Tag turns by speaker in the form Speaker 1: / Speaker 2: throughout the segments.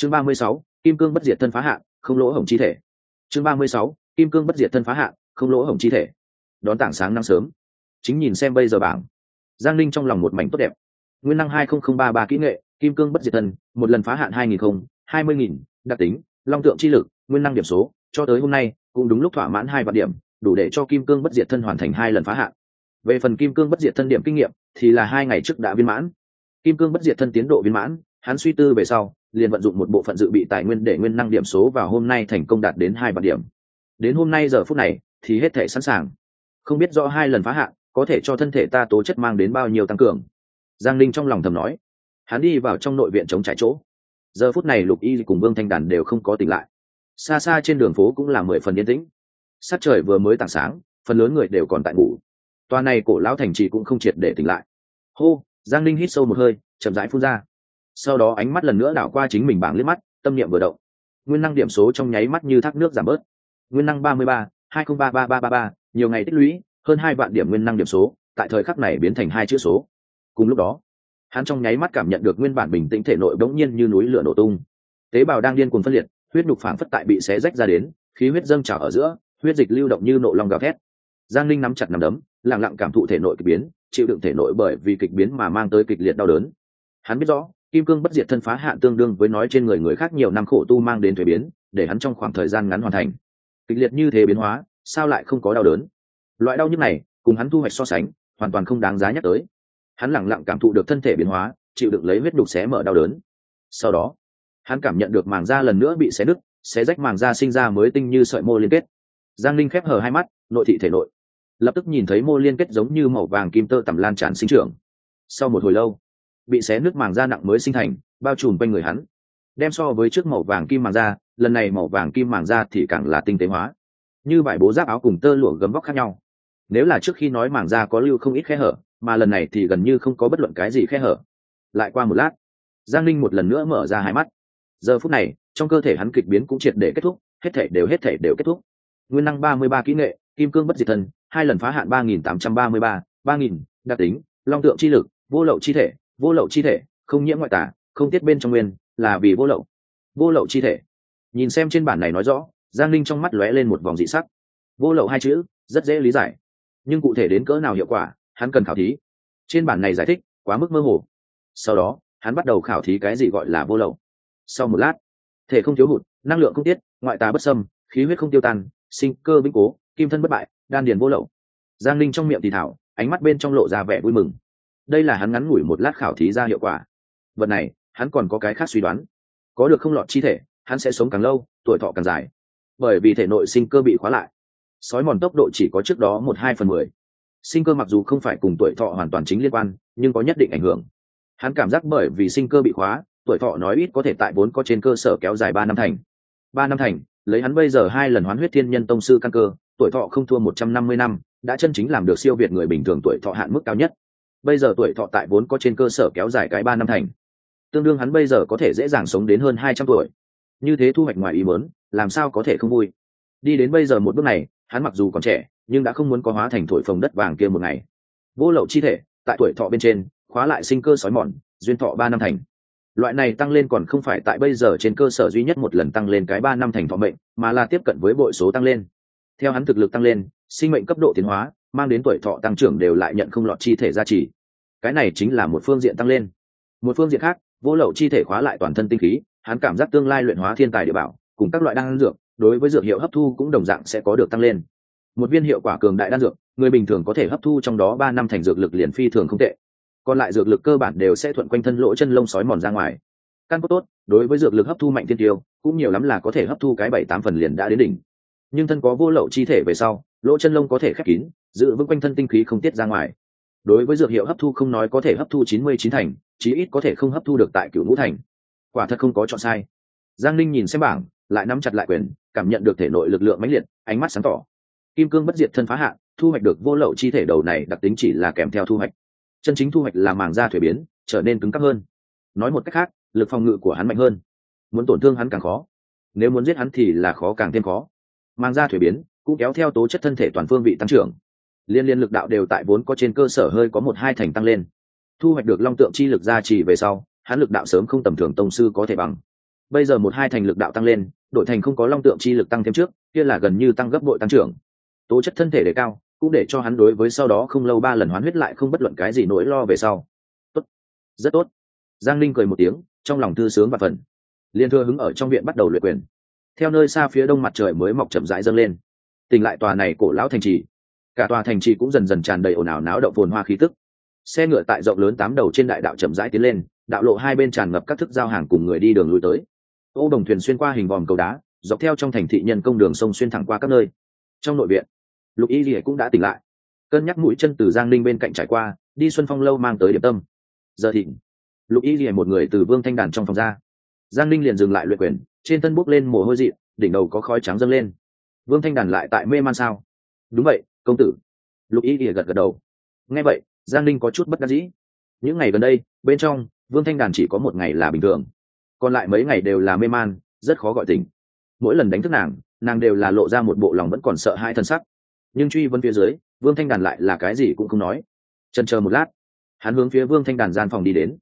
Speaker 1: chương ba mươi sáu, kim cương bất diệt thân phá hạn không lỗ hổng chi thể. Chương ba mươi sáu, kim cương bất diệt thân phá hạn không lỗ hổng chi thể. Đón tảng sáng năm sớm. Chính nhìn xem bây giờ bảng. Giang linh trong lòng một mảnh tốt đẹp. Nguyên năng hai nghìn ba ba kỹ nghệ, kim cương bất diệt thân, một lần phá hạn hai nghìn hai mươi nghìn, đặc tính, long tượng chi lực, nguyên năng điểm số, cho tới hôm nay, cũng đúng lúc thỏa mãn hai vạn điểm, đủ để cho kim cương bất diệt thân hoàn thành hai lần phá hạn. Về phần kim cương bất diệt thân điểm kinh nghiệm, thì là hai ngày trước đã viên mãn. Kim cương bất diệt thân tiến độ viên mãn, hắn suy tư về sau liền vận dụng một bộ phận dự bị tài nguyên để nguyên năng điểm số vào hôm nay thành công đạt đến hai vạn điểm. Đến hôm nay giờ phút này, thì hết thể sẵn sàng. Không biết rõ hai lần phá hạn, có thể cho thân thể ta tố chất mang đến bao nhiêu tăng cường. Giang linh trong lòng thầm nói. Hắn đi vào trong nội viện chống trải chỗ. Giờ phút này lục y cùng vương thanh đàn đều không có tỉnh lại. Xa xa trên đường phố cũng là mười phần yên tĩnh. Sát trời vừa mới tảng sáng, phần lớn người đều còn tại ngủ. Toa này cổ lão thành trì cũng không triệt để tỉnh lại. Hô, giang linh hít sâu một hơi, chậm rãi phun ra sau đó ánh mắt lần nữa đảo qua chính mình bảng liếc mắt, tâm niệm vừa động. Nguyên năng điểm số trong nháy mắt như thác nước giảm bớt. Nguyên năng ba mươi ba, hai không ba ba ba ba ba, nhiều ngày tích lũy, hơn hai vạn điểm nguyên năng điểm số, tại thời khắc này biến thành hai chữ số. Cùng lúc đó, hắn trong nháy mắt cảm nhận được nguyên bản bình tĩnh thể nội bỗng nhiên như núi lửa nổ tung. Tế bào đang điên cuồng phân liệt, huyết nhục phảng phất tại bị xé rách ra đến, khí huyết dâng trào ở giữa, huyết dịch lưu động như nộ long gào thét. Giang linh nắm chặt nắm đấm, lặng lặng cảm thụ thể nội kịch biến, chịu đựng thể nội bởi vì kịch biến mà mang tới kịch liệt đau đớn. Hắn biết rõ kim cương bất diệt thân phá hạn tương đương với nói trên người người khác nhiều năm khổ tu mang đến thuế biến, để hắn trong khoảng thời gian ngắn hoàn thành. Kịch liệt như thế biến hóa, sao lại không có đau đớn? Loại đau nhức này, cùng hắn thu hoạch so sánh, hoàn toàn không đáng giá nhắc tới. Hắn lẳng lặng cảm thụ được thân thể biến hóa, chịu được lấy huyết đục xé mở đau đớn. Sau đó, hắn cảm nhận được màng da lần nữa bị xé nứt, xé rách màng da sinh ra mới tinh như sợi mô liên kết. Giang linh khép hờ hai mắt, nội thị thể nội. Lập tức nhìn thấy mô liên kết giống như màu vàng kim tơ tầm lan tràn sinh trưởng. Sau một hồi lâu bị xé nước màng da nặng mới sinh thành, bao trùm quanh người hắn. Đem so với trước màu vàng kim màng da, lần này màu vàng kim màng da thì càng là tinh tế hóa. Như vải bố giáp áo cùng tơ lụa gấm vóc khác nhau. Nếu là trước khi nói màng da có lưu không ít khe hở, mà lần này thì gần như không có bất luận cái gì khe hở. Lại qua một lát, giang linh một lần nữa mở ra hai mắt. Giờ phút này, trong cơ thể hắn kịch biến cũng triệt để kết thúc, hết thể đều hết thể đều kết thúc. Nguyên năng ba mươi ba kỹ nghệ, kim cương bất diệt thân hai lần phá hạn ba nghìn tám trăm ba mươi ba ba nghìn, đặc tính, long tượng chi lực, vô lậu chi thể vô lậu chi thể, không nhiễm ngoại tả, không tiết bên trong nguyên, là vì vô lậu. Vô lậu chi thể. Nhìn xem trên bản này nói rõ, giang linh trong mắt lóe lên một vòng dị sắc. Vô lậu hai chữ, rất dễ lý giải. Nhưng cụ thể đến cỡ nào hiệu quả, hắn cần khảo thí. Trên bản này giải thích, quá mức mơ hồ. Sau đó, hắn bắt đầu khảo thí cái gì gọi là vô lậu. Sau một lát, thể không thiếu hụt, năng lượng không tiết, ngoại tà bất sâm khí huyết không tiêu tan, sinh cơ vĩnh cố, kim thân bất bại, đan điền vô lậu. Giang linh trong miệng thì thảo, ánh mắt bên trong lộ ra vẻ vui mừng đây là hắn ngắn ngủi một lát khảo thí ra hiệu quả. Vật này, hắn còn có cái khác suy đoán. Có được không lọt chi thể, hắn sẽ sống càng lâu, tuổi thọ càng dài. Bởi vì thể nội sinh cơ bị khóa lại. Sói mòn tốc độ chỉ có trước đó một hai phần mười. Sinh cơ mặc dù không phải cùng tuổi thọ hoàn toàn chính liên quan, nhưng có nhất định ảnh hưởng. Hắn cảm giác bởi vì sinh cơ bị khóa, tuổi thọ nói ít có thể tại vốn có trên cơ sở kéo dài ba năm thành. Ba năm thành, lấy hắn bây giờ hai lần hoán huyết thiên nhân tông sư căn cơ, tuổi thọ không thua một trăm năm mươi năm, đã chân chính làm được siêu việt người bình thường tuổi thọ hạn mức cao nhất bây giờ tuổi thọ tại vốn có trên cơ sở kéo dài cái ba năm thành. Tương đương hắn bây giờ có thể dễ dàng sống đến hơn hai trăm tuổi. Như thế thu hoạch ngoài ý mớn làm sao có thể không vui? Đi đến bây giờ một bước này, hắn mặc dù còn trẻ, nhưng đã không muốn có hóa thành thổi phồng đất vàng kia một ngày. Vô lậu chi thể, tại tuổi thọ bên trên, khóa lại sinh cơ sói mòn, duyên thọ ba năm thành. Loại này tăng lên còn không phải tại bây giờ trên cơ sở duy nhất một lần tăng lên cái ba năm thành thọ mệnh, mà là tiếp cận với bội số tăng lên. Theo hắn thực lực tăng lên, sinh mệnh cấp độ tiến hóa mang đến tuổi thọ tăng trưởng đều lại nhận không lọt chi thể gia trì. Cái này chính là một phương diện tăng lên. Một phương diện khác, vô lậu chi thể khóa lại toàn thân tinh khí, hắn cảm giác tương lai luyện hóa thiên tài địa bảo, cùng các loại đan dược, đối với dược hiệu hấp thu cũng đồng dạng sẽ có được tăng lên. Một viên hiệu quả cường đại đan dược, người bình thường có thể hấp thu trong đó ba năm thành dược lực liền phi thường không tệ. Còn lại dược lực cơ bản đều sẽ thuận quanh thân lỗ chân lông sói mòn ra ngoài. Căn cốt tốt, đối với dược lực hấp thu mạnh thiên tiêu, cũng nhiều lắm là có thể hấp thu cái bảy tám phần liền đã đến đỉnh. Nhưng thân có vô lậu chi thể về sau, lỗ chân lông có thể khép kín giữ vững quanh thân tinh khí không tiết ra ngoài. Đối với dược hiệu hấp thu không nói có thể hấp thu chín mươi chín thành, chí ít có thể không hấp thu được tại cựu ngũ thành. Quả thật không có chọn sai. Giang ninh nhìn xem bảng, lại nắm chặt lại quyền, cảm nhận được thể nội lực lượng mãnh liệt, ánh mắt sáng tỏ. Kim cương bất diệt thân phá hạ, thu hoạch được vô lậu chi thể đầu này đặc tính chỉ là kèm theo thu hoạch. Chân chính thu hoạch là màng da thuế biến, trở nên cứng cắp hơn. Nói một cách khác, lực phòng ngự của hắn mạnh hơn. Muốn tổn thương hắn càng khó. Nếu muốn giết hắn thì là khó càng thêm khó. Màng da thuế biến cũng kéo theo tố chất thân thể toàn phương vị tăng trưởng liên liên lực đạo đều tại vốn có trên cơ sở hơi có một hai thành tăng lên. Thu hoạch được long tượng chi lực gia trì về sau, hắn lực đạo sớm không tầm thường tông sư có thể bằng. Bây giờ một hai thành lực đạo tăng lên đội thành không có long tượng chi lực tăng thêm trước, kia là gần như tăng gấp bội tăng trưởng. Tố chất thân thể đề cao, cũng để cho hắn đối với sau đó không lâu ba lần hoán huyết lại không bất luận cái gì nỗi lo về sau. Tốt. Rất tốt. Giang linh cười một tiếng, trong lòng thư sướng và phần liên thưa hứng ở trong viện bắt đầu luyện quyền. Theo nơi xa phía đông mặt trời mới mọc chậm rãi dâng lên. Tỉnh lại tòa này cổ lão thành trì cả tòa thành trì cũng dần dần tràn đầy ồn ào náo động phồn hoa khí tức. Xe ngựa tại rộng lớn tám đầu trên đại đạo chậm rãi tiến lên, đạo lộ hai bên tràn ngập các thức giao hàng cùng người đi đường lui tới. Ô đồng thuyền xuyên qua hình vòm cầu đá, dọc theo trong thành thị nhân công đường sông xuyên thẳng qua các nơi. Trong nội viện, lục y lìa cũng đã tỉnh lại. Cân nhắc mũi chân từ giang ninh bên cạnh trải qua, đi xuân phong lâu mang tới điểm tâm. Giờ thịnh, lục y lìa một người từ vương thanh đàn trong phòng ra. Giang ninh liền dừng lại luyện quyền, trên thân bốc lên mồ hôi dị đỉnh đầu có khói trắng dâng lên. Vương thanh đàn lại tại mê man sao? Đúng vậy công tử. Lục y lìa gật gật đầu. Nghe vậy, giang ninh có chút bất đắc dĩ. Những ngày gần đây, bên trong, vương thanh đàn chỉ có một ngày là bình thường. Còn lại mấy ngày đều là mê man, rất khó gọi tình mỗi lần đánh thức nàng nàng đều là lộ ra một bộ lòng vẫn còn sợ hai thân sắc. Nhưng truy vấn phía dưới, vương thanh đàn lại là cái gì cũng không nói. Trần chờ một lát, hắn hướng phía vương thanh đàn gian phòng đi đến.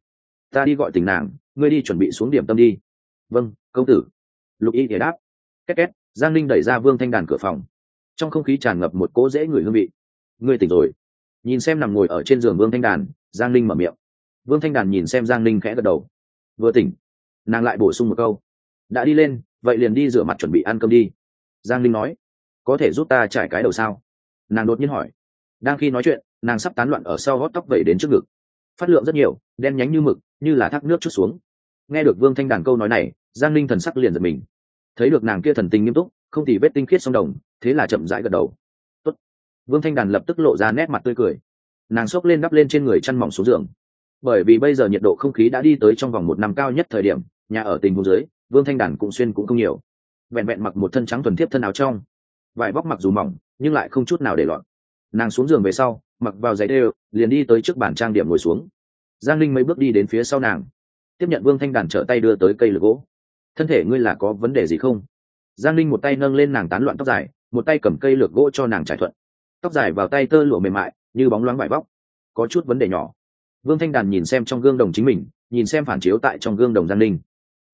Speaker 1: Ta đi gọi tình nàng, ngươi đi chuẩn bị xuống điểm tâm đi. Vâng công tử. Lục y thể đáp. Két két. Giang linh đẩy ra vương thanh đàn cửa phòng trong không khí tràn ngập một cỗ dễ người hương vị. Ngươi tỉnh rồi. Nhìn xem nằm ngồi ở trên giường vương thanh đàn, giang linh mở miệng. Vương thanh đàn nhìn xem giang linh khẽ gật đầu. Vừa tỉnh, nàng lại bổ sung một câu. Đã đi lên, vậy liền đi rửa mặt chuẩn bị ăn cơm đi. Giang linh nói. Có thể giúp ta trải cái đầu sao? Nàng đột nhiên hỏi. Đang khi nói chuyện, nàng sắp tán loạn ở sau gót tóc vẩy đến trước ngực. Phát lượng rất nhiều, đen nhánh như mực, như là thác nước chút xuống. Nghe được vương thanh đàn câu nói này, giang linh thần sắc liền giật mình. Thấy được nàng kia thần tình nghiêm túc không thì vết tinh khiết sông đồng, thế là chậm rãi gật đầu. Tốt. vương thanh đàn lập tức lộ ra nét mặt tươi cười. Nàng xốc lên đắp lên trên người chăn mỏng xuống giường. Bởi vì bây giờ nhiệt độ không khí đã đi tới trong vòng một năm cao nhất thời điểm, nhà ở tình huống dưới, vương thanh đàn cũng xuyên cũng không nhiều. Vẹn vẹn mặc một thân trắng thuần thiếp thân áo trong. Vải bóc mặc dù mỏng, nhưng lại không chút nào để lọt nàng xuống giường về sau, mặc vào giày đê liền đi tới trước bàn trang điểm ngồi xuống. Giang linh mấy bước đi đến phía sau nàng. Tiếp nhận vương thanh đàn trở tay đưa tới cây lược gỗ. Thân thể ngươi là có vấn đề gì không? Giang linh một tay nâng lên nàng tán loạn tóc dài, một tay cầm cây lược gỗ cho nàng trải thuận. Tóc dài vào tay tơ lụa mềm mại, như bóng loáng vải bóc có chút vấn đề nhỏ. Vương thanh đàn nhìn xem trong gương đồng chính mình, nhìn xem phản chiếu tại trong gương đồng giang linh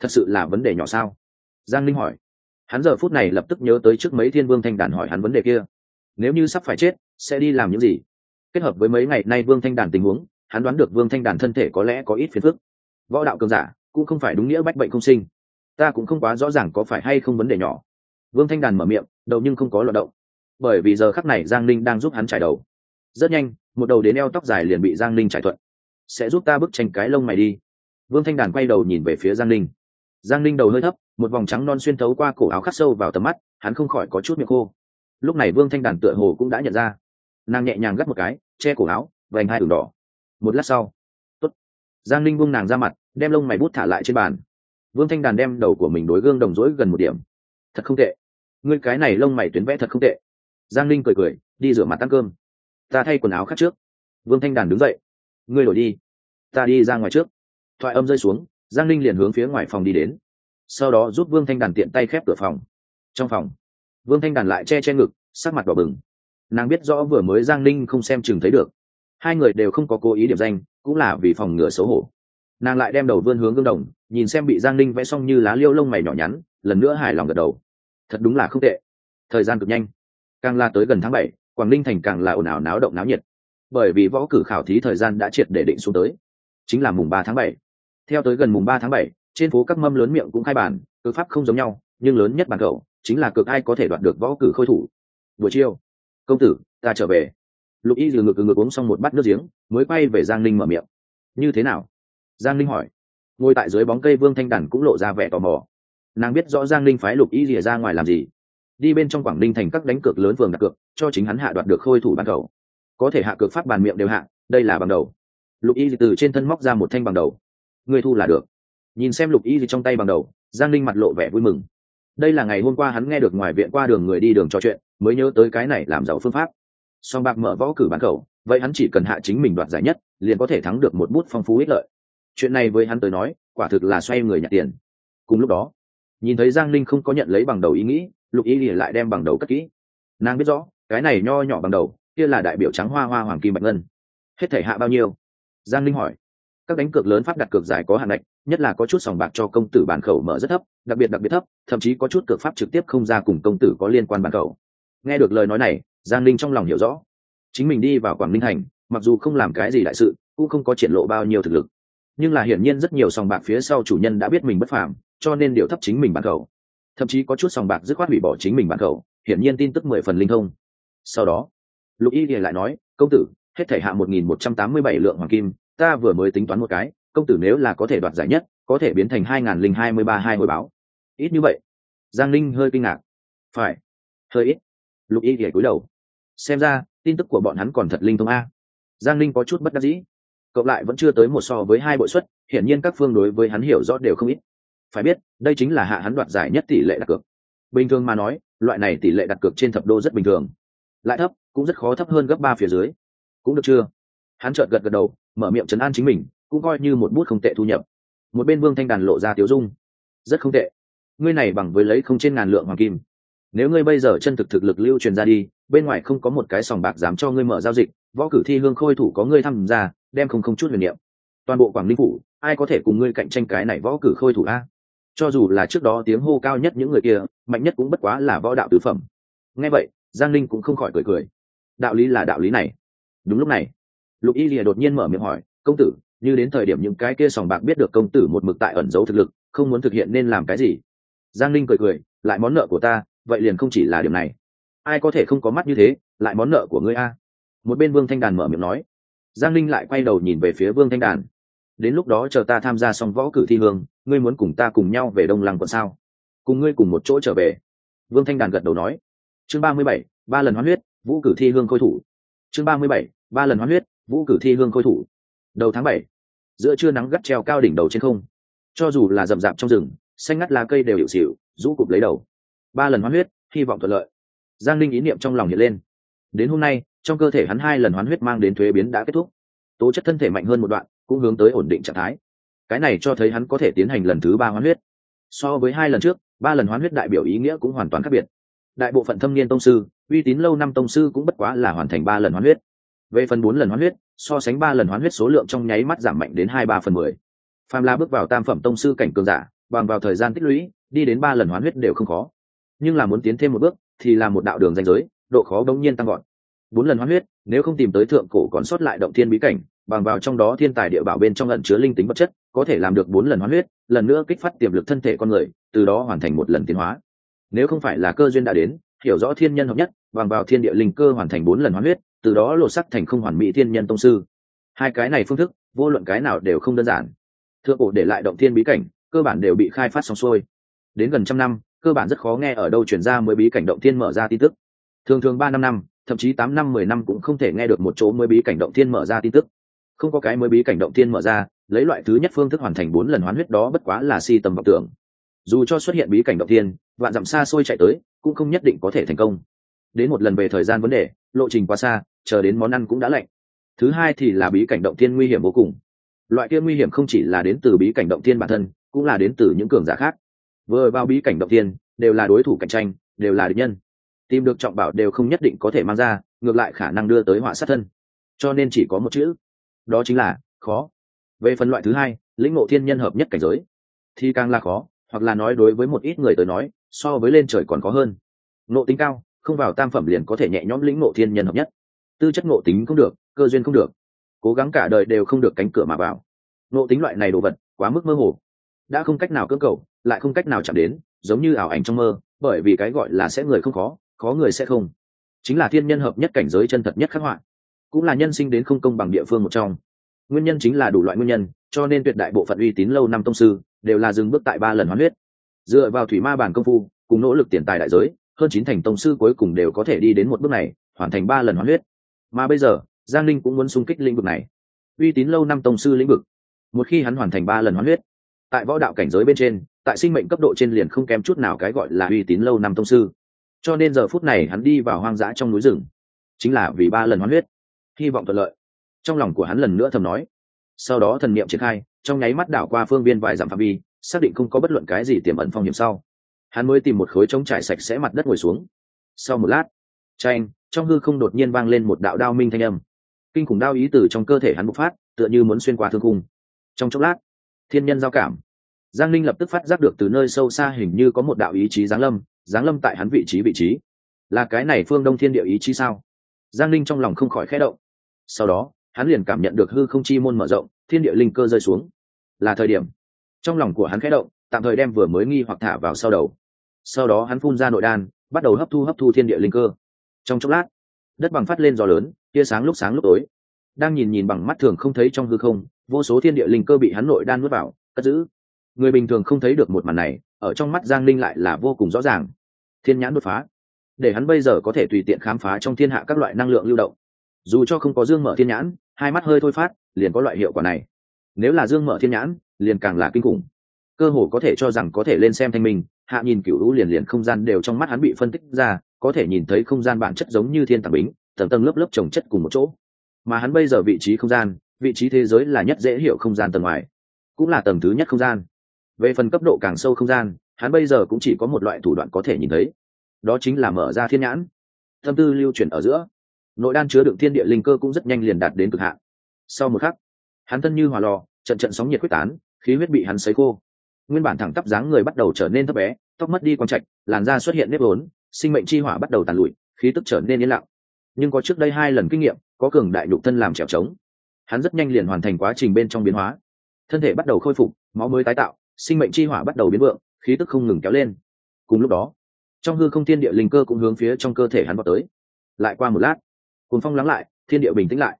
Speaker 1: thật sự là vấn đề nhỏ sao? Giang linh hỏi. Hắn giờ phút này lập tức nhớ tới trước mấy thiên vương thanh đàn hỏi hắn vấn đề kia. Nếu như sắp phải chết, sẽ đi làm những gì? Kết hợp với mấy ngày nay vương thanh đàn tình huống, hắn đoán được vương thanh đàn thân thể có lẽ có ít phiền phức. Võ đạo cường giả cũng không phải đúng nghĩa bách bệnh không sinh ta cũng không quá rõ ràng có phải hay không vấn đề nhỏ. Vương thanh đàn mở miệng, đầu nhưng không có loạt động. Bởi vì giờ khắc này giang ninh đang giúp hắn trải đầu. Rất nhanh, một đầu đến eo tóc dài liền bị giang ninh trải thuận. Sẽ giúp ta bức tranh cái lông mày đi. Vương thanh đàn quay đầu nhìn về phía giang ninh. Giang ninh đầu hơi thấp, một vòng trắng non xuyên thấu qua cổ áo khắc sâu vào tầm mắt, hắn không khỏi có chút miệng khô. Lúc này vương thanh đàn tựa hồ cũng đã nhận ra. Nàng nhẹ nhàng gắt một cái, che cổ áo, vành hai đường đỏ. Một lát sau, Tốt. giang ninh buông nàng ra mặt, đem lông mày bút thả lại trên bàn vương thanh đàn đem đầu của mình đối gương đồng rỗi gần một điểm. Thật không tệ. Ngươi cái này lông mày tuyến vẽ thật không tệ. Giang Linh cười cười, đi rửa mặt ăn cơm. Ta thay quần áo khác trước. Vương thanh đàn đứng dậy. Ngươi đổi đi. Ta đi ra ngoài trước. Thoại âm rơi xuống, giang Linh liền hướng phía ngoài phòng đi đến. Sau đó giúp vương thanh đàn tiện tay khép cửa phòng. Trong phòng, vương thanh đàn lại che che ngực, sắc mặt đỏ bừng. Nàng biết rõ vừa mới giang Linh không xem chừng thấy được. Hai người đều không có cố ý điểm danh, cũng là vì phòng ngừa xấu hổ nàng lại đem đầu vươn hướng gương đồng, nhìn xem bị giang ninh vẽ xong như lá liêu lông mày nhỏ nhắn, lần nữa hài lòng gật đầu. Thật đúng là không tệ. Thời gian cực nhanh. Càng là tới gần tháng bảy, quảng ninh thành càng là ồn ào náo động náo nhiệt. Bởi vì võ cử khảo thí thời gian đã triệt để định xuống tới. Chính là mùng ba tháng bảy. Theo tới gần mùng ba tháng bảy, trên phố các mâm lớn miệng cũng khai bản cực pháp không giống nhau, nhưng lớn nhất bàn cầu chính là cực ai có thể đoạt được võ cử khôi thủ. Buổi chiều, công tử, ta trở về. Lục y dừng ngực ngực uống xong một bát nước giếng, mới quay về giang Ninh mở miệng. Như thế nào? Giang linh hỏi. Ngồi tại dưới bóng cây vương thanh đàn cũng lộ ra vẻ tò mò. Nàng biết rõ giang linh phái lục y rìa ra ngoài làm gì. Đi bên trong quảng ninh thành các đánh cược lớn phường đặt cược, cho chính hắn hạ đoạt được khôi thủ ban cầu có thể hạ cược pháp bàn miệng đều hạ, đây là bằng đầu. Lục y từ trên thân móc ra một thanh bằng đầu. Người thu là được. Nhìn xem lục y trong tay bằng đầu, giang linh mặt lộ vẻ vui mừng. Đây là ngày hôm qua hắn nghe được ngoài viện qua đường người đi đường trò chuyện, mới nhớ tới cái này làm giàu phương pháp. Song bạc mở võ cử bán cầu, vậy hắn chỉ cần hạ chính mình đoạt giải nhất, liền có thể thắng được một bút phong phú ích lợi chuyện này với hắn tới nói, quả thực là xoay người nhặt tiền. Cùng lúc đó, nhìn thấy giang linh không có nhận lấy bằng đầu ý nghĩ, lục ý lìa lại đem bằng đầu cất kỹ. Nàng biết rõ, cái này nho nhỏ bằng đầu, kia là đại biểu trắng hoa hoa hoàng kim bạch ngân. Hết thể hạ bao nhiêu? Giang linh hỏi. Các đánh cược lớn pháp đặt cược giải có hạn ngạch, nhất là có chút sòng bạc cho công tử bản khẩu mở rất thấp, đặc biệt đặc biệt thấp, thậm chí có chút cược pháp trực tiếp không ra cùng công tử có liên quan bản khẩu. Nghe được lời nói này, giang linh trong lòng hiểu rõ. Chính mình đi vào quảng ninh thành, mặc dù không làm cái gì đại sự, cũng không có triển lộ bao nhiêu thực lực nhưng là hiển nhiên rất nhiều sòng bạc phía sau chủ nhân đã biết mình bất phàm, cho nên điều thấp chính mình bản cầu. thậm chí có chút sòng bạc dứt khoát hủy bỏ chính mình bản cầu. hiển nhiên tin tức mười phần linh thông. Sau đó, lục y thì lại nói, công tử, hết thể hạ một nghìn một trăm tám mươi bảy lượng hoàng kim, ta vừa mới tính toán một cái, công tử nếu là có thể đoạt giải nhất, có thể biến thành hai nghìn linh hai mươi ba hai hồi báo. Ít như vậy. Giang linh hơi kinh ngạc. Phải. Hơi ít. Lục y thì cúi đầu. Xem ra, tin tức của bọn hắn còn thật linh thông a. Giang linh có chút bất đắc dĩ cộng lại vẫn chưa tới một so với hai bội suất, hiển nhiên các phương đối với hắn hiểu rõ đều không ít. Phải biết, đây chính là hạ hắn đoạt giải nhất tỷ lệ đặt cược. Bình thường mà nói, loại này tỷ lệ đặt cược trên thập đô rất bình thường. Lại thấp, cũng rất khó thấp hơn gấp ba phía dưới. Cũng được chưa? Hắn chợt gật gật đầu, mở miệng chấn an chính mình, cũng coi như một bút không tệ thu nhập. Một bên vương thanh đàn lộ ra tiếu dung. Rất không tệ. Ngươi này bằng với lấy không trên ngàn lượng hoàng kim. Nếu ngươi bây giờ chân thực thực lực lưu truyền ra đi, bên ngoài không có một cái sòng bạc dám cho ngươi mở giao dịch, võ cử thi hương khôi thủ có ngươi tham gia đem không không chút huyền niệm. Toàn bộ quảng ninh phủ, ai có thể cùng ngươi cạnh tranh cái này võ cử khôi thủ a? Cho dù là trước đó tiếng hô cao nhất những người kia, mạnh nhất cũng bất quá là võ đạo tứ phẩm. Nghe vậy, giang linh cũng không khỏi cười cười. Đạo lý là đạo lý này. Đúng lúc này, lục y lìa đột nhiên mở miệng hỏi, công tử, như đến thời điểm những cái kia sòng bạc biết được công tử một mực tại ẩn giấu thực lực, không muốn thực hiện nên làm cái gì? Giang linh cười cười, lại món nợ của ta, vậy liền không chỉ là điểm này. Ai có thể không có mắt như thế, lại món nợ của ngươi a? Một bên vương thanh đàn mở miệng nói giang linh lại quay đầu nhìn về phía vương thanh đàn. Đến lúc đó chờ ta tham gia xong võ cử thi hương, ngươi muốn cùng ta cùng nhau về đông lăng quận sao? Cùng ngươi cùng một chỗ trở về. Vương thanh đàn gật đầu nói. Chương ba mươi bảy, ba lần hoán huyết, vũ cử thi hương khôi thủ. Chương ba mươi bảy, ba lần hoán huyết, vũ cử thi hương khôi thủ. Đầu tháng bảy, giữa trưa nắng gắt treo cao đỉnh đầu trên không. Cho dù là rậm rạp trong rừng, xanh ngắt lá cây đều hiệu xịu, rũ cụp lấy đầu. Ba lần hoán huyết, hy vọng thuận lợi. Giang linh ý niệm trong lòng hiện lên. Đến hôm nay trong cơ thể hắn hai lần hoán huyết mang đến thuế biến đã kết thúc. Tố chất thân thể mạnh hơn một đoạn, cũng hướng tới ổn định trạng thái. Cái này cho thấy hắn có thể tiến hành lần thứ ba hoán huyết. So với hai lần trước, ba lần hoán huyết đại biểu ý nghĩa cũng hoàn toàn khác biệt. Đại bộ phận thâm niên tông sư, uy tín lâu năm tông sư cũng bất quá là hoàn thành ba lần hoán huyết. Về phần bốn lần hoán huyết, so sánh ba lần hoán huyết số lượng trong nháy mắt giảm mạnh đến hai ba phần mười. Phàm la bước vào tam phẩm tông sư cảnh cường giả, bằng vào thời gian tích lũy, đi đến ba lần hoán huyết đều không khó. Nhưng là muốn tiến thêm một bước, thì là một đạo đường danh giới, độ khó bỗng nhiên tăng gọn bốn lần hoán huyết, nếu không tìm tới thượng cổ còn sót lại động thiên bí cảnh, bằng vào trong đó thiên tài địa bảo bên trong lận chứa linh tính vật chất, có thể làm được bốn lần hoán huyết, lần nữa kích phát tiềm lực thân thể con người, từ đó hoàn thành một lần tiến hóa. Nếu không phải là cơ duyên đã đến, hiểu rõ thiên nhân hợp nhất, bằng vào thiên địa linh cơ hoàn thành bốn lần hoán huyết, từ đó lột sắc thành không hoàn mỹ thiên nhân tông sư. Hai cái này phương thức, vô luận cái nào đều không đơn giản. Thượng cổ để lại động thiên bí cảnh, cơ bản đều bị khai phát xong xuôi. Đến gần trăm năm, cơ bản rất khó nghe ở đâu chuyển ra mới bí cảnh động thiên mở ra tin tức. Thường thường ba năm năm thậm chí tám năm, mười năm cũng không thể nghe được một chỗ mới bí cảnh động thiên mở ra tin tức. Không có cái mới bí cảnh động thiên mở ra, lấy loại thứ nhất phương thức hoàn thành bốn lần hoán huyết đó bất quá là si tầm vọng tưởng. Dù cho xuất hiện bí cảnh động thiên, vạn dặm xa xôi chạy tới, cũng không nhất định có thể thành công. Đến một lần về thời gian vấn đề, lộ trình quá xa, chờ đến món ăn cũng đã lạnh. Thứ hai thì là bí cảnh động thiên nguy hiểm vô cùng. Loại kia nguy hiểm không chỉ là đến từ bí cảnh động thiên bản thân, cũng là đến từ những cường giả khác. Vừa vào bí cảnh động thiên, đều là đối thủ cạnh tranh, đều là địch nhân tìm được trọng bảo đều không nhất định có thể mang ra, ngược lại khả năng đưa tới họa sát thân. Cho nên chỉ có một chữ. Đó chính là khó. Về phần loại thứ hai, lĩnh ngộ thiên nhân hợp nhất cảnh giới, thì càng là khó, hoặc là nói đối với một ít người tới nói, so với lên trời còn khó hơn. Ngộ tính cao, không vào tam phẩm liền có thể nhẹ nhõm lĩnh ngộ thiên nhân hợp nhất. Tư chất ngộ tính không được, cơ duyên không được. Cố gắng cả đời đều không được cánh cửa mà vào. Ngộ tính loại này đồ vật, quá mức mơ hồ. Đã không cách nào cưỡng cầu, lại không cách nào chạm đến, giống như ảo ảnh trong mơ, bởi vì cái gọi là sẽ người không khó có người sẽ không. Chính là thiên nhân hợp nhất cảnh giới chân thật nhất khắc họa. Cũng là nhân sinh đến không công bằng địa phương một trong. Nguyên nhân chính là đủ loại nguyên nhân, cho nên tuyệt đại bộ phận uy tín lâu năm tông sư đều là dừng bước tại ba lần hoán huyết. Dựa vào thủy ma bản công phu, cùng nỗ lực tiền tài đại giới, hơn chín thành tông sư cuối cùng đều có thể đi đến một bước này, hoàn thành ba lần hoán huyết. Mà bây giờ, giang linh cũng muốn xung kích lĩnh vực này. Uy tín lâu năm tông sư lĩnh vực. Một khi hắn hoàn thành ba lần hoán huyết, tại võ đạo cảnh giới bên trên, tại sinh mệnh cấp độ trên liền không kém chút nào cái gọi là uy tín lâu năm tông sư cho nên giờ phút này hắn đi vào hoang dã trong núi rừng. Chính là vì ba lần hoán huyết. Hy vọng thuận lợi. Trong lòng của hắn lần nữa thầm nói. Sau đó thần niệm triển khai, trong nháy mắt đảo qua phương viên vài dặm phạm vi, xác định không có bất luận cái gì tiềm ẩn phong hiểm sau. Hắn mới tìm một khối trống trải sạch sẽ mặt đất ngồi xuống. Sau một lát tranh trong hư không đột nhiên vang lên một đạo đao minh thanh âm. Kinh khủng đao ý từ trong cơ thể hắn bộc phát, tựa như muốn xuyên qua thương khung. Trong chốc lát, thiên nhân giao cảm giang linh lập tức phát giác được từ nơi sâu xa hình như có một đạo ý chí giáng lâm giáng lâm tại hắn vị trí vị trí. Là cái này phương đông thiên địa ý chí sao? Giang linh trong lòng không khỏi khẽ động. Sau đó, hắn liền cảm nhận được hư không chi môn mở rộng, thiên địa linh cơ rơi xuống. Là thời điểm. Trong lòng của hắn khẽ động, tạm thời đem vừa mới nghi hoặc thả vào sau đầu. Sau đó hắn phun ra nội đan, bắt đầu hấp thu hấp thu thiên địa linh cơ. Trong chốc lát, đất bằng phát lên gió lớn, tia sáng lúc sáng lúc tối. Đang nhìn nhìn bằng mắt thường không thấy trong hư không, vô số thiên địa linh cơ bị hắn nội đan nuốt vào, cất giữ người bình thường không thấy được một màn này, ở trong mắt giang linh lại là vô cùng rõ ràng. Thiên nhãn đột phá. Để hắn bây giờ có thể tùy tiện khám phá trong thiên hạ các loại năng lượng lưu động. Dù cho không có dương mở thiên nhãn, hai mắt hơi thôi phát, liền có loại hiệu quả này. Nếu là dương mở thiên nhãn, liền càng là kinh khủng. Cơ hồ có thể cho rằng có thể lên xem thanh minh, hạ nhìn cựu lũ liền liền không gian đều trong mắt hắn bị phân tích ra, có thể nhìn thấy không gian bản chất giống như thiên tàng bính, tầng tầng lớp lớp trồng chất cùng một chỗ. Mà hắn bây giờ vị trí không gian, vị trí thế giới là nhất dễ hiểu không gian tầng ngoài, cũng là tầng thứ nhất không gian về phần cấp độ càng sâu không gian, hắn bây giờ cũng chỉ có một loại thủ đoạn có thể nhìn thấy. Đó chính là mở ra thiên nhãn. Tâm tư lưu chuyển ở giữa. Nội đan chứa đựng thiên địa linh cơ cũng rất nhanh liền đạt đến cực hạn. Sau một khắc, hắn thân như hòa lò, trận trận sóng nhiệt quyết tán, khí huyết bị hắn sấy khô. Nguyên bản thẳng tắp dáng người bắt đầu trở nên thấp bé, tóc mất đi quang trạch, làn da xuất hiện nếp ốn sinh mệnh chi hỏa bắt đầu tàn lụi, khí tức trở nên yên lặng. Nhưng có trước đây hai lần kinh nghiệm, có cường đại nhục thân làm trèo trống. Hắn rất nhanh liền hoàn thành quá trình bên trong biến hóa. Thân thể bắt đầu khôi phục, máu mới tái tạo sinh mệnh chi hỏa bắt đầu biến vượng, khí tức không ngừng kéo lên. Cùng lúc đó, trong hư không thiên địa linh cơ cũng hướng phía trong cơ thể hắn vào tới. Lại qua một lát cuốn phong lắng lại, thiên địa bình tĩnh lại.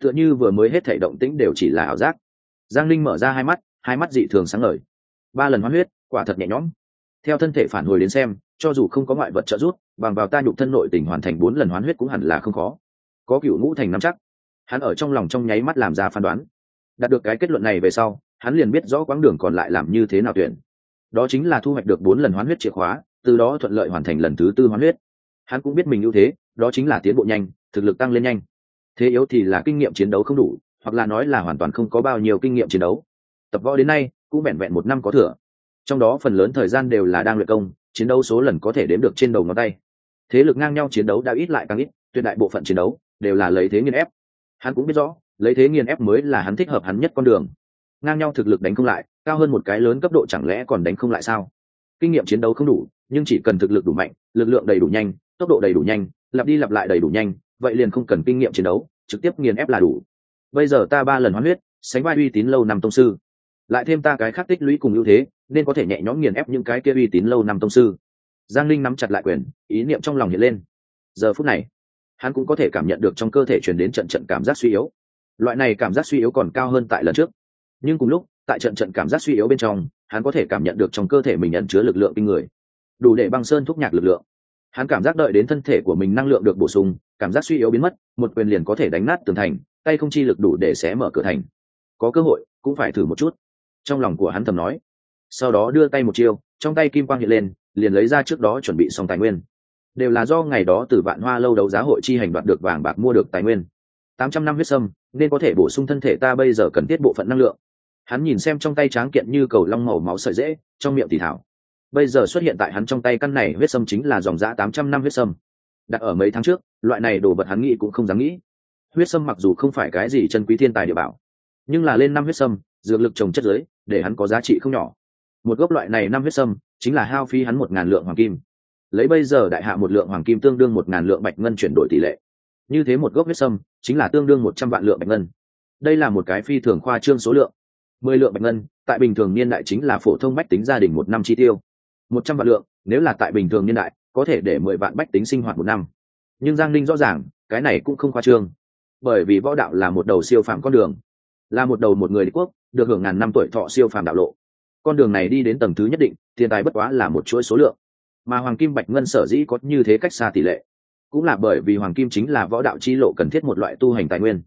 Speaker 1: Tựa như vừa mới hết thể động tĩnh đều chỉ là ảo giác. Giang linh mở ra hai mắt hai mắt dị thường sáng ngời. Ba lần hoán huyết, quả thật nhẹ nhõm. Theo thân thể phản hồi đến xem, cho dù không có ngoại vật trợ giúp, bằng vào ta nhục thân nội tình hoàn thành bốn lần hoán huyết cũng hẳn là không khó. Có cựu ngũ thành nắm chắc. Hắn ở trong lòng trong nháy mắt làm ra phán đoán. Đạt được cái kết luận này về sau hắn liền biết rõ quãng đường còn lại làm như thế nào tuyển. Đó chính là thu hoạch được bốn lần hoán huyết chìa khóa, từ đó thuận lợi hoàn thành lần thứ tư hoán huyết. Hắn cũng biết mình ưu thế, đó chính là tiến bộ nhanh, thực lực tăng lên nhanh. Thế yếu thì là kinh nghiệm chiến đấu không đủ, hoặc là nói là hoàn toàn không có bao nhiêu kinh nghiệm chiến đấu. Tập võ đến nay, cũng vẹn vẹn một năm có thừa. Trong đó phần lớn thời gian đều là đang luyện công, chiến đấu số lần có thể đếm được trên đầu ngón tay. Thế lực ngang nhau chiến đấu đã ít lại càng ít, tuyệt đại bộ phận chiến đấu đều là lấy thế nghiên ép. Hắn cũng biết rõ, lấy thế nghiên ép mới là hắn thích hợp hắn nhất con đường ngang nhau thực lực đánh không lại, cao hơn một cái lớn cấp độ chẳng lẽ còn đánh không lại sao? Kinh nghiệm chiến đấu không đủ, nhưng chỉ cần thực lực đủ mạnh, lực lượng đầy đủ nhanh, tốc độ đầy đủ nhanh, lặp đi lặp lại đầy đủ nhanh, vậy liền không cần kinh nghiệm chiến đấu, trực tiếp nghiền ép là đủ. Bây giờ ta ba lần hoán huyết, sánh vai uy tín lâu năm tông sư. Lại thêm ta cái khác tích lũy cùng ưu thế, nên có thể nhẹ nhõm nghiền ép những cái kia uy tín lâu năm tông sư. Giang linh nắm chặt lại quyền, ý niệm trong lòng hiện lên. Giờ phút này, hắn cũng có thể cảm nhận được trong cơ thể chuyển đến trận trận cảm giác suy yếu. Loại này cảm giác suy yếu còn cao hơn tại lần trước nhưng cùng lúc, tại trận trận cảm giác suy yếu bên trong, hắn có thể cảm nhận được trong cơ thể mình nhận chứa lực lượng kinh người. Đủ để băng sơn thúc nhạc lực lượng. Hắn cảm giác đợi đến thân thể của mình năng lượng được bổ sung, cảm giác suy yếu biến mất, một quyền liền có thể đánh nát tường thành, tay không chi lực đủ để xé mở cửa thành. Có cơ hội, cũng phải thử một chút. Trong lòng của hắn thầm nói. Sau đó đưa tay một chiêu, trong tay kim quang hiện lên, liền lấy ra trước đó chuẩn bị xong tài nguyên. Đều là do ngày đó từ vạn hoa lâu đấu giá hội chi hành đoạt được vàng bạc mua được tài nguyên. Tám trăm năm huyết sâm, nên có thể bổ sung thân thể ta bây giờ cần thiết bộ phận năng lượng hắn nhìn xem trong tay tráng kiện như cầu long màu máu sợi dễ, trong miệng thì thảo. Bây giờ xuất hiện tại hắn trong tay căn này huyết sâm chính là dòng giã tám trăm năm huyết sâm. Đặt ở mấy tháng trước, loại này đồ vật hắn nghĩ cũng không dám nghĩ. Huyết sâm mặc dù không phải cái gì chân quý thiên tài địa bảo, nhưng là lên năm huyết sâm, dược lực trồng chất giới, để hắn có giá trị không nhỏ. Một gốc loại này năm huyết sâm, chính là hao phí hắn một ngàn lượng hoàng kim. Lấy bây giờ đại hạ một lượng hoàng kim tương đương một ngàn lượng bạch ngân chuyển đổi tỷ lệ. Như thế một gốc huyết sâm, chính là tương đương một trăm vạn lượng bạch ngân. Đây là một cái phi thường khoa trương số lượng mười lượng bạch ngân, tại bình thường niên đại chính là phổ thông bách tính gia đình một năm chi tiêu. Một trăm vạn lượng, nếu là tại bình thường niên đại, có thể để mười vạn bách tính sinh hoạt một năm. Nhưng giang ninh rõ ràng, cái này cũng không khoa trương. Bởi vì võ đạo là một đầu siêu phàm con đường. Là một đầu một người đế quốc, được hưởng ngàn năm tuổi thọ siêu phàm đạo lộ. Con đường này đi đến tầng thứ nhất định, tiền tài bất quá là một chuỗi số lượng. Mà hoàng kim bạch ngân sở dĩ có như thế cách xa tỷ lệ, cũng là bởi vì hoàng kim chính là võ đạo chi lộ cần thiết một loại tu hành tài nguyên.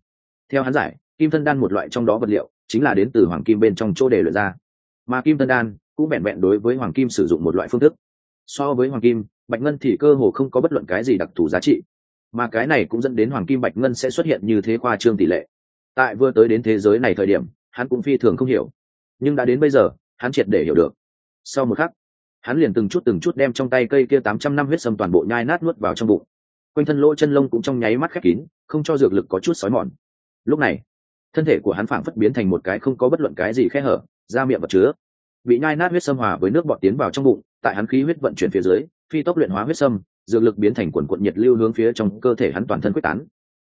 Speaker 1: Theo hắn giải kim thân đan một loại trong đó vật liệu, chính là đến từ hoàng kim bên trong chỗ để luyện ra. Mà kim thân đan cũng vẹn vẹn đối với hoàng kim sử dụng một loại phương thức. So với hoàng kim, bạch ngân thì cơ hồ không có bất luận cái gì đặc thù giá trị. Mà cái này cũng dẫn đến hoàng kim bạch ngân sẽ xuất hiện như thế khoa trương tỷ lệ. Tại vừa tới đến thế giới này thời điểm, hắn cũng phi thường không hiểu. Nhưng đã đến bây giờ, hắn triệt để hiểu được. Sau một khắc, hắn liền từng chút từng chút đem trong tay cây kia tám trăm năm huyết sâm toàn bộ nhai nát nuốt vào trong bụng. Quanh thân lỗ chân lông cũng trong nháy mắt khép kín, không cho dược lực có chút sói mòn. Lúc này thân thể của hắn phảng phất biến thành một cái không có bất luận cái gì khe hở ra miệng vật chứa. Bị nhai nát huyết sâm hòa với nước bọt tiến vào trong bụng, tại hắn khí huyết vận chuyển phía dưới, phi tốc luyện hóa huyết sâm, dược lực biến thành quần quận nhiệt lưu hướng phía trong cơ thể hắn toàn thân quyết tán.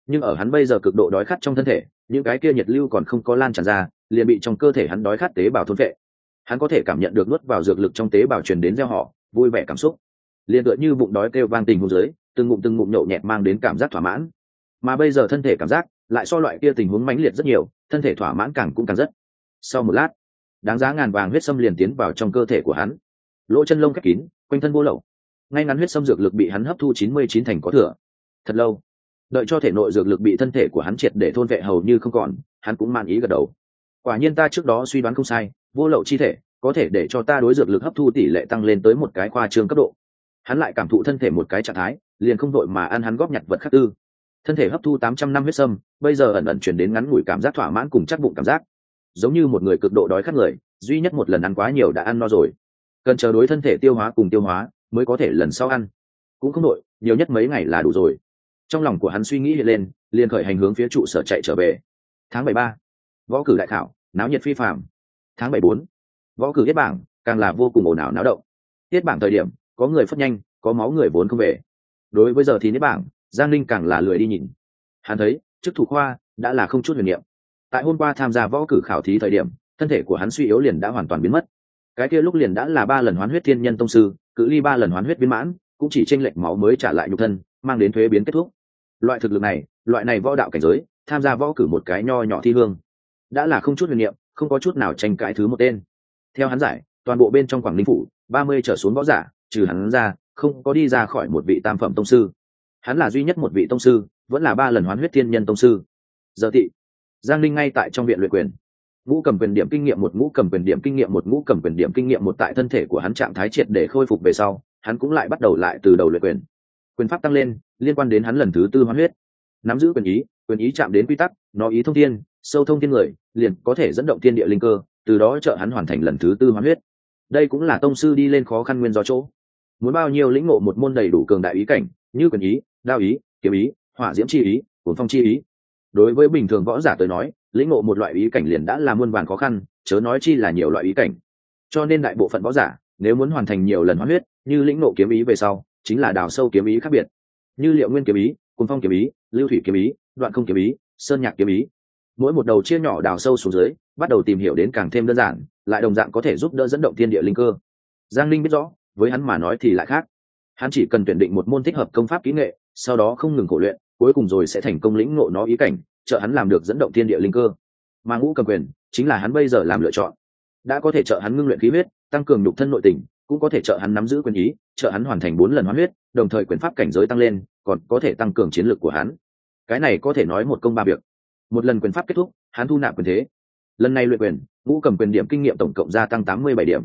Speaker 1: Nhưng ở hắn bây giờ cực độ đói khát trong thân thể, những cái kia nhiệt lưu còn không có lan tràn ra, liền bị trong cơ thể hắn đói khát tế bào thôn vệ hắn có thể cảm nhận được nuốt vào dược lực trong tế bào truyền đến gieo họ, vui vẻ cảm xúc. Liền tựa như bụng đói kêu vang tình hôn dưới, từng ngụm từng ngụm nhậu nhẹt mang đến cảm giác thỏa mãn. Mà bây giờ thân thể cảm giác lại so loại kia tình huống mãnh liệt rất nhiều, thân thể thỏa mãn càng cũng càng rất. Sau một lát, đáng giá ngàn vàng huyết sâm liền tiến vào trong cơ thể của hắn. Lỗ chân lông khép kín, quanh thân vô lậu. Ngay ngắn huyết sâm dược lực bị hắn hấp thu chín mươi chín thành có thừa. Thật lâu, đợi cho thể nội dược lực bị thân thể của hắn triệt để thôn vệ hầu như không còn, hắn cũng man ý gật đầu. Quả nhiên ta trước đó suy đoán không sai, vô lậu chi thể, có thể để cho ta đối dược lực hấp thu tỷ lệ tăng lên tới một cái khoa trương cấp độ. Hắn lại cảm thụ thân thể một cái trạng thái, liền không đội mà ăn hắn góp nhặt vật khắc tư thân thể hấp thu tám trăm năm huyết sâm, bây giờ ẩn ẩn chuyển đến ngắn ngủi cảm giác thỏa mãn cùng chắc bụng cảm giác. Giống như một người cực độ đói khát người, duy nhất một lần ăn quá nhiều đã ăn no rồi. Cần chờ đối thân thể tiêu hóa cùng tiêu hóa mới có thể lần sau ăn. Cũng không đội nhiều nhất mấy ngày là đủ rồi. Trong lòng của hắn suy nghĩ hiện lên, liền khởi hành hướng phía trụ sở chạy trở về. Tháng bảy ba, võ cử đại khảo, náo nhiệt phi phạm tháng bảy bốn, võ cử yết bảng, càng là vô cùng ồn ào náo động. Yết bảng thời điểm, có người phất nhanh, có máu người vốn không về. Đối với giờ thì yết bảng giang linh càng là lười đi nhìn. Hắn thấy, chức thủ khoa đã là không chút huyền niệm. Tại hôm qua tham gia võ cử khảo thí thời điểm, thân thể của hắn suy yếu liền đã hoàn toàn biến mất. Cái kia lúc liền đã là ba lần hoán huyết thiên nhân tông sư, cự ly ba lần hoán huyết biến mãn, cũng chỉ tranh lệch máu mới trả lại nhục thân, mang đến thuế biến kết thúc. Loại thực lực này, loại này võ đạo cảnh giới, tham gia võ cử một cái nho nhỏ thi hương, đã là không chút huyền niệm, không có chút nào tranh cãi thứ một tên. Theo hắn giải, toàn bộ bên trong quảng ninh phủ, ba mươi trở xuống võ giả, trừ hắn ra, không có đi ra khỏi một vị tam phẩm tông sư hắn là duy nhất một vị tông sư, vẫn là ba lần hoán huyết thiên nhân tông sư. Giờ thị giang linh ngay tại trong viện luyện quyền. Ngũ cầm quyền điểm kinh nghiệm một, ngũ cầm quyền điểm kinh nghiệm một, ngũ cầm quyền điểm kinh nghiệm một tại thân thể của hắn trạng thái triệt để khôi phục về sau, hắn cũng lại bắt đầu lại từ đầu luyện quyền. Quyền pháp tăng lên, liên quan đến hắn lần thứ tư hoán huyết. Nắm giữ quyền ý quyền ý chạm đến quy tắc, nó ý thông thiên, sâu thông thiên người, liền có thể dẫn động thiên địa linh cơ, từ đó trợ hắn hoàn thành lần thứ tư hoán huyết. Đây cũng là tông sư đi lên khó khăn nguyên do chỗ. Muốn bao nhiêu lĩnh ngộ một môn đầy đủ cường đại ý cảnh, như quyền ý đao ý, kiếm ý, hỏa diễm chi ý cuốn phong chi ý. Đối với bình thường võ giả tới nói, lĩnh ngộ một loại ý cảnh liền đã là muôn vàn khó khăn, chớ nói chi là nhiều loại ý cảnh. Cho nên đại bộ phận võ giả, nếu muốn hoàn thành nhiều lần hoán huyết, như lĩnh ngộ kiếm ý về sau, chính là đào sâu kiếm ý khác biệt. Như liệu nguyên kiếm ý cuốn phong kiếm ý, lưu thủy kiếm ý, đoạn không kiếm ý, sơn nhạc kiếm ý. Mỗi một đầu chia nhỏ đào sâu xuống dưới, bắt đầu tìm hiểu đến càng thêm đơn giản, lại đồng dạng có thể giúp đỡ dẫn động thiên địa linh cơ. Giang linh biết rõ, với hắn mà nói thì lại khác hắn chỉ cần tuyển định một môn thích hợp công pháp kỹ nghệ, sau đó không ngừng khổ luyện, cuối cùng rồi sẽ thành công lĩnh ngộ nó ý cảnh, trợ hắn làm được dẫn động thiên địa linh cơ. Mà ngũ cầm quyền, chính là hắn bây giờ làm lựa chọn. Đã có thể trợ hắn ngưng luyện khí huyết, tăng cường nhục thân nội tình, cũng có thể trợ hắn nắm giữ quyền ý, trợ hắn hoàn thành bốn lần hoán huyết, đồng thời quyền pháp cảnh giới tăng lên, còn có thể tăng cường chiến lược của hắn. Cái này có thể nói một công ba việc. Một lần quyền pháp kết thúc, hắn thu nạp quyền thế. Lần này luyện quyền, ngũ cầm quyền điểm kinh nghiệm tổng cộng gia tăng tám mươi bảy điểm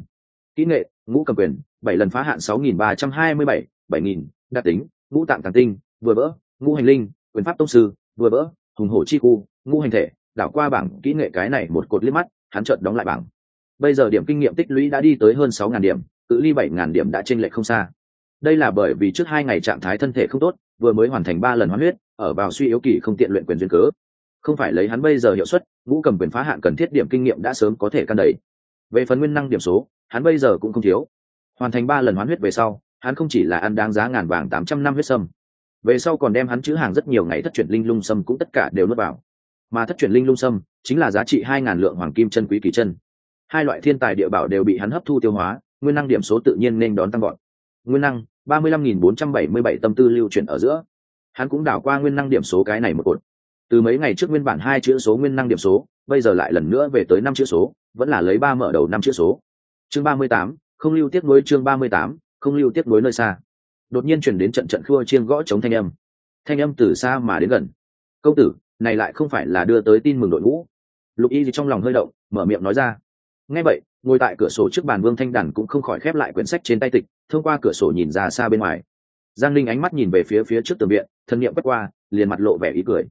Speaker 1: kỹ nghệ, ngũ cầm quyền, bảy lần phá hạn sáu nghìn ba trăm hai mươi bảy bảy nghìn, đặc tính, ngũ tạng tàng tinh, vừa vỡ, ngũ hành linh, quyền pháp tông sư, vừa vỡ, hùng hổ chi khu, ngũ hành thể, đảo qua bảng kỹ nghệ cái này một cột liếc mắt, hắn chợt đóng lại bảng. Bây giờ điểm kinh nghiệm tích lũy đã đi tới hơn sáu ngàn điểm, cự ly bảy ngàn điểm đã chênh lệch không xa. Đây là bởi vì trước hai ngày trạng thái thân thể không tốt, vừa mới hoàn thành ba lần hoán huyết, ở vào suy yếu kỳ không tiện luyện quyền duyên cớ. Không phải lấy hắn bây giờ hiệu suất, ngũ cầm quyền phá hạn cần thiết điểm kinh nghiệm đã sớm có thể căn đầy về phần nguyên năng điểm số, hắn bây giờ cũng không thiếu. Hoàn thành ba lần hoán huyết về sau, hắn không chỉ là ăn đáng giá ngàn vàng tám trăm năm huyết sâm, về sau còn đem hắn chữ hàng rất nhiều ngày thất truyền linh lung sâm cũng tất cả đều nuốt vào. Mà thất truyền linh lung sâm chính là giá trị hai ngàn lượng hoàng kim chân quý kỳ chân. Hai loại thiên tài địa bảo đều bị hắn hấp thu tiêu hóa, nguyên năng điểm số tự nhiên nên đón tăng gọn nguyên năng, ba mươi lăm nghìn bốn trăm bảy mươi bảy tâm tư lưu chuyển ở giữa. Hắn cũng đảo qua nguyên năng điểm số cái này một cột. Từ mấy ngày trước nguyên bản hai chữ số nguyên năng điểm số, bây giờ lại lần nữa về tới năm chữ số vẫn là lấy ba mở đầu năm chữ số. Chương ba mươi tám, không lưu tiếp nối chương ba mươi tám, không lưu tiếp nối nơi xa. Đột nhiên chuyển đến trận trận khua chiêng gõ chống thanh âm. Thanh âm từ xa mà đến gần. Công tử, này lại không phải là đưa tới tin mừng đội ngũ. Lục y gì trong lòng hơi động, mở miệng nói ra. Ngay vậy, ngồi tại cửa sổ trước bàn vương thanh đàn cũng không khỏi khép lại quyển sách trên tay tịch, thông qua cửa sổ nhìn ra xa bên ngoài. Giang linh ánh mắt nhìn về phía phía trước tường viện, thân nhiệm quét qua, liền mặt lộ vẻ ý cười.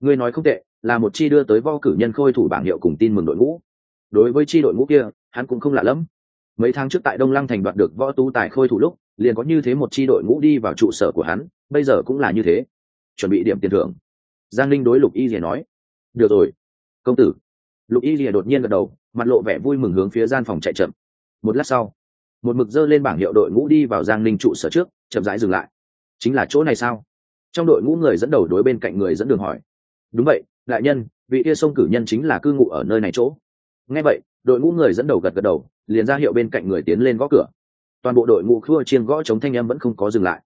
Speaker 1: Ngươi nói không tệ, là một chi đưa tới vo cử nhân khôi thủ bảng hiệu cùng tin mừng đội ngũ đối với chi đội ngũ kia, hắn cũng không lạ lẫm. Mấy tháng trước tại đông lăng thành đoạt được võ tú tài khôi thủ lúc, liền có như thế một chi đội ngũ đi vào trụ sở của hắn, bây giờ cũng là như thế. Chuẩn bị điểm tiền thưởng. Giang linh đối lục y rìa nói, được rồi, công tử. Lục y lìa đột nhiên gật đầu, mặt lộ vẻ vui mừng hướng phía gian phòng chạy chậm. Một lát sau, một mực dơ lên bảng hiệu đội ngũ đi vào giang ninh trụ sở trước, chậm rãi dừng lại. Chính là chỗ này sao? Trong đội ngũ người dẫn đầu đối bên cạnh người dẫn đường hỏi. Đúng vậy, đại nhân, vị kia sông cử nhân chính là cư ngụ ở nơi này chỗ ngay vậy, đội ngũ người dẫn đầu gật gật đầu, liền ra hiệu bên cạnh người tiến lên gõ cửa. Toàn bộ đội ngũ khua chiên gõ chống thanh âm vẫn không có dừng lại.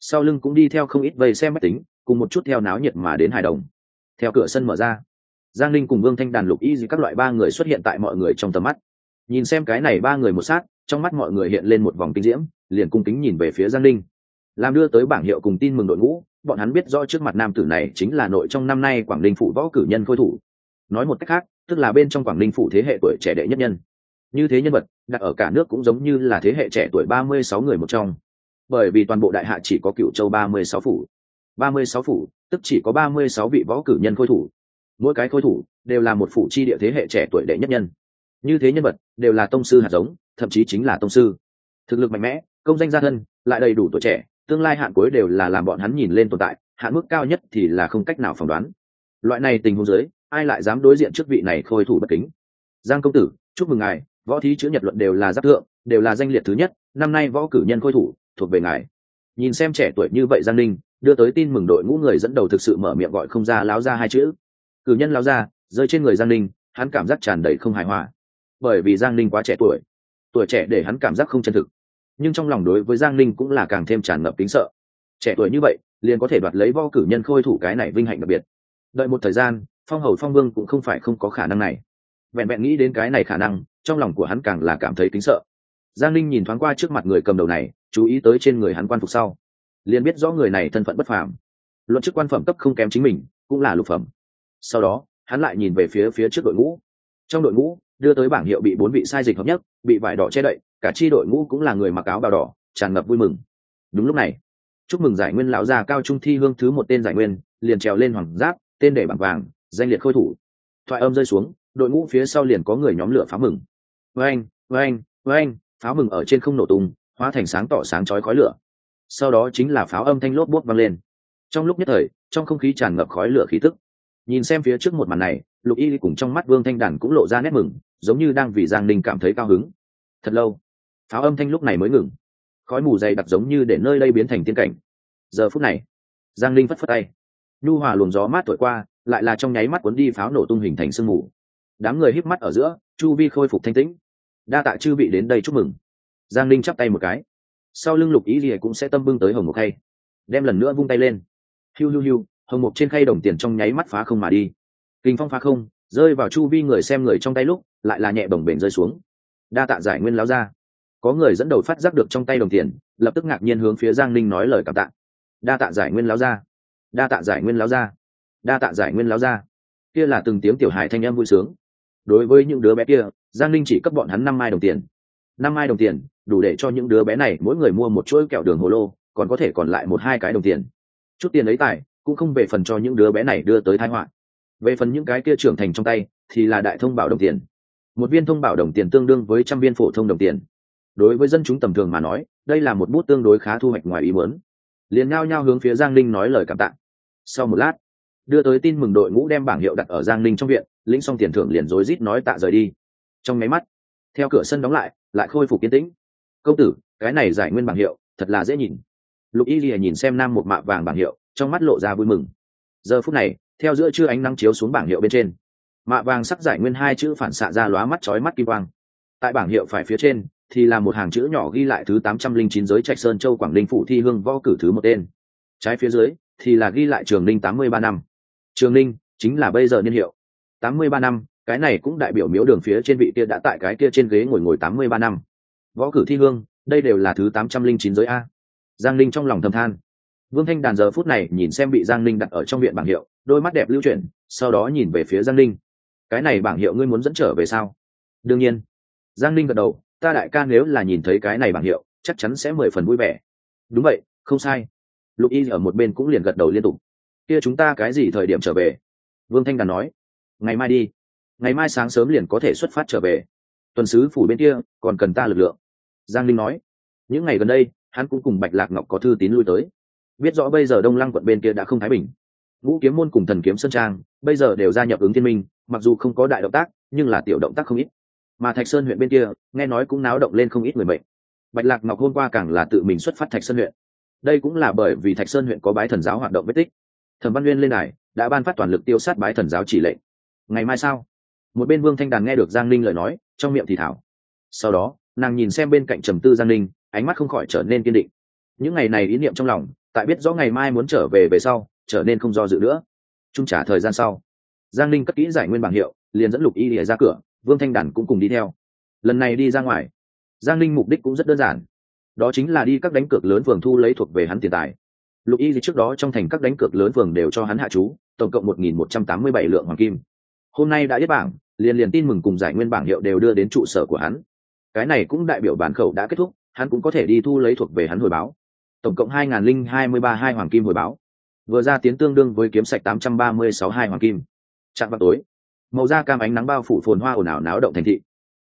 Speaker 1: Sau lưng cũng đi theo không ít vây xem máy tính, cùng một chút theo náo nhiệt mà đến hài đồng. Theo cửa sân mở ra, giang linh cùng vương thanh đàn, lục y gì các loại ba người xuất hiện tại mọi người trong tầm mắt. Nhìn xem cái này ba người một sát, trong mắt mọi người hiện lên một vòng kinh diễm, liền cung kính nhìn về phía giang linh làm đưa tới bảng hiệu cùng tin mừng đội ngũ, bọn hắn biết rõ trước mặt nam tử này chính là nội trong năm nay quảng ninh phủ võ cử nhân khôi thủ. Nói một cách khác tức là bên trong quảng ninh phủ thế hệ tuổi trẻ đệ nhất nhân. Như thế nhân vật, đặt ở cả nước cũng giống như là thế hệ trẻ tuổi ba mươi sáu người một trong. Bởi vì toàn bộ đại hạ chỉ có cựu châu ba mươi sáu phủ. ba mươi sáu phủ, tức chỉ có ba mươi sáu vị võ cử nhân khôi thủ. Mỗi cái khôi thủ đều là một phủ chi địa thế hệ trẻ tuổi đệ nhất nhân. Như thế nhân vật đều là tông sư hạt giống, thậm chí chính là tông sư. Thực lực mạnh mẽ, công danh gia thân, lại đầy đủ tuổi trẻ, tương lai hạn cuối đều là làm bọn hắn nhìn lên tồn tại, hạn mức cao nhất thì là không cách nào phỏng đoán. Loại này tình huống giới ai lại dám đối diện trước vị này khôi thủ bất kính? Giang công tử, chúc mừng ngài, võ thí chữ nhật luận đều là giáp thượng, đều là danh liệt thứ nhất, năm nay võ cử nhân khôi thủ, thuộc về ngài. Nhìn xem trẻ tuổi như vậy giang ninh, đưa tới tin mừng đội ngũ người dẫn đầu thực sự mở miệng gọi không ra láo ra hai chữ. Cử nhân láo ra, rơi trên người giang ninh, hắn cảm giác tràn đầy không hài hòa. Bởi vì giang ninh quá trẻ tuổi tuổi trẻ để hắn cảm giác không chân thực. Nhưng trong lòng đối với giang ninh cũng là càng thêm tràn ngập kính sợ. Trẻ tuổi như vậy, liền có thể đoạt lấy võ cử nhân khôi thủ cái này vinh hạnh đặc biệt. Đợi một thời gian phong hầu phong vương cũng không phải không có khả năng này. Vẹn vẹn nghĩ đến cái này khả năng, trong lòng của hắn càng là cảm thấy kính sợ. Giang Linh nhìn thoáng qua trước mặt người cầm đầu này, chú ý tới trên người hắn quan phục sau. Liền biết rõ người này thân phận bất phàm. Luận chức quan phẩm cấp không kém chính mình, cũng là lục phẩm. Sau đó, hắn lại nhìn về phía phía trước đội ngũ. Trong đội ngũ, đưa tới bảng hiệu bị bốn vị sai dịch hợp nhất, bị vải đỏ che đậy, cả chi đội ngũ cũng là người mặc áo bào đỏ, tràn ngập vui mừng. Đúng lúc này, chúc mừng giải nguyên lão gia cao trung thi hương thứ một tên giải nguyên, liền trèo lên hoàng giáp, tên để bảng vàng danh liệt khôi thủ. Thoại âm rơi xuống, đội ngũ phía sau liền có người nhóm lửa pháo mừng. Với anh với pháo mừng ở trên không nổ tung, hóa thành sáng tỏ sáng chói khói lửa. Sau đó chính là pháo âm thanh lốp bốt văng lên. Trong lúc nhất thời, trong không khí tràn ngập khói lửa khí tức. Nhìn xem phía trước một màn này, lục y cùng trong mắt vương thanh đàn cũng lộ ra nét mừng, giống như đang vì giang ninh cảm thấy cao hứng. Thật lâu, pháo âm thanh lúc này mới ngừng. Khói mù dày đặc giống như để nơi đây biến thành tiên cảnh. Giờ phút này, giang ninh phất phất tay. Nhu hòa luồng gió mát thổi qua lại là trong nháy mắt cuốn đi pháo nổ tung hình thành sương mù. Đám người híp mắt ở giữa, chu vi khôi phục thanh tĩnh. Đa tạ chư vị đến đây chúc mừng. Giang ninh chắp tay một cái. Sau lưng lục ý gì cũng sẽ tâm bưng tới hồng một khay. Đem lần nữa vung tay lên. Hiu hiu hiu, hồng một trên khay đồng tiền trong nháy mắt phá không mà đi. Kinh phong phá không, rơi vào chu vi người xem người trong tay lúc, lại là nhẹ bồng bềnh rơi xuống. Đa tạ giải nguyên láo ra có người dẫn đầu phát giác được trong tay đồng tiền, lập tức ngạc nhiên hướng phía giang ninh nói lời cảm tạ. Đa tạ giải nguyên láo ra đa tạ giải nguyên láo ra đa tạ giải nguyên láo ra kia là từng tiếng tiểu hài thanh em vui sướng. Đối với những đứa bé kia, giang ninh chỉ cấp bọn hắn năm mai đồng tiền. Năm mai đồng tiền, đủ để cho những đứa bé này mỗi người mua một chuỗi kẹo đường hồ lô, còn có thể còn lại một hai cái đồng tiền. Chút tiền ấy tài, cũng không về phần cho những đứa bé này đưa tới thái họa. Về phần những cái kia trưởng thành trong tay, thì là đại thông bảo đồng tiền. Một viên thông bảo đồng tiền tương đương với trăm viên phổ thông đồng tiền. Đối với dân chúng tầm thường mà nói, đây là một bút tương đối khá thu hoạch ngoài ý muốn. Liền ngao nhao hướng phía giang ninh nói lời cảm tạ. Sau một lát đưa tới tin mừng đội ngũ đem bảng hiệu đặt ở giang ninh trong viện, lĩnh xong tiền thưởng liền rối rít nói tạ rời đi. Trong máy mắt, theo cửa sân đóng lại lại khôi phục kiến tĩnh. Công tử, cái này giải nguyên bảng hiệu, thật là dễ nhìn. Lục y lìa nhìn xem nam một mạ vàng bảng hiệu, trong mắt lộ ra vui mừng. Giờ phút này, theo giữa chưa ánh nắng chiếu xuống bảng hiệu bên trên, mạ vàng sắc giải nguyên hai chữ phản xạ ra lóa mắt chói mắt kim quang. Tại bảng hiệu phải phía trên, thì là một hàng chữ nhỏ ghi lại thứ tám trăm linh chín giới trạch sơn châu quảng ninh phủ thi hương võ cử thứ một tên. Trái phía dưới, thì là ghi lại trường ninh tám mươi ba năm trường ninh chính là bây giờ niên hiệu. Tám mươi ba năm, cái này cũng đại biểu miếu đường phía trên vị kia đã tại cái kia trên ghế ngồi ngồi tám mươi ba năm. Võ cử thi hương, đây đều là thứ tám trăm linh chín giới a. Giang linh trong lòng thầm than. Vương thanh đàn giờ phút này nhìn xem bị giang linh đặt ở trong viện bảng hiệu, đôi mắt đẹp lưu chuyển, sau đó nhìn về phía giang linh cái này bảng hiệu ngươi muốn dẫn trở về sao? Đương nhiên. Giang linh gật đầu, ta đại ca nếu là nhìn thấy cái này bảng hiệu, chắc chắn sẽ mười phần vui vẻ. Đúng vậy, không sai. Lục y ở một bên cũng liền gật đầu liên tục kia chúng ta cái gì thời điểm trở về? Vương thanh đàn nói. Ngày mai đi. Ngày mai sáng sớm liền có thể xuất phát trở về. Tuần sứ phủ bên kia, còn cần ta lực lượng. Giang linh nói. Những ngày gần đây, hắn cũng cùng bạch lạc ngọc có thư tín lui tới. Biết rõ bây giờ đông lăng quận bên kia đã không thái bình. Vũ kiếm môn cùng thần kiếm sơn trang, bây giờ đều gia nhập ứng thiên minh, mặc dù không có đại động tác, nhưng là tiểu động tác không ít. Mà thạch sơn huyện bên kia, nghe nói cũng náo động lên không ít người bệnh bạch lạc ngọc hôm qua càng là tự mình xuất phát thạch sơn huyện. Đây cũng là bởi vì thạch sơn huyện có bái thần giáo hoạt động vết tích thẩm văn nguyên lên đài, đã ban phát toàn lực tiêu sát bái thần giáo chỉ lệnh. Ngày mai sao? Một bên vương thanh đàn nghe được giang linh lời nói trong miệng thì thảo. Sau đó nàng nhìn xem bên cạnh trầm tư giang linh ánh mắt không khỏi trở nên kiên định. Những ngày này ý niệm trong lòng tại biết rõ ngày mai muốn trở về về sau trở nên không do dự nữa. Trung trả thời gian sau giang linh cất kỹ giải nguyên bảng hiệu liền dẫn lục y lìa ra cửa vương thanh đàn cũng cùng đi theo. Lần này đi ra ngoài giang linh mục đích cũng rất đơn giản. Đó chính là đi các đánh cược lớn phường thu lấy thuộc về hắn tiền tài lục y thì trước đó trong thành các đánh cược lớn phường đều cho hắn hạ chú, tổng cộng một nghìn một trăm tám mươi bảy lượng hoàng kim. Hôm nay đã yết bảng, liền liền tin mừng cùng giải nguyên bảng hiệu đều đưa đến trụ sở của hắn. Cái này cũng đại biểu bản khẩu đã kết thúc, hắn cũng có thể đi thu lấy thuộc về hắn hồi báo. Tổng cộng hai nghìn linh hai mươi ba hai hoàng kim hồi báo. Vừa ra tiến tương đương với kiếm sạch tám trăm ba mươi sáu hai hoàng kim. Chạm vào tối, màu da cam ánh nắng bao phủ phồn hoa ồn ào náo động thành thị.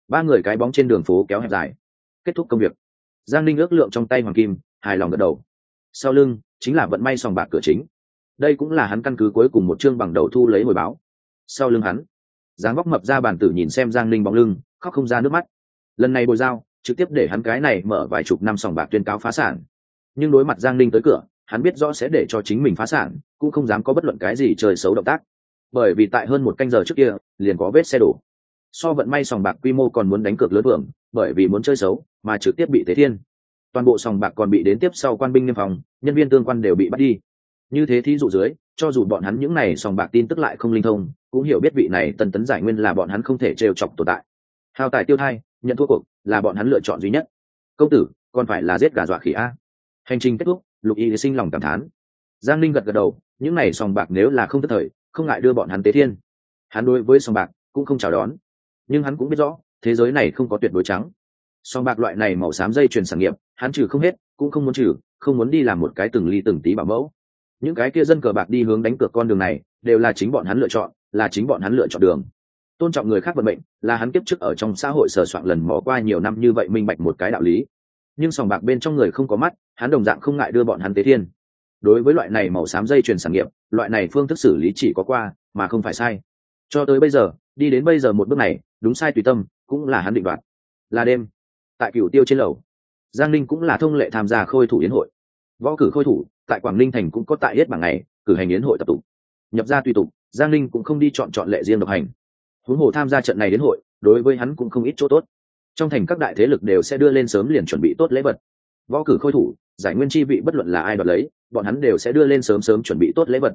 Speaker 1: Ba người cái bóng trên đường phố kéo hẹp dài. Kết thúc công việc. Giang linh ước lượng trong tay hoàng kim, hài lòng gật đầu. Sau lưng chính là vận may sòng bạc cửa chính. Đây cũng là hắn căn cứ cuối cùng một chương bằng đầu thu lấy hồi báo. Sau lưng hắn, dáng vóc mập ra bàn tử nhìn xem giang linh bóng lưng, khóc không ra nước mắt. Lần này bồi giao, trực tiếp để hắn cái này mở vài chục năm sòng bạc tuyên cáo phá sản. Nhưng đối mặt giang linh tới cửa, hắn biết rõ sẽ để cho chính mình phá sản, cũng không dám có bất luận cái gì trời xấu động tác. Bởi vì tại hơn một canh giờ trước kia, liền có vết xe đổ. So vận may sòng bạc quy mô còn muốn đánh cược lớn vượng, bởi vì muốn chơi xấu, mà trực tiếp bị thế thiên toàn bộ sòng bạc còn bị đến tiếp sau quan binh niêm phòng nhân viên tương quan đều bị bắt đi. Như thế thí dụ dưới, cho dù bọn hắn những này sòng bạc tin tức lại không linh thông, cũng hiểu biết vị này tân tấn giải nguyên là bọn hắn không thể trêu chọc tồn tại. Hào tài tiêu thai, nhận thua cuộc, là bọn hắn lựa chọn duy nhất. Công tử, còn phải là giết gà dọa khỉ a. Hành trình kết thúc, lục y sinh lòng cảm thán. Giang linh gật gật đầu, những này sòng bạc nếu là không thất thời, không ngại đưa bọn hắn tế thiên. Hắn đối với sòng bạc cũng không chào đón. Nhưng hắn cũng biết rõ, thế giới này không có tuyệt đối trắng sòng bạc loại này màu xám dây chuyền sản nghiệp, hắn trừ không hết, cũng không muốn trừ, không muốn đi làm một cái từng ly từng tí bảo mẫu. Những cái kia dân cờ bạc đi hướng đánh cược con đường này, đều là chính bọn hắn lựa chọn, là chính bọn hắn lựa chọn đường. Tôn trọng người khác vận mệnh, là hắn kiếp trước ở trong xã hội sờ soạn lần mò qua nhiều năm như vậy minh bạch một cái đạo lý. Nhưng sòng bạc bên trong người không có mắt, hắn đồng dạng không ngại đưa bọn hắn tế thiên. Đối với loại này màu xám dây chuyền sản nghiệp, loại này phương thức xử lý chỉ có qua, mà không phải sai. Cho tới bây giờ, đi đến bây giờ một bước này, đúng sai tùy tâm, cũng là hắn định đoạt. Là đêm tại cửu tiêu trên lầu. Giang ninh cũng là thông lệ tham gia khôi thủ yến hội. Võ cử khôi thủ, tại quảng ninh thành cũng có tại hết bảng ngày, cử hành yến hội tập tục. Nhập ra tùy tục, giang ninh cũng không đi chọn chọn lệ riêng độc hành. Huống hồ tham gia trận này đến hội, đối với hắn cũng không ít chỗ tốt. Trong thành các đại thế lực đều sẽ đưa lên sớm liền chuẩn bị tốt lễ vật. Võ cử khôi thủ, giải nguyên chi vị bất luận là ai đoạt lấy, bọn hắn đều sẽ đưa lên sớm sớm chuẩn bị tốt lễ vật.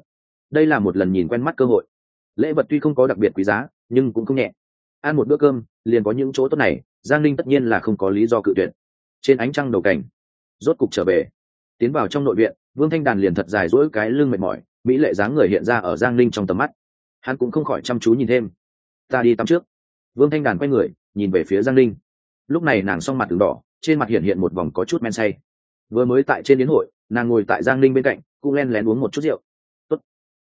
Speaker 1: Đây là một lần nhìn quen mắt cơ hội. Lễ vật tuy không có đặc biệt quý giá, nhưng cũng không nhẹ ăn một bữa cơm, liền có những chỗ tốt này, giang linh tất nhiên là không có lý do cự tuyệt. Trên ánh trăng đầu cảnh, rốt cục trở về. Tiến vào trong nội viện, vương thanh đàn liền thật dài dỗi cái lưng mệt mỏi, mỹ lệ dáng người hiện ra ở giang linh trong tầm mắt. Hắn cũng không khỏi chăm chú nhìn thêm. Ta đi tắm trước. Vương thanh đàn quay người, nhìn về phía giang linh lúc này nàng s o n g mặt từng đỏ, trên mặt hiện hiện một vòng có chút men say. Vừa mới tại trên đến hội, nàng ngồi tại giang linh bên cạnh, cũng len lén uống một chút rượu. Tốt.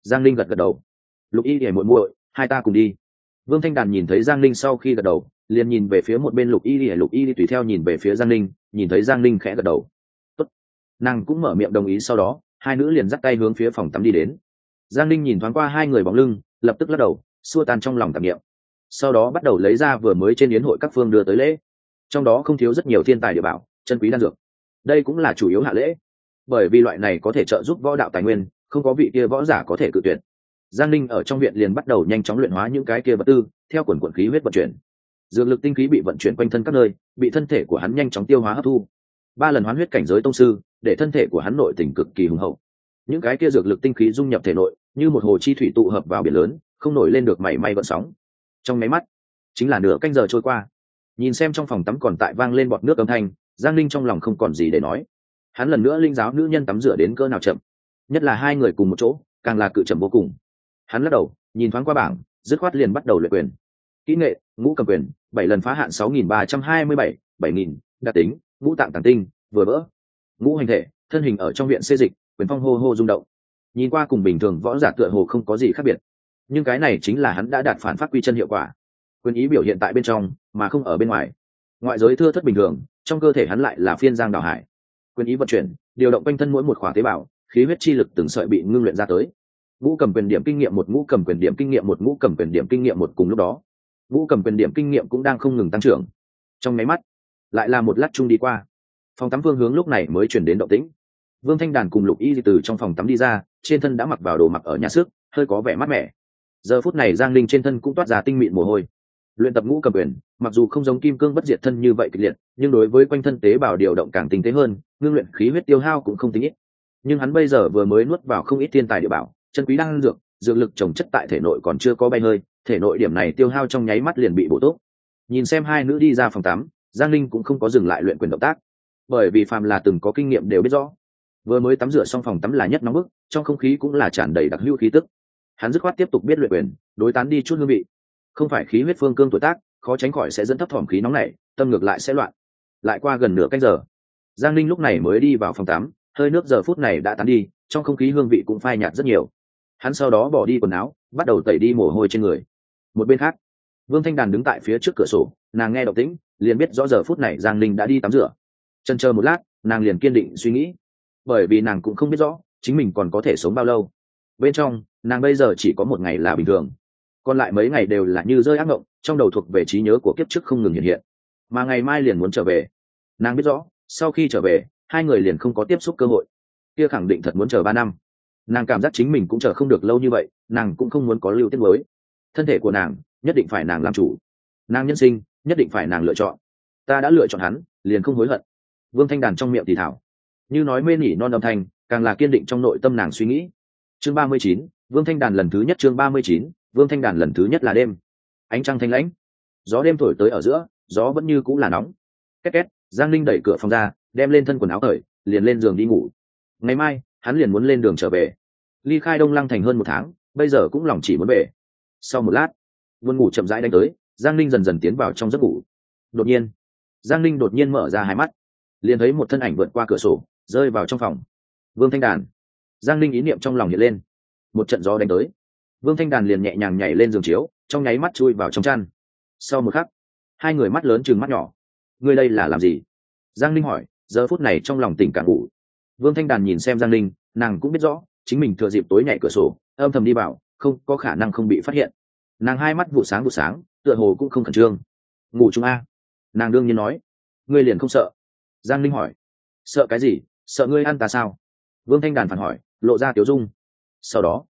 Speaker 1: giang linh gật gật đầu. Lục y để muội muội, hai ta cùng đi vương thanh đàn nhìn thấy giang linh sau khi gật đầu, liền nhìn về phía một bên lục y để lục y tùy theo nhìn về phía giang linh nhìn thấy giang linh khẽ gật đầu. Tốt. nàng cũng mở miệng đồng ý sau đó, hai nữ liền dắt tay hướng phía phòng tắm đi đến. Giang linh nhìn thoáng qua hai người bóng lưng, lập tức lắc đầu, xua tan trong lòng tạp nghiệm sau đó bắt đầu lấy ra vừa mới trên yến hội các phương đưa tới lễ. Trong đó không thiếu rất nhiều thiên tài địa bảo, chân quý đan dược. Đây cũng là chủ yếu hạ lễ. Bởi vì loại này có thể trợ giúp võ đạo tài nguyên, không có vị kia võ giả có thể cự tuyệt giang ninh ở trong viện liền bắt đầu nhanh chóng luyện hóa những cái kia vật tư, theo quần quận khí huyết vận chuyển. Dược lực tinh khí bị vận chuyển quanh thân các nơi, bị thân thể của hắn nhanh chóng tiêu hóa hấp thu. Ba lần hoán huyết cảnh giới tông sư, để thân thể của hắn nội tỉnh cực kỳ hùng hậu. Những cái kia dược lực tinh khí dung nhập thể nội, như một hồ chi thủy tụ hợp vào biển lớn, không nổi lên được mảy may vận sóng. Trong máy mắt, chính là nửa canh giờ trôi qua. Nhìn xem trong phòng tắm còn tại vang lên bọt nước âm thanh, giang linh trong lòng không còn gì để nói. Hắn lần nữa linh giáo nữ nhân tắm rửa đến cỡ nào chậm. Nhất là hai người cùng một chỗ, càng là cự chậm vô cùng hắn lắc đầu, nhìn thoáng qua bảng, dứt khoát liền bắt đầu luyện quyền. Kỹ nghệ, ngũ cầm quyền, bảy lần phá hạn sáu nghìn ba trăm hai mươi bảy bảy nghìn, đặc tính, ngũ tạng tàng tinh, vừa vỡ. Ngũ hành thể, thân hình ở trong viện xê dịch, quyền phong hô hô rung động. Nhìn qua cùng bình thường võ giả tựa hồ không có gì khác biệt. Nhưng cái này chính là hắn đã đạt phản phát quy chân hiệu quả. Quyền ý biểu hiện tại bên trong, mà không ở bên ngoài. Ngoại giới thưa thất bình thường, trong cơ thể hắn lại là phiên giang đảo hải. Quyền ý vận chuyển, điều động quanh thân mỗi một khỏa tế bào, khí huyết chi lực từng sợi bị ngưng luyện ra tới ngũ cầm quyền điểm kinh nghiệm một, ngũ cầm quyền điểm kinh nghiệm một, ngũ cầm quyền điểm kinh nghiệm một cùng lúc đó, ngũ cầm quyền điểm kinh nghiệm cũng đang không ngừng tăng trưởng. Trong máy mắt, lại là một lát chung đi qua. Phòng tắm vương hướng lúc này mới chuyển đến động tĩnh. Vương thanh đàn cùng lục y từ trong phòng tắm đi ra, trên thân đã mặc vào đồ mặc ở nhà sức hơi có vẻ mát mẻ. Giờ phút này giang linh trên thân cũng toát ra tinh mịn mồ hôi. Luyện tập ngũ cầm quyền, mặc dù không giống kim cương bất diệt thân như vậy kịch liệt, nhưng đối với quanh thân tế bào điều động càng tinh tế hơn, ngưng luyện khí huyết tiêu hao cũng không tính ít. Nhưng hắn bây giờ vừa mới nuốt vào không ít thiên tài địa bảo chân quý đang dược dược lực trồng chất tại thể nội còn chưa có bay hơi, thể nội điểm này tiêu hao trong nháy mắt liền bị bổ tốt nhìn xem hai nữ đi ra phòng tắm, giang linh cũng không có dừng lại luyện quyền động tác. Bởi vì phàm là từng có kinh nghiệm đều biết rõ, vừa mới tắm rửa xong phòng tắm là nhất nóng bức, trong không khí cũng là tràn đầy đặc hữu khí tức. Hắn dứt khoát tiếp tục biết luyện quyền, đối tán đi chút hương vị. Không phải khí huyết phương cương tuổi tác, khó tránh khỏi sẽ dẫn thấp thỏm khí nóng này, tâm ngược lại sẽ loạn. Lại qua gần nửa canh giờ, giang linh lúc này mới đi vào phòng tắm, hơi nước giờ phút này đã tán đi, trong không khí hương vị cũng phai nhạt rất nhiều hắn sau đó bỏ đi quần áo, bắt đầu tẩy đi mồ hôi trên người. Một bên khác, vương thanh đàn đứng tại phía trước cửa sổ, nàng nghe động tĩnh, liền biết rõ giờ phút này giang linh đã đi tắm rửa. Chân chờ một lát, nàng liền kiên định suy nghĩ. Bởi vì nàng cũng không biết rõ, chính mình còn có thể sống bao lâu. Bên trong, nàng bây giờ chỉ có một ngày là bình thường. Còn lại mấy ngày đều là như rơi ác mộng, trong đầu thuộc về trí nhớ của kiếp trước không ngừng hiện hiện. Mà ngày mai liền muốn trở về. Nàng biết rõ, sau khi trở về, hai người liền không có tiếp xúc cơ hội. Kia khẳng định thật muốn chờ ba năm nàng cảm giác chính mình cũng chờ không được lâu như vậy, nàng cũng không muốn có lưu tiết mới thân thể của nàng, nhất định phải nàng làm chủ. Nàng nhân sinh, nhất định phải nàng lựa chọn. Ta đã lựa chọn hắn, liền không hối hận. Vương thanh đàn trong miệng thì thảo. Như nói mê nỉ non âm thanh, càng là kiên định trong nội tâm nàng suy nghĩ. Chương ba mươi chín, vương thanh đàn lần thứ nhất, chương ba mươi chín, vương thanh đàn lần thứ nhất là đêm. Ánh trăng thanh lãnh. Gió đêm thổi tới ở giữa, gió vẫn như cũ là nóng. Két két, giang linh đẩy cửa phòng ra, đem lên thân quần áo cởi, liền lên giường đi ngủ. Ngày mai hắn liền muốn lên đường trở về. Ly khai đông lăng thành hơn một tháng, bây giờ cũng lòng chỉ muốn về. Sau một lát vươn ngủ chậm rãi đánh tới, giang ninh dần dần tiến vào trong giấc ngủ. Đột nhiên, giang ninh đột nhiên mở ra hai mắt. Liền thấy một thân ảnh vượt qua cửa sổ, rơi vào trong phòng. Vương thanh đàn. Giang ninh ý niệm trong lòng hiện lên. Một trận gió đánh tới. Vương thanh đàn liền nhẹ nhàng nhảy lên giường chiếu, trong nháy mắt chui vào trong chăn. Sau một khắc, hai người mắt lớn chừng mắt nhỏ. Ngươi đây là làm gì? Giang ninh hỏi, giờ phút này trong lòng tỉnh càng ngủ vương thanh đàn nhìn xem giang linh nàng cũng biết rõ, chính mình thừa dịp tối nhảy cửa sổ, âm thầm đi vào, không, có khả năng không bị phát hiện. Nàng hai mắt vụ sáng vụ sáng, tựa hồ cũng không khẩn trương. Ngủ chung a? Nàng đương nhiên nói. Ngươi liền không sợ? Giang linh hỏi. Sợ cái gì? Sợ ngươi ăn ta sao? Vương thanh đàn phản hỏi, lộ ra tiểu dung. Sau đó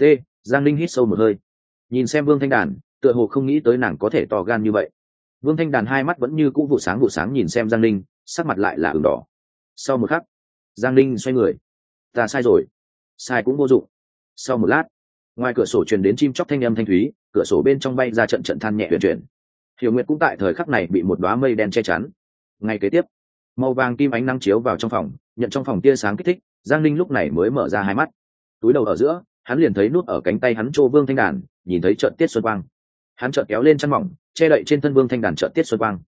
Speaker 1: t giang linh hít sâu một hơi. Nhìn xem vương thanh đàn, tựa hồ không nghĩ tới nàng có thể to gan như vậy. Vương thanh đàn hai mắt vẫn như cũ vụ sáng vụ sáng nhìn xem giang linh sắc mặt lại là ửng đỏ. Sau một khắc giang linh xoay người. Ta sai rồi. Sai cũng vô dụng. Sau một lát, ngoài cửa sổ truyền đến chim chóc thanh âm thanh thúy, cửa sổ bên trong bay ra trận trận than nhẹ huyền chuyển. Hiểu nguyệt cũng tại thời khắc này bị một đoá mây đen che chắn. Ngay kế tiếp, màu vàng kim ánh nắng chiếu vào trong phòng, nhận trong phòng tia sáng kích thích, giang linh lúc này mới mở ra hai mắt. Túi đầu ở giữa, hắn liền thấy nút ở cánh tay hắn chô vương thanh đàn, nhìn thấy trận tiết xuân quang. Hắn trợn kéo lên chăn mỏng, che đậy trên thân vương thanh đàn trận tiết xuân quang.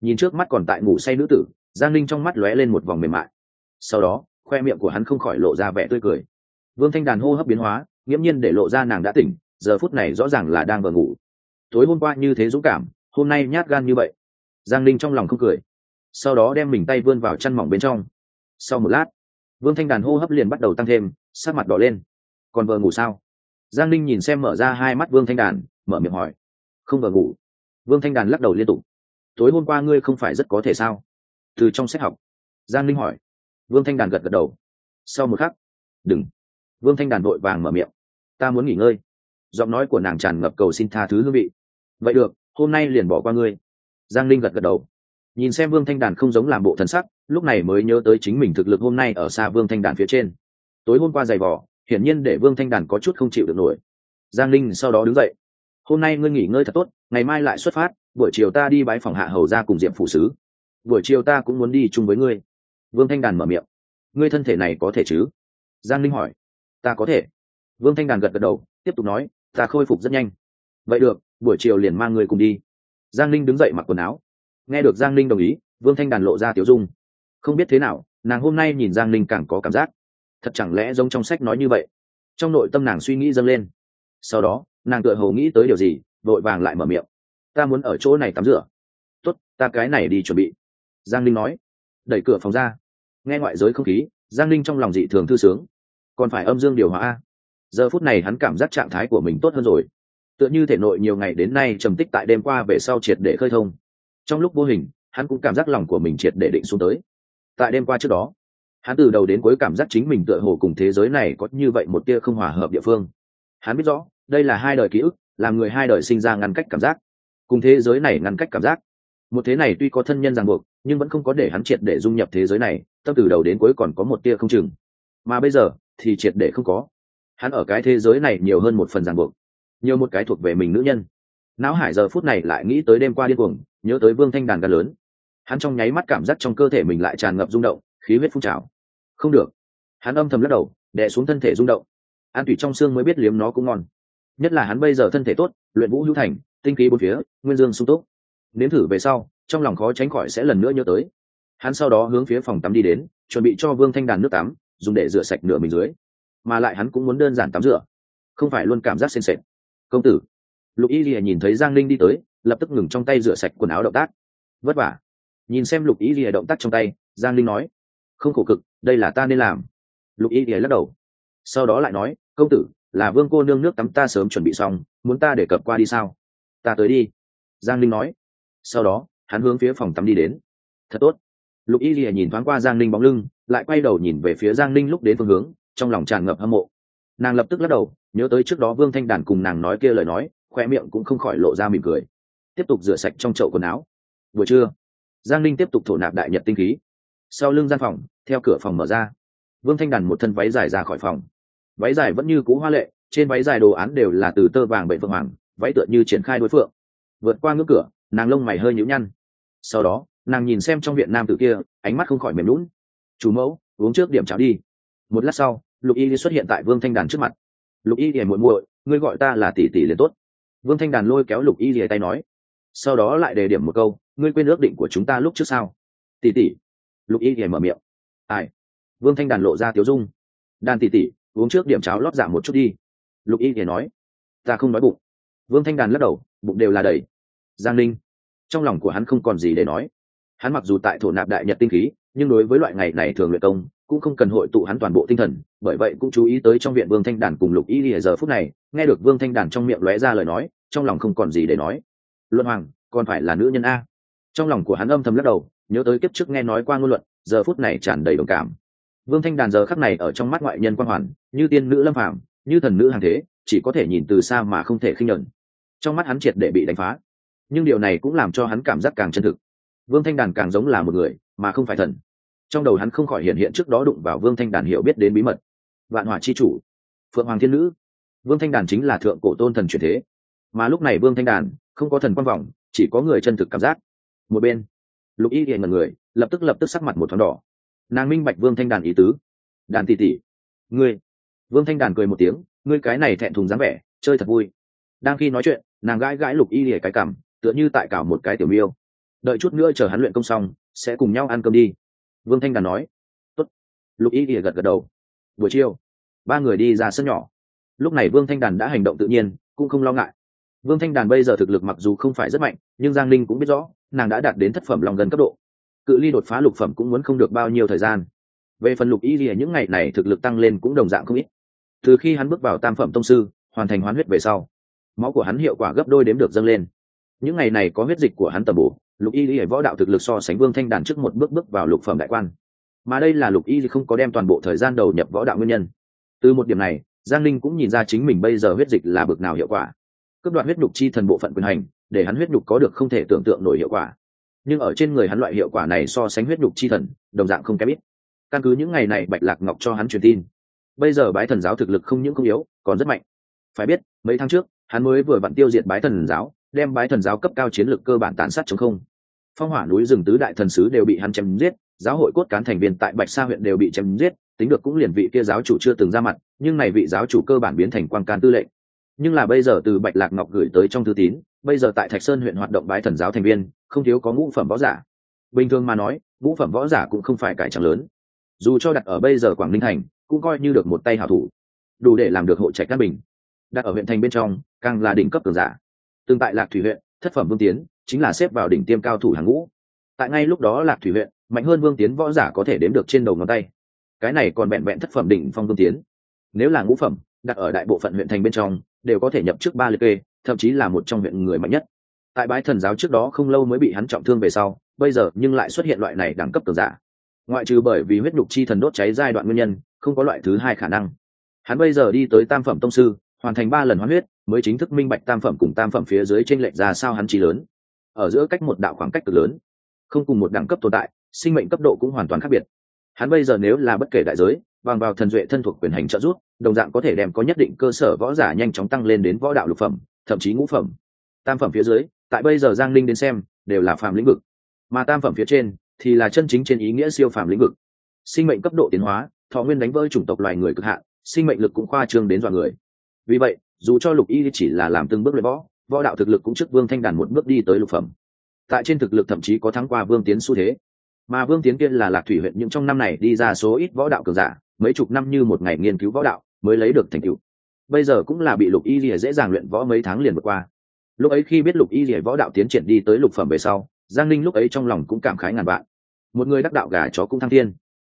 Speaker 1: Nhìn trước mắt còn tại ngủ say nữ tử, giang linh trong mắt lóe lên một vòng mềm mại sau đó, khoe miệng của hắn không khỏi lộ ra vẻ tươi cười. Vương thanh đàn hô hấp biến hóa, nghiễm nhiên để lộ ra nàng đã tỉnh, giờ phút này rõ ràng là đang vừa ngủ. Tối hôm qua như thế dũng cảm, hôm nay nhát gan như vậy. Giang linh trong lòng không cười. Sau đó đem mình tay vươn vào chăn mỏng bên trong. Sau một lát, vương thanh đàn hô hấp liền bắt đầu tăng thêm sát mặt đỏ lên. Còn vợ ngủ sao? Giang linh nhìn xem mở ra hai mắt vương thanh đàn, mở miệng hỏi. Không vợ ngủ. Vương thanh đàn lắc đầu liên tục. Tối hôm qua ngươi không phải rất có thể sao? Từ trong sách học. Giang linh hỏi vương thanh đàn gật gật đầu. Sau một khắc, đừng. Vương thanh đàn vội vàng mở miệng. Ta muốn nghỉ ngơi. Giọng nói của nàng tràn ngập cầu xin tha thứ hương vị. Vậy được, hôm nay liền bỏ qua ngươi. Giang linh gật gật đầu. Nhìn xem vương thanh đàn không giống làm bộ thần sắc, lúc này mới nhớ tới chính mình thực lực hôm nay ở xa vương thanh đàn phía trên. Tối hôm qua giày vỏ hiển nhiên để vương thanh đàn có chút không chịu được nổi. Giang linh sau đó đứng dậy. Hôm nay ngươi nghỉ ngơi thật tốt, ngày mai lại xuất phát, buổi chiều ta đi bãi phòng hạ hầu ra cùng diệm phụ sứ. Buổi chiều ta cũng muốn đi chung với ngươi vương thanh đàn mở miệng. Ngươi thân thể này có thể chứ? Giang linh hỏi. Ta có thể. Vương thanh đàn gật gật đầu, tiếp tục nói, ta khôi phục rất nhanh. Vậy được, buổi chiều liền mang người cùng đi. Giang linh đứng dậy mặc quần áo. Nghe được giang linh đồng ý, vương thanh đàn lộ ra tiểu dung. Không biết thế nào, nàng hôm nay nhìn giang linh càng có cảm giác. Thật chẳng lẽ giống trong sách nói như vậy? Trong nội tâm nàng suy nghĩ dâng lên. Sau đó, nàng tựa hồ nghĩ tới điều gì, vội vàng lại mở miệng. Ta muốn ở chỗ này tắm rửa. Tốt, ta cái này đi chuẩn bị. Giang linh nói đẩy cửa phòng ra. Nghe ngoại giới không khí, giang linh trong lòng dị thường thư sướng. Còn phải âm dương điều hòa a. Giờ phút này hắn cảm giác trạng thái của mình tốt hơn rồi. Tựa như thể nội nhiều ngày đến nay trầm tích tại đêm qua về sau triệt để khơi thông. Trong lúc vô hình, hắn cũng cảm giác lòng của mình triệt để định xuống tới. Tại đêm qua trước đó, hắn từ đầu đến cuối cảm giác chính mình tựa hồ cùng thế giới này có như vậy một tia không hòa hợp địa phương. Hắn biết rõ, đây là hai đời ký ức, làm người hai đời sinh ra ngăn cách cảm giác. Cùng thế giới này ngăn cách cảm giác. Một thế này tuy có thân nhân ràng buộc nhưng vẫn không có để hắn triệt để dung nhập thế giới này, tâm từ đầu đến cuối còn có một tia không chừng. Mà bây giờ, thì triệt để không có. Hắn ở cái thế giới này nhiều hơn một phần ràng buộc, nhiều một cái thuộc về mình nữ nhân. Não hải giờ phút này lại nghĩ tới đêm qua điên cuồng, nhớ tới vương thanh đàn gan lớn. Hắn trong nháy mắt cảm giác trong cơ thể mình lại tràn ngập rung động, khí huyết phun trào. Không được. Hắn âm thầm lắc đầu, đè xuống thân thể rung động. An tủy trong xương mới biết liếm nó cũng ngon. Nhất là hắn bây giờ thân thể tốt, luyện vũ hữu thành, tinh khí bốn phía, nguyên dương sung túc. Nếm thử về sau trong lòng khó tránh khỏi sẽ lần nữa nhớ tới. Hắn sau đó hướng phía phòng tắm đi đến, chuẩn bị cho vương thanh đàn nước tắm, dùng để rửa sạch nửa mình dưới. Mà lại hắn cũng muốn đơn giản tắm rửa, không phải luôn cảm giác sền sệt. Công tử. Lục y lìa nhìn thấy giang linh đi tới, lập tức ngừng trong tay rửa sạch quần áo động tác. Vất vả. Nhìn xem lục y lìa động tác trong tay, giang linh nói, không khổ cực, đây là ta nên làm. Lục y lìa lắc đầu. Sau đó lại nói, công tử, là vương cô nương nước tắm ta sớm chuẩn bị xong, muốn ta để cập qua đi sao? Ta tới đi. Giang linh nói. Sau đó hắn hướng phía phòng tắm đi đến. Thật tốt. Lục y lìa nhìn thoáng qua giang ninh bóng lưng, lại quay đầu nhìn về phía giang ninh lúc đến phương hướng, trong lòng tràn ngập hâm mộ. Nàng lập tức lắc đầu, nhớ tới trước đó vương thanh đàn cùng nàng nói kia lời nói khoe miệng cũng không khỏi lộ ra mỉm cười. Tiếp tục rửa sạch trong chậu quần áo. Buổi trưa, giang ninh tiếp tục thổ nạp đại nhật tinh khí. Sau lưng gian phòng, theo cửa phòng mở ra, vương thanh đàn một thân váy dài ra khỏi phòng. Váy dài vẫn như cũ hoa lệ, trên váy dài đồ án đều là từ tơ vàng bệnh phượng hoàng, váy tựa như triển khai đối phượng. Vượt qua ngưỡng cửa, nàng lông mày hơi nhũ nhăn sau đó, nàng nhìn xem trong viện nam tử kia, ánh mắt không khỏi mềm lún chủ mẫu, uống trước điểm cháo đi. Một lát sau, lục y xuất hiện tại vương thanh đàn trước mặt. Lục y thì muội muội, ngươi gọi ta là tỷ tỷ liền tốt. Vương thanh đàn lôi kéo lục y lìa tay nói. Sau đó lại đề điểm một câu, ngươi quên ước định của chúng ta lúc trước sao? Tỷ tỷ. Lục y lìa mở miệng. Ai? Vương thanh đàn lộ ra tiếu dung. Đàn tỷ tỷ, uống trước điểm cháo lót giảm một chút đi. Lục y lìa nói. Ta không nói bụng. Vương thanh đàn lắc đầu, bụng đều là đầy. Giang linh trong lòng của hắn không còn gì để nói. Hắn mặc dù tại thổ nạp đại nhật tinh khí, nhưng đối với loại ngày này thường luyện công, cũng không cần hội tụ hắn toàn bộ tinh thần, bởi vậy cũng chú ý tới trong viện vương thanh đàn cùng lục y lìa giờ phút này, nghe được vương thanh đàn trong miệng lóe ra lời nói, trong lòng không còn gì để nói. Luận hoàng còn phải là nữ nhân a. Trong lòng của hắn âm thầm lắc đầu, nhớ tới kiếp trước nghe nói qua ngôn luận, giờ phút này tràn đầy đồng cảm. Vương thanh đàn giờ khắc này ở trong mắt ngoại nhân quan hoàn, như tiên nữ lâm phàm, như thần nữ hàng thế, chỉ có thể nhìn từ xa mà không thể khinh nhẫn. Trong mắt hắn triệt để bị đánh phá nhưng điều này cũng làm cho hắn cảm giác càng chân thực. Vương thanh đàn càng giống là một người, mà không phải thần. Trong đầu hắn không khỏi hiện hiện trước đó đụng vào vương thanh đàn hiểu biết đến bí mật. Vạn hỏa c h i chủ, phượng hoàng thiên nữ. Vương thanh đàn chính là thượng cổ tôn thần truyền thế. Mà lúc này vương thanh đàn không có thần quan vọng, chỉ có người chân thực cảm giác. Một bên, lục y hiện ngần người, lập tức lập tức sắc mặt một thoáng đỏ. Nàng minh bạch vương thanh đàn ý tứ. Đàn tỷ tỷ, ngươi. Vương thanh đàn cười một tiếng, ngươi cái này thẹn thùng dáng vẻ, chơi thật vui. Đang khi nói chuyện, nàng gãi gãi lục y lìa cái cảm tựa như tại cả một cái tiểu miêu. Đợi chút nữa chờ hắn luyện công xong, sẽ cùng nhau ăn cơm đi. Vương thanh đàn nói. Tốt. lục y ỉa gật gật đầu. Buổi chiều, ba người đi ra sân nhỏ. Lúc này vương thanh đàn đã hành động tự nhiên, cũng không lo ngại. Vương thanh đàn bây giờ thực lực mặc dù không phải rất mạnh, nhưng giang linh cũng biết rõ, nàng đã đạt đến thất phẩm lòng gần cấp độ. Cự ly đột phá lục phẩm cũng muốn không được bao nhiêu thời gian. Về phần lục y ỉa những ngày này thực lực tăng lên cũng đồng dạng không ít. Từ khi hắn bước vào tam phẩm tông sư, hoàn thành hoán huyết về sau, máu của hắn hiệu quả gấp đôi đếm được dâng lên những ngày này có huyết dịch của hắn tầm bổ, lục y lý võ đạo thực lực so sánh vương thanh đàn trước một bước bước vào lục phẩm đại quan. Mà đây là lục y không có đem toàn bộ thời gian đầu nhập võ đạo nguyên nhân. Từ một điểm này, giang linh cũng nhìn ra chính mình bây giờ huyết dịch là bực nào hiệu quả. Cướp đoạn huyết nhục chi thần bộ phận quyền hành, để hắn huyết nhục có được không thể tưởng tượng nổi hiệu quả. Nhưng ở trên người hắn loại hiệu quả này so sánh huyết nhục chi thần, đồng dạng không kém ít. Căn cứ những ngày này bạch lạc ngọc cho hắn truyền tin, bây giờ bái thần giáo thực lực không những không yếu, còn rất mạnh. Phải biết, mấy tháng trước, hắn mới vừa vặn tiêu diệt bái thần giáo đem bái thần giáo cấp cao chiến lược cơ bản tàn sát chống không. Phong hỏa núi rừng tứ đại thần sứ đều bị hắn chém giết, giáo hội cốt cán thành viên tại bạch sa huyện đều bị chém giết, tính được cũng liền vị kia giáo chủ chưa từng ra mặt, nhưng này vị giáo chủ cơ bản biến thành quan can tư lệnh. Nhưng là bây giờ từ bạch lạc ngọc gửi tới trong thư tín, bây giờ tại thạch sơn huyện hoạt động bái thần giáo thành viên, không thiếu có ngũ phẩm võ giả. Bình thường mà nói, ngũ phẩm võ giả cũng không phải cải trang lớn. Dù cho đặt ở bây giờ quảng ninh thành, cũng coi như được một tay hảo thủ. Đủ để làm được hộ trạch cát bình. Đặt ở huyện thành bên trong, càng là đỉnh cấp cường giả tương tại lạc thủy huyện, thất phẩm vương tiến, chính là xếp vào đỉnh tiêm cao thủ hàng ngũ. Tại ngay lúc đó lạc thủy huyện, mạnh hơn vương tiến võ giả có thể đếm được trên đầu ngón tay. Cái này còn vẹn vẹn thất phẩm đỉnh phong vương tiến. Nếu là ngũ phẩm, đặt ở đại bộ phận huyện thành bên trong, đều có thể nhập trước ba liệt kê, thậm chí là một trong huyện người mạnh nhất. Tại bái thần giáo trước đó không lâu mới bị hắn trọng thương về sau, bây giờ nhưng lại xuất hiện loại này đẳng cấp cường giả. Ngoại trừ bởi vì huyết nhục chi thần đốt cháy giai đoạn nguyên nhân, không có loại thứ hai khả năng. Hắn bây giờ đi tới tam phẩm tông sư, hoàn thành ba lần hoán huyết mới chính thức minh bạch tam phẩm cùng tam phẩm phía dưới t r ê n lệch ra sao hắn chỉ lớn. Ở giữa cách một đạo khoảng cách cực lớn, không cùng một đẳng cấp tồn tại, sinh mệnh cấp độ cũng hoàn toàn khác biệt. Hắn bây giờ nếu là bất kể đại giới, bằng vào thần duệ thân thuộc quyền hành trợ giúp, đồng dạng có thể đem có nhất định cơ sở võ giả nhanh chóng tăng lên đến võ đạo lục phẩm, thậm chí ngũ phẩm. Tam phẩm phía dưới, tại bây giờ giang linh đến xem, đều là phàm lĩnh vực. Mà tam phẩm phía trên, thì là chân chính trên ý nghĩa siêu phàm lĩnh vực. Sinh mệnh cấp độ tiến hóa, thọ nguyên đánh vỡ chủng tộc loài người cực hạn, sinh mệnh lực cũng khoa trương đến dọa người. Vì vậy dù cho lục y chỉ là làm từng bước luyện võ võ đạo thực lực cũng trước vương thanh đàn một bước đi tới lục phẩm. Tại trên thực lực thậm chí có thắng qua vương tiến xu thế. Mà vương tiến kia là lạc thủy huyện những trong năm này đi ra số ít võ đạo cường giả, mấy chục năm như một ngày nghiên cứu võ đạo, mới lấy được thành tựu. Bây giờ cũng là bị lục y lìa dễ dàng luyện võ mấy tháng liền vượt qua. Lúc ấy khi biết lục y lìa võ đạo tiến triển đi tới lục phẩm về sau, giang ninh lúc ấy trong lòng cũng cảm khái ngàn vạn. Một người đắc đạo gà chó cũng thăng thiên.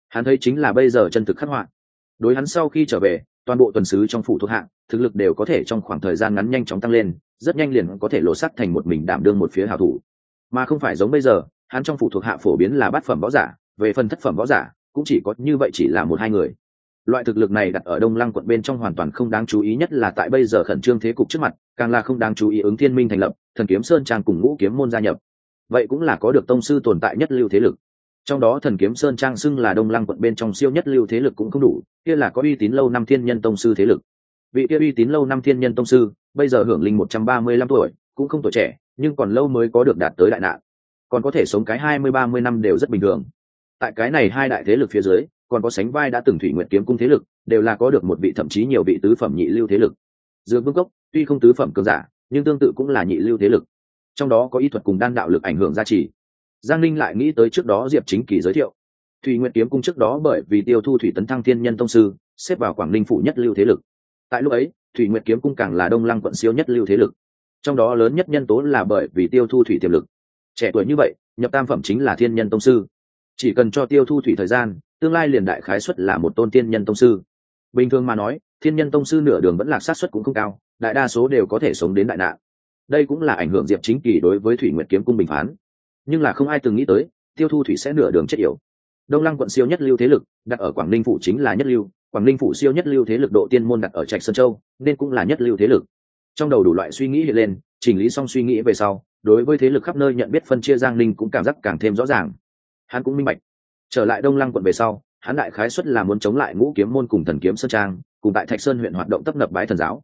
Speaker 1: Hắn thấy chính là bây giờ chân thực khắc họa. Đối hắn sau khi trở về toàn bộ tuần sứ trong phủ thuộc hạng, thực lực đều có thể trong khoảng thời gian ngắn nhanh chóng tăng lên, rất nhanh liền có thể lộ sắc thành một mình đảm đương một phía hào thủ. Mà không phải giống bây giờ, hắn trong phủ thuộc hạ phổ biến là bát phẩm võ giả, về phần thất phẩm võ giả, cũng chỉ có như vậy chỉ là một hai người. Loại thực lực này đặt ở đông lăng quận bên trong hoàn toàn không đáng chú ý, nhất là tại bây giờ khẩn trương thế cục trước mặt, càng là không đáng chú ý ứng thiên minh thành lập, thần kiếm sơn trang cùng ngũ kiếm môn gia nhập. Vậy cũng là có được tông sư tồn tại nhất lưu thế lực trong đó thần kiếm sơn trang xưng là đông lăng quận bên trong siêu nhất lưu thế lực cũng không đủ, kia là có uy tín lâu năm thiên nhân tông sư thế lực. Vị kia uy tín lâu năm thiên nhân tông sư, bây giờ hưởng linh một trăm ba mươi lăm tuổi, cũng không tuổi trẻ, nhưng còn lâu mới có được đạt tới đại nạn. Còn có thể sống cái hai mươi, ba mươi năm đều rất bình thường. Tại cái này hai đại thế lực phía dưới, còn có sánh vai đã từng thủy nguyện kiếm cung thế lực, đều là có được một vị thậm chí nhiều vị tứ phẩm nhị lưu thế lực. Dược vương cốc, tuy không tứ phẩm cường giả, nhưng tương tự cũng là nhị lưu thế lực. Trong đó có y thuật cùng đan đạo lực ảnh hưởng gia trì giang Ninh lại nghĩ tới trước đó diệp chính kỳ giới thiệu. Thủy nguyện kiếm cung trước đó bởi vì tiêu thu thủy tấn thăng thiên nhân tông sư, xếp vào quảng ninh phủ nhất lưu thế lực. Tại lúc ấy, thủy nguyện kiếm cung càng là đông lăng quận siêu nhất lưu thế lực. Trong đó lớn nhất nhân tố là bởi vì tiêu thu thủy tiềm lực. Trẻ tuổi như vậy, nhập tam phẩm chính là thiên nhân tông sư. Chỉ cần cho tiêu thu thủy thời gian, tương lai liền đại khái xuất là một tôn tiên nhân tông sư. Bình thường mà nói, thiên nhân tông sư nửa đường vẫn là sát xuất cũng không cao, đại đa số đều có thể sống đến đại nạn. Đây cũng là ảnh hưởng diệp chính kỳ đối với thủy nguyệt kiếm cung bình phán nhưng là không ai từng nghĩ tới, tiêu thu thủy sẽ nửa đường chết yểu. Đông lăng quận siêu nhất lưu thế lực, đặt ở quảng ninh phủ chính là nhất lưu, quảng ninh phủ siêu nhất lưu thế lực độ tiên môn đặt ở trạch sơn châu, nên cũng là nhất lưu thế lực. Trong đầu đủ loại suy nghĩ hiện lên, chỉnh lý xong suy nghĩ về sau, đối với thế lực khắp nơi nhận biết phân chia giang ninh cũng cảm giác càng thêm rõ ràng. Hắn cũng minh bạch. Trở lại đông lăng quận về sau, hắn đại khái xuất là muốn chống lại ngũ kiếm môn cùng thần kiếm sơn trang, cùng tại thạch sơn huyện hoạt động tấp nập bái thần giáo.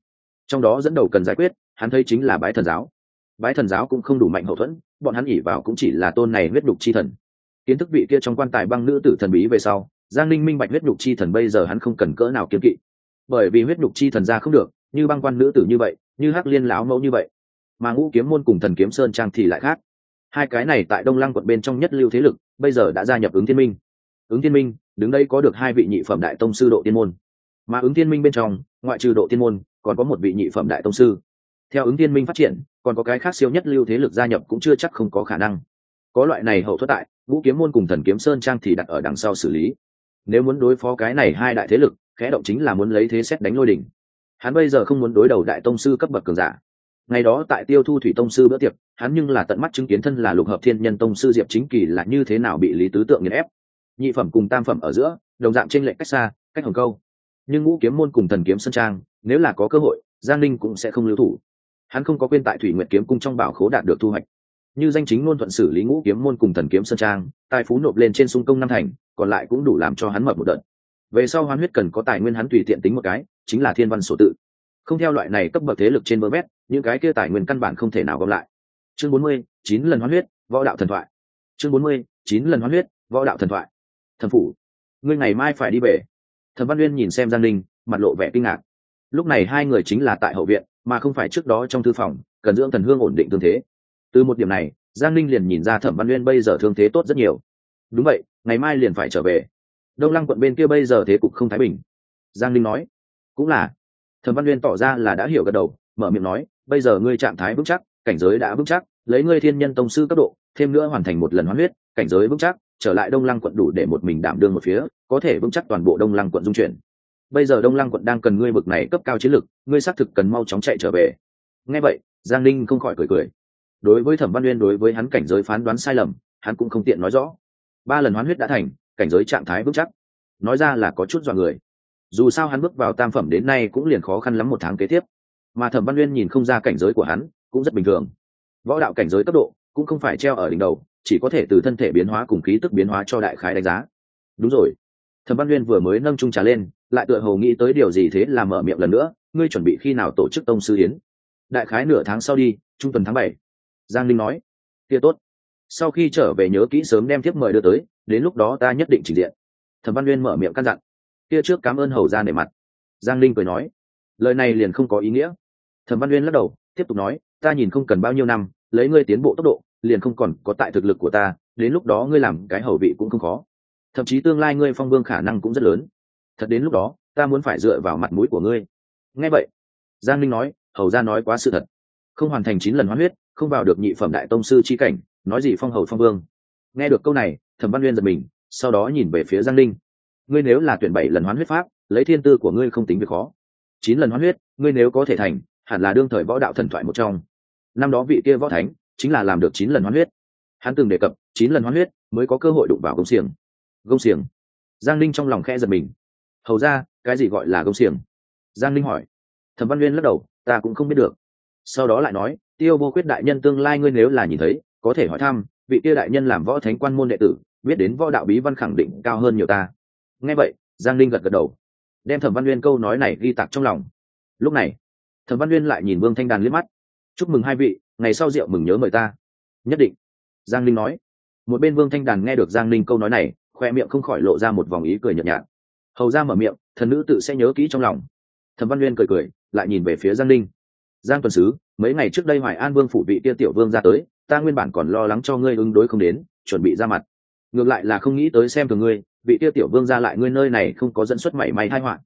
Speaker 1: Trong đó dẫn đầu cần giải quyết, hắn thấy chính là bái thần giáo bái thần giáo cũng không đủ mạnh hậu thuẫn, bọn hắn ỉ vào cũng chỉ là tôn này huyết đục chi thần. Kiến thức vị kia trong quan tài băng nữ tử thần bí về sau, giang linh minh bạch huyết đục chi thần bây giờ hắn không cần cỡ nào kiếm kỵ. Bởi vì huyết đục chi thần ra không được, như băng quan nữ tử như vậy, như hắc liên lão mẫu như vậy, mà ngũ kiếm môn cùng thần kiếm sơn trang thì lại khác. Hai cái này tại đông lăng quận bên trong nhất lưu thế lực, bây giờ đã gia nhập ứng thiên minh. Ứng thiên minh, đứng đây có được hai vị nhị phẩm đại tông sư độ tiên môn. Mà ứng thiên minh bên trong, ngoại trừ độ tiên môn, còn có một vị nhị phẩm đại tông sư theo ứng thiên minh phát triển, còn có cái khác siêu nhất lưu thế lực gia nhập cũng chưa chắc không có khả năng. Có loại này hậu thuất tại, vũ kiếm môn cùng thần kiếm sơn trang thì đặt ở đằng sau xử lý. Nếu muốn đối phó cái này hai đại thế lực, khẽ động chính là muốn lấy thế xét đánh lôi đỉnh. Hắn bây giờ không muốn đối đầu đại tông sư cấp bậc cường giả. Ngày đó tại tiêu thu thủy tông sư bữa tiệc, hắn nhưng là tận mắt chứng kiến thân là lục hợp thiên nhân tông sư diệp chính kỳ là như thế nào bị lý tứ tượng nghiền ép. Nhị phẩm cùng tam phẩm ở giữa, đồng dạng trên lệnh cách xa, cách hồng câu. Nhưng ngũ kiếm môn cùng thần kiếm sơn trang, nếu là có cơ hội, giang ninh cũng sẽ không lưu thủ hắn không có quên tại thủy nguyệt kiếm cung trong bảo khố đạt được thu hoạch. Như danh chính luôn thuận xử lý ngũ kiếm môn cùng thần kiếm sơn trang, tài phú nộp lên trên sung công năm thành, còn lại cũng đủ làm cho hắn mập một đợt. Về sau hoán huyết cần có tài nguyên hắn tùy tiện tính một cái, chính là thiên văn sổ tự. Không theo loại này cấp bậc thế lực trên bờ mét những cái kia tài nguyên căn bản không thể nào gom lại. Chương bốn mươi, chín lần hoán huyết, võ đạo thần thoại. Chương bốn mươi, chín lần hoán huyết, võ đạo thần thoại. Thần phủ, ngươi ngày mai phải đi về. Thần văn uyên nhìn xem giang linh mặt lộ vẻ kinh ngạc. Lúc này hai người chính là tại hậu viện mà không phải trước đó trong thư phòng, cần dưỡng thần hương ổn định tương thế. Từ một điểm này, giang linh liền nhìn ra thẩm văn uyên bây giờ thương thế tốt rất nhiều. Đúng vậy, ngày mai liền phải trở về. Đông lăng quận bên kia bây giờ thế cục không thái bình. Giang linh nói. Cũng là. Thẩm văn uyên tỏ ra là đã hiểu gật đầu, mở miệng nói, bây giờ ngươi trạng thái vững chắc, cảnh giới đã vững chắc, lấy ngươi thiên nhân tông sư cấp độ, thêm nữa hoàn thành một lần hoán huyết, cảnh giới vững chắc, trở lại đông lăng quận đủ để một mình đảm đương một phía, có thể vững chắc toàn bộ đông lăng quận dung chuyển bây giờ đông lăng quận đang cần ngươi bực này cấp cao chiến lực ngươi xác thực cần mau chóng chạy trở về. Nghe vậy, giang ninh không khỏi cười cười. Đối với thẩm văn uyên, đối với hắn cảnh giới phán đoán sai lầm, hắn cũng không tiện nói rõ. Ba lần hoán huyết đã thành, cảnh giới trạng thái vững chắc. Nói ra là có chút dọa người. Dù sao hắn bước vào tam phẩm đến nay cũng liền khó khăn lắm một tháng kế tiếp. Mà thẩm văn uyên nhìn không ra cảnh giới của hắn, cũng rất bình thường. Võ đạo cảnh giới cấp độ cũng không phải treo ở đỉnh đầu, chỉ có thể từ thân thể biến hóa cùng khí tức biến hóa cho đại khái đánh giá. Đúng rồi thẩm văn uyên vừa mới nâng trung trà lên, lại tựa hồ nghĩ tới điều gì thế là mở miệng lần nữa, ngươi chuẩn bị khi nào tổ chức tông sư yến? Đại khái nửa tháng sau đi, trung tuần tháng bảy. Giang linh nói. Kia tốt. Sau khi trở về nhớ kỹ sớm đem thiếp mời đưa tới, đến lúc đó ta nhất định trình diện. Thẩm văn uyên mở miệng căn dặn. Kia trước cảm ơn hầu ra nể mặt. Giang linh cười nói. Lời này liền không có ý nghĩa. Thẩm văn uyên lắc đầu, tiếp tục nói. Ta nhìn không cần bao nhiêu năm, lấy ngươi tiến bộ tốc độ, liền không còn có tại thực lực của ta, đến lúc đó ngươi làm cái hầu vị cũng không khó thậm chí tương lai ngươi phong vương khả năng cũng rất lớn. Thật đến lúc đó, ta muốn phải dựa vào mặt mũi của ngươi. Nghe vậy, giang linh nói, hầu ra nói quá sự thật. Không hoàn thành chín lần hoán huyết, không vào được nhị phẩm đại tông sư chi cảnh, nói gì phong hầu phong vương. Nghe được câu này, thẩm văn uyên giật mình, sau đó nhìn về phía giang linh ngươi nếu là tuyển bảy lần hoán huyết pháp, lấy thiên tư của ngươi không tính việc khó. Chín lần hoán huyết, ngươi nếu có thể thành, hẳn là đương thời võ đạo thần thoại một trong. Năm đó vị kia võ thánh, chính là làm được chín lần hoán huyết. Hắn từng đề cập, chín lần hoán huyết mới có cơ hội đụng vào công xiềng gông xiềng. Giang linh trong lòng khe giật mình. Hầu ra, cái gì gọi là gông xiềng? Giang linh hỏi. Thẩm văn nguyên lắc đầu, ta cũng không biết được. Sau đó lại nói, tiêu vô quyết đại nhân tương lai ngươi nếu là nhìn thấy, có thể hỏi thăm, vị kia đại nhân làm võ thánh quan môn đệ tử, biết đến võ đạo bí văn khẳng định cao hơn nhiều ta. Nghe vậy, giang linh gật gật đầu. Đem thẩm văn nguyên câu nói này ghi tạc trong lòng. Lúc này, thẩm văn nguyên lại nhìn vương thanh đàn liếc mắt. Chúc mừng hai vị, ngày sau rượu mừng nhớ mời ta. Nhất định. Giang linh nói. Một bên vương thanh đàn nghe được giang linh câu nói này khoe miệng không khỏi lộ ra một vòng ý cười nhợt nhạt. Hầu ra mở miệng, thần nữ tự sẽ nhớ kỹ trong lòng. Thẩm văn nguyên cười cười, lại nhìn về phía giang linh giang tuần sứ, mấy ngày trước đây hoài an vương phủ vị kia tiểu vương ra tới, ta nguyên bản còn lo lắng cho ngươi ứng đối không đến, chuẩn bị ra mặt. Ngược lại là không nghĩ tới xem thường ngươi, vị kia tiểu vương ra lại ngươi nơi này không có dẫn xuất mảy may hai họa.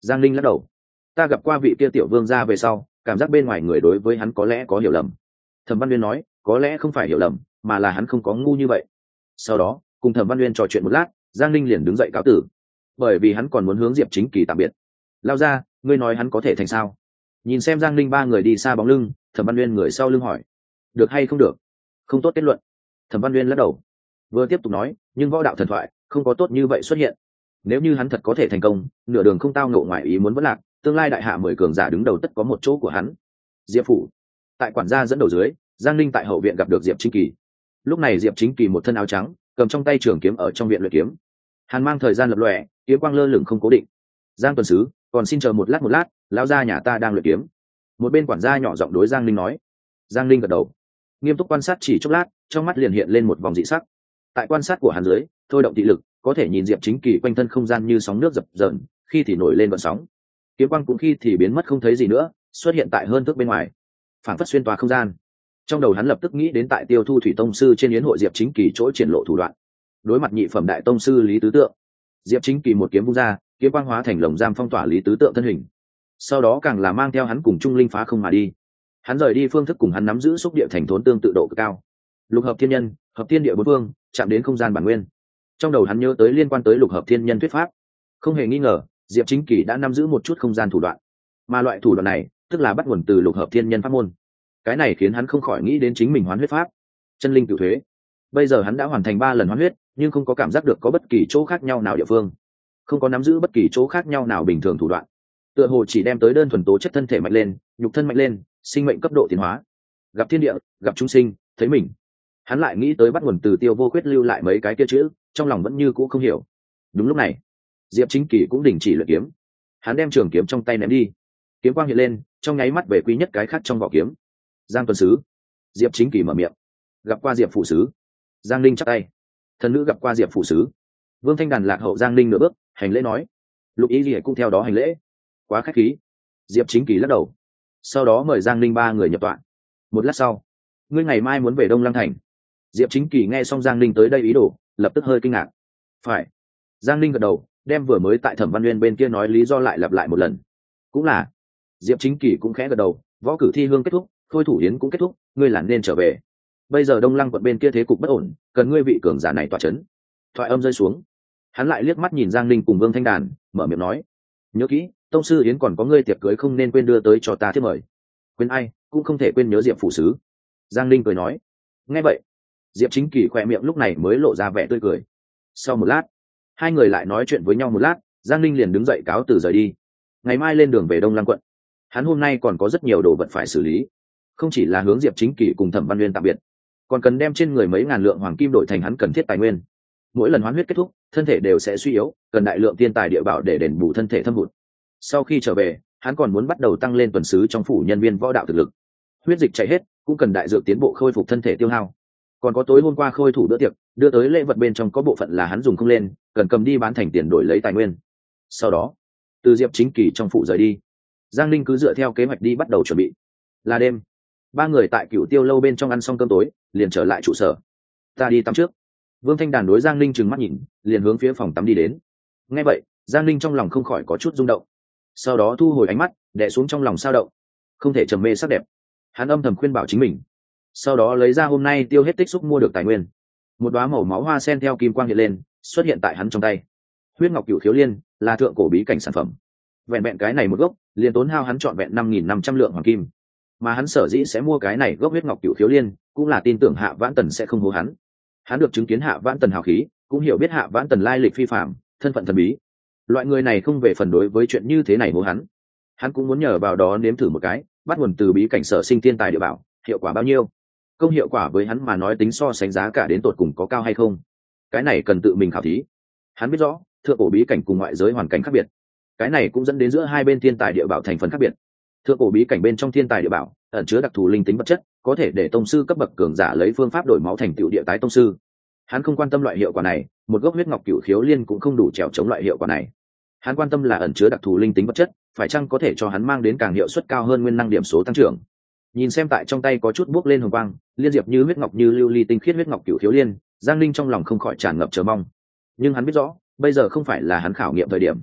Speaker 1: Giang linh lắc đầu. Ta gặp qua vị kia tiểu vương ra về sau, cảm giác bên ngoài người đối với hắn có lẽ có hiểu lầm. Thẩm văn uyên nói, có lẽ không phải hiểu lầm, mà là hắn không có ngu như vậy. Sau đó cùng thẩm văn uyên trò chuyện một lát, giang ninh liền đứng dậy cáo tử. Bởi vì hắn còn muốn hướng diệp chính kỳ tạm biệt. Lao ra, ngươi nói hắn có thể thành sao? Nhìn xem giang ninh ba người đi xa bóng lưng, thẩm văn uyên người sau lưng hỏi. Được hay không được? Không tốt kết luận. Thẩm văn uyên lắc đầu. Vừa tiếp tục nói, nhưng võ đạo thần thoại, không có tốt như vậy xuất hiện. Nếu như hắn thật có thể thành công, nửa đường không tao nộ ngoài ý muốn vẫn lạc, tương lai đại hạ mười cường giả đứng đầu tất có một chỗ của hắn. Diệp phủ. Tại quản gia dẫn đầu dưới, giang ninh tại hậu viện gặp được diệp chính kỳ. Lúc này diệp chính kỳ một thân áo trắng cầm trong tay trường kiếm ở trong viện luyện kiếm. Hàn mang thời gian lập lòe, kiếm quang lơ lửng không cố định. Giang tuần sứ, còn xin chờ một lát một lát, lão gia nhà ta đang luyện kiếm. Một bên quản gia nhỏ giọng đối giang linh nói. Giang linh gật đầu. Nghiêm túc quan sát chỉ chốc lát, trong mắt liền hiện lên một vòng dị sắc. Tại quan sát của hàn dưới, thôi động thị lực, có thể nhìn diệp chính kỳ quanh thân không gian như sóng nước dập dờn, khi thì nổi lên vận sóng. Kiếm quang cũng khi thì biến mất không thấy gì nữa, xuất hiện tại hơn thước bên ngoài. Phản phất xuyên tòa không gian trong đầu hắn lập tức nghĩ đến tại tiêu thu thủy tông sư trên yến hội diệp chính kỳ chỗ triển lộ thủ đoạn. Đối mặt nhị phẩm đại tông sư lý tứ tượng, diệp chính kỳ một kiếm vung ra, kiếm quang hóa thành lồng giam phong tỏa lý tứ tượng thân hình. Sau đó càng là mang theo hắn cùng trung linh phá không mà đi. Hắn rời đi phương thức cùng hắn nắm giữ xúc địa thành thốn tương tự độ cực cao. Lục hợp thiên nhân, hợp thiên địa bốn phương chạm đến không gian bản nguyên. Trong đầu hắn nhớ tới liên quan tới lục hợp thiên nhân thuyết pháp. Không hề nghi ngờ, diệp chính kỳ đã nắm giữ một chút không gian thủ đoạn. Mà loại thủ đoạn này, tức là bắt nguồn từ lục hợp thiên nhân pháp môn cái này khiến hắn không khỏi nghĩ đến chính mình hoán huyết pháp. Chân linh cựu thuế. Bây giờ hắn đã hoàn thành ba lần hoán huyết, nhưng không có cảm giác được có bất kỳ chỗ khác nhau nào địa phương. Không có nắm giữ bất kỳ chỗ khác nhau nào bình thường thủ đoạn. Tựa hồ chỉ đem tới đơn thuần tố chất thân thể mạnh lên, nhục thân mạnh lên, sinh mệnh cấp độ tiến hóa. Gặp thiên địa, gặp chúng sinh, thấy mình. Hắn lại nghĩ tới bắt nguồn từ tiêu vô quyết lưu lại mấy cái kia chữ, trong lòng vẫn như cũ không hiểu. Đúng lúc này, diệp chính kỳ cũng đình chỉ luyện kiếm. Hắn đem trường kiếm trong tay ném đi. Kiếm quang hiện lên, trong nháy mắt về quý nhất cái khác trong vỏ kiếm giang tuần sứ. Diệp chính kỳ mở miệng. Gặp qua diệp phụ sứ. Giang linh chắc tay. Thần nữ gặp qua diệp phụ sứ. Vương thanh đàn lạc hậu giang linh nửa bước, hành lễ nói. Lục ý gì cũng theo đó hành lễ. Quá k h á c h khí. Diệp chính kỳ lắc đầu. Sau đó mời giang linh ba người nhập tọa. Một lát sau, ngươi ngày mai muốn về đông lăng thành. Diệp chính kỳ nghe xong giang linh tới đây ý đồ, lập tức hơi kinh ngạc. Phải. Giang linh gật đầu, đem vừa mới tại thẩm văn nguyên bên kia nói lý do lại lặp lại một lần. Cũng là, diệp chính kỳ cũng khẽ gật đầu, võ cử thi hương kết thúc thôi thủ yến cũng kết thúc, ngươi là nên trở về. Bây giờ đông lăng quận bên kia thế cục bất ổn, cần ngươi vị cường giả này tỏa c h ấ n thoại âm rơi xuống. Hắn lại liếc mắt nhìn giang linh cùng vương thanh đàn, mở miệng nói, nhớ kỹ, tông sư yến còn có ngươi tiệc cưới không nên quên đưa tới cho ta thiết mời. Quên ai, cũng không thể quên nhớ diệp phủ sứ. Giang linh cười nói. Nghe vậy. Diệp chính kỳ khỏe miệng lúc này mới lộ ra vẻ tươi cười. Sau một lát, hai người lại nói chuyện với nhau một lát, giang linh liền đứng dậy cáo từ rời đi. Ngày mai lên đường về đông lăng quận. Hắn hôm nay còn có rất nhiều đồ vật phải xử lý không chỉ là hướng diệp chính kỷ cùng thẩm văn nguyên tạm biệt, còn cần đem trên người mấy ngàn lượng hoàng kim đổi thành hắn cần thiết tài nguyên. Mỗi lần hoán huyết kết thúc, thân thể đều sẽ suy yếu, cần đại lượng tiên tài địa bảo để đền bù thân thể thâm hụt. Sau khi trở về, hắn còn muốn bắt đầu tăng lên tuần sứ trong phủ nhân viên võ đạo thực lực. Huyết dịch chạy hết, cũng cần đại dược tiến bộ khôi phục thân thể tiêu hao. Còn có tối hôm qua khôi thủ bữa tiệc, đưa tới lễ vật bên trong có bộ phận là hắn dùng không lên, cần cầm đi bán thành tiền đổi lấy tài nguyên. Sau đó, từ diệp chính kỳ trong phụ rời đi. Giang linh cứ dựa theo kế hoạch đi bắt đầu chuẩn bị. Là đêm ba người tại cựu tiêu lâu bên trong ăn xong cơm tối, liền trở lại trụ sở. Ta đi tắm trước. Vương thanh đàn đối giang linh trừng mắt nhìn, liền hướng phía phòng tắm đi đến. Nghe vậy, giang linh trong lòng không khỏi có chút rung động. Sau đó thu hồi ánh mắt đẻ xuống trong lòng sao động. Không thể trầm mê sắc đẹp. Hắn âm thầm khuyên bảo chính mình. Sau đó lấy ra hôm nay tiêu hết tích xúc mua được tài nguyên. Một đoá màu máu hoa sen theo kim quang hiện lên, xuất hiện tại hắn trong tay. Huyết ngọc cựu thiếu liên, là thượng cổ bí cảnh sản phẩm. Vẹn vẹn cái này một gốc, liền tốn hao hắn trọn vẹn năm nghìn năm trăm lượng hoàng kim mà hắn sở dĩ sẽ mua cái này gốc huyết ngọc cựu khiếu liên, cũng là tin tưởng hạ vãn tần sẽ không hố hắn. Hắn được chứng kiến hạ vãn tần hào khí, cũng hiểu biết hạ vãn tần lai lịch phi phạm, thân phận thần bí. Loại người này không về phần đối với chuyện như thế này hố hắn. Hắn cũng muốn nhờ vào đó nếm thử một cái, bắt nguồn từ bí cảnh sở sinh thiên tài địa bảo, hiệu quả bao nhiêu. Công hiệu quả với hắn mà nói tính so sánh giá cả đến tột cùng có cao hay không? Cái này cần tự mình khảo thí. Hắn biết rõ, thượng cổ bí cảnh cùng ngoại giới hoàn cảnh khác biệt. Cái này cũng dẫn đến giữa hai bên thiên tài địa bảo thành phần khác biệt thượng cổ bí cảnh bên trong thiên tài địa bảo, ẩn chứa đặc thù linh tính vật chất, có thể để tông sư cấp bậc cường giả lấy phương pháp đổi máu thành tựu địa tái tông sư. Hắn không quan tâm loại hiệu quả này, một gốc huyết ngọc cựu khiếu liên cũng không đủ trèo chống loại hiệu quả này. Hắn quan tâm là ẩn chứa đặc thù linh tính vật chất, phải chăng có thể cho hắn mang đến càng hiệu suất cao hơn nguyên năng điểm số tăng trưởng? Nhìn xem tại trong tay có chút buốc lên hồng quang, liên diệp như huyết ngọc như lưu ly tinh khiết huyết ngọc cựu khiếu liên, giang linh trong lòng không khỏi tràn ngập chờ mong. Nhưng hắn biết rõ, bây giờ không phải là hắn khảo nghiệm thời điểm.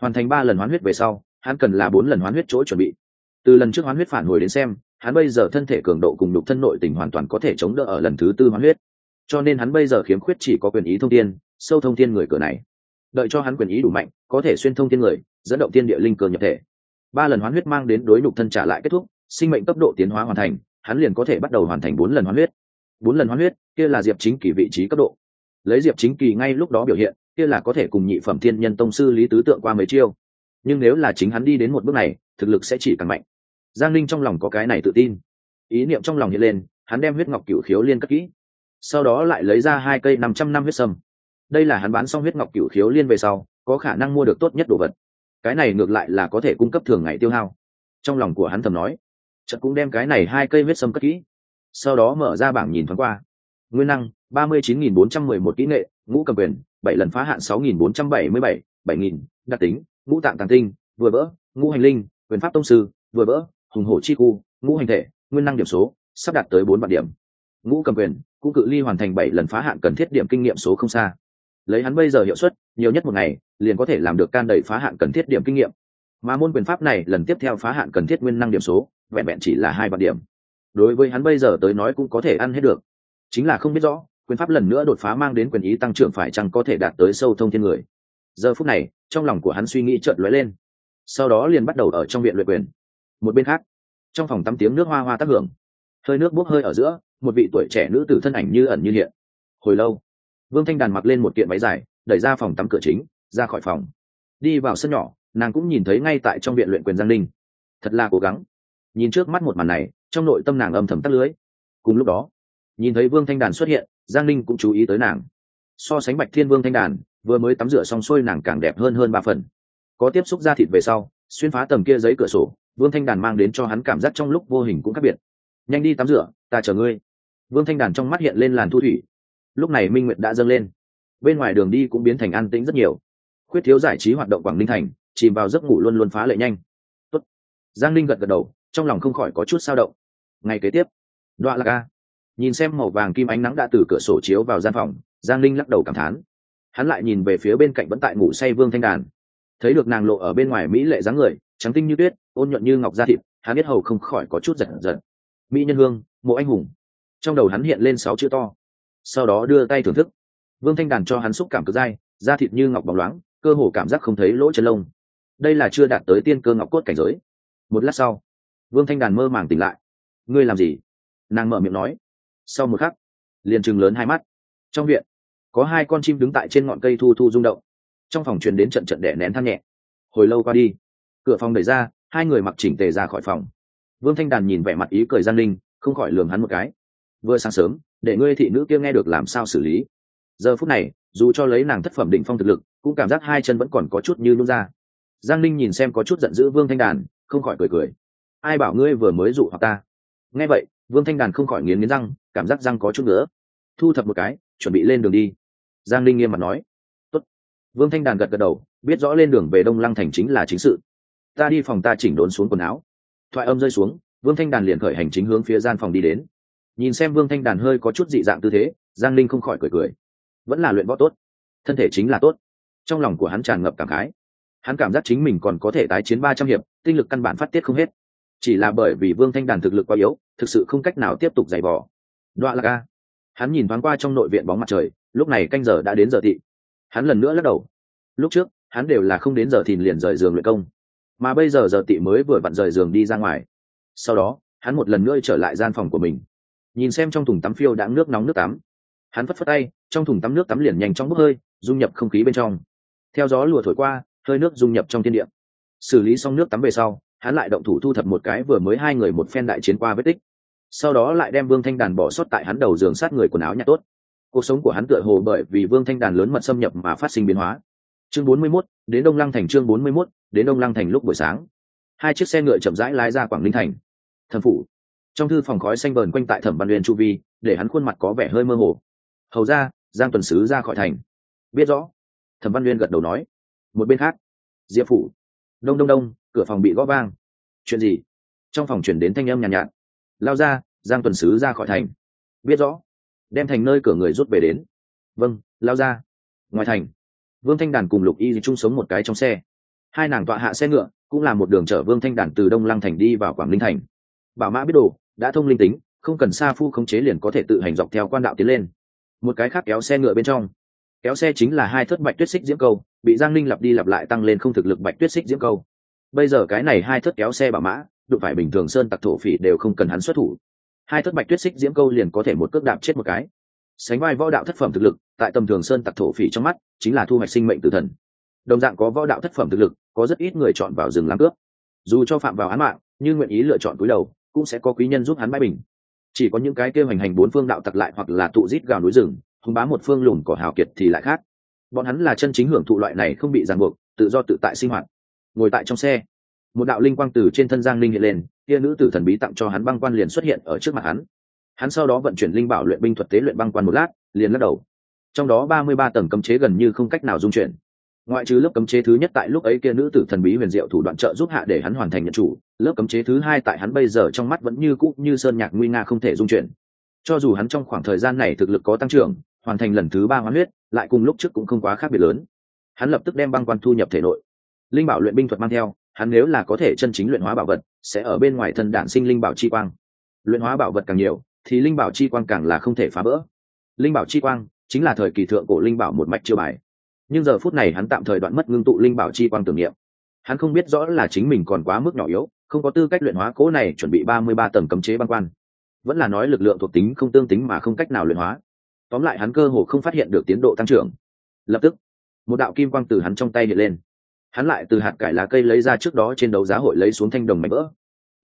Speaker 1: Hoàn thành ba lần hoán huyết về sau, hắn cần là bốn lần hoán huyết chỗ chuẩn bị từ lần trước hoán huyết phản hồi đến xem, hắn bây giờ thân thể cường độ cùng đục thân nội tình hoàn toàn có thể chống đỡ ở lần thứ tư hoán huyết. Cho nên hắn bây giờ khiếm khuyết chỉ có quyền ý thông tiên sâu thông tiên người cửa này. Đợi cho hắn quyền ý đủ mạnh, có thể xuyên thông tiên người, dẫn động tiên địa linh cường nhập thể. Ba lần hoán huyết mang đến đối nhục thân trả lại kết thúc, sinh mệnh cấp độ tiến hóa hoàn thành, hắn liền có thể bắt đầu hoàn thành bốn lần hoán huyết. Bốn lần hoán huyết, kia là diệp chính kỳ vị trí cấp độ. Lấy diệp chính kỳ ngay lúc đó biểu hiện, kia là có thể cùng nhị phẩm thiên nhân tông sư lý tứ tượng qua mấy chiêu. Nhưng nếu là chính hắn đi đến một bước này, thực lực sẽ chỉ càng mạnh giang linh trong lòng có cái này tự tin. Ý niệm trong lòng hiện lên, hắn đem huyết ngọc cửu khiếu liên cất kỹ. Sau đó lại lấy ra hai cây năm trăm năm huyết sâm. Đây là hắn bán xong huyết ngọc cửu khiếu liên về sau, có khả năng mua được tốt nhất đồ vật. Cái này ngược lại là có thể cung cấp thường ngày tiêu hao. Trong lòng của hắn thầm nói, chợt cũng đem cái này hai cây huyết sâm cất kỹ. Sau đó mở ra bảng nhìn thoáng qua. Nguyên năng, ba mươi chín nghìn bốn trăm mười một kỹ nghệ, ngũ cầm quyền, bảy lần phá hạn sáu nghìn bốn trăm bảy mươi bảy bảy nghìn, đặc tính, ngũ tạng tàng tinh, vừa vỡ, ngũ hành linh, quyền pháp tông sư, vừa vỡ hùng hổ chi khu, ngũ hành thể, nguyên năng điểm số, sắp đạt tới bốn vạn điểm. Ngũ cầm quyền, cũng cự ly hoàn thành bảy lần phá hạn cần thiết điểm kinh nghiệm số không xa. Lấy hắn bây giờ hiệu suất, nhiều nhất một ngày, liền có thể làm được can đầy phá hạn cần thiết điểm kinh nghiệm. Mà môn quyền pháp này lần tiếp theo phá hạn cần thiết nguyên năng điểm số, vẹn vẹn chỉ là hai vạn điểm. Đối với hắn bây giờ tới nói cũng có thể ăn hết được. Chính là không biết rõ, quyền pháp lần nữa đột phá mang đến quyền ý tăng trưởng phải chăng có thể đạt tới sâu thông thiên người. Giờ phút này, trong lòng của hắn suy nghĩ chợt lóe lên. Sau đó liền bắt đầu ở trong viện luyện quyền một bên khác, trong phòng tắm tiếng nước hoa hoa tác hưởng, hơi nước bốc hơi ở giữa, một vị tuổi trẻ nữ tử thân ảnh như ẩn như hiện. Hồi lâu, vương thanh đàn mặc lên một kiện váy dài, đẩy ra phòng tắm cửa chính, ra khỏi phòng. Đi vào sân nhỏ, nàng cũng nhìn thấy ngay tại trong viện luyện quyền giang linh thật là cố gắng. Nhìn trước mắt một màn này, trong nội tâm nàng âm thầm tắt lưới. Cùng lúc đó, nhìn thấy vương thanh đàn xuất hiện, giang linh cũng chú ý tới nàng. So sánh bạch thiên vương thanh đàn, vừa mới tắm rửa xong xuôi nàng càng đẹp hơn hơn ba phần. Có tiếp xúc da thịt về sau, xuyên phá tầm kia giấy cửa sổ vương thanh đàn mang đến cho hắn cảm giác trong lúc vô hình cũng khác biệt. Nhanh đi tắm rửa, ta chờ ngươi. Vương thanh đàn trong mắt hiện lên làn thu thủy. Lúc này minh nguyệt đã dâng lên. Bên ngoài đường đi cũng biến thành an tĩnh rất nhiều. Khuyết thiếu giải trí hoạt động quảng ninh thành, chìm vào giấc ngủ luôn luôn phá lệ nhanh. Tốt. giang linh gật gật đầu, trong lòng không khỏi có chút sao động. Ngày kế tiếp. Đoạn là ca nhìn xem màu vàng kim ánh nắng đã từ cửa sổ chiếu vào gian phòng, giang linh lắc đầu cảm thán. Hắn lại nhìn về phía bên cạnh vẫn tại ngủ say vương thanh đàn. Thấy được nàng lộ ở bên ngoài mỹ lệ dáng người trắng tinh như tuyết, ôn nhuận như ngọc da thịt, hắn biết hầu không khỏi có chút giật giật. Mỹ nhân hương, mộ anh hùng. Trong đầu hắn hiện lên sáu chữ to. Sau đó đưa tay thưởng thức. Vương thanh đàn cho hắn xúc cảm cực dai, da thịt như ngọc bóng loáng, cơ hồ cảm giác không thấy lỗ chân lông. Đây là chưa đạt tới tiên cơ ngọc cốt cảnh giới. Một lát sau, vương thanh đàn mơ màng tỉnh lại. Ngươi làm gì? Nàng mở miệng nói. Sau một khắc, liền chừng lớn hai mắt. Trong viện, có hai con chim đứng tại trên ngọn cây thu thu rung động. Trong phòng truyền đến trận trận đẻ nén than nhẹ. Hồi lâu qua đi cửa phòng đẩy ra, hai người mặc chỉnh tề ra khỏi phòng. Vương thanh đàn nhìn vẻ mặt ý cười gian linh, không khỏi lường hắn một cái. Vừa sáng sớm, để ngươi thị nữ kia nghe được làm sao xử lý. Giờ phút này, dù cho lấy nàng thất phẩm định phong thực lực, cũng cảm giác hai chân vẫn còn có chút như nút ra. Giang linh nhìn xem có chút giận dữ vương thanh đàn, không khỏi cười cười. Ai bảo ngươi vừa mới dụ hoặc ta? Nghe vậy, vương thanh đàn không khỏi nghiến nghiến răng, cảm giác răng có chút nữa thu thập một cái, chuẩn bị lên đường đi. Giang linh nghiêm mặt nói. Tốt. vương thanh đàn gật gật đầu, biết rõ lên đường về đông lăng thành chính là chính sự ta đi phòng ta chỉnh đốn xuống quần áo. Thoại âm rơi xuống, vương thanh đàn liền khởi hành chính hướng phía gian phòng đi đến. Nhìn xem vương thanh đàn hơi có chút dị dạng tư thế, giang linh không khỏi cười cười. Vẫn là luyện võ tốt. Thân thể chính là tốt. Trong lòng của hắn tràn ngập cảm khái. Hắn cảm giác chính mình còn có thể tái chiến ba trăm hiệp, tinh lực căn bản phát tiết không hết. Chỉ là bởi vì vương thanh đàn thực lực quá yếu, thực sự không cách nào tiếp tục giày vò. Đoạn là ca hắn nhìn thoáng qua trong nội viện bóng mặt trời, lúc này canh giờ đã đến giờ thị. Hắn lần nữa lắc đầu. Lúc trước, hắn đều là không đến giờ thìn liền rời giường luyện công mà bây giờ giờ tị mới vừa vặn rời giường đi ra ngoài. Sau đó hắn một lần nữa trở lại gian phòng của mình. Nhìn xem trong thùng tắm phiêu đã nước nóng nước tắm. Hắn phất phất tay trong thùng tắm nước tắm liền nhanh trong bốc hơi dung nhập không khí bên trong. Theo gió lùa thổi qua hơi nước dung nhập trong thiên địa. Xử lý xong nước tắm về sau hắn lại động thủ thu thập một cái vừa mới hai người một phen đại chiến qua vết tích. Sau đó lại đem vương thanh đàn bỏ sót tại hắn đầu giường sát người quần áo nhặt tốt. Cuộc sống của hắn tựa hồ bởi vì vương thanh đàn lớn mật xâm nhập mà phát sinh biến hóa. Chương 41, đến đông lăng thành chương 41, đến đông lăng thành lúc buổi sáng. Hai chiếc xe ngựa chậm rãi lái ra quảng ninh thành. Thẩm phủ. Trong thư phòng khói xanh vờn quanh tại thẩm văn uyên chu vi để hắn khuôn mặt có vẻ hơi mơ hồ. Hầu ra giang tuần sứ ra khỏi thành. Biết rõ. Thẩm văn uyên gật đầu nói. Một bên khác. Diệp phủ. Đông đông đông cửa phòng bị gõ vang. Chuyện gì? Trong phòng chuyển đến thanh âm nhàn nhạt, nhạt. Lao ra giang tuần sứ ra khỏi thành. Biết rõ. Đem thành nơi cửa người rút về đến. Vâng lao ra. Ngoài thành. Vương thanh đàn cùng lục y chung sống một cái trong xe hai nàng tọa hạ xe ngựa, cũng là một đường chở vương thanh Đản từ đông lăng thành đi vào quảng ninh thành. Bảo mã biết đồ, đã thông linh tính, không cần xa phu khống chế liền có thể tự hành dọc theo quan đạo tiến lên. Một cái khác kéo xe ngựa bên trong. Kéo xe chính là hai thất bạch tuyết xích diễm câu, bị giang Ninh lặp đi lặp lại tăng lên không thực lực bạch tuyết xích diễm câu. Bây giờ cái này hai thất kéo xe bảo mã, đụng phải bình thường sơn tặc thổ phỉ đều không cần hắn xuất thủ. Hai thất bạch tuyết xích diễm câu liền có thể một cước đạp chết một cái. Sánh vai võ đạo thất phẩm thực lực, tại tầm thường sơn tặc thổ phỉ trong mắt, chính là thu hoạch sinh mệnh tử thần đồng dạng có võ đạo thất phẩm thực lực, có rất ít người chọn vào rừng làm cướp. Dù cho phạm vào án mạng, nhưng nguyện ý lựa chọn cúi đầu, cũng sẽ có quý nhân giúp hắn bãi bình. Chỉ có những cái kêu hành hành bốn phương đạo tặc lại hoặc là tụ rít gào núi rừng hùng bá một phương lùn cỏ hào kiệt thì lại khác. Bọn hắn là chân chính hưởng thụ loại này không bị ràng buộc, tự do tự tại sinh hoạt. Ngồi tại trong xe, một đạo linh quang từ trên thân giang linh hiện lên, kia nữ tử thần bí tặng cho hắn băng quan liền xuất hiện ở trước mặt hắn. Hắn sau đó vận chuyển linh bảo luyện binh thuật tế luyện băng quan một lát, liền lắc đầu. Trong đó ba mươi ba tầng cấm chế gần như không cách nào dung chuyển ngoại trừ lớp cấm chế thứ nhất tại lúc ấy kia nữ tử thần bí huyền diệu thủ đoạn trợ giúp hạ để hắn hoàn thành nhận chủ, lớp cấm chế thứ hai tại hắn bây giờ trong mắt vẫn như cũ như sơn nhạc nguy nga không thể dung chuyển. Cho dù hắn trong khoảng thời gian này thực lực có tăng trưởng, hoàn thành lần thứ ba hoán huyết, lại cùng lúc trước cũng không quá khác biệt lớn. Hắn lập tức đem băng quan thu nhập thể nội. Linh bảo luyện binh thuật mang theo, hắn nếu là có thể chân chính luyện hóa bảo vật, sẽ ở bên ngoài thân đản sinh linh bảo chi quang. Luyện hóa bảo vật càng nhiều, thì linh bảo chi quang càng là không thể phá vỡ. Linh bảo chi quang chính là thời kỳ thượng cổ linh bảo một mạch chiêu bài nhưng giờ phút này hắn tạm thời đoạn mất ngưng tụ linh bảo chi quang tưởng niệm. Hắn không biết rõ là chính mình còn quá mức nhỏ yếu, không có tư cách luyện hóa cố này chuẩn bị ba mươi ba tầng cấm chế băng quan. Vẫn là nói lực lượng thuộc tính không tương tính mà không cách nào luyện hóa. Tóm lại hắn cơ hồ không phát hiện được tiến độ tăng trưởng. Lập tức, một đạo kim quang từ hắn trong tay hiện lên. Hắn lại từ hạt cải lá cây lấy ra trước đó trên đấu giá hội lấy xuống thanh đồng mảnh vỡ.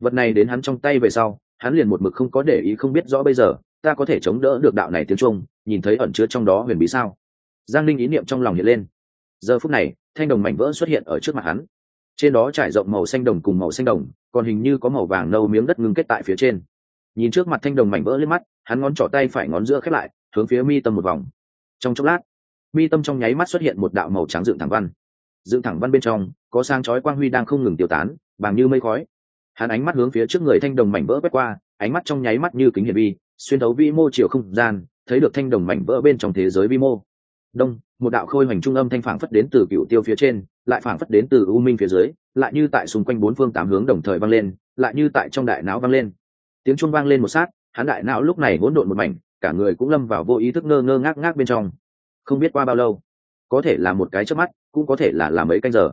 Speaker 1: Vật này đến hắn trong tay về sau, hắn liền một mực không có để ý không biết rõ bây giờ, ta có thể chống đỡ được đạo này tiếng trung, nhìn thấy ẩn chứa trong đó huyền bí sao? Giang linh ý niệm trong lòng hiện lên. Giờ phút này, thanh đồng mảnh vỡ xuất hiện ở trước mặt hắn. Trên đó trải rộng màu xanh đồng cùng màu xanh đồng, còn hình như có màu vàng nâu miếng đất ngưng kết tại phía trên. Nhìn trước mặt thanh đồng mảnh vỡ lên mắt, hắn ngón trỏ tay phải ngón giữa khép lại, hướng phía mi tâm một vòng. Trong chốc lát, mi tâm trong nháy mắt xuất hiện một đạo màu trắng dựng thẳng văn. Dựng thẳng văn bên trong, có sang chói quang huy đang không ngừng tiêu tán, bằng như mây khói. Hắn ánh mắt hướng phía trước người thanh đồng mảnh vỡ quét qua, ánh mắt trong nháy mắt như kính hiển vi, xuyên thấu vi mô chiều không gian, thấy được thanh đồng mảnh vỡ bên trong thế giới vi mô đông, một đạo khôi hoành trung âm thanh phảng phất đến từ cựu tiêu phía trên, lại phảng phất đến từ u minh phía dưới, lại như tại xung quanh bốn phương tám hướng đồng thời vang lên, lại như tại trong đại não vang lên. Tiếng chuông vang lên một sát, hắn đại não lúc này hỗn độn một mảnh, cả người cũng lâm vào vô ý thức ngơ ngơ ngác ngác bên trong. Không biết qua bao lâu, có thể là một cái trước mắt, cũng có thể là là mấy canh giờ.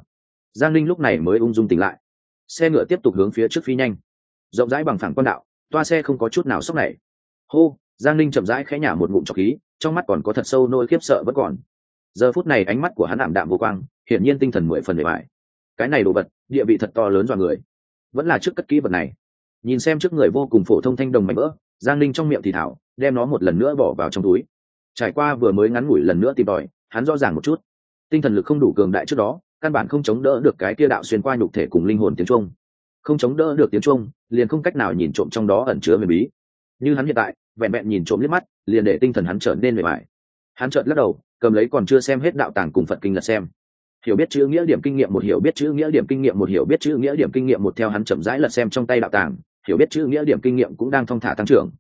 Speaker 1: Giang linh lúc này mới ung dung tỉnh lại. Xe ngựa tiếp tục hướng phía trước phi nhanh. Rộng rãi bằng phẳng quan đạo, toa xe không có chút nào sốc này hô, giang linh chậm rãi khẽ nhả một ngụm trọc khí trong mắt còn có thật sâu nỗi khiếp sợ vẫn còn. Giờ phút này ánh mắt của hắn ảm đạm vô quang, hiển nhiên tinh thần mười phần bề mại cái này đồ vật, địa vị thật to lớn dọa người. Vẫn là trước cất kỹ vật này. Nhìn xem trước người vô cùng phổ thông thanh đồng mảnh vỡ, giang linh trong miệng thì thảo, đem nó một lần nữa bỏ vào trong túi. Trải qua vừa mới ngắn ngủi lần nữa tìm tòi, hắn rõ ràng một chút. Tinh thần lực không đủ cường đại trước đó, căn bản không chống đỡ được cái kia đạo xuyên qua nhục thể cùng linh hồn tiếng trung. Không chống đỡ được tiếng trung, liền không cách nào nhìn trộm trong đó ẩn chứa huyền bí. Như hắn hiện tại vẹn vẹn nhìn trộm liếc mắt, liền để tinh thần hắn trở nên mệt mỏi. Hắn chợt lắc đầu, cầm lấy còn chưa xem hết đạo tàng cùng phật kinh là xem. Hiểu biết chữ nghĩa điểm kinh nghiệm một, hiểu biết chữ nghĩa điểm kinh nghiệm một, hiểu biết chữ nghĩa điểm kinh nghiệm một theo hắn chậm rãi lật xem trong tay đạo tàng, hiểu biết chữ nghĩa điểm kinh nghiệm cũng đang thong thả tăng trưởng.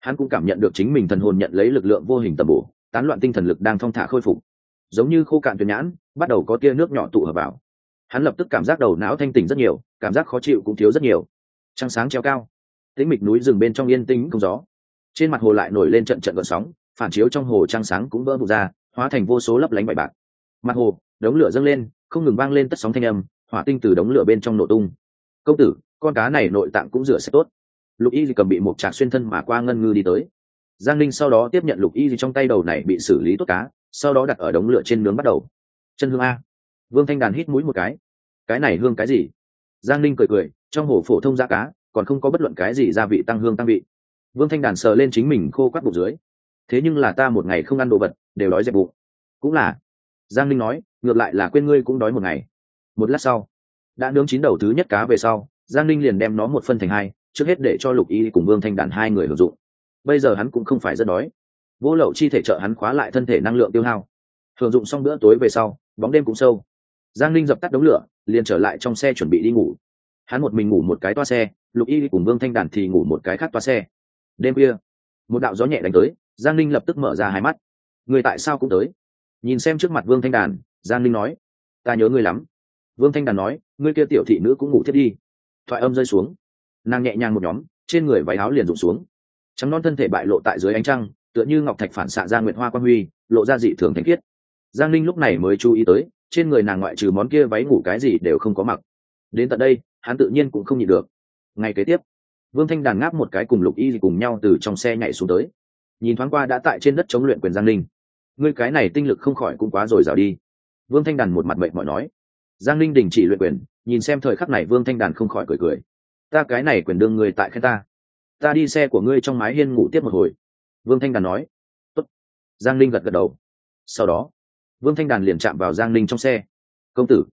Speaker 1: Hắn cũng cảm nhận được chính mình thần hồn nhận lấy lực lượng vô hình tầm bổ, tán loạn tinh thần lực đang thong thả khôi phục. Giống như khô cạn tuyệt nhãn, bắt đầu có tia nước nhỏ tụ hợp vào. Hắn lập tức cảm giác đầu não thanh tỉnh rất nhiều, cảm giác khó chịu cũng thiếu rất nhiều. Trăng sáng treo cao, tĩnh mịch núi rừng bên trong yên tĩnh không gió trên mặt hồ lại nổi lên trận trận gợn sóng, phản chiếu trong hồ trăng sáng cũng vỡ vụt ra, hóa thành vô số lấp lánh bại bạc. Mặt hồ, đống lửa dâng lên, không ngừng vang lên tất sóng thanh âm, hỏa tinh từ đống lửa bên trong nổ tung. Công tử, con cá này nội tạng cũng rửa sạch tốt. Lục y cầm bị một trạc xuyên thân mà qua ngân ngư đi tới. Giang linh sau đó tiếp nhận lục y trong tay đầu này bị xử lý tốt cá, sau đó đặt ở đống lửa trên nướng bắt đầu. Chân hương a. Vương thanh đàn hít mũi một cái. Cái này hương cái gì? Giang linh cười cười, trong hồ phổ thông da cá, còn không có bất luận cái gì gia vị tăng hương tăng vị vương thanh đàn sờ lên chính mình khô quắt bụng dưới. Thế nhưng là ta một ngày không ăn đồ vật, đều đói dẹp bụng. Cũng là. Giang linh nói, ngược lại là quên ngươi cũng đói một ngày. Một lát sau, đã nướng chín đầu thứ nhất cá về sau, giang linh liền đem nó một phân thành hai, trước hết để cho lục y cùng vương thanh đàn hai người hưởng dụng. Bây giờ hắn cũng không phải rất đói. Vô lậu chi thể trợ hắn khóa lại thân thể năng lượng tiêu hao. Hưởng dụng xong bữa tối về sau, bóng đêm cũng sâu. Giang linh dập tắt đống lửa, liền trở lại trong xe chuẩn bị đi ngủ. Hắn một mình ngủ một cái toa xe, lục y cùng vương thanh đàn thì ngủ một cái khác toa xe đêm kia một đạo gió nhẹ đánh tới, giang linh lập tức mở ra hai mắt. Người tại sao cũng tới? Nhìn xem trước mặt vương thanh đàn, giang linh nói, ta nhớ ngươi lắm. Vương thanh đàn nói, ngươi kia tiểu thị nữ cũng ngủ thiết đi. Thoại âm rơi xuống. Nàng nhẹ nhàng một nhóm, trên người váy áo liền rụng xuống. Trắng non thân thể bại lộ tại dưới ánh trăng, tựa như ngọc thạch phản xạ ra nguyện hoa quan huy, lộ ra dị thường thanh khiết. Giang linh lúc này mới chú ý tới, trên người nàng ngoại trừ món kia váy ngủ cái gì đều không có mặc. Đến tận đây, hắn tự nhiên cũng không nhịn được. Ngày kế tiếp vương thanh đàn ngáp một cái cùng lục y cùng nhau từ trong xe nhảy xuống tới. Nhìn thoáng qua đã tại trên đất chống luyện quyền giang linh ngươi cái này tinh lực không khỏi cũng quá rồi rào đi. Vương thanh đàn một mặt mệnh mọi nói. Giang linh đình chỉ luyện quyền, nhìn xem thời khắc này vương thanh đàn không khỏi cười cười. Ta cái này quyền đương người tại khen ta. Ta đi xe của ngươi trong mái hiên ngủ tiếp một hồi. Vương thanh đàn nói. Tốt. giang linh gật gật đầu. Sau đó, vương thanh đàn liền chạm vào giang linh trong xe. Công tử,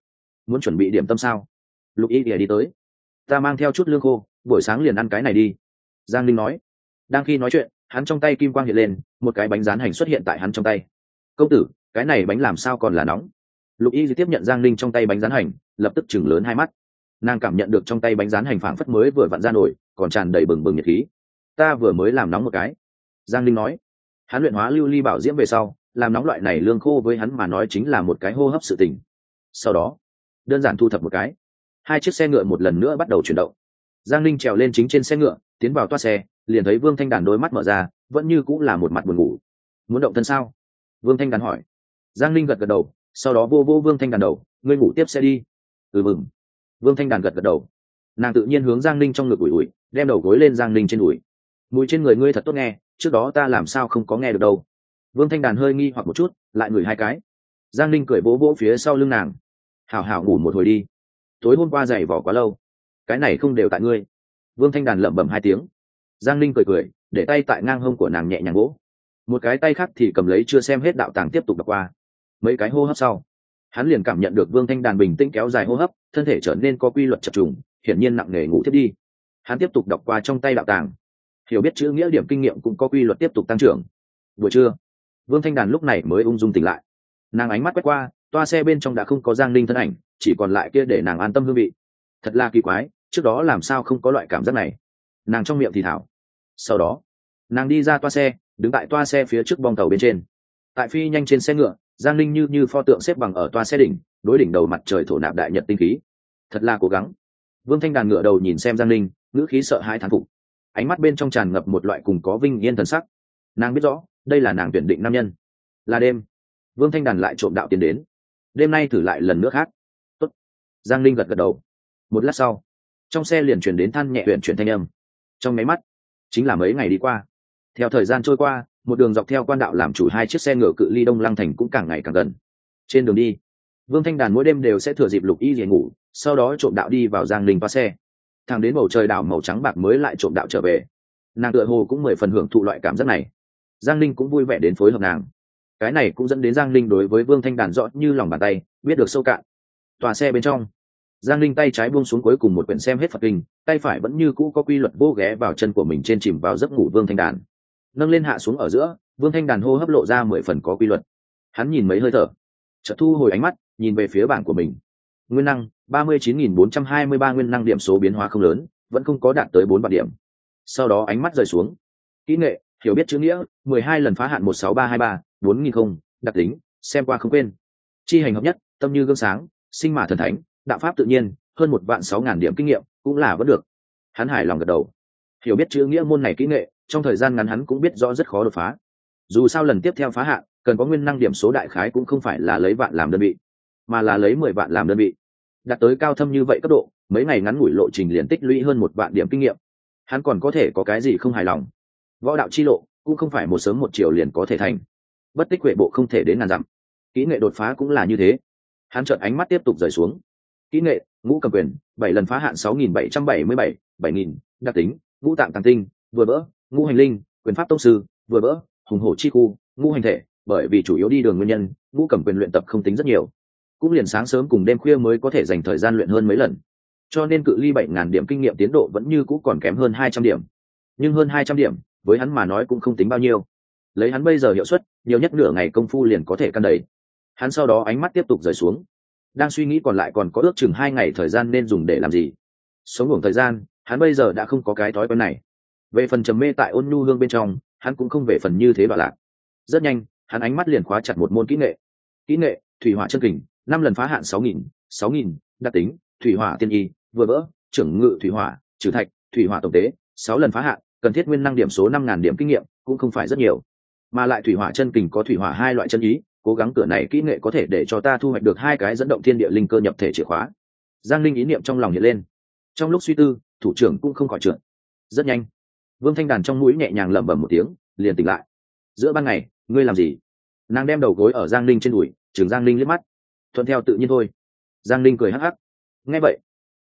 Speaker 1: muốn chuẩn bị điểm tâm sao? Lục y ỉa đi tới. Ta mang theo chút lương khô buổi sáng liền ăn cái này đi. Giang linh nói. Đang khi nói chuyện, hắn trong tay kim quang hiện lên, một cái bánh rán hành xuất hiện tại hắn trong tay. Công tử, cái này bánh làm sao còn là nóng? Lục y tiếp nhận giang linh trong tay bánh rán hành, lập tức chừng lớn hai mắt. Nàng cảm nhận được trong tay bánh rán hành phảng phất mới vừa vặn ra nổi, còn tràn đầy bừng bừng nhiệt khí. Ta vừa mới làm nóng một cái. Giang linh nói. Hắn luyện hóa lưu ly bảo diễm về sau, làm nóng loại này lương khô với hắn mà nói chính là một cái hô hấp sự tình. Sau đó, đơn giản thu thập một cái. Hai chiếc xe ngựa một lần nữa bắt đầu chuyển động giang Ninh trèo lên chính trên xe ngựa, tiến vào toa xe, liền thấy vương thanh đàn đôi mắt mở ra, vẫn như cũng là một mặt buồn ngủ. Muốn động thân sao? Vương thanh đàn hỏi. Giang Ninh gật gật đầu, sau đó vô vô vương thanh đàn đầu, ngươi ngủ tiếp xe đi. Ừ mừng vương thanh đàn gật gật đầu. Nàng tự nhiên hướng giang Ninh trong ngực ủi ủi, đem đầu gối lên giang Ninh trên ủi mùi trên người ngươi thật tốt nghe, trước đó ta làm sao không có nghe được đâu. Vương thanh đàn hơi nghi hoặc một chút, lại ngửi hai cái. Giang Ninh cười vỗ vỗ phía sau lưng nàng. Hảo hảo ngủ một hồi đi. Tối hôm qua giày vỏ quá lâu cái này không đều tại ngươi. Vương thanh đàn lẩm bẩm hai tiếng. Giang linh cười cười, để tay tại ngang hông của nàng nhẹ nhàng gỗ một cái tay khác thì cầm lấy chưa xem hết đạo tàng tiếp tục đọc qua. Mấy cái hô hấp sau, hắn liền cảm nhận được vương thanh đàn bình tĩnh kéo dài hô hấp, thân thể trở nên có quy luật chập trùng, hiển nhiên nặng nề ngủ thiết đi. Hắn tiếp tục đọc qua trong tay đạo tàng. Hiểu biết chữ nghĩa điểm kinh nghiệm cũng có quy luật tiếp tục tăng trưởng. Buổi trưa, vương thanh đàn lúc này mới ung dung tỉnh lại. Nàng ánh mắt quét qua, toa xe bên trong đã không có giang linh thân ảnh, chỉ còn lại kia để nàng an tâm hương vị. Thật là kỳ quái trước đó làm sao không có loại cảm giác này? Nàng trong miệng thì thảo. Sau đó, nàng đi ra toa xe, đứng tại toa xe phía trước bong tàu bên trên. Tại phi nhanh trên xe ngựa, giang linh như như pho tượng xếp bằng ở toa xe đỉnh, đối đỉnh đầu mặt trời thổ nạp đại nhật tinh khí. Thật là cố gắng. Vương thanh đàn ngựa đầu nhìn xem giang linh ngữ khí sợ hai thán phục. Ánh mắt bên trong tràn ngập một loại cùng có vinh yên thần sắc. Nàng biết rõ, đây là nàng tuyển định nam nhân. Là đêm. Vương thanh đàn lại trộm đạo tiến đến. Đêm nay thử lại lần nữa khác Tốt. giang linh gật gật đầu. Một lát sau trong xe liền chuyển đến than nhẹ huyện chuyển thanh âm. Trong máy mắt, chính là mấy ngày đi qua. Theo thời gian trôi qua, một đường dọc theo quan đạo làm chủ hai chiếc xe ngựa cự ly đông lăng thành cũng càng ngày càng gần. Trên đường đi, vương thanh đàn mỗi đêm đều sẽ thừa dịp lục y liền ngủ, sau đó trộm đạo đi vào giang linh toa xe. Thang đến bầu trời đảo màu trắng bạc mới lại trộm đạo trở về. Nàng tựa hồ cũng mười phần hưởng thụ loại cảm giác này. Giang linh cũng vui vẻ đến phối hợp nàng. Cái này cũng dẫn đến giang linh đối với vương thanh đàn rõ như lòng bàn tay, biết được sâu cạn. Tòa xe bên trong giang linh tay trái buông xuống cuối cùng một quyển xem hết phật kinh, tay phải vẫn như cũ có quy luật vô ghé vào chân của mình trên chìm vào giấc ngủ vương thanh đàn. Nâng lên hạ xuống ở giữa, vương thanh đàn hô hấp lộ ra mười phần có quy luật. Hắn nhìn mấy hơi thở, chợt thu hồi ánh mắt, nhìn về phía bảng của mình. Nguyên năng, ba mươi chín nghìn bốn trăm hai mươi ba nguyên năng điểm số biến hóa không lớn, vẫn không có đạt tới bốn vạn điểm. Sau đó ánh mắt rời xuống. Kỹ nghệ, hiểu biết chữ nghĩa, mười hai lần phá hạn một sáu ba hai ba, bốn nghìn không, đặc tính, xem qua không quên. Chi hành hợp nhất, tâm như gương sáng, sinh mà thần thánh đạo pháp tự nhiên, hơn một vạn sáu ngàn điểm kinh nghiệm cũng là vẫn được. Hắn hài lòng gật đầu. Hiểu biết chữ nghĩa môn này kỹ nghệ, trong thời gian ngắn hắn cũng biết rõ rất khó đột phá. Dù sao lần tiếp theo phá hạn, cần có nguyên năng điểm số đại khái cũng không phải là lấy vạn làm đơn vị, mà là lấy mười vạn làm đơn vị. Đạt tới cao thâm như vậy cấp độ, mấy ngày ngắn ngủi lộ trình liền tích lũy hơn một vạn điểm kinh nghiệm. Hắn còn có thể có cái gì không hài lòng? Võ đạo chi lộ, cũng không phải một sớm một chiều liền có thể thành. Bất tích huệ bộ không thể đến ngàn dặm. Kỹ nghệ đột phá cũng là như thế. Hắn trợn ánh mắt tiếp tục rời xuống kỹ nghệ, ngũ cầm quyền, bảy lần phá hạn sáu nghìn bảy trăm bảy mươi bảy bảy nghìn, đặc tính, ngũ tạng tàng tinh, vừa vỡ, ngũ hành linh, quyền pháp tông sư, vừa vỡ, hùng hổ chi khu, ngũ hành thể, bởi vì chủ yếu đi đường nguyên nhân, ngũ cầm quyền luyện tập không tính rất nhiều. Cũng liền sáng sớm cùng đêm khuya mới có thể dành thời gian luyện hơn mấy lần. Cho nên cự ly bảy ngàn điểm kinh nghiệm tiến độ vẫn như cũ còn kém hơn hai trăm điểm. Nhưng hơn hai trăm điểm, với hắn mà nói cũng không tính bao nhiêu. Lấy hắn bây giờ hiệu suất, nhiều nhất nửa ngày công phu liền có thể căn đầy. Hắn sau đó ánh mắt tiếp tục rời xuống đang suy nghĩ còn lại còn có ước chừng hai ngày thời gian nên dùng để làm gì. Sống ngủ thời gian, hắn bây giờ đã không có cái thói quen này. Về phần trầm mê tại ôn nhu hương bên trong, hắn cũng không về phần như thế đoạn lạc. Rất nhanh, hắn ánh mắt liền khóa chặt một môn kỹ nghệ. Kỹ nghệ, thủy hỏa chân kình, năm lần phá hạn sáu nghìn sáu nghìn, đặc tính, thủy hỏa tiên y, vừa vỡ, trưởng ngự thủy hỏa, trừ thạch, thủy hỏa tổng tế, sáu lần phá hạn, cần thiết nguyên năng điểm số năm ngàn điểm kinh nghiệm, cũng không phải rất nhiều. Mà lại thủy hỏa chân kình có thủy hỏa hai loại chân ý cố gắng cửa này kỹ nghệ có thể để cho ta thu hoạch được hai cái dẫn động thiên địa linh cơ nhập thể chìa khóa. Giang linh ý niệm trong lòng hiện lên. Trong lúc suy tư, thủ trưởng cũng không khỏi trượt. Rất nhanh, vương thanh đàn trong mũi nhẹ nhàng lẩm bẩm một tiếng, liền tỉnh lại. Giữa ban ngày, ngươi làm gì? Nàng đem đầu gối ở giang linh trên đùi, trường giang linh liếc mắt. Thuận theo tự nhiên thôi. Giang linh cười hắc hắc. Nghe vậy,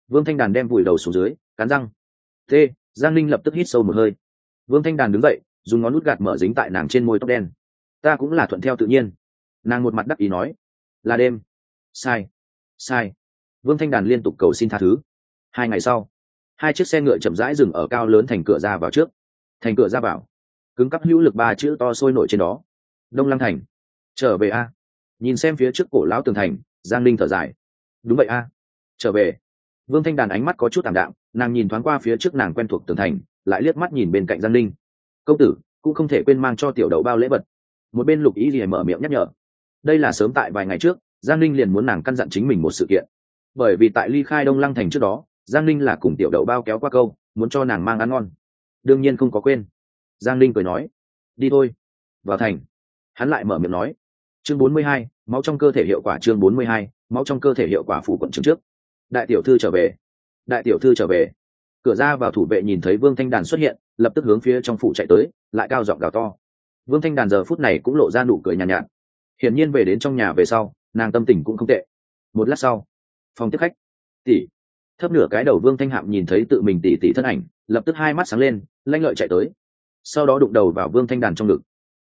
Speaker 1: vương thanh đàn đem vùi đầu xuống dưới, cắn răng. T giang linh lập tức hít sâu một hơi. Vương thanh đàn đứng dậy, dùng ngón nút gạt mở dính tại nàng trên môi tóc đen. Ta cũng là thuận theo tự nhiên nàng một mặt đắc ý nói, là đêm. Sai sai. Vương thanh đàn liên tục cầu xin tha thứ. Hai ngày sau, hai chiếc xe ngựa chậm rãi dừng ở cao lớn thành cửa ra vào trước. Thành cửa ra vào, cứng cắp hữu lực ba chữ to sôi nổi trên đó. Đông lăng thành, trở về a. Nhìn xem phía trước cổ lão tường thành, giang linh thở dài. Đúng vậy a, trở về. Vương thanh đàn ánh mắt có chút tảm đạm, nàng nhìn thoáng qua phía trước nàng quen thuộc tường thành, lại liếc mắt nhìn bên cạnh giang linh công tử, cũng không thể quên mang cho tiểu đậu bao lễ vật. Một bên lục ý gì mở miệng nhắc nhở đây là sớm tại vài ngày trước giang Ninh liền muốn nàng căn dặn chính mình một sự kiện. Bởi vì tại ly khai đông lăng thành trước đó giang Ninh là cùng tiểu đậu bao kéo qua câu muốn cho nàng mang ăn ngon. Đương nhiên không có quên. Giang Ninh cười nói đi thôi. Vào thành hắn lại mở miệng nói chương bốn mươi hai máu trong cơ thể hiệu quả chương bốn mươi hai máu trong cơ thể hiệu quả phủ quận chương trước. Đại tiểu thư trở về. Đại tiểu thư trở về. Cửa ra vào thủ vệ nhìn thấy vương thanh đàn xuất hiện lập tức hướng phía trong phủ chạy tới lại cao giọng gào to. Vương thanh đàn giờ phút này cũng lộ ra nụ cười nhàn nhạt, nhạt hiển nhiên về đến trong nhà về sau, nàng tâm tình cũng không tệ. Một lát sau, phòng tiếp khách. Tỷ. Thấp nửa cái đầu vương thanh hạm nhìn thấy tự mình tỷ tỷ thân ảnh, lập tức hai mắt sáng lên, lanh lợi chạy tới. Sau đó đụng đầu vào vương thanh đàn trong ngực.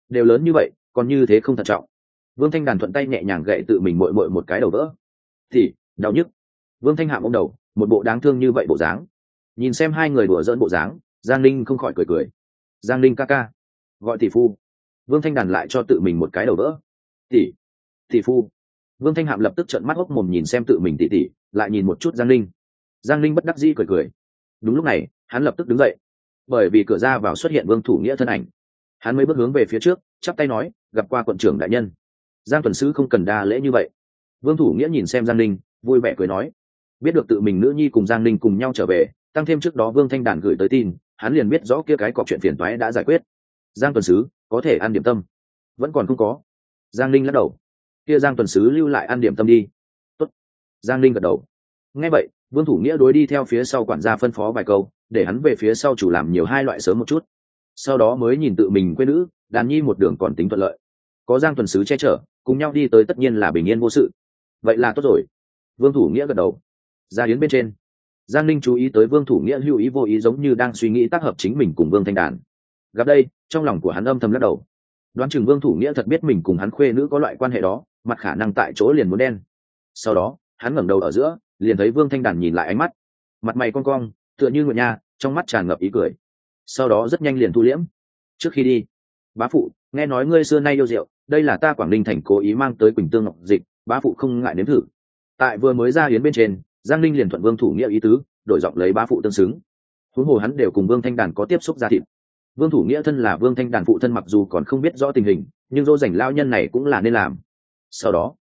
Speaker 1: Đều lớn như vậy, còn như thế không thận trọng. Vương thanh đàn thuận tay nhẹ nhàng gậy tự mình mội mội một cái đầu vỡ. Thì đau nhức. Vương thanh hạm ô m đầu, một bộ đáng thương như vậy bộ dáng. Nhìn xem hai người đùa dỡn bộ dáng, giang linh không khỏi cười cười. Giang linh ca ca. Gọi tỷ phu. Vương thanh đàn lại cho tự mình một cái đầu vỡ tỷ tỷ phu. Vương thanh hạm lập tức trợn mắt hốc mồm nhìn xem tự mình tỷ tỷ, lại nhìn một chút giang linh giang linh bất đắc dĩ cười cười. Đúng lúc này, hắn lập tức đứng dậy. Bởi vì cửa ra vào xuất hiện vương thủ nghĩa thân ảnh. Hắn mới bước hướng về phía trước, chắp tay nói, gặp qua quận trưởng đại nhân. Giang tuần sứ không cần đa lễ như vậy. Vương thủ nghĩa nhìn xem giang linh vui vẻ cười nói. Biết được tự mình nữ nhi cùng giang linh cùng nhau trở về, tăng thêm trước đó vương thanh đàn gửi tới tin, hắn liền biết rõ kia cái cọc chuyện phiền toái đã giải quyết. Giang tuần sứ, có thể ăn điểm tâm. Vẫn còn không có giang linh lắc đầu. Kia giang tuần sứ lưu lại ăn điểm tâm đi. Tốt. giang linh gật đầu. Nghe vậy, vương thủ nghĩa đối đi theo phía sau quản gia phân phó vài câu, để hắn về phía sau chủ làm nhiều hai loại sớm một chút. Sau đó mới nhìn tự mình quê nữ, đàn nhi một đường còn tính thuận lợi. Có giang tuần sứ che chở, cùng nhau đi tới tất nhiên là bình yên vô sự. Vậy là tốt rồi. Vương thủ nghĩa gật đầu. Ra hiến bên trên. Giang ninh chú ý tới vương thủ nghĩa hữu ý vô ý giống như đang suy nghĩ tác hợp chính mình cùng vương thanh đàn. Gặp đây, trong lòng của hắn âm thầm lắc đầu đoán chừng vương thủ nghĩa thật biết mình cùng hắn khuê nữ có loại quan hệ đó, mặt khả năng tại chỗ liền muốn đen. Sau đó, hắn ngẩng đầu ở giữa, liền thấy vương thanh đàn nhìn lại ánh mắt. Mặt mày con cong, tựa như nguyện nha, trong mắt tràn ngập ý cười. Sau đó rất nhanh liền thu liễm. Trước khi đi, bá phụ, nghe nói ngươi xưa nay yêu rượu, đây là ta quảng ninh thành cố ý mang tới quỳnh tương ngọc dịch, bá phụ không ngại nếm thử. Tại vừa mới ra hiến bên trên, giang linh liền thuận vương thủ nghĩa ý tứ, đổi giọng lấy bá phụ tương xứng. Huống hồ hắn đều cùng vương thanh đàn có tiếp xúc ra thịt vương thủ nghĩa thân là vương thanh đàn phụ thân mặc dù còn không biết rõ tình hình, nhưng dỗ dành lao nhân này cũng là nên làm. Sau đó,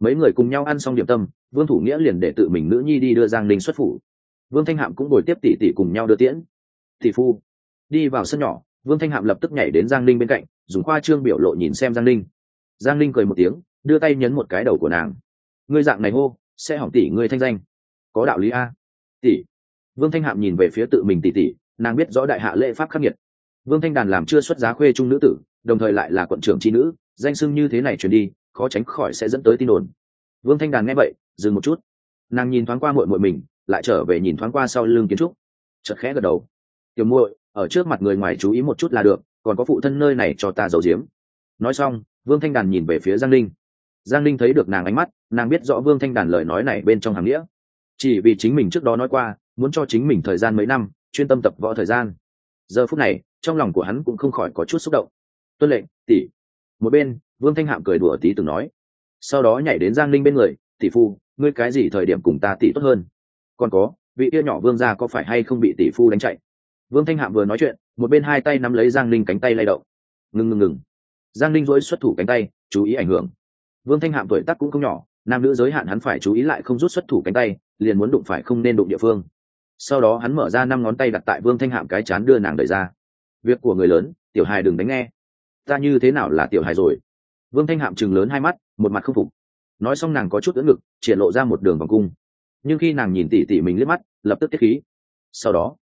Speaker 1: mấy người cùng nhau ăn xong điểm tâm, vương thủ nghĩa liền để tự mình nữ nhi đi đưa giang linh xuất phủ. Vương thanh hạm cũng bồi tiếp tỷ tỷ cùng nhau đưa tiễn. Tỷ phu, đi vào sân nhỏ, vương thanh hạm lập tức nhảy đến giang linh bên cạnh, dùng khoa trương biểu lộ nhìn xem giang linh giang linh cười một tiếng, đưa tay nhấn một cái đầu của nàng. Ngươi dạng này hô, sẽ hỏng tỷ ngươi thanh danh. Có đạo lý a. Tỷ. Vương thanh hạm nhìn về phía tự mình tỷ tỷ, nàng biết rõ đại hạ lễ pháp khắc nghiệt vương thanh đàn làm chưa xuất giá khuê trung nữ tử, đồng thời lại là quận trưởng tri nữ, danh sưng như thế này truyền đi, khó tránh khỏi sẽ dẫn tới tin đồn. Vương thanh đàn nghe vậy, dừng một chút. Nàng nhìn thoáng qua muội muội mình, lại trở về nhìn thoáng qua sau lưng kiến trúc. Chật khẽ gật đầu. Tiểu muội, ở trước mặt người ngoài chú ý một chút là được, còn có phụ thân nơi này cho ta giấu giếm. Nói xong, vương thanh đàn nhìn về phía giang linh giang linh thấy được nàng ánh mắt, nàng biết rõ vương thanh đàn lời nói này bên trong hàng nghĩa. Chỉ vì chính mình trước đó nói qua, muốn cho chính mình thời gian mấy năm, chuyên tâm tập võ thời gian. Giờ phút này trong lòng của hắn cũng không khỏi có chút xúc động. Tuân lệnh, tỷ. Một bên, vương thanh hạm cười đùa tí từng nói. Sau đó nhảy đến giang linh bên người, tỷ phu, ngươi cái gì thời điểm cùng ta tỷ tốt hơn? Còn có, vị kia nhỏ vương gia có phải hay không bị tỷ phu đánh chạy? Vương thanh hạm vừa nói chuyện, một bên hai tay nắm lấy giang linh cánh tay lay động. Ngừng ngừng ngừng. Giang linh dối xuất thủ cánh tay, chú ý ảnh hưởng. Vương thanh hạm tuổi tác cũng không nhỏ, nam nữ giới hạn hắn phải chú ý lại không rút xuất thủ cánh tay, liền muốn đụng phải không nên đụng địa phương. Sau đó hắn mở ra năm ngón tay đặt tại vương thanh hạm cái chán đưa nàng đẩy ra việc của người lớn, tiểu hài đừng đánh nghe. Ta như thế nào là tiểu hài rồi? Vương thanh hạm chừng lớn hai mắt, một mặt không phục. Nói xong nàng có chút ưỡn ngực, triển lộ ra một đường vòng cung. Nhưng khi nàng nhìn tỉ tỉ mình liếc mắt, lập tức tiết khí. Sau đó,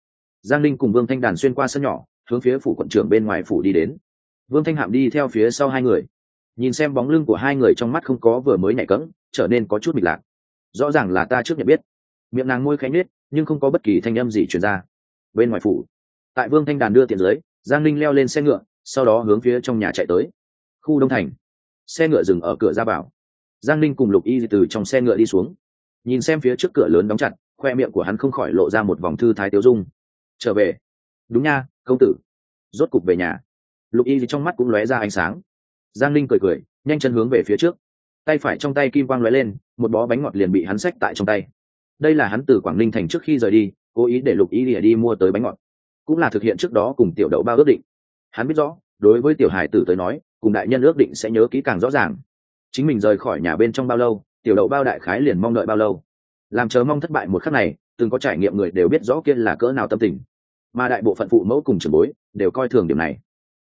Speaker 1: giang linh cùng vương thanh đàn xuyên qua sân nhỏ, hướng phía phủ quận trưởng bên ngoài phủ đi đến. Vương thanh hạm đi theo phía sau hai người. Nhìn xem bóng lưng của hai người trong mắt không có vừa mới nhảy cẫng, trở nên có chút mịch lạc. Rõ ràng là ta trước nhận biết. Miệng nàng môi khánh nết nhưng không có bất kỳ thanh âm gì truyền ra. Bên ngoài phủ, tại vương thanh đàn đưa tiền dưới giang linh leo lên xe ngựa, sau đó hướng phía trong nhà chạy tới. Khu đông thành. Xe ngựa dừng ở cửa ra vào. Giang linh cùng lục y từ trong xe ngựa đi xuống. Nhìn xem phía trước cửa lớn đóng chặt, khoe miệng của hắn không khỏi lộ ra một vòng thư thái tiêu dung. Trở về. Đúng nha, công tử. Rốt cục về nhà. Lục y trong mắt cũng lóe ra ánh sáng. Giang linh cười cười, nhanh chân hướng về phía trước. Tay phải trong tay kim quang lóe lên, một bó bánh ngọt liền bị hắn xách tại trong tay. Đây là hắn từ quảng ninh thành trước khi rời đi, cố ý để lục y lìa đi mua tới bánh ngọt cũng là thực hiện trước đó cùng tiểu đậu bao ước định. Hắn biết rõ, đối với tiểu hải tử tới nói, cùng đại nhân ước định sẽ nhớ kỹ càng rõ ràng. Chính mình rời khỏi nhà bên trong bao lâu, tiểu đậu bao đại khái liền mong đợi bao lâu. Làm chờ mong thất bại một khắc này, từng có trải nghiệm người đều biết rõ kia là cỡ nào tâm tình. Mà đại bộ phận phụ mẫu cùng trường bối đều coi thường điểm này.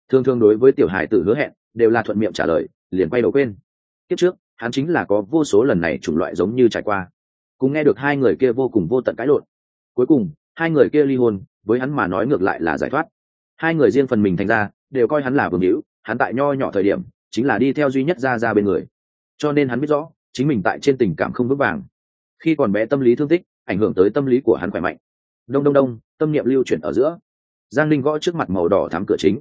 Speaker 1: Thường thường đối với tiểu hải tử hứa hẹn, đều là thuận miệng trả lời, liền quay đầu quên. Kiếp trước, hắn chính là có vô số lần này chủng loại giống như trải qua. Cùng nghe được hai người kia vô cùng vô tận cãi lộn. Cuối cùng, hai người kia ly hôn với hắn mà nói ngược lại là giải thoát. Hai người riêng phần mình thành ra, đều coi hắn là vương hữu, hắn tại nho nhỏ thời điểm, chính là đi theo duy nhất ra ra bên người. Cho nên hắn biết rõ, chính mình tại trên tình cảm không vững vàng. Khi còn bé tâm lý thương tích, ảnh hưởng tới tâm lý của hắn khỏe mạnh. Đông đông đông, tâm niệm lưu chuyển ở giữa. Giang linh gõ trước mặt màu đỏ thắm cửa chính.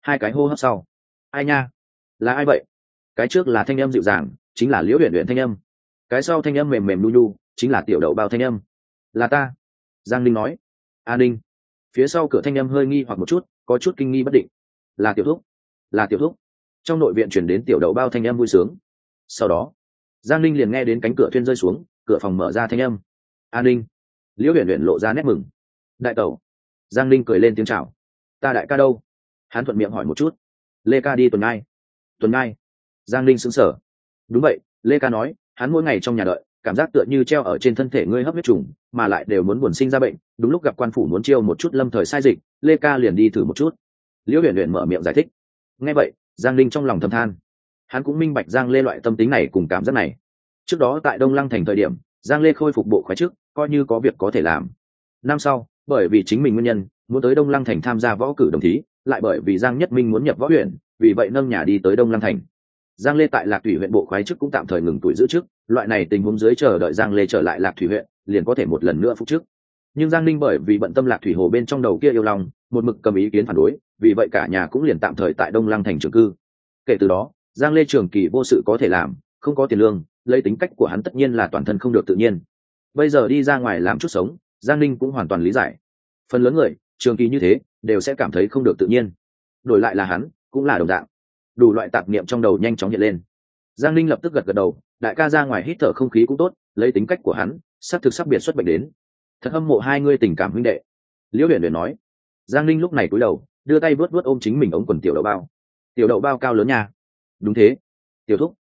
Speaker 1: Hai cái hô hấp sau. Ai nha? Là ai vậy? Cái trước là thanh âm dịu dàng, chính là liễu huyện huyện thanh âm. Cái sau thanh âm mềm mềm nu nu, chính là tiểu đậu bao thanh âm. Là ta. Giang linh nói. A ninh phía sau cửa thanh âm hơi nghi hoặc một chút, có chút kinh nghi bất định. Là tiểu thúc, là tiểu thúc. Trong nội viện chuyển đến tiểu đậu bao thanh âm vui sướng. Sau đó, giang linh liền nghe đến cánh cửa thuyên rơi xuống, cửa phòng mở ra thanh âm. An ninh. Liễu huyện huyện lộ ra nét mừng. Đại tẩu. Giang linh cười lên tiếng chào. Ta đại ca đâu? Hắn thuận miệng hỏi một chút. Lê ca đi tuần ngai. Tuần ngai? Giang linh xứng sở đúng vậy, lê ca nói, hắn mỗi ngày trong nhà đợi cảm giác tựa như treo ở trên thân thể ngươi hấp huyết trùng, mà lại đều muốn buồn sinh ra bệnh. Đúng lúc gặp quan phủ muốn chiêu một chút lâm thời sai dịch, lê ca liền đi thử một chút. Liễu huyền huyền mở miệng giải thích. Nghe vậy, giang linh trong lòng thầm than. Hắn cũng minh bạch giang lê loại tâm tính này cùng cảm giác này. Trước đó tại đông lăng thành thời điểm, giang lê khôi phục bộ khoái trước, coi như có việc có thể làm. Năm sau, bởi vì chính mình nguyên nhân, muốn tới đông lăng thành tham gia võ cử đồng thí, lại bởi vì giang nhất minh muốn nhập võ huyện, vì vậy nâng nhà đi tới đông lăng thành giang lê tại lạc thủy huyện bộ khoái chức cũng tạm thời ngừng tuổi giữ chức, loại này tình huống dưới chờ đợi giang lê trở lại lạc thủy huyện, liền có thể một lần nữa phục chức. Nhưng giang ninh bởi vì bận tâm lạc thủy hồ bên trong đầu kia yêu lòng, một mực cầm ý kiến phản đối, vì vậy cả nhà cũng liền tạm thời tại đông lăng thành trường cư. Kể từ đó, giang lê trường kỳ vô sự có thể làm, không có tiền lương, lấy tính cách của hắn tất nhiên là toàn thân không được tự nhiên. Bây giờ đi ra ngoài làm chút sống, giang ninh cũng hoàn toàn lý giải. Phần lớn người, trường kỳ như thế, đều sẽ cảm thấy không được tự nhiên. Đổi lại là hắn, cũng là đồng dạng đủ loại tạp niệm trong đầu nhanh chóng hiện lên. Giang Linh lập tức gật gật đầu, đại ca ra ngoài hít thở không khí cũng tốt, lấy tính cách của hắn, sắp thực sắp biệt xuất bệnh đến. Thật hâm mộ hai ngươi tình cảm huynh đệ. Liễu huyền huyền nói. Giang Linh lúc này cúi đầu, đưa tay vớt vớt ôm chính mình ống quần tiểu đậu bao. Tiểu đậu bao cao lớn nha. Đúng thế. Tiểu thúc.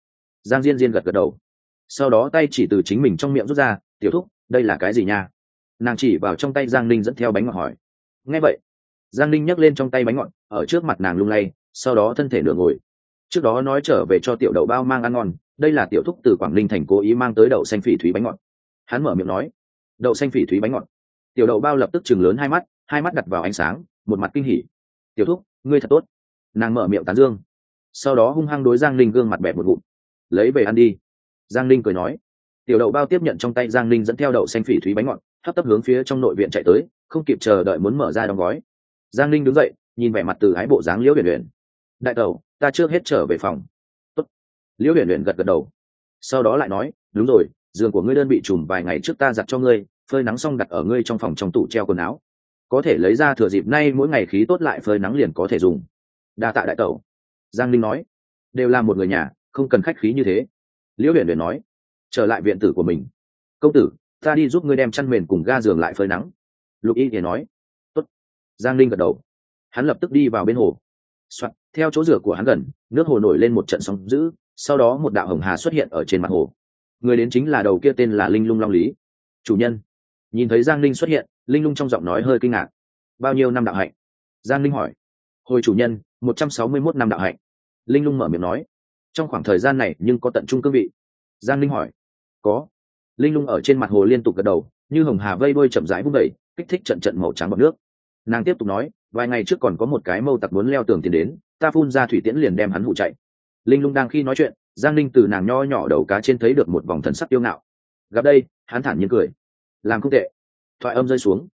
Speaker 1: Giang diên diên gật gật đầu. Sau đó tay chỉ từ chính mình trong miệng rút ra, tiểu thúc, đây là cái gì nha? Nàng chỉ vào trong tay giang ninh dẫn theo bánh ngọt hỏi. Nghe vậy. Giang ninh nhấc lên trong tay bánh ngọt, ở trước mặt nàng lung lay sau đó thân thể nửa ngồi. Trước đó nói trở về cho tiểu đậu bao mang ăn ngon, đây là tiểu thúc từ quảng ninh thành cố ý mang tới đậu xanh phỉ thúy bánh ngọt. Hắn mở miệng nói, đậu xanh phỉ thúy bánh ngọt. Tiểu đậu bao lập tức chừng lớn hai mắt hai mắt đặt vào ánh sáng, một mặt kinh hỉ. Tiểu thúc, ngươi thật tốt. Nàng mở miệng tán dương. Sau đó hung hăng đối giang linh gương mặt bẹp một ngụm. Lấy về ăn đi. Giang linh cười nói. Tiểu đậu bao tiếp nhận trong tay giang linh dẫn theo đậu xanh phỉ thúy bánh ngọt, hấp tấp hướng phía trong nội viện chạy tới, không kịp chờ đợi muốn mở ra đóng gói. Giang linh đứng dậy, nhìn vẻ mặt từ ái bộ dáng liễu huyền huyền đại tẩu, ta trước hết trở về phòng. Tốt. liễu huyền luyện gật gật đầu. Sau đó lại nói, đúng rồi, giường của ngươi đơn bị trùm vài ngày trước ta giặt cho ngươi, phơi nắng xong đặt ở ngươi trong phòng trong tủ treo quần áo. Có thể lấy ra thừa dịp nay mỗi ngày khí tốt lại phơi nắng liền có thể dùng. Đa tạ đại tẩu. Giang linh nói. Đều là một người nhà, không cần khách khí như thế. Liễu huyền huyền nói. Trở lại viện tử của mình. Công tử, ta đi giúp ngươi đem chăn mền cùng ga giường lại phơi nắng. Lục y thì nói. Tốt. giang linh gật đầu. Hắn lập tức đi vào bên hồ. Soạn, theo chỗ rửa của hắn gần nước hồ nổi lên một trận sóng dữ sau đó một đạo hồng hà xuất hiện ở trên mặt hồ. Người đến chính là đầu kia tên là linh lung long lý. Chủ nhân. Nhìn thấy giang linh xuất hiện linh lung trong giọng nói hơi kinh ngạc. Bao nhiêu năm đạo hạnh? Giang linh hỏi. Hồi chủ nhân một trăm sáu mươi mốt năm đạo hạnh. Linh lung mở miệng nói. Trong khoảng thời gian này nhưng có tận trung cương vị. Giang linh hỏi. Có. Linh lung ở trên mặt hồ liên tục gật đầu như hồng hà vây đuôi chậm rãi vung đẩy kích thích trận trận màu trắng bọc nước. Nàng tiếp tục nói vài ngày trước còn có một cái mâu tặc muốn leo tường tiến đến, ta phun ra thủy tiễn liền đem hắn hụ chạy. Linh lung đang khi nói chuyện, giang linh từ nàng nho nhỏ đầu cá trên thấy được một vòng thần sắc tiêu ngạo. Gặp đây, hắn thản nhiên cười. Làm không tệ. Thoại âm rơi xuống.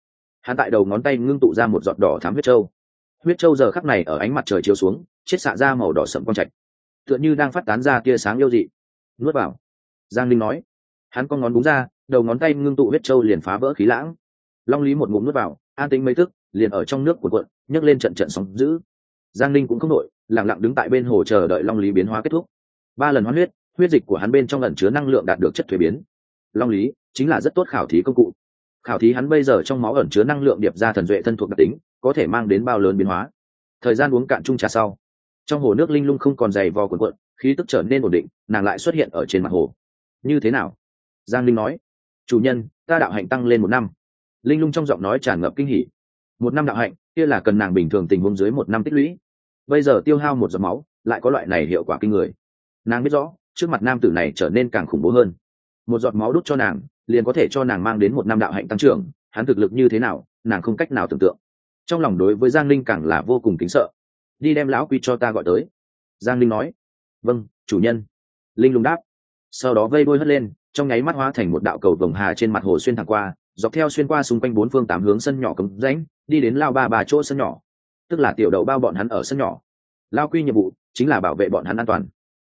Speaker 1: Hắn tại đầu ngón tay ngưng tụ ra một giọt đỏ thám huyết trâu. Huyết trâu giờ khắc này ở ánh mặt trời chiếu xuống, chết xạ ra màu đỏ sậm quang trạch. Tựa như đang phát tán ra tia sáng yêu dị. Nuốt vào. Giang linh nói. Hắn con ngón búng ra, đầu ngón tay ngưng tụ huyết trâu liền phá vỡ khí lãng. Long lý một ngụm nuốt vào an tính mấy thức liền ở trong nước cuộn cuộn, nhấc lên trận trận sóng dữ. Giang linh cũng không nội lẳng lặng đứng tại bên hồ chờ đợi long lý biến hóa kết thúc. Ba lần hoán huyết huyết dịch của hắn bên trong lần chứa năng lượng đạt được chất thuế biến. Long lý, chính là rất tốt khảo thí công cụ. Khảo thí hắn bây giờ trong máu ẩn chứa năng lượng điệp ra thần duệ thân thuộc đặc tính, có thể mang đến bao lớn biến hóa. Thời gian uống cạn chung trà sau, trong hồ nước linh lung không còn dày vò cuộn cuộn, khí tức trở nên ổn định, nàng lại xuất hiện ở trên mặt hồ. Như thế nào? Giang linh nói. Chủ nhân, ta đạo hạnh tăng lên một năm linh lung trong giọng nói tràn ngập kinh hỉ. Một năm đạo hạnh, kia là cần nàng bình thường tình huống dưới một năm tích lũy. Bây giờ tiêu hao một giọt máu, lại có loại này hiệu quả kinh người. Nàng biết rõ, trước mặt nam tử này trở nên càng khủng bố hơn. Một giọt máu đút cho nàng, liền có thể cho nàng mang đến một năm đạo hạnh tăng trưởng, hắn thực lực như thế nào, nàng không cách nào tưởng tượng. Trong lòng đối với giang linh càng là vô cùng kính sợ. Đi đem lão quy cho ta gọi tới. Giang linh nói. Vâng chủ nhân. Linh lung đáp. Sau đó vây đôi hất lên, trong nháy mắt hóa thành một đạo cầu vồng hà trên mặt hồ xuyên thẳng qua dọc theo xuyên qua xung quanh bốn phương tám hướng sân nhỏ cấm rãnh, đi đến lao ba bà chỗ sân nhỏ. Tức là tiểu đậu bao bọn hắn ở sân nhỏ. Lao quy nhiệm vụ chính là bảo vệ bọn hắn an toàn.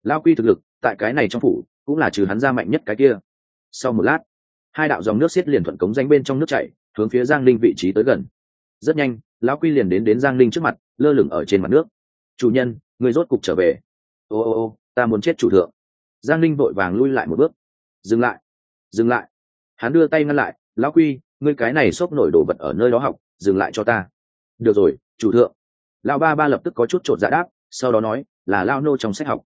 Speaker 1: Lao quy thực lực, tại cái này trong phủ, cũng là trừ hắn ra mạnh nhất cái kia. Sau một lát, hai đạo dòng nước xiết liền thuận cống danh bên trong nước chảy, hướng phía giang linh vị trí tới gần. Rất nhanh lão quy liền đến đến giang linh trước mặt, lơ lửng ở trên mặt nước. Chủ nhân, người rốt cục trở về. Ô ô ô, ta muốn chết chủ thượng. Giang linh vội vàng lui lại một bước. Dừng lại dừng lại. Hắn đưa tay ngăn lại lão quy, ngươi cái này xốc nổi đồ vật ở nơi đó học, dừng lại cho ta. Được rồi, chủ thượng. Lão ba ba lập tức có chút t r ộ t dạ đáp, sau đó nói, là lao nô trong sách học.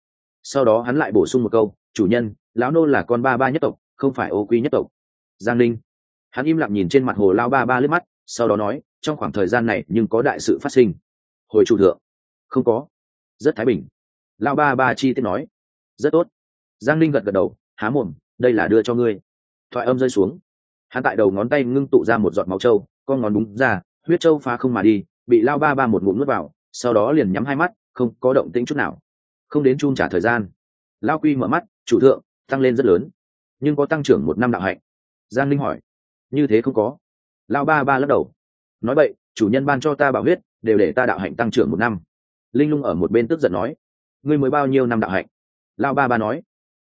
Speaker 1: Sau đó hắn lại bổ sung một câu, chủ nhân, lão nô là con ba ba nhất tộc, không phải ô quy nhất tộc. Giang linh hắn im lặng nhìn trên mặt hồ lao ba ba lướt mắt, sau đó nói, trong khoảng thời gian này nhưng có đại sự phát sinh. Hồi chủ thượng. Không có. Rất thái bình. Lao ba ba chi tiết nói. Rất tốt. Giang linh gật gật đầu, há mồm, đây là đưa cho ngươi. Thoại âm rơi xuống hắn tại đầu ngón tay ngưng tụ ra một giọt máu trâu, con ngón đúng ra, huyết trâu phá không mà đi, bị lao ba ba một ngụm nuốt vào, sau đó liền nhắm hai mắt, không có động tĩnh chút nào. Không đến chung trả thời gian, lao quy mở mắt, chủ thượng, tăng lên rất lớn, nhưng có tăng trưởng một năm đạo hạnh. Giang linh hỏi, như thế không có. Lao ba ba lắc đầu, nói vậy, chủ nhân ban cho ta bảo huyết, đều để ta đạo hạnh tăng trưởng một năm. Linh lung ở một bên tức giận nói, ngươi mới bao nhiêu năm đạo hạnh? Lao ba ba nói,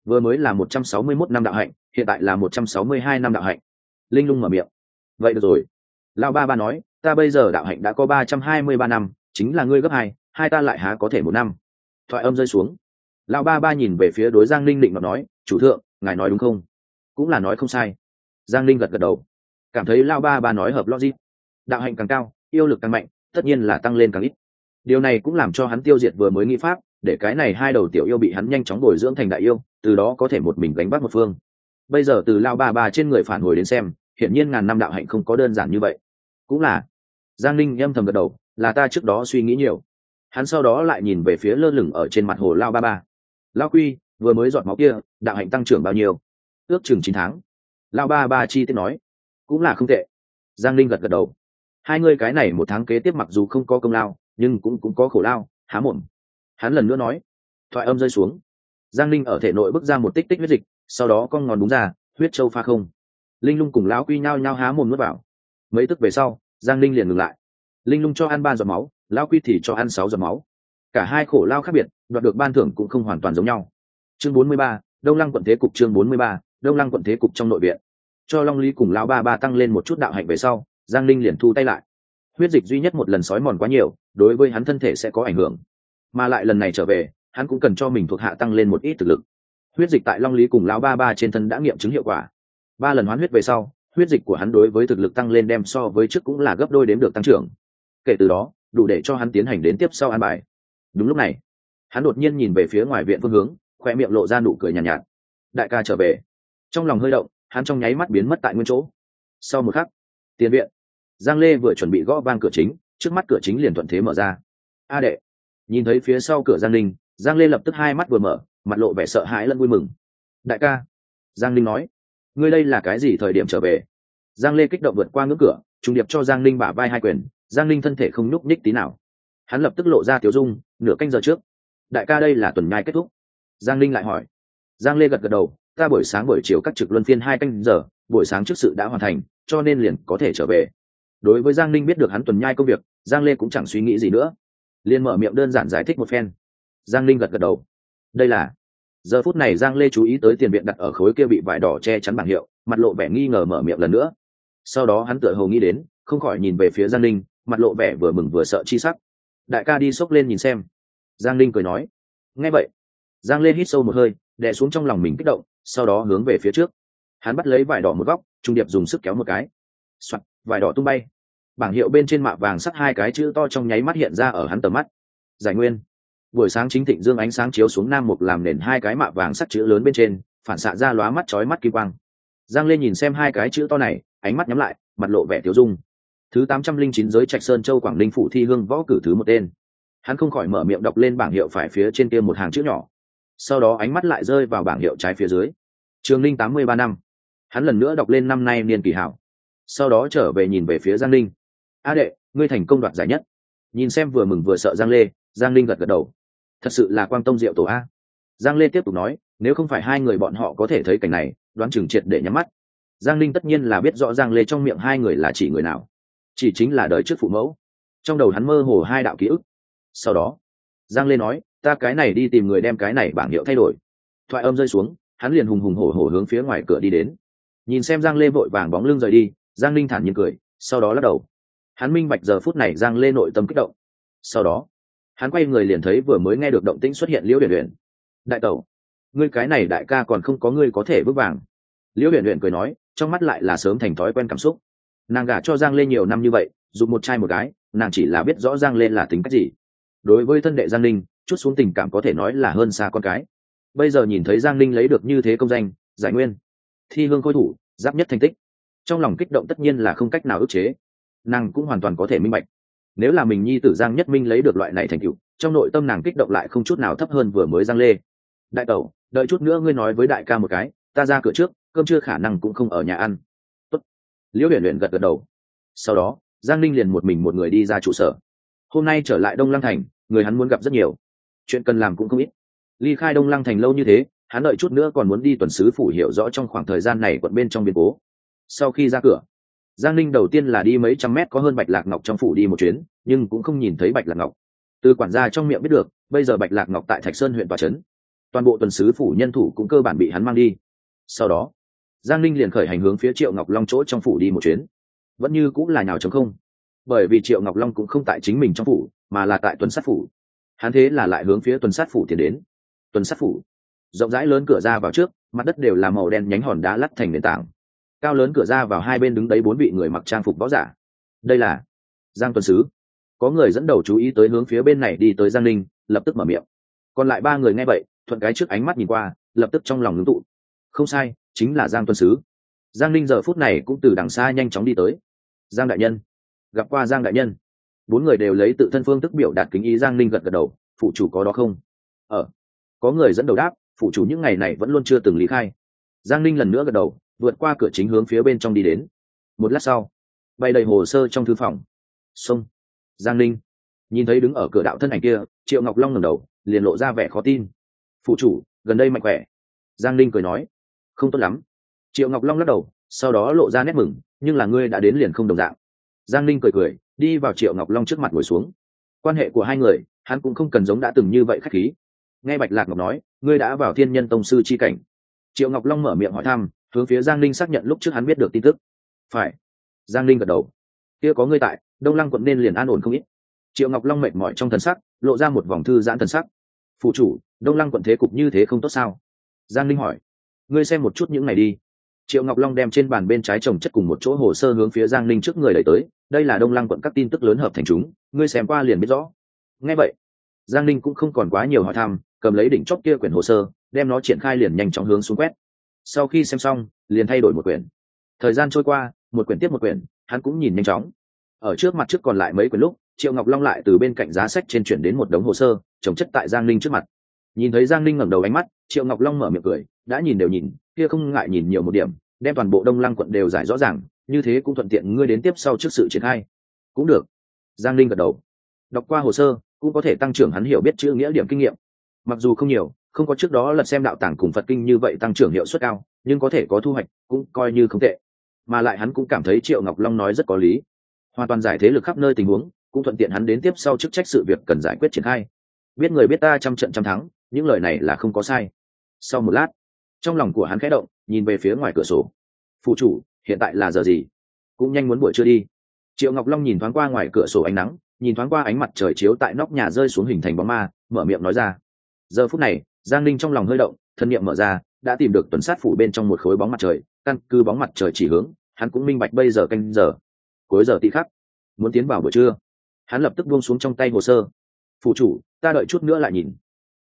Speaker 1: vừa mới là một trăm sáu mươi mốt năm đạo hạnh, hiện tại là một trăm sáu mươi hai năm đạo hạnh linh lung mở miệng. Vậy được rồi. Lao ba ba nói, ta bây giờ đạo hạnh đã có ba trăm hai mươi ba năm, chính là ngươi gấp hai hai ta lại há có thể một năm. Thoại âm rơi xuống. Lao ba ba nhìn về phía đối giang linh định mà nói, chủ thượng, ngài nói đúng không? Cũng là nói không sai. Giang linh gật gật đầu. Cảm thấy lao ba ba nói hợp logic. Đạo hạnh càng cao, yêu lực càng mạnh, tất nhiên là tăng lên càng ít. Điều này cũng làm cho hắn tiêu diệt vừa mới nghĩ pháp, để cái này hai đầu tiểu yêu bị hắn nhanh chóng bồi dưỡng thành đại yêu, từ đó có thể một mình gánh bắt một phương. Bây giờ từ lao ba ba trên người phản hồi đến xem hiển nhiên ngàn năm đạo hạnh không có đơn giản như vậy. Cũng là, giang ninh âm thầm gật đầu, là ta trước đó suy nghĩ nhiều. Hắn sau đó lại nhìn về phía lơ lửng ở trên mặt hồ lao ba ba. Lao quy, vừa mới dọn máu kia, đạo hạnh tăng trưởng bao nhiêu? Ước chừng chín tháng. Lao ba ba chi tiết nói. Cũng là không tệ. Giang ninh gật gật đầu. Hai ngươi cái này một tháng kế tiếp mặc dù không có công lao, nhưng cũng cũng có khổ lao, há mồm. Hắn lần nữa nói. Thoại âm rơi xuống. Giang ninh ở thể nội bước ra một tích tích huyết dịch, sau đó con ngòn đúng ra, huyết châu pha không linh lung cùng lão quy nhao nhao há mồm nuốt vào. Mấy tức về sau, giang Linh liền ngừng lại. Linh lung cho ăn ba giọt máu, lão quy thì cho ăn sáu giọt máu. Cả hai khổ lao khác biệt, đoạt được ban thưởng cũng không hoàn toàn giống nhau. Chương bốn mươi ba, đông lăng quận thế cục chương bốn mươi ba, đông lăng quận thế cục trong nội viện. Cho long lý cùng lão ba ba tăng lên một chút đạo hạnh về sau, giang Linh liền thu tay lại. Huyết dịch duy nhất một lần sói mòn quá nhiều, đối với hắn thân thể sẽ có ảnh hưởng. Mà lại lần này trở về, hắn cũng cần cho mình thuộc hạ tăng lên một ít thực lực. Huyết dịch tại long lý cùng lão ba ba trên thân đã nghiệm chứng hiệu quả ba lần hoán huyết về sau huyết dịch của hắn đối với thực lực tăng lên đem so với trước cũng là gấp đôi đến được tăng trưởng. Kể từ đó đủ để cho hắn tiến hành đến tiếp sau an bài. Đúng lúc này hắn đột nhiên nhìn về phía ngoài viện phương hướng khoe miệng lộ ra nụ cười nhàn nhạt, nhạt. Đại ca trở về. Trong lòng hơi động hắn trong nháy mắt biến mất tại nguyên chỗ. Sau một khắc tiền viện. Giang lê vừa chuẩn bị gõ vang cửa chính trước mắt cửa chính liền thuận thế mở ra. A đệ. Nhìn thấy phía sau cửa giang linh giang lê lập tức hai mắt vừa mở mặt lộ vẻ sợ hãi lẫn vui mừng. Đại ca. Giang linh nói ngươi đây là cái gì thời điểm trở về? Giang lê kích động vượt qua ngưỡng cửa, trùng điệp cho giang linh bả vai hai quyền, giang linh thân thể không nhúc nhích tí nào. Hắn lập tức lộ ra tiểu dung, nửa canh giờ trước. Đại ca đây là tuần nhai kết thúc. Giang linh lại hỏi. Giang lê gật gật đầu, ta buổi sáng buổi chiều các trực luân phiên hai canh giờ, buổi sáng trước sự đã hoàn thành, cho nên liền có thể trở về. Đối với giang linh biết được hắn tuần nhai công việc, giang lê cũng chẳng suy nghĩ gì nữa. Liền mở miệng đơn giản giải thích một phen. Giang linh gật gật đầu. Đây là giờ phút này giang lê chú ý tới tiền viện đặt ở khối kia bị vải đỏ che chắn bảng hiệu mặt lộ vẻ nghi ngờ mở miệng lần nữa. Sau đó hắn tựa hồ nghĩ đến không khỏi nhìn về phía giang linh mặt lộ vẻ vừa mừng vừa sợ chi sắc. Đại ca đi xốc lên nhìn xem. Giang linh cười nói. Nghe vậy giang lê hít sâu một hơi đè xuống trong lòng mình kích động sau đó hướng về phía trước. Hắn bắt lấy vải đỏ một góc trung điệp dùng sức kéo một cái. Soạn, vải đỏ tung bay. Bảng hiệu bên trên mạ vàng sắt hai cái chữ to trong nháy mắt hiện ra ở hắn tầm mắt. Giải nguyên buổi sáng chính thịnh dương ánh sáng chiếu xuống nam mục làm nền hai cái mạ vàng sắt chữ lớn bên trên, phản xạ ra lóa mắt chói mắt kỳ quang. Giang lên nhìn xem hai cái chữ to này, ánh mắt nhắm lại, mặt lộ vẻ tiêu dung. Thứ tám trăm linh chín giới trạch sơn châu quảng ninh phủ thi hương võ cử thứ một tên. Hắn không khỏi mở miệng đọc lên bảng hiệu phải phía trên kia một hàng chữ nhỏ. Sau đó ánh mắt lại rơi vào bảng hiệu trái phía dưới. Trường linh tám mươi ba năm. Hắn lần nữa đọc lên năm nay niên kỳ hảo. Sau đó trở về nhìn về phía giang linh a đệ, ngươi thành công đoạt giải nhất. Nhìn xem vừa mừng vừa sợ giang lê, giang linh gật gật đầu thật sự là quang tông diệu tổ a. Giang lê tiếp tục nói, nếu không phải hai người bọn họ có thể thấy cảnh này, đoán chừng triệt để nhắm mắt. Giang linh tất nhiên là biết rõ giang lê trong miệng hai người là chỉ người nào. Chỉ chính là đời trước phụ mẫu. Trong đầu hắn mơ hồ hai đạo ký ức. Sau đó, giang lê nói, ta cái này đi tìm người đem cái này bảng hiệu thay đổi. Thoại âm rơi xuống, hắn liền hùng hùng hổ hổ hướng phía ngoài cửa đi đến. Nhìn xem giang lê vội vàng bóng lưng rời đi, giang linh thản nhiên cười, sau đó lắc đầu. Hắn minh bạch giờ phút này giang lê nội tâm kích động. Sau đó hắn quay người liền thấy vừa mới nghe được động tĩnh xuất hiện liễu huyền huyền đại tẩu, ngươi cái này đại ca còn không có ngươi có thể bước vàng. Liễu huyền huyền cười nói, trong mắt lại là sớm thành thói quen cảm xúc. Nàng gả cho giang lê nhiều năm như vậy dù một trai một gái, nàng chỉ là biết rõ giang lê là tính cách gì. Đối với thân đệ giang linh, chút xuống tình cảm có thể nói là hơn xa con cái. Bây giờ nhìn thấy giang linh lấy được như thế công danh, giải nguyên, thi hương khôi thủ, giáp nhất thành tích, trong lòng kích động tất nhiên là không cách nào ức chế. Nàng cũng hoàn toàn có thể minh bạch nếu là mình nhi tử giang nhất minh lấy được loại này thành tựu, trong nội tâm nàng kích động lại không chút nào thấp hơn vừa mới giang lê. Đại tẩu, đợi chút nữa ngươi nói với đại ca một cái, ta ra cửa trước, cơm chưa khả năng cũng không ở nhà ăn. Tốt. liễu huyền luyện gật gật đầu. Sau đó, giang ninh liền một mình một người đi ra trụ sở. Hôm nay trở lại đông lăng thành, người hắn muốn gặp rất nhiều. Chuyện cần làm cũng không ít. Ly khai đông lăng thành lâu như thế, hắn đợi chút nữa còn muốn đi tuần sứ phủ hiểu rõ trong khoảng thời gian này quận bên trong biến cố. Sau khi ra cửa giang ninh đầu tiên là đi mấy trăm mét có hơn bạch lạc ngọc trong phủ đi một chuyến, nhưng cũng không nhìn thấy bạch lạc ngọc. Từ quản gia trong miệng biết được, bây giờ bạch lạc ngọc tại thạch sơn huyện tòa trấn. Toàn bộ tuần sứ phủ nhân thủ cũng cơ bản bị hắn mang đi. Sau đó, giang ninh liền khởi hành hướng phía triệu ngọc long chỗ trong phủ đi một chuyến. Vẫn như cũng là nhào chống không. Bởi vì triệu ngọc long cũng không tại chính mình trong phủ, mà là tại tuần sát phủ. Hắn thế là lại hướng phía tuần sát phủ tiến đến. Tuần sát phủ. Rộng rãi lớn cửa ra vào trước, mặt đất đều là màu đen nhánh hòn đá lắt thành nền tảng cao lớn cửa ra vào hai bên đứng đấy bốn vị người mặc trang phục võ giả. Đây là giang tuần sứ. Có người dẫn đầu chú ý tới hướng phía bên này đi tới giang Ninh, lập tức mở miệng. Còn lại ba người nghe vậy thuận cái trước ánh mắt nhìn qua lập tức trong lòng ngưng tụ. Không sai chính là giang tuần sứ. Giang Ninh giờ phút này cũng từ đằng xa nhanh chóng đi tới. Giang đại nhân. Gặp qua giang đại nhân. Bốn người đều lấy tự thân phương thức biểu đạt kính ý giang Ninh gật gật đầu phụ chủ có đó không? Ờ. Có người dẫn đầu đáp phụ chủ những ngày này vẫn luôn chưa từng lý khai. Giang Ninh lần nữa gật đầu vượt qua cửa chính hướng phía bên trong đi đến. Một lát sau, bay đầy hồ sơ trong thư phòng. Sông, giang linh nhìn thấy đứng ở cửa đạo thân ảnh kia, triệu ngọc long ngẩng đầu, liền lộ ra vẻ khó tin. Phụ chủ, gần đây mạnh khỏe. Giang linh cười nói, không tốt lắm. Triệu ngọc long lắc đầu, sau đó lộ ra nét mừng, nhưng là ngươi đã đến liền không đồng dạng. Giang linh cười cười, đi vào triệu ngọc long trước mặt ngồi xuống. Quan hệ của hai người, hắn cũng không cần giống đã từng như vậy khách khí. Nghe bạch lạc ngọc nói, ngươi đã vào thiên nhân tông sư c h i cảnh. Triệu ngọc long mở miệng hỏi thăm hướng phía giang linh xác nhận lúc trước hắn biết được tin tức. Phải. Giang linh gật đầu. Kia có ngươi tại, đông lăng quận nên liền an ổn không ít. Triệu ngọc long mệt mỏi trong thần sắc, lộ ra một vòng thư giãn thần sắc. Phụ chủ, đông lăng quận thế cục như thế không tốt sao? Giang linh hỏi. Ngươi xem một chút những này đi. Triệu ngọc long đem trên bàn bên trái trồng chất cùng một chỗ hồ sơ hướng phía giang linh trước người đẩy tới. Đây là đông lăng quận các tin tức lớn hợp thành chúng, ngươi xem qua liền biết rõ. Ngay vậy, giang linh cũng không còn quá nhiều hỏi thăm, cầm lấy đỉnh chóp kia quyển hồ sơ, đem nó triển khai liền nhanh chóng hướng xuống quét sau khi xem xong, liền thay đổi một quyển. Thời gian trôi qua, một quyển tiếp một quyển, hắn cũng nhìn nhanh chóng. Ở trước mặt trước còn lại mấy quyển lúc, triệu ngọc long lại từ bên cạnh giá sách trên chuyển đến một đống hồ sơ, trồng chất tại giang linh trước mặt. Nhìn thấy giang linh ngẩng đầu ánh mắt, triệu ngọc long mở miệng cười, đã nhìn đều nhìn, kia không ngại nhìn nhiều một điểm, đem toàn bộ đông lăng quận đều giải rõ ràng, như thế cũng thuận tiện ngươi đến tiếp sau trước sự triển khai. Cũng được. Giang linh gật đầu. Đọc qua hồ sơ, cũng có thể tăng trưởng hắn hiểu biết chữ nghĩa điểm kinh nghiệm. Mặc dù không nhiều không có trước đó lật xem đạo tàng cùng phật kinh như vậy tăng trưởng hiệu suất cao, nhưng có thể có thu hoạch cũng coi như không tệ. Mà lại hắn cũng cảm thấy triệu ngọc long nói rất có lý. Hoàn toàn giải thế lực khắp nơi tình huống, cũng thuận tiện hắn đến tiếp sau chức trách sự việc cần giải quyết triển khai. Biết người biết ta trăm trận trăm thắng, những lời này là không có sai. Sau một lát, trong lòng của hắn khẽ động, nhìn về phía ngoài cửa sổ. Phụ chủ, hiện tại là giờ gì? Cũng nhanh muốn buổi trưa đi. Triệu ngọc long nhìn thoáng qua ngoài cửa sổ ánh nắng, nhìn thoáng qua ánh mặt trời chiếu tại nóc nhà rơi xuống hình thành bóng ma, mở miệng nói ra. Giờ phút này giang linh trong lòng hơi động, thân nhiệm mở ra, đã tìm được tuần sát phủ bên trong một khối bóng mặt trời, căn cứ bóng mặt trời chỉ hướng, hắn cũng minh bạch bây giờ canh giờ. Cuối giờ tị khắc. Muốn tiến vào buổi trưa. Hắn lập tức buông xuống trong tay hồ sơ. Phủ chủ, ta đợi chút nữa lại nhìn.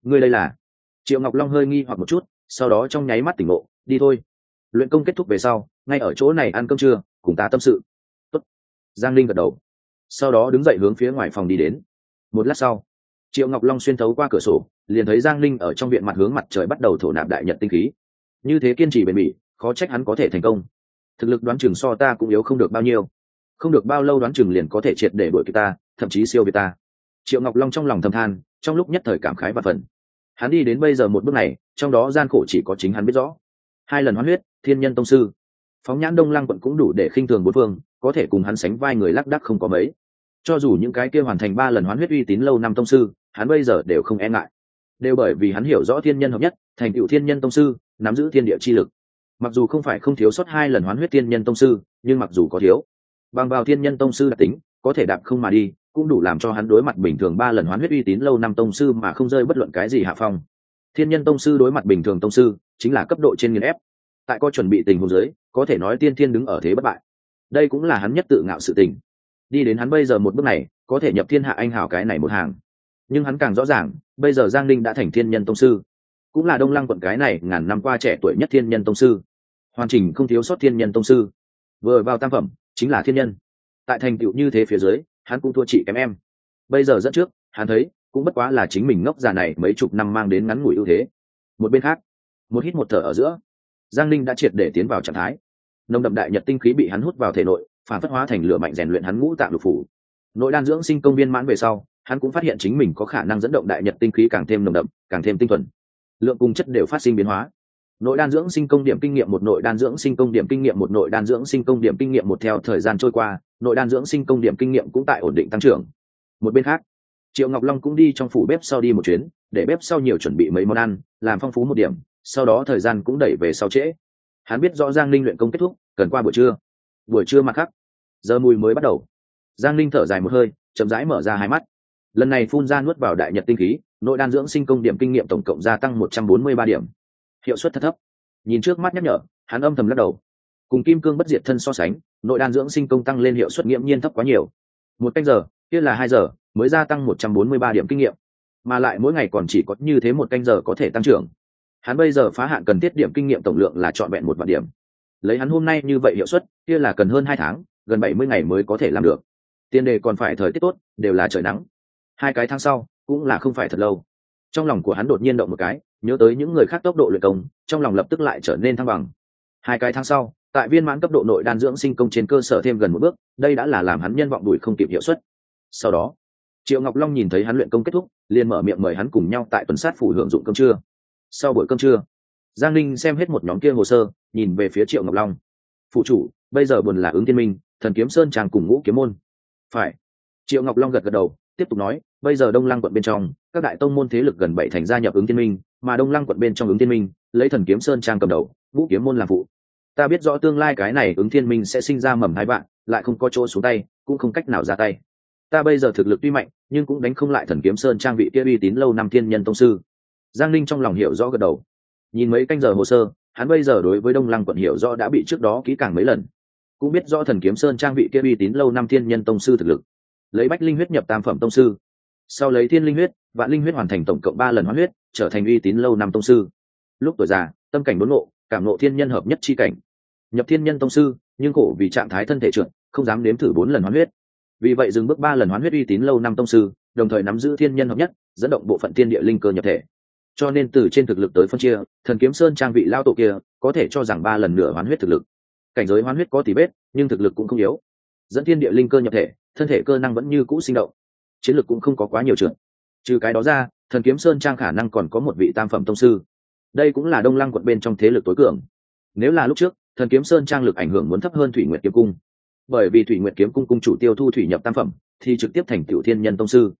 Speaker 1: Ngươi đây là? Triệu ngọc long hơi nghi hoặc một chút, sau đó trong nháy mắt tỉnh ngộ, đi thôi. Luyện công kết thúc về sau, ngay ở chỗ này ăn cơm trưa, cùng ta tâm sự. Tốt. giang linh gật đầu. Sau đó đứng dậy hướng phía ngoài phòng đi đến. Một lát sau triệu ngọc long xuyên thấu qua cửa sổ, liền thấy giang linh ở trong viện mặt hướng mặt trời bắt đầu thổ nạp đại nhật tinh khí. Như thế kiên trì bền bỉ, khó trách hắn có thể thành công. Thực lực đoán chừng so ta cũng yếu không được bao nhiêu. Không được bao lâu đoán chừng liền có thể triệt để đuổi kịp ta, thậm chí siêu việt ta. Triệu ngọc long trong lòng thầm than, trong lúc nhất thời cảm khái và phần hắn đi đến bây giờ một bước này, trong đó gian khổ chỉ có chính hắn biết rõ. Hai lần hoán huyết, thiên nhân tông sư. Phóng nhãn đông lăng quận cũng đủ để khinh thường bốn phương, có thể cùng hắn sánh vai người lác đắc không có mấy cho dù những cái kia hoàn thành ba lần hoán huyết uy tín lâu năm tông sư, hắn bây giờ đều không e ngại. Đều bởi vì hắn hiểu rõ thiên nhân hợp nhất, thành cựu thiên nhân tông sư, nắm giữ thiên địa chi lực. Mặc dù không phải không thiếu sót hai lần hoán huyết thiên nhân tông sư, nhưng mặc dù có thiếu. Bằng vào thiên nhân tông sư đặc tính, có thể đạp không mà đi, cũng đủ làm cho hắn đối mặt bình thường ba lần hoán huyết uy tín lâu năm tông sư mà không rơi bất luận cái gì hạ phong. Thiên nhân tông sư đối mặt bình thường tông sư, chính là cấp độ trên nghiền ép. Tại có chuẩn bị tình huống giới có thể nói tiên thiên đứng ở thế bất bại. Đây cũng là hắn nhất tự ngạo sự tình đi đến hắn bây giờ một bước này, có thể nhập thiên hạ anh hào cái này một hàng. Nhưng hắn càng rõ ràng, bây giờ giang Ninh đã thành thiên nhân tông sư. Cũng là đông lăng quận cái này, ngàn năm qua trẻ tuổi nhất thiên nhân tông sư. Hoàn chỉnh không thiếu sót thiên nhân tông sư. Vừa vào tam phẩm, chính là thiên nhân. Tại thành tựu như thế phía dưới, hắn cũng thua chị kém em. Bây giờ dẫn trước, hắn thấy, cũng bất quá là chính mình ngốc già này mấy chục năm mang đến ngắn ngủi ưu thế. Một bên khác, một hít một thở ở giữa, giang Ninh đã triệt để tiến vào trạng thái. Nồng đậm đại nhật tinh khí bị hắn hút vào thể nội phản phất hóa thành lửa mạnh rèn luyện hắn ngũ tạng lục phủ. Nội đan dưỡng sinh công viên mãn về sau, hắn cũng phát hiện chính mình có khả năng dẫn động đại nhật tinh khí càng thêm nồng đậm, càng thêm tinh thuần. Lượng cung chất đều phát sinh biến hóa. Nội đan dưỡng sinh công điểm kinh nghiệm một, nội đan dưỡng sinh công điểm kinh nghiệm một, nội đan dưỡng sinh công điểm kinh nghiệm một theo thời gian trôi qua, nội đan dưỡng sinh công điểm kinh nghiệm cũng tại ổn định tăng trưởng. Một bên khác, triệu ngọc long cũng đi trong phủ bếp sau đi một chuyến, để bếp sau nhiều chuẩn bị mấy món ăn, làm phong phú một điểm, sau đó thời gian cũng đẩy về sau trễ. Hắn biết rõ giang linh luyện công kết thúc, cần qua buổi trưa buổi trưa mặt khắc. Giờ mùi mới bắt đầu. Giang linh thở dài một hơi, chậm rãi mở ra hai mắt. Lần này phun ra nuốt vào đại nhật tinh khí, nội đan dưỡng sinh công điểm kinh nghiệm tổng cộng gia tăng một trăm bốn mươi ba điểm. Hiệu suất thất thấp. Nhìn trước mắt nhắc nhở, hắn âm thầm lắc đầu. Cùng kim cương bất diệt thân so sánh, nội đan dưỡng sinh công tăng lên hiệu suất nghiễm nhiên thấp quá nhiều. Một canh giờ, kia là hai giờ, mới gia tăng một trăm bốn mươi ba điểm kinh nghiệm. Mà lại mỗi ngày còn chỉ có như thế một canh giờ có thể tăng trưởng. Hắn bây giờ phá hạn cần thiết điểm kinh nghiệm tổng lượng là trọn vẹn một vạn điểm lấy hắn hôm nay như vậy hiệu suất, kia là cần hơn hai tháng, gần bảy mươi ngày mới có thể làm được. Tiền đề còn phải thời tiết tốt, đều là trời nắng. Hai cái tháng sau, cũng là không phải thật lâu. Trong lòng của hắn đột nhiên động một cái, nhớ tới những người khác tốc độ luyện công, trong lòng lập tức lại trở nên thăng bằng. Hai cái tháng sau, tại viên mãn cấp độ nội đan dưỡng sinh công trên cơ sở thêm gần một bước, đây đã là làm hắn nhân vọng đùi không kịp hiệu suất. Sau đó, triệu ngọc long nhìn thấy hắn luyện công kết thúc, liền mở miệng mời hắn cùng nhau tại tuần sát phủ hưởng dụng cơm trưa. Sau buổi cơm trưa giang linh xem hết một nhóm kia hồ sơ, nhìn về phía triệu ngọc long. Phụ chủ, bây giờ buồn là ứng tiên minh, thần kiếm sơn tràng cùng ngũ kiếm môn. Phải. Triệu ngọc long gật gật đầu, tiếp tục nói, bây giờ đông lăng quận bên trong, các đại tông môn thế lực gần bảy thành gia nhập ứng tiên minh, mà đông lăng quận bên trong ứng tiên minh, lấy thần kiếm sơn trang cầm đầu, ngũ kiếm môn làm phụ. Ta biết rõ tương lai cái này ứng thiên minh sẽ sinh ra mầm hai bạn, lại không có chỗ xuống tay, cũng không cách nào ra tay. Ta bây giờ thực lực tuy mạnh, nhưng cũng đánh không lại thần kiếm sơn trang vị kia uy tín lâu năm thiên nhân tông sư. Giang linh trong lòng hiểu rõ gật đầu nhìn mấy canh giờ hồ sơ, hắn bây giờ đối với đông lăng quận hiểu rõ đã bị trước đó kỹ càng mấy lần. Cũng biết rõ thần kiếm sơn trang bị kia uy tín lâu năm thiên nhân tông sư thực lực. Lấy bách linh huyết nhập tam phẩm tông sư. Sau lấy thiên linh huyết, vạn linh huyết hoàn thành tổng cộng ba lần hoán huyết, trở thành uy tín lâu năm tông sư. Lúc tuổi già, tâm cảnh đốn ngộ, cảm ngộ thiên nhân hợp nhất chi cảnh. Nhập thiên nhân tông sư, nhưng khổ vì trạng thái thân thể trượt, không dám nếm thử bốn lần hoán huyết. Vì vậy dừng bước ba lần hoán huyết uy tín lâu năm tông sư, đồng thời nắm giữ thiên nhân hợp nhất, dẫn động bộ phận thiên địa linh cơ nhập thể cho nên từ trên thực lực tới phân chia, thần kiếm sơn trang vị lao tổ kia có thể cho rằng ba lần nửa hoán huyết thực lực. Cảnh giới hoán huyết có tỷ bết nhưng thực lực cũng không yếu. Dẫn thiên địa linh cơ nhập thể, thân thể cơ năng vẫn như cũ sinh động. Chiến lực cũng không có quá nhiều trượt trừ cái đó ra, thần kiếm sơn trang khả năng còn có một vị tam phẩm tông sư. Đây cũng là đông lăng quận bên trong thế lực tối cường. Nếu là lúc trước, thần kiếm sơn trang lực ảnh hưởng muốn thấp hơn thủy nguyệt kiếm cung. Bởi vì thủy nguyệt kiếm cung cung chủ tiêu thu thủy nhập tam phẩm, thì trực tiếp thành tiểu thiên nhân tông sư.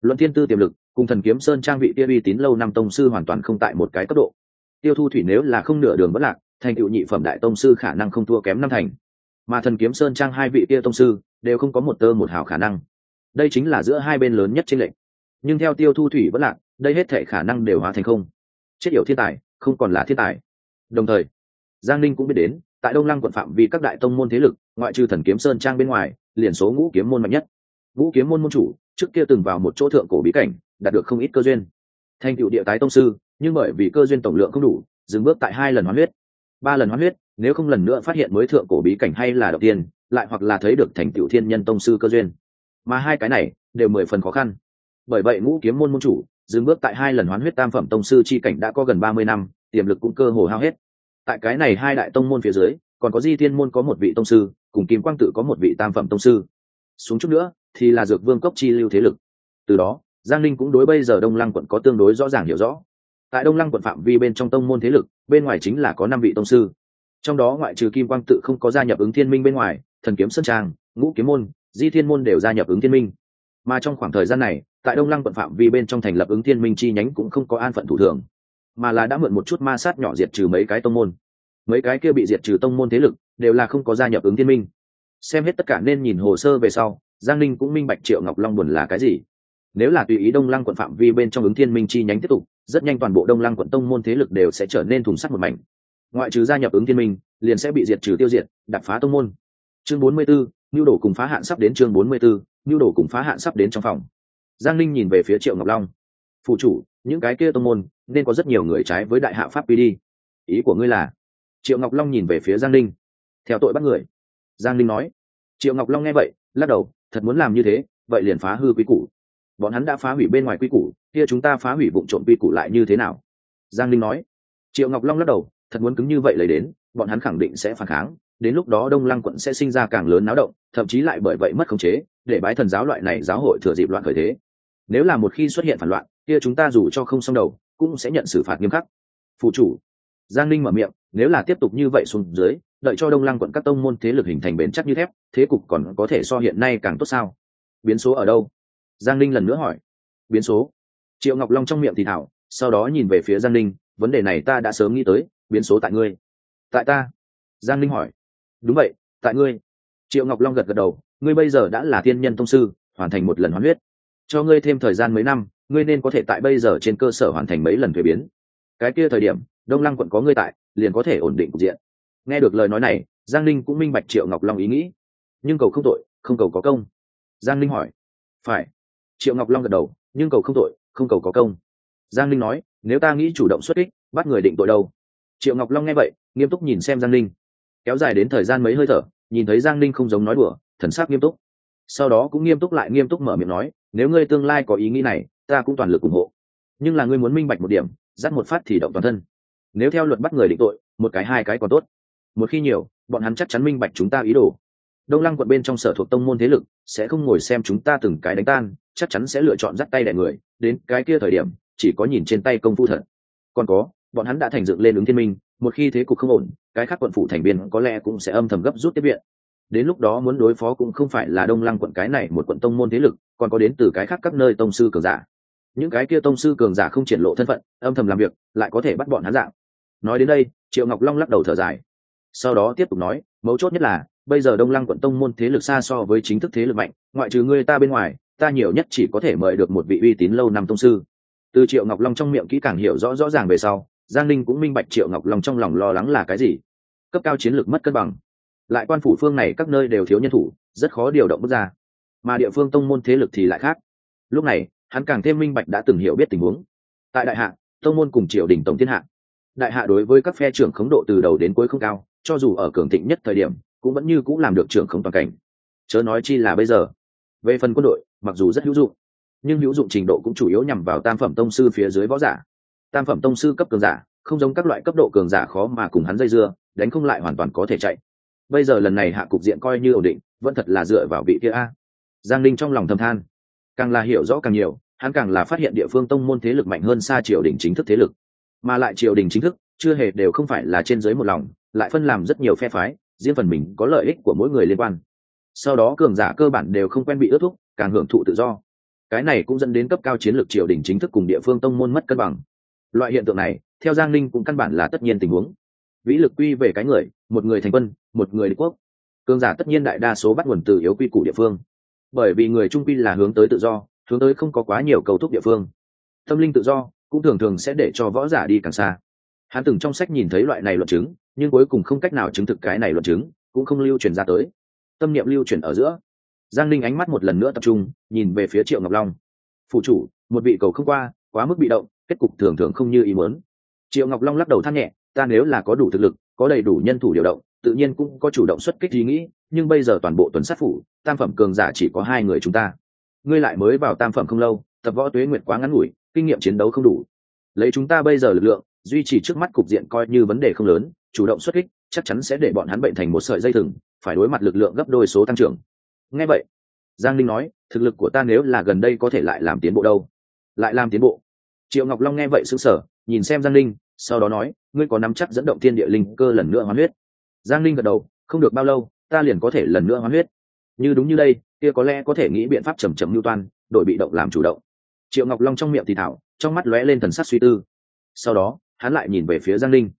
Speaker 1: Luận thiên tư tiềm lực cùng thần kiếm sơn trang vị kia uy tín lâu năm tông sư hoàn toàn không tại một cái cấp độ. Tiêu thu thủy nếu là không nửa đường bất lạc, thành cựu nhị phẩm đại tông sư khả năng không thua kém năm thành. Mà thần kiếm sơn trang hai vị kia tông sư đều không có một tơ một hào khả năng. Đây chính là giữa hai bên lớn nhất trên lệnh nhưng theo tiêu thu thủy bất lạc, đây hết thể khả năng đều hóa thành không. Chết yểu thiên tài, không còn là thiên tài. Đồng thời, giang ninh cũng biết đến, tại đông lăng quận phạm vì các đại tông môn thế lực, ngoại trừ thần kiếm sơn trang bên ngoài, liền số ngũ kiếm môn mạnh nhất. Ngũ kiếm môn môn chủ, trước kia từng vào một chỗ thượng cổ bí cảnh đạt được không ít cơ duyên. Thành cựu địa tái tông sư, nhưng bởi vì cơ duyên tổng lượng không đủ, dừng bước tại hai lần hoán huyết. Ba lần hoán huyết, nếu không lần nữa phát hiện mới thượng cổ bí cảnh hay là đầu tiên, lại hoặc là thấy được thành cựu thiên nhân tông sư cơ duyên. Mà hai cái này, đều mười phần khó khăn. Bởi vậy ngũ kiếm môn môn chủ, dừng bước tại hai lần hoán huyết tam phẩm tông sư chi cảnh đã có gần ba mươi năm, tiềm lực cũng cơ hồ hao hết. Tại cái này hai đại tông môn phía dưới, còn có di thiên môn có một vị tông sư, cùng kim quang tự có một vị tam phẩm tông sư. Xuống chút nữa, thì là dược vương cốc chi lưu thế lực. Từ đó giang linh cũng đối bây giờ đông lăng quận có tương đối rõ ràng hiểu rõ. Tại đông lăng quận phạm vi bên trong tông môn thế lực, bên ngoài chính là có năm vị tông sư. Trong đó ngoại trừ kim quang tự không có gia nhập ứng thiên minh bên ngoài, thần kiếm sơn trang, ngũ kiếm môn, di thiên môn đều gia nhập ứng thiên minh. Mà trong khoảng thời gian này, tại đông lăng quận phạm vi bên trong thành lập ứng thiên minh chi nhánh cũng không có an phận thủ thường, mà là đã mượn một chút ma sát nhỏ diệt trừ mấy cái tông môn. Mấy cái kia bị diệt trừ tông môn thế lực, đều là không có gia nhập ứng thiên minh. Xem hết tất cả nên nhìn hồ sơ về sau, giang ninh cũng minh bạch triệu ngọc long buồn là cái gì nếu là tùy ý đông lăng quận phạm vi bên trong ứng thiên minh chi nhánh tiếp tục rất nhanh toàn bộ đông lăng quận tông môn thế lực đều sẽ trở nên thùng sắt một mảnh. Ngoại trừ gia nhập ứng thiên minh liền sẽ bị diệt trừ tiêu diệt đập phá tông môn. Chương bốn mươi 44, nhu đổ cùng phá hạn sắp đến chương bốn mươi 44, nhu đổ cùng phá hạn sắp đến trong phòng. Giang ninh nhìn về phía triệu ngọc long. Phụ chủ những cái kia tông môn nên có rất nhiều người trái với đại hạ pháp quy đi. Ý của ngươi là? Triệu ngọc long nhìn về phía giang ninh. Theo tội bắt người. Giang ninh nói. Triệu ngọc long nghe vậy lắc đầu. Thật muốn làm như thế vậy liền phá hư quý củ bọn hắn đã phá hủy bên ngoài quy củ, kia chúng ta phá hủy vụ trộm quy củ lại như thế nào? Giang ninh nói. Triệu ngọc long lắc đầu, thật muốn cứng như vậy lấy đến, bọn hắn khẳng định sẽ phản kháng, đến lúc đó đông lăng quận sẽ sinh ra càng lớn náo động, thậm chí lại bởi vậy mất khống chế, để bái thần giáo loại này giáo hội thừa dịp loạn khởi thế. Nếu là một khi xuất hiện phản loạn, kia chúng ta dù cho không xong đầu, cũng sẽ nhận xử phạt nghiêm khắc. Phụ chủ. Giang ninh mở miệng, nếu là tiếp tục như vậy xuống dưới, đợi cho đông lăng quận các tông môn thế lực hình thành bền chắc như thép, thế cục còn có thể so hiện nay càng tốt sao? Biến số ở đâu? Giang Linh lần nữa hỏi. Biến số. Triệu ngọc long trong miệng thì thảo sau đó nhìn về phía giang Linh, vấn đề này ta đã sớm nghĩ tới biến số tại ngươi. Tại ta? Giang Linh hỏi. Đúng vậy tại ngươi. Triệu ngọc long gật gật đầu ngươi bây giờ đã là thiên nhân Thông sư hoàn thành một lần hoán huyết. Cho ngươi thêm thời gian mấy năm ngươi nên có thể tại bây giờ trên cơ sở hoàn thành mấy lần thuế biến. Cái kia thời điểm đông lăng quận có ngươi tại liền có thể ổn định cục diện. Nghe được lời nói này giang Linh cũng minh bạch triệu ngọc long ý nghĩ. Nhưng cầu không tội không cầu có công. Giang Linh hỏi. Phải triệu ngọc long gật đầu, nhưng cầu không tội, không cầu có công. Giang ninh nói, nếu ta nghĩ chủ động xuất kích, bắt người định tội đâu? Triệu ngọc long nghe vậy, nghiêm túc nhìn xem giang ninh. Kéo dài đến thời gian mấy hơi thở, nhìn thấy giang ninh không giống nói đùa, thần sắc nghiêm túc. Sau đó cũng nghiêm túc lại nghiêm túc mở miệng nói, nếu ngươi tương lai có ý nghĩ này, ta cũng toàn lực ủng hộ. Nhưng là ngươi muốn minh bạch một điểm, dắt một phát thì động toàn thân. Nếu theo luật bắt người định tội, một cái hai cái còn tốt. Một khi nhiều, bọn hắn chắc chắn minh bạch chúng ta ý đồ. Đông lăng quận bên trong sở thuộc tông môn thế lực, sẽ không ngồi xem chúng ta từng cái đánh tan chắc chắn sẽ lựa chọn dắt tay đại người, đến cái kia thời điểm, chỉ có nhìn trên tay công phu thật. Còn có, bọn hắn đã thành dựng lên ứng thiên minh, một khi thế cục không ổn, cái khác quận phủ thành viên có lẽ cũng sẽ âm thầm gấp rút tiếp viện. Đến lúc đó muốn đối phó cũng không phải là đông lăng quận cái này một quận tông môn thế lực, còn có đến từ cái khác các nơi tông sư cường giả. Những cái kia tông sư cường giả không triển lộ thân phận, âm thầm làm việc, lại có thể bắt bọn hắn dạng. Nói đến đây, triệu ngọc long lắc đầu thở dài. Sau đó tiếp tục nói, mấu chốt nhất là, bây giờ đông lăng quận tông môn thế lực xa so với chính thức thế lực mạnh, ngoại trừ người ta bên ngoài ta nhiều nhất chỉ có thể mời được một vị uy tín lâu năm tông sư. Từ triệu ngọc long trong miệng kỹ càng hiểu rõ rõ ràng về sau, giang linh cũng minh bạch triệu ngọc long trong lòng lo lắng là cái gì. Cấp cao chiến lược mất cân bằng. Lại quan phủ phương này các nơi đều thiếu nhân thủ, rất khó điều động bước ra. Mà địa phương tông môn thế lực thì lại khác. Lúc này, hắn càng thêm minh bạch đã từng hiểu biết tình huống. Tại đại hạ, tông môn cùng triều đình tổng thiên hạ. Đại hạ đối với các phe trưởng khống độ từ đầu đến cuối không cao, cho dù ở cường thịnh nhất thời điểm, cũng vẫn như cũng làm được trưởng khống toàn cảnh. Chớ nói chi là bây giờ. Về phần quân đội mặc dù rất hữu dụng, nhưng hữu dụng trình độ cũng chủ yếu nhằm vào tam phẩm tông sư phía dưới võ giả. Tam phẩm tông sư cấp cường giả, không giống các loại cấp độ cường giả khó mà cùng hắn dây dưa, đánh không lại hoàn toàn có thể chạy. Bây giờ lần này hạ cục diện coi như ổn định, vẫn thật là dựa vào vị kia a. Giang linh trong lòng thầm than. Càng là hiểu rõ càng nhiều, hắn càng là phát hiện địa phương tông môn thế lực mạnh hơn xa triều đình chính thức thế lực. Mà lại triều đình chính thức, chưa hề đều không phải là trên dưới một lòng, lại phân làm rất nhiều phe phái, riêng phần mình có lợi ích của mỗi người liên quan sau đó cường giả cơ bản đều không quen bị ước thúc, càng hưởng thụ tự do. Cái này cũng dẫn đến cấp cao chiến lược triều đình chính thức cùng địa phương tông môn mất cân bằng. Loại hiện tượng này, theo giang ninh cũng căn bản là tất nhiên tình huống. Vĩ lực quy về cái người, một người thành quân, một người đế quốc. Cường giả tất nhiên đại đa số bắt nguồn từ yếu quy củ địa phương. Bởi vì người trung quy là hướng tới tự do, hướng tới không có quá nhiều cầu thúc địa phương. Tâm linh tự do cũng thường thường sẽ để cho võ giả đi càng xa. Hắn từng trong sách nhìn thấy loại này luận chứng, nhưng cuối cùng không cách nào chứng thực cái này luận chứng, cũng không lưu truyền ra tới tâm niệm lưu chuyển ở giữa. Giang linh ánh mắt một lần nữa tập trung, nhìn về phía triệu ngọc long. Phụ chủ, một vị cầu không qua, quá mức bị động, kết cục thường thường không như ý muốn. Triệu ngọc long lắc đầu than nhẹ, ta nếu là có đủ thực lực, có đầy đủ nhân thủ điều động, tự nhiên cũng có chủ động xuất kích ý nghĩ, nhưng bây giờ toàn bộ tuần sát phủ, tam phẩm cường giả chỉ có hai người chúng ta. Ngươi lại mới vào tam phẩm không lâu, tập võ tuế nguyệt quá ngắn ngủi, kinh nghiệm chiến đấu không đủ. Lấy chúng ta bây giờ lực lượng, duy trì trước mắt cục diện coi như vấn đề không lớn, chủ động xuất kích chắc chắn sẽ để bọn hắn bệnh thành một sợi dây thừng, phải đối mặt lực lượng gấp đôi số tăng trưởng. Nghe vậy, giang linh nói, thực lực của ta nếu là gần đây có thể lại làm tiến bộ đâu? Lại làm tiến bộ? Triệu ngọc long nghe vậy xứng sở nhìn xem giang linh sau đó nói, ngươi có nắm chắc dẫn động thiên địa linh cơ lần nữa hoán huyết? Giang linh gật đầu, không được bao lâu, ta liền có thể lần nữa hoán huyết. Như đúng như đây, kia có lẽ có thể nghĩ biện pháp chầm chậm lưu toan, đổi bị động làm chủ động. Triệu ngọc long trong miệng thì thảo, trong mắt lóe lên thần sắc suy tư. Sau đó, hắn lại nhìn về phía giang linh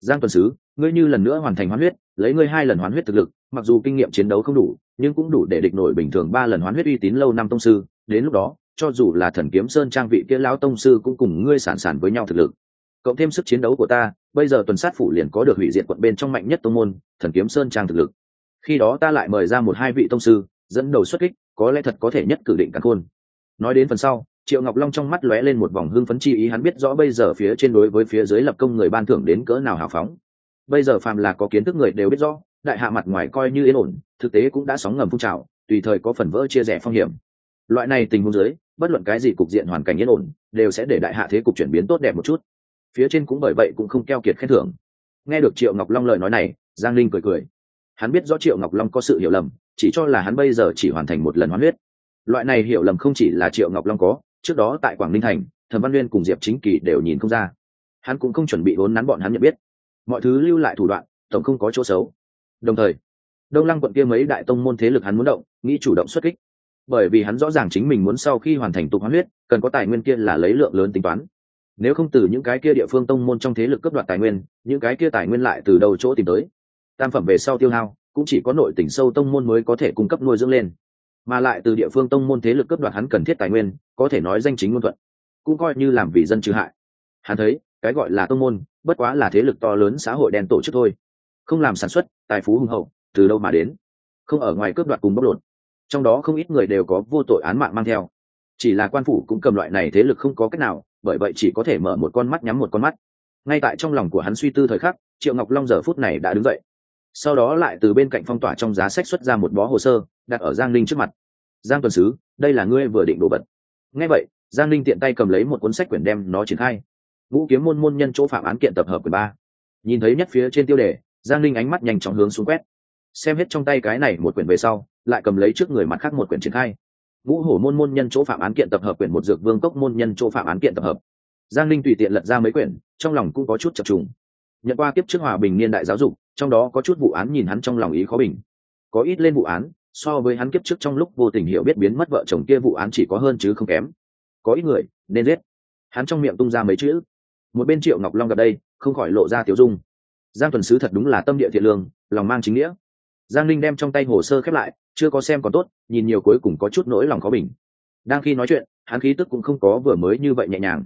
Speaker 1: giang tuần sứ ngươi như lần nữa hoàn thành hoán huyết, lấy ngươi hai lần hoán huyết thực lực, mặc dù kinh nghiệm chiến đấu không đủ, nhưng cũng đủ để địch nổi bình thường ba lần hoán huyết uy tín lâu năm tông sư. Đến lúc đó, cho dù là thần kiếm sơn trang vị kia lão tông sư cũng cùng ngươi sản sản với nhau thực lực. Cộng thêm sức chiến đấu của ta, bây giờ tuần sát phủ liền có được hủy diệt quận bên trong mạnh nhất tông môn, thần kiếm sơn trang thực lực. Khi đó ta lại mời ra một hai vị tông sư, dẫn đầu xuất kích, có lẽ thật có thể nhất cử định cắn khôn. Nói đến phần sau, triệu ngọc long trong mắt lóe lên một vòng hưng phấn chi ý, hắn biết rõ bây giờ phía trên đối với phía dưới lập công người ban thưởng đến cỡ nào hào phóng bây giờ phàm là có kiến thức người đều biết rõ, đại hạ mặt ngoài coi như yên ổn, thực tế cũng đã sóng ngầm phun trào, tùy thời có phần vỡ chia rẽ phong hiểm. Loại này tình huống dưới, bất luận cái gì cục diện hoàn cảnh yên ổn, đều sẽ để đại hạ thế cục chuyển biến tốt đẹp một chút. Phía trên cũng bởi vậy cũng không keo kiệt khen thưởng. Nghe được triệu ngọc long lời nói này, giang linh cười cười. Hắn biết rõ triệu ngọc long có sự hiểu lầm, chỉ cho là hắn bây giờ chỉ hoàn thành một lần hoán huyết. Loại này hiểu lầm không chỉ là triệu ngọc long có, trước đó tại quảng ninh thành, thẩm văn nguyên cùng diệp chính kỳ đều nhìn không ra. Hắn cũng không chuẩn bị vốn nắn bọn hắn nhận biết mọi thứ lưu lại thủ đoạn, tổng không có chỗ xấu. Đồng thời, đông lăng quận kia mấy đại tông môn thế lực hắn muốn động, nghĩ chủ động xuất kích. Bởi vì hắn rõ ràng chính mình muốn sau khi hoàn thành tục hoán huyết, cần có tài nguyên kia là lấy lượng lớn tính toán. Nếu không từ những cái kia địa phương tông môn trong thế lực cấp đoạt tài nguyên, những cái kia tài nguyên lại từ đầu chỗ tìm tới? Tam phẩm về sau tiêu hao, cũng chỉ có nội tỉnh sâu tông môn mới có thể cung cấp nuôi dưỡng lên. Mà lại từ địa phương tông môn thế lực cấp đoạt hắn cần thiết tài nguyên, có thể nói danh chính ngôn thuận. Cũng coi như làm vì dân trừ hại. Hắn thấy, cái gọi là tông môn bất quá là thế lực to lớn xã hội đen tổ chức thôi. Không làm sản xuất, tài phú hùng hậu, từ đâu mà đến? Không ở ngoài cướp đoạt cùng bóc lột. Trong đó không ít người đều có vô tội án mạng mang theo. Chỉ là quan phủ cũng cầm loại này thế lực không có cách nào, bởi vậy chỉ có thể mở một con mắt nhắm một con mắt. Ngay tại trong lòng của hắn suy tư thời khắc, triệu ngọc long giờ phút này đã đứng dậy. Sau đó lại từ bên cạnh phong tỏa trong giá sách xuất ra một bó hồ sơ, đặt ở giang linh trước mặt. Giang tuần sứ, đây là ngươi vừa định đổ bật ngay vậy, giang linh tiện tay cầm lấy một cuốn sách quyển đem nó triển khai ngũ kiếm môn môn nhân chỗ phạm án kiện tập hợp quyển ba. Nhìn thấy nhất phía trên tiêu đề, giang linh ánh mắt nhanh chóng hướng xuống quét. Xem hết trong tay cái này một quyển về sau, lại cầm lấy trước người mặt khác một quyển triển khai. Ngũ hổ môn môn nhân chỗ phạm án kiện tập hợp quyển một dược vương cốc môn nhân chỗ phạm án kiện tập hợp. Giang linh tùy tiện lật ra mấy quyển, trong lòng cũng có chút chập trùng. Nhận qua kiếp trước hòa bình niên đại giáo dục, trong đó có chút vụ án nhìn hắn trong lòng ý khó bình. Có ít lên vụ án, so với hắn kiếp trước trong lúc vô tình hiểu biết biến mất vợ chồng kia vụ án chỉ có hơn chứ không kém. Có ít người, nên giết. Hắn trong miệng tung ra mấy chữ một bên triệu ngọc long gặp đây, không khỏi lộ ra tiểu dung. Giang tuần sứ thật đúng là tâm địa thiện lương, lòng mang chính nghĩa. Giang linh đem trong tay hồ sơ khép lại, chưa có xem còn tốt, nhìn nhiều cuối cùng có chút nỗi lòng khó bình. Đang khi nói chuyện, hắn khí tức cũng không có vừa mới như vậy nhẹ nhàng.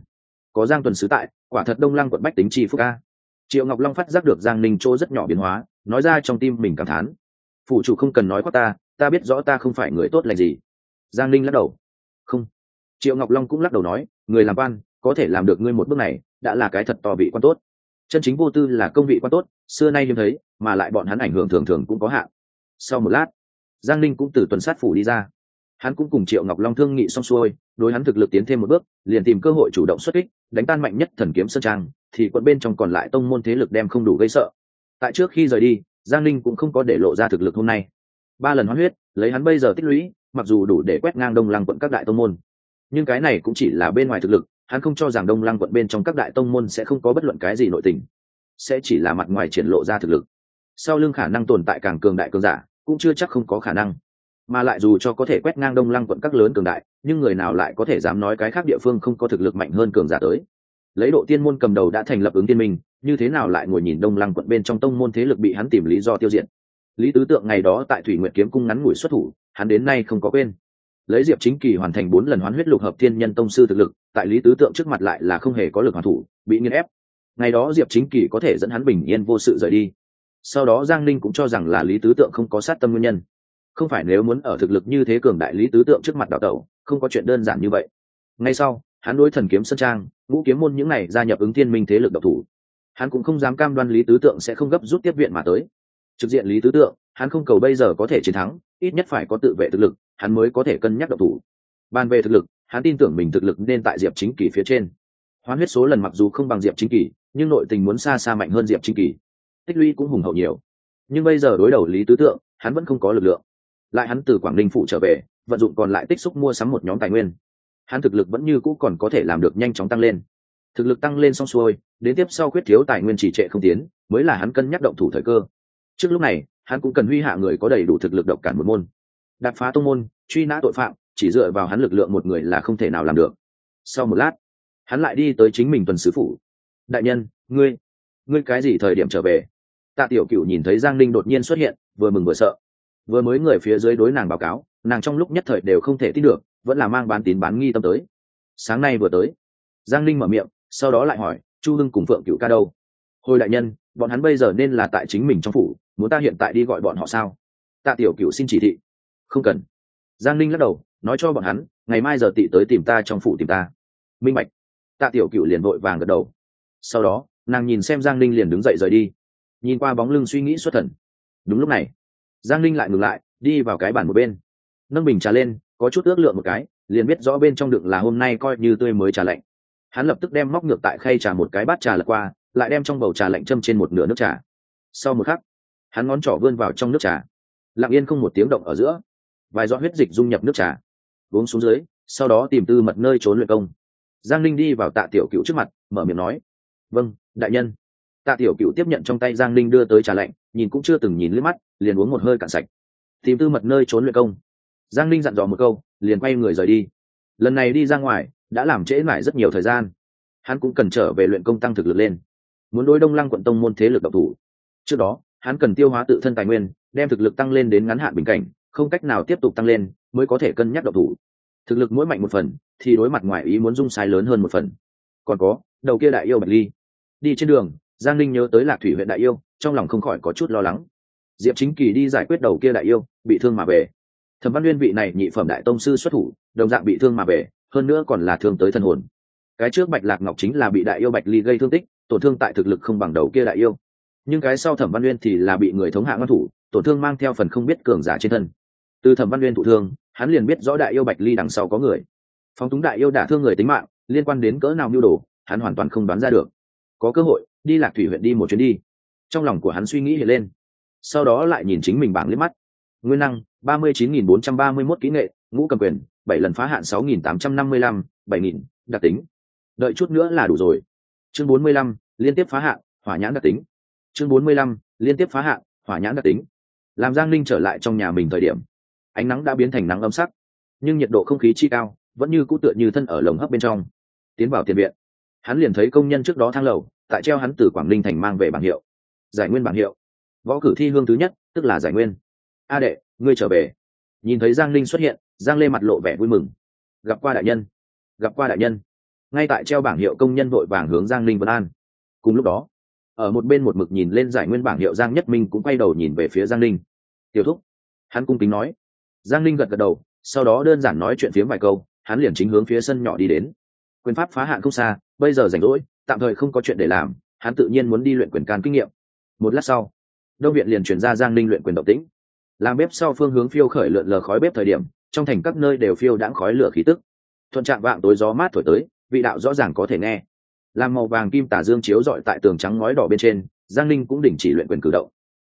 Speaker 1: Có giang tuần sứ tại, quả thật đông lăng quận bách tính chi phúc ca triệu ngọc long phát giác được giang ninh chỗ rất nhỏ biến hóa, nói ra trong tim mình cảm thán. Phụ chủ không cần nói khoác ta ta biết rõ ta không phải người tốt lành gì. Giang ninh lắc đầu. Không. Triệu ngọc long cũng lắc đầu nói, người làm quan, có thể làm được ngươi một bước này đã là cái thật to vị quan tốt. Chân chính vô tư là công vị quan tốt, xưa nay hiếm thấy, mà lại bọn hắn ảnh hưởng thường thường cũng có hạn. Sau một lát, giang ninh cũng từ tuần sát phủ đi ra. Hắn cũng cùng triệu ngọc long thương nghị xong xuôi, đối hắn thực lực tiến thêm một bước, liền tìm cơ hội chủ động xuất kích, đánh tan mạnh nhất thần kiếm sơn trang, thì quận bên trong còn lại tông môn thế lực đem không đủ gây sợ. Tại trước khi rời đi, giang ninh cũng không có để lộ ra thực lực hôm nay. Ba lần hoán huyết, lấy hắn bây giờ tích lũy, mặc dù đủ để quét ngang đông lăng quận các đại tông môn. Nhưng cái này cũng chỉ là bên ngoài thực lực hắn không cho rằng đông lăng quận bên trong các đại tông môn sẽ không có bất luận cái gì nội tình, sẽ chỉ là mặt ngoài triển lộ ra thực lực. Sau lưng khả năng tồn tại càng cường đại cường giả, cũng chưa chắc không có khả năng. Mà lại dù cho có thể quét ngang đông lăng quận các lớn cường đại, nhưng người nào lại có thể dám nói cái khác địa phương không có thực lực mạnh hơn cường giả tới. Lấy độ tiên môn cầm đầu đã thành lập ứng tiên minh, như thế nào lại ngồi nhìn đông lăng quận bên trong tông môn thế lực bị hắn tìm lý do tiêu diệt? Lý tứ tượng ngày đó tại thủy nguyện kiếm cung ngắn ngủi xuất thủ, hắn đến nay không có quên lấy diệp chính kỳ hoàn thành bốn lần hoán huyết lục hợp thiên nhân tông sư thực lực, tại lý tứ tượng trước mặt lại là không hề có lực hoàn thủ, bị nghiên ép. Ngày đó diệp chính kỳ có thể dẫn hắn bình yên vô sự rời đi. Sau đó giang ninh cũng cho rằng là lý tứ tượng không có sát tâm nguyên nhân. Không phải nếu muốn ở thực lực như thế cường đại lý tứ tượng trước mặt đào tẩu, không có chuyện đơn giản như vậy. Ngay sau, hắn đối thần kiếm sơn trang, ngũ kiếm môn những này gia nhập ứng thiên minh thế lực độc thủ. Hắn cũng không dám cam đoan lý tứ tượng sẽ không gấp rút tiếp viện mà tới trực diện lý tứ tượng, hắn không cầu bây giờ có thể chiến thắng, ít nhất phải có tự vệ thực lực, hắn mới có thể cân nhắc độc thủ. Bàn về thực lực, hắn tin tưởng mình thực lực nên tại diệp chính kỳ phía trên. Hoán huyết số lần mặc dù không bằng diệp chính kỳ, nhưng nội tình muốn xa xa mạnh hơn diệp chính kỳ. Tích lũy cũng hùng hậu nhiều. Nhưng bây giờ đối đầu lý tứ tượng, hắn vẫn không có lực lượng. Lại hắn từ quảng ninh phụ trở về, vận dụng còn lại tích xúc mua sắm một nhóm tài nguyên. Hắn thực lực vẫn như cũ còn có thể làm được nhanh chóng tăng lên. Thực lực tăng lên xong xuôi, đến tiếp sau khuyết thiếu tài nguyên chỉ trệ không tiến, mới là hắn cân nhắc động thủ thời cơ trước lúc này, hắn cũng cần huy hạ người có đầy đủ thực lực độc cản một môn. Đạp phá tông môn, truy nã tội phạm, chỉ dựa vào hắn lực lượng một người là không thể nào làm được. Sau một lát, hắn lại đi tới chính mình tuần sứ phủ. Đại nhân, ngươi ngươi cái gì thời điểm trở về? Tạ tiểu cựu nhìn thấy giang ninh đột nhiên xuất hiện, vừa mừng vừa sợ. Vừa mới người phía dưới đối nàng báo cáo, nàng trong lúc nhất thời đều không thể tin được, vẫn là mang bán tín bán nghi tâm tới. Sáng nay vừa tới, giang ninh mở miệng, sau đó lại hỏi, chu hưng cùng phượng cựu ca đâu? Hồi đại nhân, bọn hắn bây giờ nên là tại chính mình trong phủ muốn ta hiện tại đi gọi bọn họ sao? Tạ tiểu cựu xin chỉ thị. Không cần. Giang ninh lắc đầu, nói cho bọn hắn, ngày mai giờ tị tới tìm ta trong phủ tìm ta. Minh bạch. Tạ tiểu cựu liền vội vàng gật đầu. Sau đó, nàng nhìn xem giang ninh liền đứng dậy rời đi. Nhìn qua bóng lưng suy nghĩ xuất thần. Đúng lúc này, giang ninh lại ngừng lại, đi vào cái bàn một bên. Nâng bình trà lên, có chút ước lượng một cái, liền biết rõ bên trong đựng là hôm nay coi như tươi mới trà lạnh. Hắn lập tức đem móc ngược tại khay trà một cái bát trà lật qua, lại đem trong bầu trà lạnh châm trên một nửa nước trà. Sau một khắc hắn ngón trỏ vươn vào trong nước trà. Lặng yên không một tiếng động ở giữa. Vài giọt huyết dịch dung nhập nước trà. Uống xuống dưới, sau đó tìm tư mật nơi trốn luyện công. Giang linh đi vào tạ tiểu cựu trước mặt, mở miệng nói vâng đại nhân. Tạ tiểu cựu tiếp nhận trong tay giang linh đưa tới trà lạnh, nhìn cũng chưa từng nhìn lướt mắt, liền uống một hơi cạn sạch. Tìm tư mật nơi trốn luyện công. Giang linh dặn dò một câu, liền quay người rời đi. Lần này đi ra ngoài, đã làm trễ mãi rất nhiều thời gian. Hắn cũng cần trở về luyện công tăng thực lực lên. Muốn đối đông lăng quận tông môn thế lực độc thủ. Trước đó hắn cần tiêu hóa tự thân tài nguyên, đem thực lực tăng lên đến ngắn hạn bình cảnh, không cách nào tiếp tục tăng lên, mới có thể cân nhắc độc thủ. Thực lực mỗi mạnh một phần, thì đối mặt ngoài ý muốn dung sai lớn hơn một phần. Còn có, đầu kia đại yêu bạch ly. Đi trên đường, giang linh nhớ tới lạc thủy huyện đại yêu, trong lòng không khỏi có chút lo lắng. Diệp chính kỳ đi giải quyết đầu kia đại yêu, bị thương mà về. Thẩm văn nguyên vị này nhị phẩm đại tông sư xuất thủ, đồng dạng bị thương mà về, hơn nữa còn là thương tới thân hồn. Cái trước bạch lạc ngọc chính là bị đại yêu bạch ly gây thương tích, tổn thương tại thực lực không bằng đầu kia đại yêu nhưng cái sau thẩm văn Uyên thì là bị người thống hạ ngăn thủ, tổn thương mang theo phần không biết cường giả trên thân. Từ thẩm văn Uyên thụ thương, hắn liền biết rõ đại yêu bạch ly đằng sau có người. Phóng túng đại yêu đả thương người tính mạng, liên quan đến cỡ nào mưu đồ, hắn hoàn toàn không đoán ra được. Có cơ hội, đi lạc thủy huyện đi một chuyến đi. Trong lòng của hắn suy nghĩ hiện lên. Sau đó lại nhìn chính mình bảng liếc mắt. Nguyên năng, ba mươi chín nghìn bốn trăm ba mươi mốt kỹ nghệ, ngũ cầm quyền, bảy lần phá hạn sáu nghìn tám trăm năm mươi lăm, bảy nghìn, đặc tính. Đợi chút nữa là đủ rồi. Chương bốn mươi lăm, liên tiếp phá hạn, hỏa nhãn đặc tính chương bốn mươi lăm, liên tiếp phá hạn hỏa nhãn đặc tính. Làm giang linh trở lại trong nhà mình thời điểm, ánh nắng đã biến thành nắng âm sắc, nhưng nhiệt độ không khí chi cao, vẫn như cũ tựa như thân ở lồng hấp bên trong. Tiến vào tiền viện, hắn liền thấy công nhân trước đó thang lầu, tại treo hắn từ quảng ninh thành mang về bảng hiệu. Giải nguyên bảng hiệu. Võ cử thi hương thứ nhất, tức là giải nguyên. A đệ, ngươi trở về. Nhìn thấy giang linh xuất hiện, giang lê mặt lộ vẻ vui mừng. Gặp qua đại nhân. Gặp qua đại nhân. Ngay tại treo bảng hiệu công nhân vội vàng hướng giang linh vân an. Cùng lúc đó ở một bên một mực nhìn lên giải nguyên bảng hiệu giang nhất minh cũng quay đầu nhìn về phía giang linh tiểu thúc, hắn cung kính nói. Giang linh gật gật đầu, sau đó đơn giản nói chuyện phía vài câu, hắn liền chính hướng phía sân nhỏ đi đến. Quyền pháp phá hạn không xa, bây giờ rảnh rỗi, tạm thời không có chuyện để làm, hắn tự nhiên muốn đi luyện quyền can kinh nghiệm. Một lát sau, đông viện liền chuyển ra giang linh luyện quyền động tĩnh. Làm bếp sau phương hướng phiêu khởi lượn lờ khói bếp thời điểm, trong thành các nơi đều phiêu đãng khói lửa khí tức. Thuận trạng vạng tối gió mát thổi tới, vị đạo rõ ràng có thể nghe làm màu vàng kim tả dương chiếu dọi tại tường trắng ngói đỏ bên trên, giang ninh cũng đình chỉ luyện quyền cử động.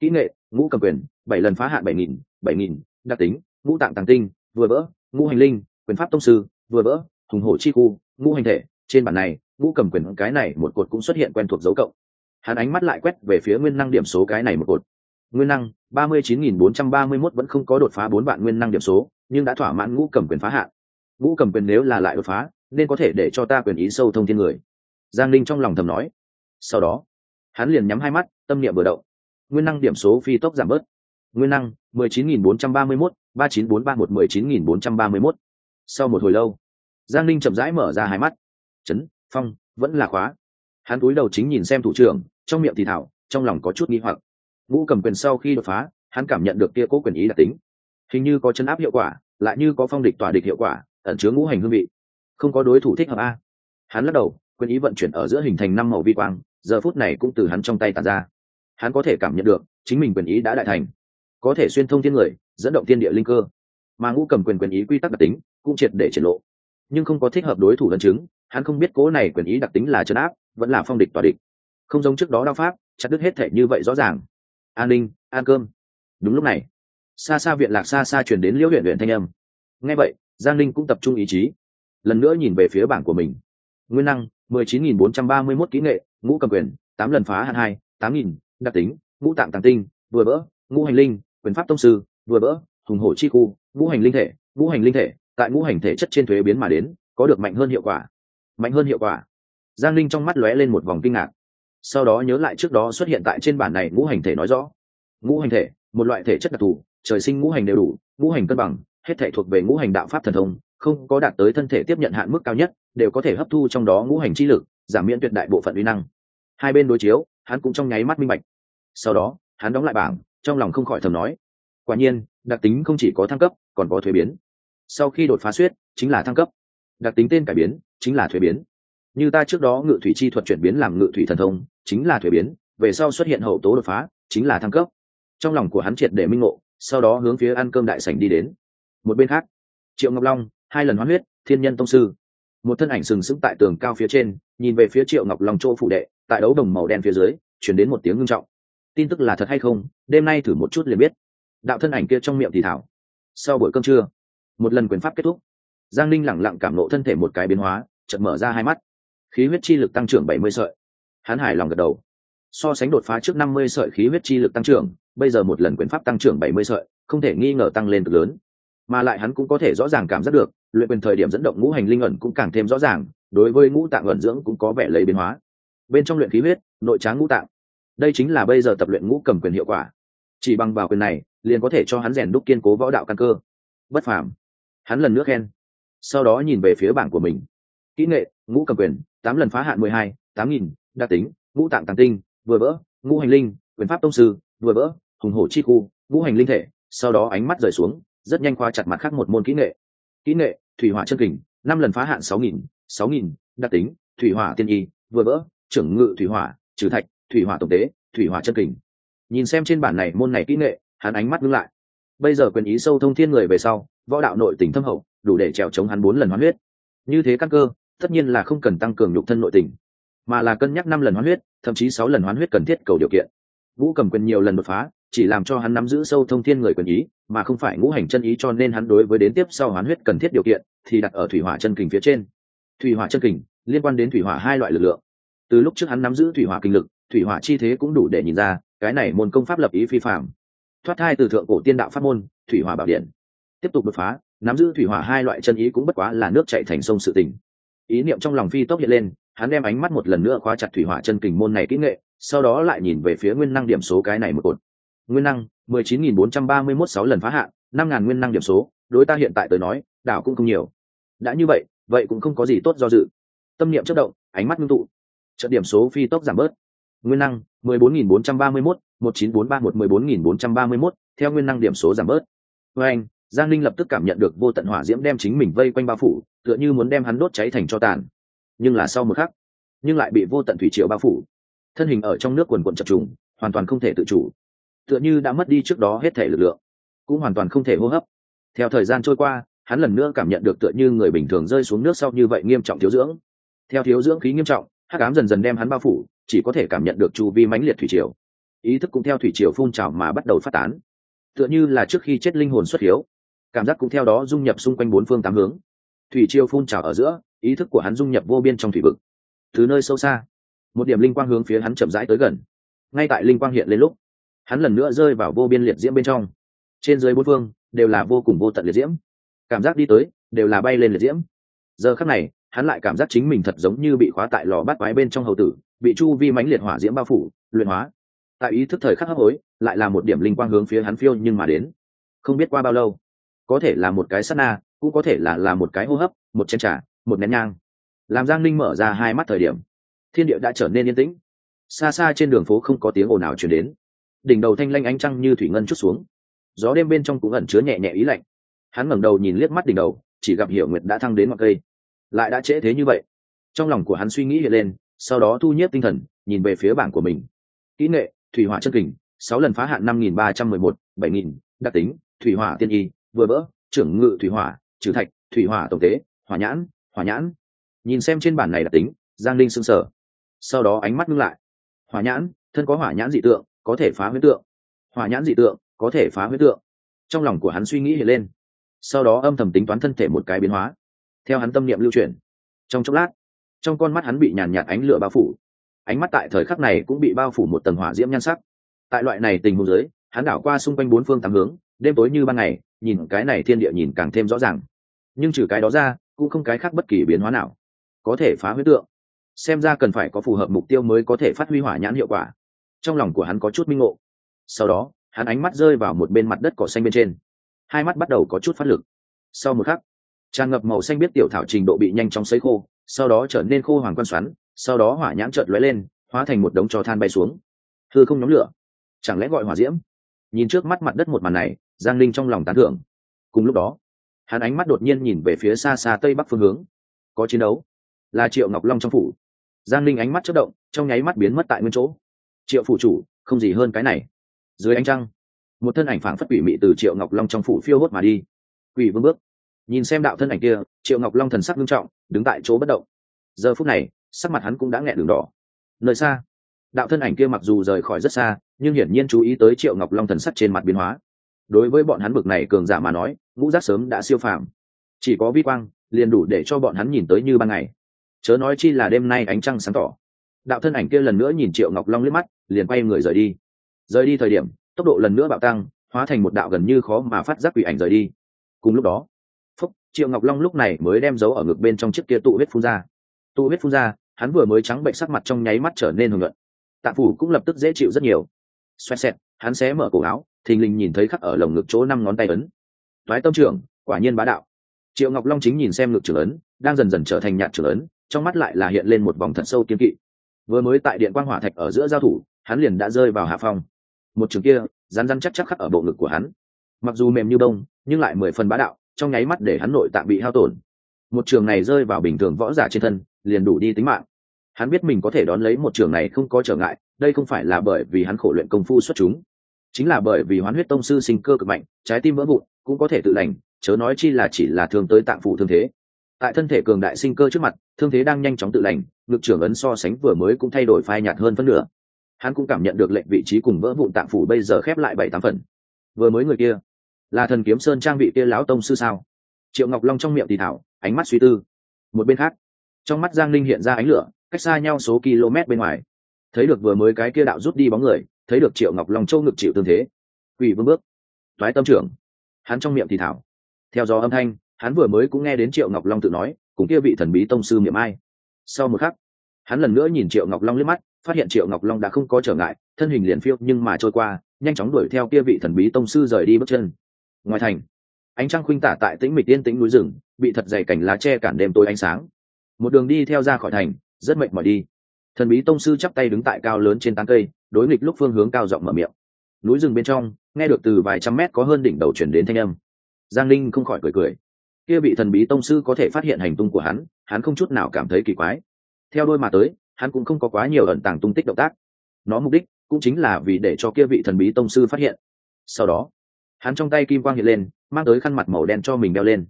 Speaker 1: Kỹ nghệ, ngũ cầm quyền, bảy lần phá hạn bảy nghìn bảy nghìn, đặc tính, ngũ tạng tàng tinh, vừa vỡ, ngũ hành linh, quyền pháp tông sư, vừa vỡ, hùng hổ chi khu, ngũ hành thể. Trên bản này, ngũ cầm quyền cái này một cột cũng xuất hiện quen thuộc dấu cộng. Hắn ánh mắt lại quét về phía nguyên năng điểm số cái này một cột. Nguyên năng, ba mươi chín nghìn bốn trăm ba mươi mốt vẫn không có đột phá bốn bạn nguyên năng điểm số, nhưng đã thỏa mãn ngũ cầm quyền phá hạn. Ngũ cầm quyền nếu là lại đột phá, nên có thể để cho ta quyền ý sâu thông thiên người giang linh trong lòng thầm nói. Sau đó, hắn liền nhắm hai mắt, tâm niệm vừa động. Nguyên năng điểm số phi tốc giảm bớt. Nguyên năng, mười chín nghìn bốn trăm ba mươi mốt, ba chín bốn ba một, mười chín nghìn bốn trăm ba mươi mốt. Sau một hồi lâu, giang linh chậm rãi mở ra hai mắt. Chấn, phong, vẫn là khóa. Hắn cúi đầu chính nhìn xem thủ trưởng, trong miệng thì thảo, trong lòng có chút nghi hoặc. Vũ cầm quyền sau khi đột phá, hắn cảm nhận được kia cố quyền ý đặc tính. Hình như có chấn áp hiệu quả, lại như có phong địch tỏa địch hiệu quả, ẩn chứa ngũ hành hương vị. Không có đối thủ thích hợp a. Hắn lắc đầu quyền ý vận chuyển ở giữa hình thành năm màu vi quang, giờ phút này cũng từ hắn trong tay tàn ra. Hắn có thể cảm nhận được, chính mình quyền ý đã đại thành. Có thể xuyên thông thiên người, dẫn động thiên địa linh cơ. Mà ngũ cầm quyền quyền ý quy tắc đặc tính, cũng triệt để triển lộ. Nhưng không có thích hợp đối thủ lân chứng, hắn không biết cố này quyền ý đặc tính là chấn áp, vẫn là phong địch tỏa địch. Không giống trước đó đao pháp, chặt đứt hết thể như vậy rõ ràng. An ninh, an cơm. Đúng lúc này, xa xa viện lạc xa xa chuyển đến liễu huyện huyện thanh âm. Nghe vậy, giang linh cũng tập trung ý chí, lần nữa nhìn về phía bảng của mình. Nguyên năng mười chín nghìn bốn trăm ba mươi mốt kỹ nghệ ngũ cầm quyền tám lần phá hạn hai tám nghìn đặc tính ngũ tạng tàng tinh vừa bỡ, ngũ hành linh quyền pháp tông sư vừa bỡ, hùng hổ chi khu ngũ hành linh thể ngũ hành linh thể tại ngũ hành thể chất trên thuế biến mà đến có được mạnh hơn hiệu quả. Mạnh hơn hiệu quả. Giang linh trong mắt lóe lên một vòng kinh ngạc. Sau đó nhớ lại trước đó xuất hiện tại trên bản này ngũ hành thể nói rõ. Ngũ hành thể một loại thể chất đặc thù trời sinh ngũ hành đều đủ ngũ hành cân bằng hết thể thuộc về ngũ hành đạo pháp thần thông không có đạt tới thân thể tiếp nhận hạn mức cao nhất đều có thể hấp thu trong đó ngũ hành chi lực, giảm miễn tuyệt đại bộ phận uy năng. Hai bên đối chiếu, hắn cũng trong nháy mắt minh bạch. Sau đó, hắn đóng lại bảng, trong lòng không khỏi thầm nói, quả nhiên, đặc tính không chỉ có thăng cấp, còn có thuế biến. Sau khi đột phá suyết chính là thăng cấp. Đặc tính tên cải biến, chính là thuế biến. Như ta trước đó ngự thủy chi thuật chuyển biến làm ngự thủy thần thông, chính là thuế biến, về sau xuất hiện hậu tố đột phá, chính là thăng cấp. Trong lòng của hắn triệt để minh ngộ, sau đó hướng phía ăn cơm đại sảnh đi đến. Một bên khác, triệu ngọc long, hai lần hoán huyết, thiên nhân tông sư một thân ảnh sừng sững tại tường cao phía trên, nhìn về phía triệu ngọc long chỗ phủ đệ, tại đấu đồng màu đen phía dưới chuyển đến một tiếng ngưng trọng. Tin tức là thật hay không, đêm nay thử một chút liền biết. Đạo thân ảnh kia trong miệng thì thảo. Sau buổi cơm trưa, một lần quyền pháp kết thúc, giang linh lẳng lặng cảm lộ thân thể một cái biến hóa, chợt mở ra hai mắt. Khí huyết chi lực tăng trưởng bảy mươi sợi. Hắn hài lòng gật đầu. So sánh đột phá trước năm mươi sợi khí huyết chi lực tăng trưởng, bây giờ một lần quyền pháp tăng trưởng bảy mươi sợi, không thể nghi ngờ tăng lên cực lớn. Mà lại hắn cũng có thể rõ ràng cảm giác được luyện quyền thời điểm dẫn động ngũ hành linh ẩn cũng càng thêm rõ ràng, đối với ngũ tạng ẩn dưỡng cũng có vẻ lấy biến hóa. Bên trong luyện khí huyết, nội tráng ngũ tạng. Đây chính là bây giờ tập luyện ngũ cầm quyền hiệu quả. Chỉ bằng vào quyền này, liền có thể cho hắn rèn đúc kiên cố võ đạo căn cơ. Bất phàm. Hắn lần nữa khen. Sau đó nhìn về phía bảng của mình. Kỹ nghệ, ngũ cầm quyền, tám lần phá hạn mười hai, tám nghìn đa tính, ngũ tạng tàng tinh, vừa vỡ, ngũ hành linh, quyền pháp tông sư, vừa vỡ, hùng hổ chi khu, ngũ hành linh thể. Sau đó ánh mắt rời xuống, rất nhanh khoa chặt mặt khác một môn kỹ nghệ kỹ nghệ, thủy hỏa chân kình, năm lần phá hạn sáu nghìn sáu nghìn, đặc tính, thủy hỏa tiên y, vừa vỡ, trưởng ngự thủy hỏa, trừ thạch, thủy hỏa tổng tế, thủy hỏa chân kình. Nhìn xem trên bản này môn này kỹ nghệ, hắn ánh mắt ngưng lại. Bây giờ quyền ý sâu thông thiên người về sau, võ đạo nội tình thâm hậu, đủ để trèo chống hắn bốn lần hoán huyết. Như thế căn cơ, tất nhiên là không cần tăng cường nhục thân nội tình, mà là cân nhắc năm lần hoán huyết, thậm chí sáu lần hoán huyết cần thiết cầu điều kiện. Vũ cầm quyền nhiều lần đột phá, chỉ làm cho hắn nắm giữ sâu thông thiên người quyền ý mà không phải ngũ hành chân ý cho nên hắn đối với đến tiếp sau hoán huyết cần thiết điều kiện thì đặt ở thủy hỏa chân kình phía trên. Thủy hỏa chân kình liên quan đến thủy hỏa hai loại lực lượng. Từ lúc trước hắn nắm giữ thủy hỏa kinh lực, thủy hỏa chi thế cũng đủ để nhìn ra, cái này môn công pháp lập ý phi phạm thoát thai từ thượng cổ tiên đạo pháp môn, thủy hỏa bảo điện. Tiếp tục đột phá, nắm giữ thủy hỏa hai loại chân ý cũng bất quá là nước chạy thành sông sự tình. Ý niệm trong lòng phi tốc hiện lên, hắn đem ánh mắt một lần nữa khóa chặt thủy hỏa chân kình môn này kỹ nghệ, sau đó lại nhìn về phía nguyên năng điểm số cái này một cột. Nguyên năng mười chín nghìn bốn trăm ba mươi mốt sáu lần phá hạn 5.000 nguyên năng điểm số, đối ta hiện tại tới nói, đảo cũng không nhiều. Đã như vậy vậy cũng không có gì tốt do dự. Tâm niệm chất động, ánh mắt ngưng tụ. Trận điểm số phi tốc giảm bớt. Nguyên năng, mười bốn nghìn bốn trăm ba mươi mốt, một chín bốn ba một, mười bốn nghìn bốn trăm ba mươi mốt, theo nguyên năng điểm số giảm bớt. Với anh, giang linh lập tức cảm nhận được vô tận hỏa diễm đem chính mình vây quanh bao phủ, tựa như muốn đem hắn đốt cháy thành cho tàn. Nhưng là sau một khắc, nhưng lại bị vô tận thủy triều bao phủ. Thân hình ở trong nước quần quần chập trùng, hoàn toàn không thể tự chủ tựa như đã mất đi trước đó hết thể lực lượng, cũng hoàn toàn không thể hô hấp. Theo thời gian trôi qua, hắn lần nữa cảm nhận được tựa như người bình thường rơi xuống nước sau như vậy nghiêm trọng thiếu dưỡng. Theo thiếu dưỡng khí nghiêm trọng, hắc ám dần dần đem hắn bao phủ, chỉ có thể cảm nhận được chu vi mãnh liệt thủy triều. Ý thức cũng theo thủy triều phun trào mà bắt đầu phát tán. Tựa như là trước khi chết linh hồn xuất hiếu, cảm giác cũng theo đó dung nhập xung quanh bốn phương tám hướng. Thủy triều phun trào ở giữa, ý thức của hắn dung nhập vô biên trong thủy vực. Từ nơi sâu xa, một điểm linh quang hướng phía hắn chậm rãi tới gần. Ngay tại linh quang hiện lên lúc hắn lần nữa rơi vào vô biên liệt diễm bên trong. Trên dưới bốn phương, đều là vô cùng vô tận liệt diễm. Cảm giác đi tới, đều là bay lên liệt diễm. Giờ khắc này, hắn lại cảm giác chính mình thật giống như bị khóa tại lò bát quái bên trong hầu tử, bị chu vi mánh liệt hỏa diễm bao phủ, luyện hóa. Tại ý thức thời khắc hấp hối, lại là một điểm linh quang hướng phía hắn phiêu nhưng mà đến. Không biết qua bao lâu, có thể là một cái sát na, cũng có thể là là một cái hô hấp, một chén trà, một nén nhang. Làm giang linh mở ra hai mắt thời điểm, thiên địa đã trở nên yên tĩnh. Xa xa trên đường phố không có tiếng ồn nào chuyển đến đỉnh đầu thanh lanh ánh trăng như thủy ngân chút xuống. Gió đêm bên trong cũng ẩn chứa nhẹ nhẹ ý lạnh. Hắn ngẩng đầu nhìn liếc mắt đỉnh đầu, chỉ gặp hiểu nguyệt đã thăng đến ngọn cây. Lại đã trễ thế như vậy. Trong lòng của hắn suy nghĩ hiện lên, sau đó thu nhiếp tinh thần, nhìn về phía bảng của mình. Kỹ nghệ, thủy hỏa chân kình, sáu lần phá hạn năm nghìn ba trăm mười một, bảy nghìn, đặc tính, thủy hỏa tiên y, vừa vỡ trưởng ngự thủy hỏa, trừ thạch, thủy hỏa tổng tế, hỏa nhãn hỏa nhãn. Nhìn xem trên bản này đặc tính, giang linh sương sở sau đó ánh mắt ngưng lại. Hỏa nhãn, thân có hỏa nhãn dị tượng có thể phá huyết tượng. Hỏa nhãn dị tượng có thể phá huyết tượng. Trong lòng của hắn suy nghĩ hiện lên. Sau đó âm thầm tính toán thân thể một cái biến hóa. Theo hắn tâm niệm lưu chuyển. Trong chốc lát, trong con mắt hắn bị nhàn nhạt ánh lửa bao phủ. Ánh mắt tại thời khắc này cũng bị bao phủ một tầng hỏa diễm nhan sắc. Tại loại này tình huống dưới, hắn đảo qua xung quanh bốn phương tám hướng, đêm tối như ban ngày, nhìn cái này thiên địa nhìn càng thêm rõ ràng. Nhưng trừ cái đó ra, cũng không cái khác bất kỳ biến hóa nào có thể phá huyết tượng. Xem ra cần phải có phù hợp mục tiêu mới có thể phát huy hỏa nhãn hiệu quả trong lòng của hắn có chút minh ngộ. Sau đó, hắn ánh mắt rơi vào một bên mặt đất cỏ xanh bên trên. Hai mắt bắt đầu có chút phát lực. Sau một khắc, tràn ngập màu xanh biết tiểu thảo trình độ bị nhanh chóng sấy khô, sau đó trở nên khô hoàng quan xoắn, sau đó hỏa nhãn trợn lóe lên, hóa thành một đống trò than bay xuống. Thư không nhóm lửa. Chẳng lẽ gọi hỏa diễm? Nhìn trước mắt mặt đất một màn này, giang linh trong lòng tán thưởng. Cùng lúc đó, hắn ánh mắt đột nhiên nhìn về phía xa xa tây bắc phương hướng. Có chiến đấu. Là triệu ngọc long trong phủ. Giang linh ánh mắt chất động, trong nháy mắt biến mất tại nguyên chỗ triệu phủ chủ, không gì hơn cái này. Dưới ánh trăng, một thân ảnh phảng phất quỷ mị từ triệu ngọc long trong phủ phiêu hốt mà đi. Quỷ vương bước, nhìn xem đạo thân ảnh kia, triệu ngọc long thần sắc nghiêm trọng, đứng tại chỗ bất động. Giờ phút này, sắc mặt hắn cũng đã nghẹn đường đỏ. Nơi xa, đạo thân ảnh kia mặc dù rời khỏi rất xa, nhưng hiển nhiên chú ý tới triệu ngọc long thần sắc trên mặt biến hóa. Đối với bọn hắn bực này cường giả mà nói, ngũ giác sớm đã siêu phàm. Chỉ có vi quang, liền đủ để cho bọn hắn nhìn tới như ban ngày. Chớ nói chi là đêm nay ánh trăng sáng tỏ. Đạo thân ảnh kia lần nữa nhìn triệu ngọc long liếc mắt liền quay người rời đi. Rời đi thời điểm, tốc độ lần nữa bạo tăng, hóa thành một đạo gần như khó mà phát giác quỷ ảnh rời đi. Cùng lúc đó, phúc, triệu ngọc long lúc này mới đem dấu ở ngực bên trong chiếc kia tụ huyết phun ra. Tụ huyết phun ra, hắn vừa mới trắng bệnh sắc mặt trong nháy mắt trở nên hưởng luận tạ phủ cũng lập tức dễ chịu rất nhiều. Xoẹt xẹt, hắn xé mở cổ áo, thình lình nhìn thấy khắc ở lồng ngực chỗ năm ngón tay ấn. Toái tâm trưởng, quả nhiên bá đạo. Triệu ngọc long chính nhìn xem ngực trưởng ấn, đang dần dần trở thành nhạt trưởng ấn, trong mắt lại là hiện lên một vòng thật sâu kiên kỵ. Vừa mới tại điện quan hỏa thạch ở giữa giao thủ hắn liền đã rơi vào hạ phong. Một trường kia rán rán chắc chắc khắc ở bộ ngực của hắn. Mặc dù mềm như bông, nhưng lại mười phần bá đạo, trong nháy mắt để hắn nội tạng bị hao tổn. Một trường này rơi vào bình thường võ giả trên thân, liền đủ đi tính mạng. Hắn biết mình có thể đón lấy một trường này không có trở ngại, đây không phải là bởi vì hắn khổ luyện công phu xuất chúng. Chính là bởi vì hoán huyết tông sư sinh cơ cực mạnh, trái tim vỡ vụn, cũng có thể tự lành, chớ nói chi là chỉ là thương tới tạng phụ thương thế. Tại thân thể cường đại sinh cơ trước mặt, thương thế đang nhanh chóng tự lành, ngực trưởng ấn so sánh vừa mới cũng thay đổi phai nhạt hơn phân nửa hắn cũng cảm nhận được lệnh vị trí cùng vỡ vụn tạng phủ bây giờ khép lại bảy tám phần. Vừa mới người kia, là thần kiếm sơn trang vị kia lão tông sư sao? Triệu ngọc long trong miệng thì thảo, ánh mắt suy tư. Một bên khác, trong mắt giang linh hiện ra ánh lửa, cách xa nhau số km bên ngoài. Thấy được vừa mới cái kia đạo rút đi bóng người, thấy được triệu ngọc long châu ngực chịu tương thế. Quỷ vương bước. Toái tâm trưởng. Hắn trong miệng thì thảo. Theo gió âm thanh, hắn vừa mới cũng nghe đến triệu ngọc long tự nói, cùng kia vị thần bí tông sư miệng ai. Sau một khắc, hắn lần nữa nhìn triệu ngọc long liếc mắt phát hiện triệu ngọc long đã không có trở ngại, thân hình liền phiêu nhưng mà trôi qua, nhanh chóng đuổi theo kia vị thần bí tông sư rời đi bước chân. Ngoài thành, ánh trăng khuynh tả tại tĩnh mịch yên tĩnh núi rừng, bị thật dày cảnh lá che cản đêm tối ánh sáng. Một đường đi theo ra khỏi thành, rất mệt mỏi đi. Thần bí tông sư chắp tay đứng tại cao lớn trên tán cây, đối nghịch lúc phương hướng cao giọng mở miệng. Núi rừng bên trong, nghe được từ vài trăm mét có hơn đỉnh đầu chuyển đến thanh âm. Giang linh không khỏi cười cười. Kia bị thần bí tông sư có thể phát hiện hành tung của hắn hắn không chút nào cảm thấy kỳ quái. Theo đôi mà tới hắn cũng không có quá nhiều ẩn tàng tung tích động tác. Nó mục đích cũng chính là vì để cho kia vị thần bí tông sư phát hiện. Sau đó, hắn trong tay kim quang hiện lên, mang tới khăn mặt màu đen cho mình đeo lên.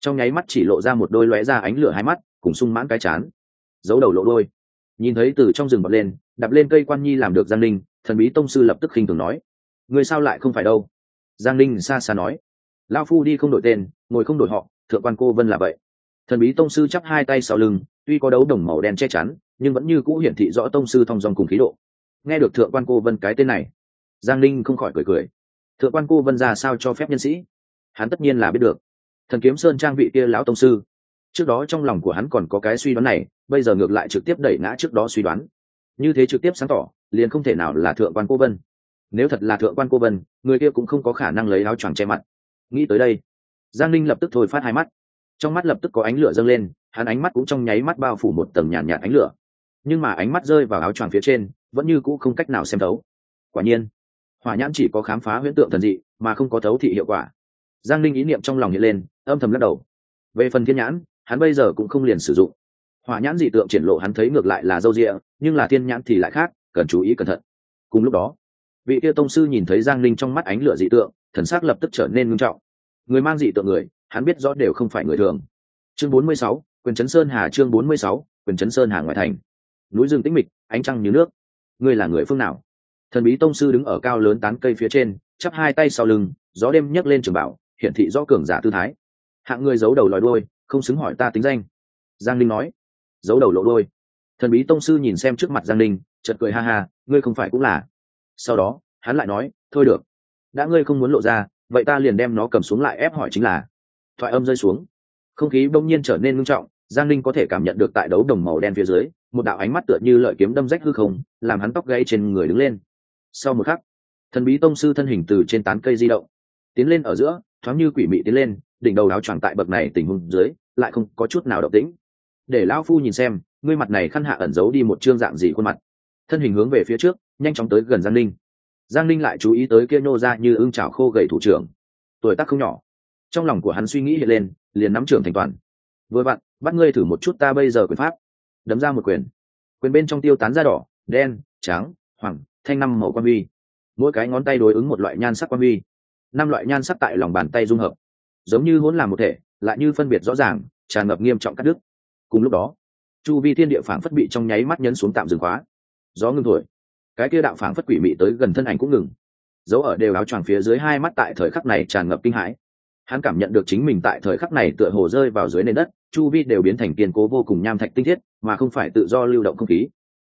Speaker 1: Trong nháy mắt chỉ lộ ra một đôi lóe ra ánh lửa hai mắt, cùng sung mãn cái chán. Giấu đầu lộ đôi. Nhìn thấy từ trong rừng bật lên đập lên cây quan nhi làm được giang linh thần bí tông sư lập tức khinh thường nói, người sao lại không phải đâu? Giang linh xa xa nói lao phu đi không đổi tên, ngồi không đổi họ, thượng quan cô vân là vậy. Thần bí tông sư chắp hai tay sau lưng, tuy có đấu đồng màu đen che chắn nhưng vẫn như cũ hiển thị rõ tông sư thong dòng cùng khí độ. Nghe được thượng quan cô vân cái tên này giang ninh không khỏi cười cười. Thượng quan cô vân ra sao cho phép nhân sĩ? Hắn tất nhiên là biết được. Thần kiếm sơn trang vị kia lão tông sư. Trước đó trong lòng của hắn còn có cái suy đoán này bây giờ ngược lại trực tiếp đẩy ngã trước đó suy đoán. Như thế trực tiếp sáng tỏ liền không thể nào là thượng quan cô vân. Nếu thật là thượng quan cô vân người kia cũng không có khả năng lấy áo choàng che mặt. Nghĩ tới đây giang linh lập tức thôi phát hai mắt. Trong mắt lập tức có ánh lửa dâng lên hắn ánh mắt cũng trong nháy mắt bao phủ một tầng nhàn nhạt, nhạt ánh lửa nhưng mà ánh mắt rơi vào áo choàng phía trên vẫn như cũ không cách nào xem thấu. Quả nhiên hỏa nhãn chỉ có khám phá huyễn tượng thần dị mà không có thấu thị hiệu quả. Giang linh ý niệm trong lòng hiện lên âm thầm lắc đầu. Về phần thiên nhãn hắn bây giờ cũng không liền sử dụng. Hỏa nhãn dị tượng triển lộ hắn thấy ngược lại là dâu rịa nhưng là thiên nhãn thì lại khác cần chú ý cẩn thận. Cùng lúc đó vị kia tông sư nhìn thấy giang linh trong mắt ánh lửa dị tượng thần s ắ c lập tức trở nên ngưng trọng. Người mang dị tượng người hắn biết rõ đều không phải người thường. Chương 46, quyền trấn sơn hà chương 46, quyền trấn sơn hà ngoại thành núi rừng tĩnh mịch, ánh trăng như nước. Ngươi là người phương nào? Thần bí tông sư đứng ở cao lớn tán cây phía trên, chắp hai tay sau lưng, gió đêm nhấc lên trường bảo, hiển thị rõ cường giả tư thái. Hạng người giấu đầu lòi đôi không xứng hỏi ta tính danh. Giang linh nói. Giấu đầu lộ đôi thần bí tông sư nhìn xem trước mặt giang linh chợt cười ha ha, ngươi không phải cũng là. Sau đó, hắn lại nói, thôi được. Đã ngươi không muốn lộ ra, vậy ta liền đem nó cầm xuống lại ép hỏi chính là. Thoại âm rơi xuống. Không khí bỗng nhiên trở nên ngưng trọng, giang linh có thể cảm nhận được tại đấu đồng màu đen phía dưới một đạo ánh mắt tựa như lợi kiếm đâm rách hư không, làm hắn tóc gãy trên người đứng lên. Sau một khắc, thần bí tông sư thân hình từ trên tán cây di động, tiến lên ở giữa, thoáng như quỷ mị tiến lên, đỉnh đầu áo choàng tại bậc này tình huống dưới, lại không có chút nào động tĩnh. Để lão phu nhìn xem, ngươi mặt này khăn hạ ẩn giấu đi một trương dạng gì khuôn mặt. Thân hình hướng về phía trước, nhanh chóng tới gần giang linh giang linh lại chú ý tới kia nô ra như ưng chảo khô gầy thủ trưởng. Tuổi tác không nhỏ. Trong lòng của hắn suy nghĩ hiện lên, liền nắm trưởng thành toàn. Vừa vặn, bắt ngươi thử một chút ta bây giờ quyền pháp đấm ra một quyền. Quyền bên trong tiêu tán da đỏ, đen, trắng hoàng thanh năm màu quan huy. Mỗi cái ngón tay đối ứng một loại nhan sắc quan huy. Năm loại nhan sắc tại lòng bàn tay dung hợp. Giống như hỗn làm một thể, lại như phân biệt rõ ràng, tràn ngập nghiêm trọng cắt đứt. Cùng lúc đó, chu vi thiên địa phảng phất bị trong nháy mắt nhấn xuống tạm dừng khóa. Gió ngưng thổi. Cái kia đạo phảng phất quỷ mị tới gần thân ảnh cũng ngừng. Dấu ở đều áo choàng phía dưới hai mắt tại thời khắc này tràn ngập kinh hãi hắn cảm nhận được chính mình tại thời khắc này tựa hồ rơi vào dưới nền đất, chu vi đều biến thành kiên cố vô cùng nham thạch tinh thiết, mà không phải tự do lưu động không khí.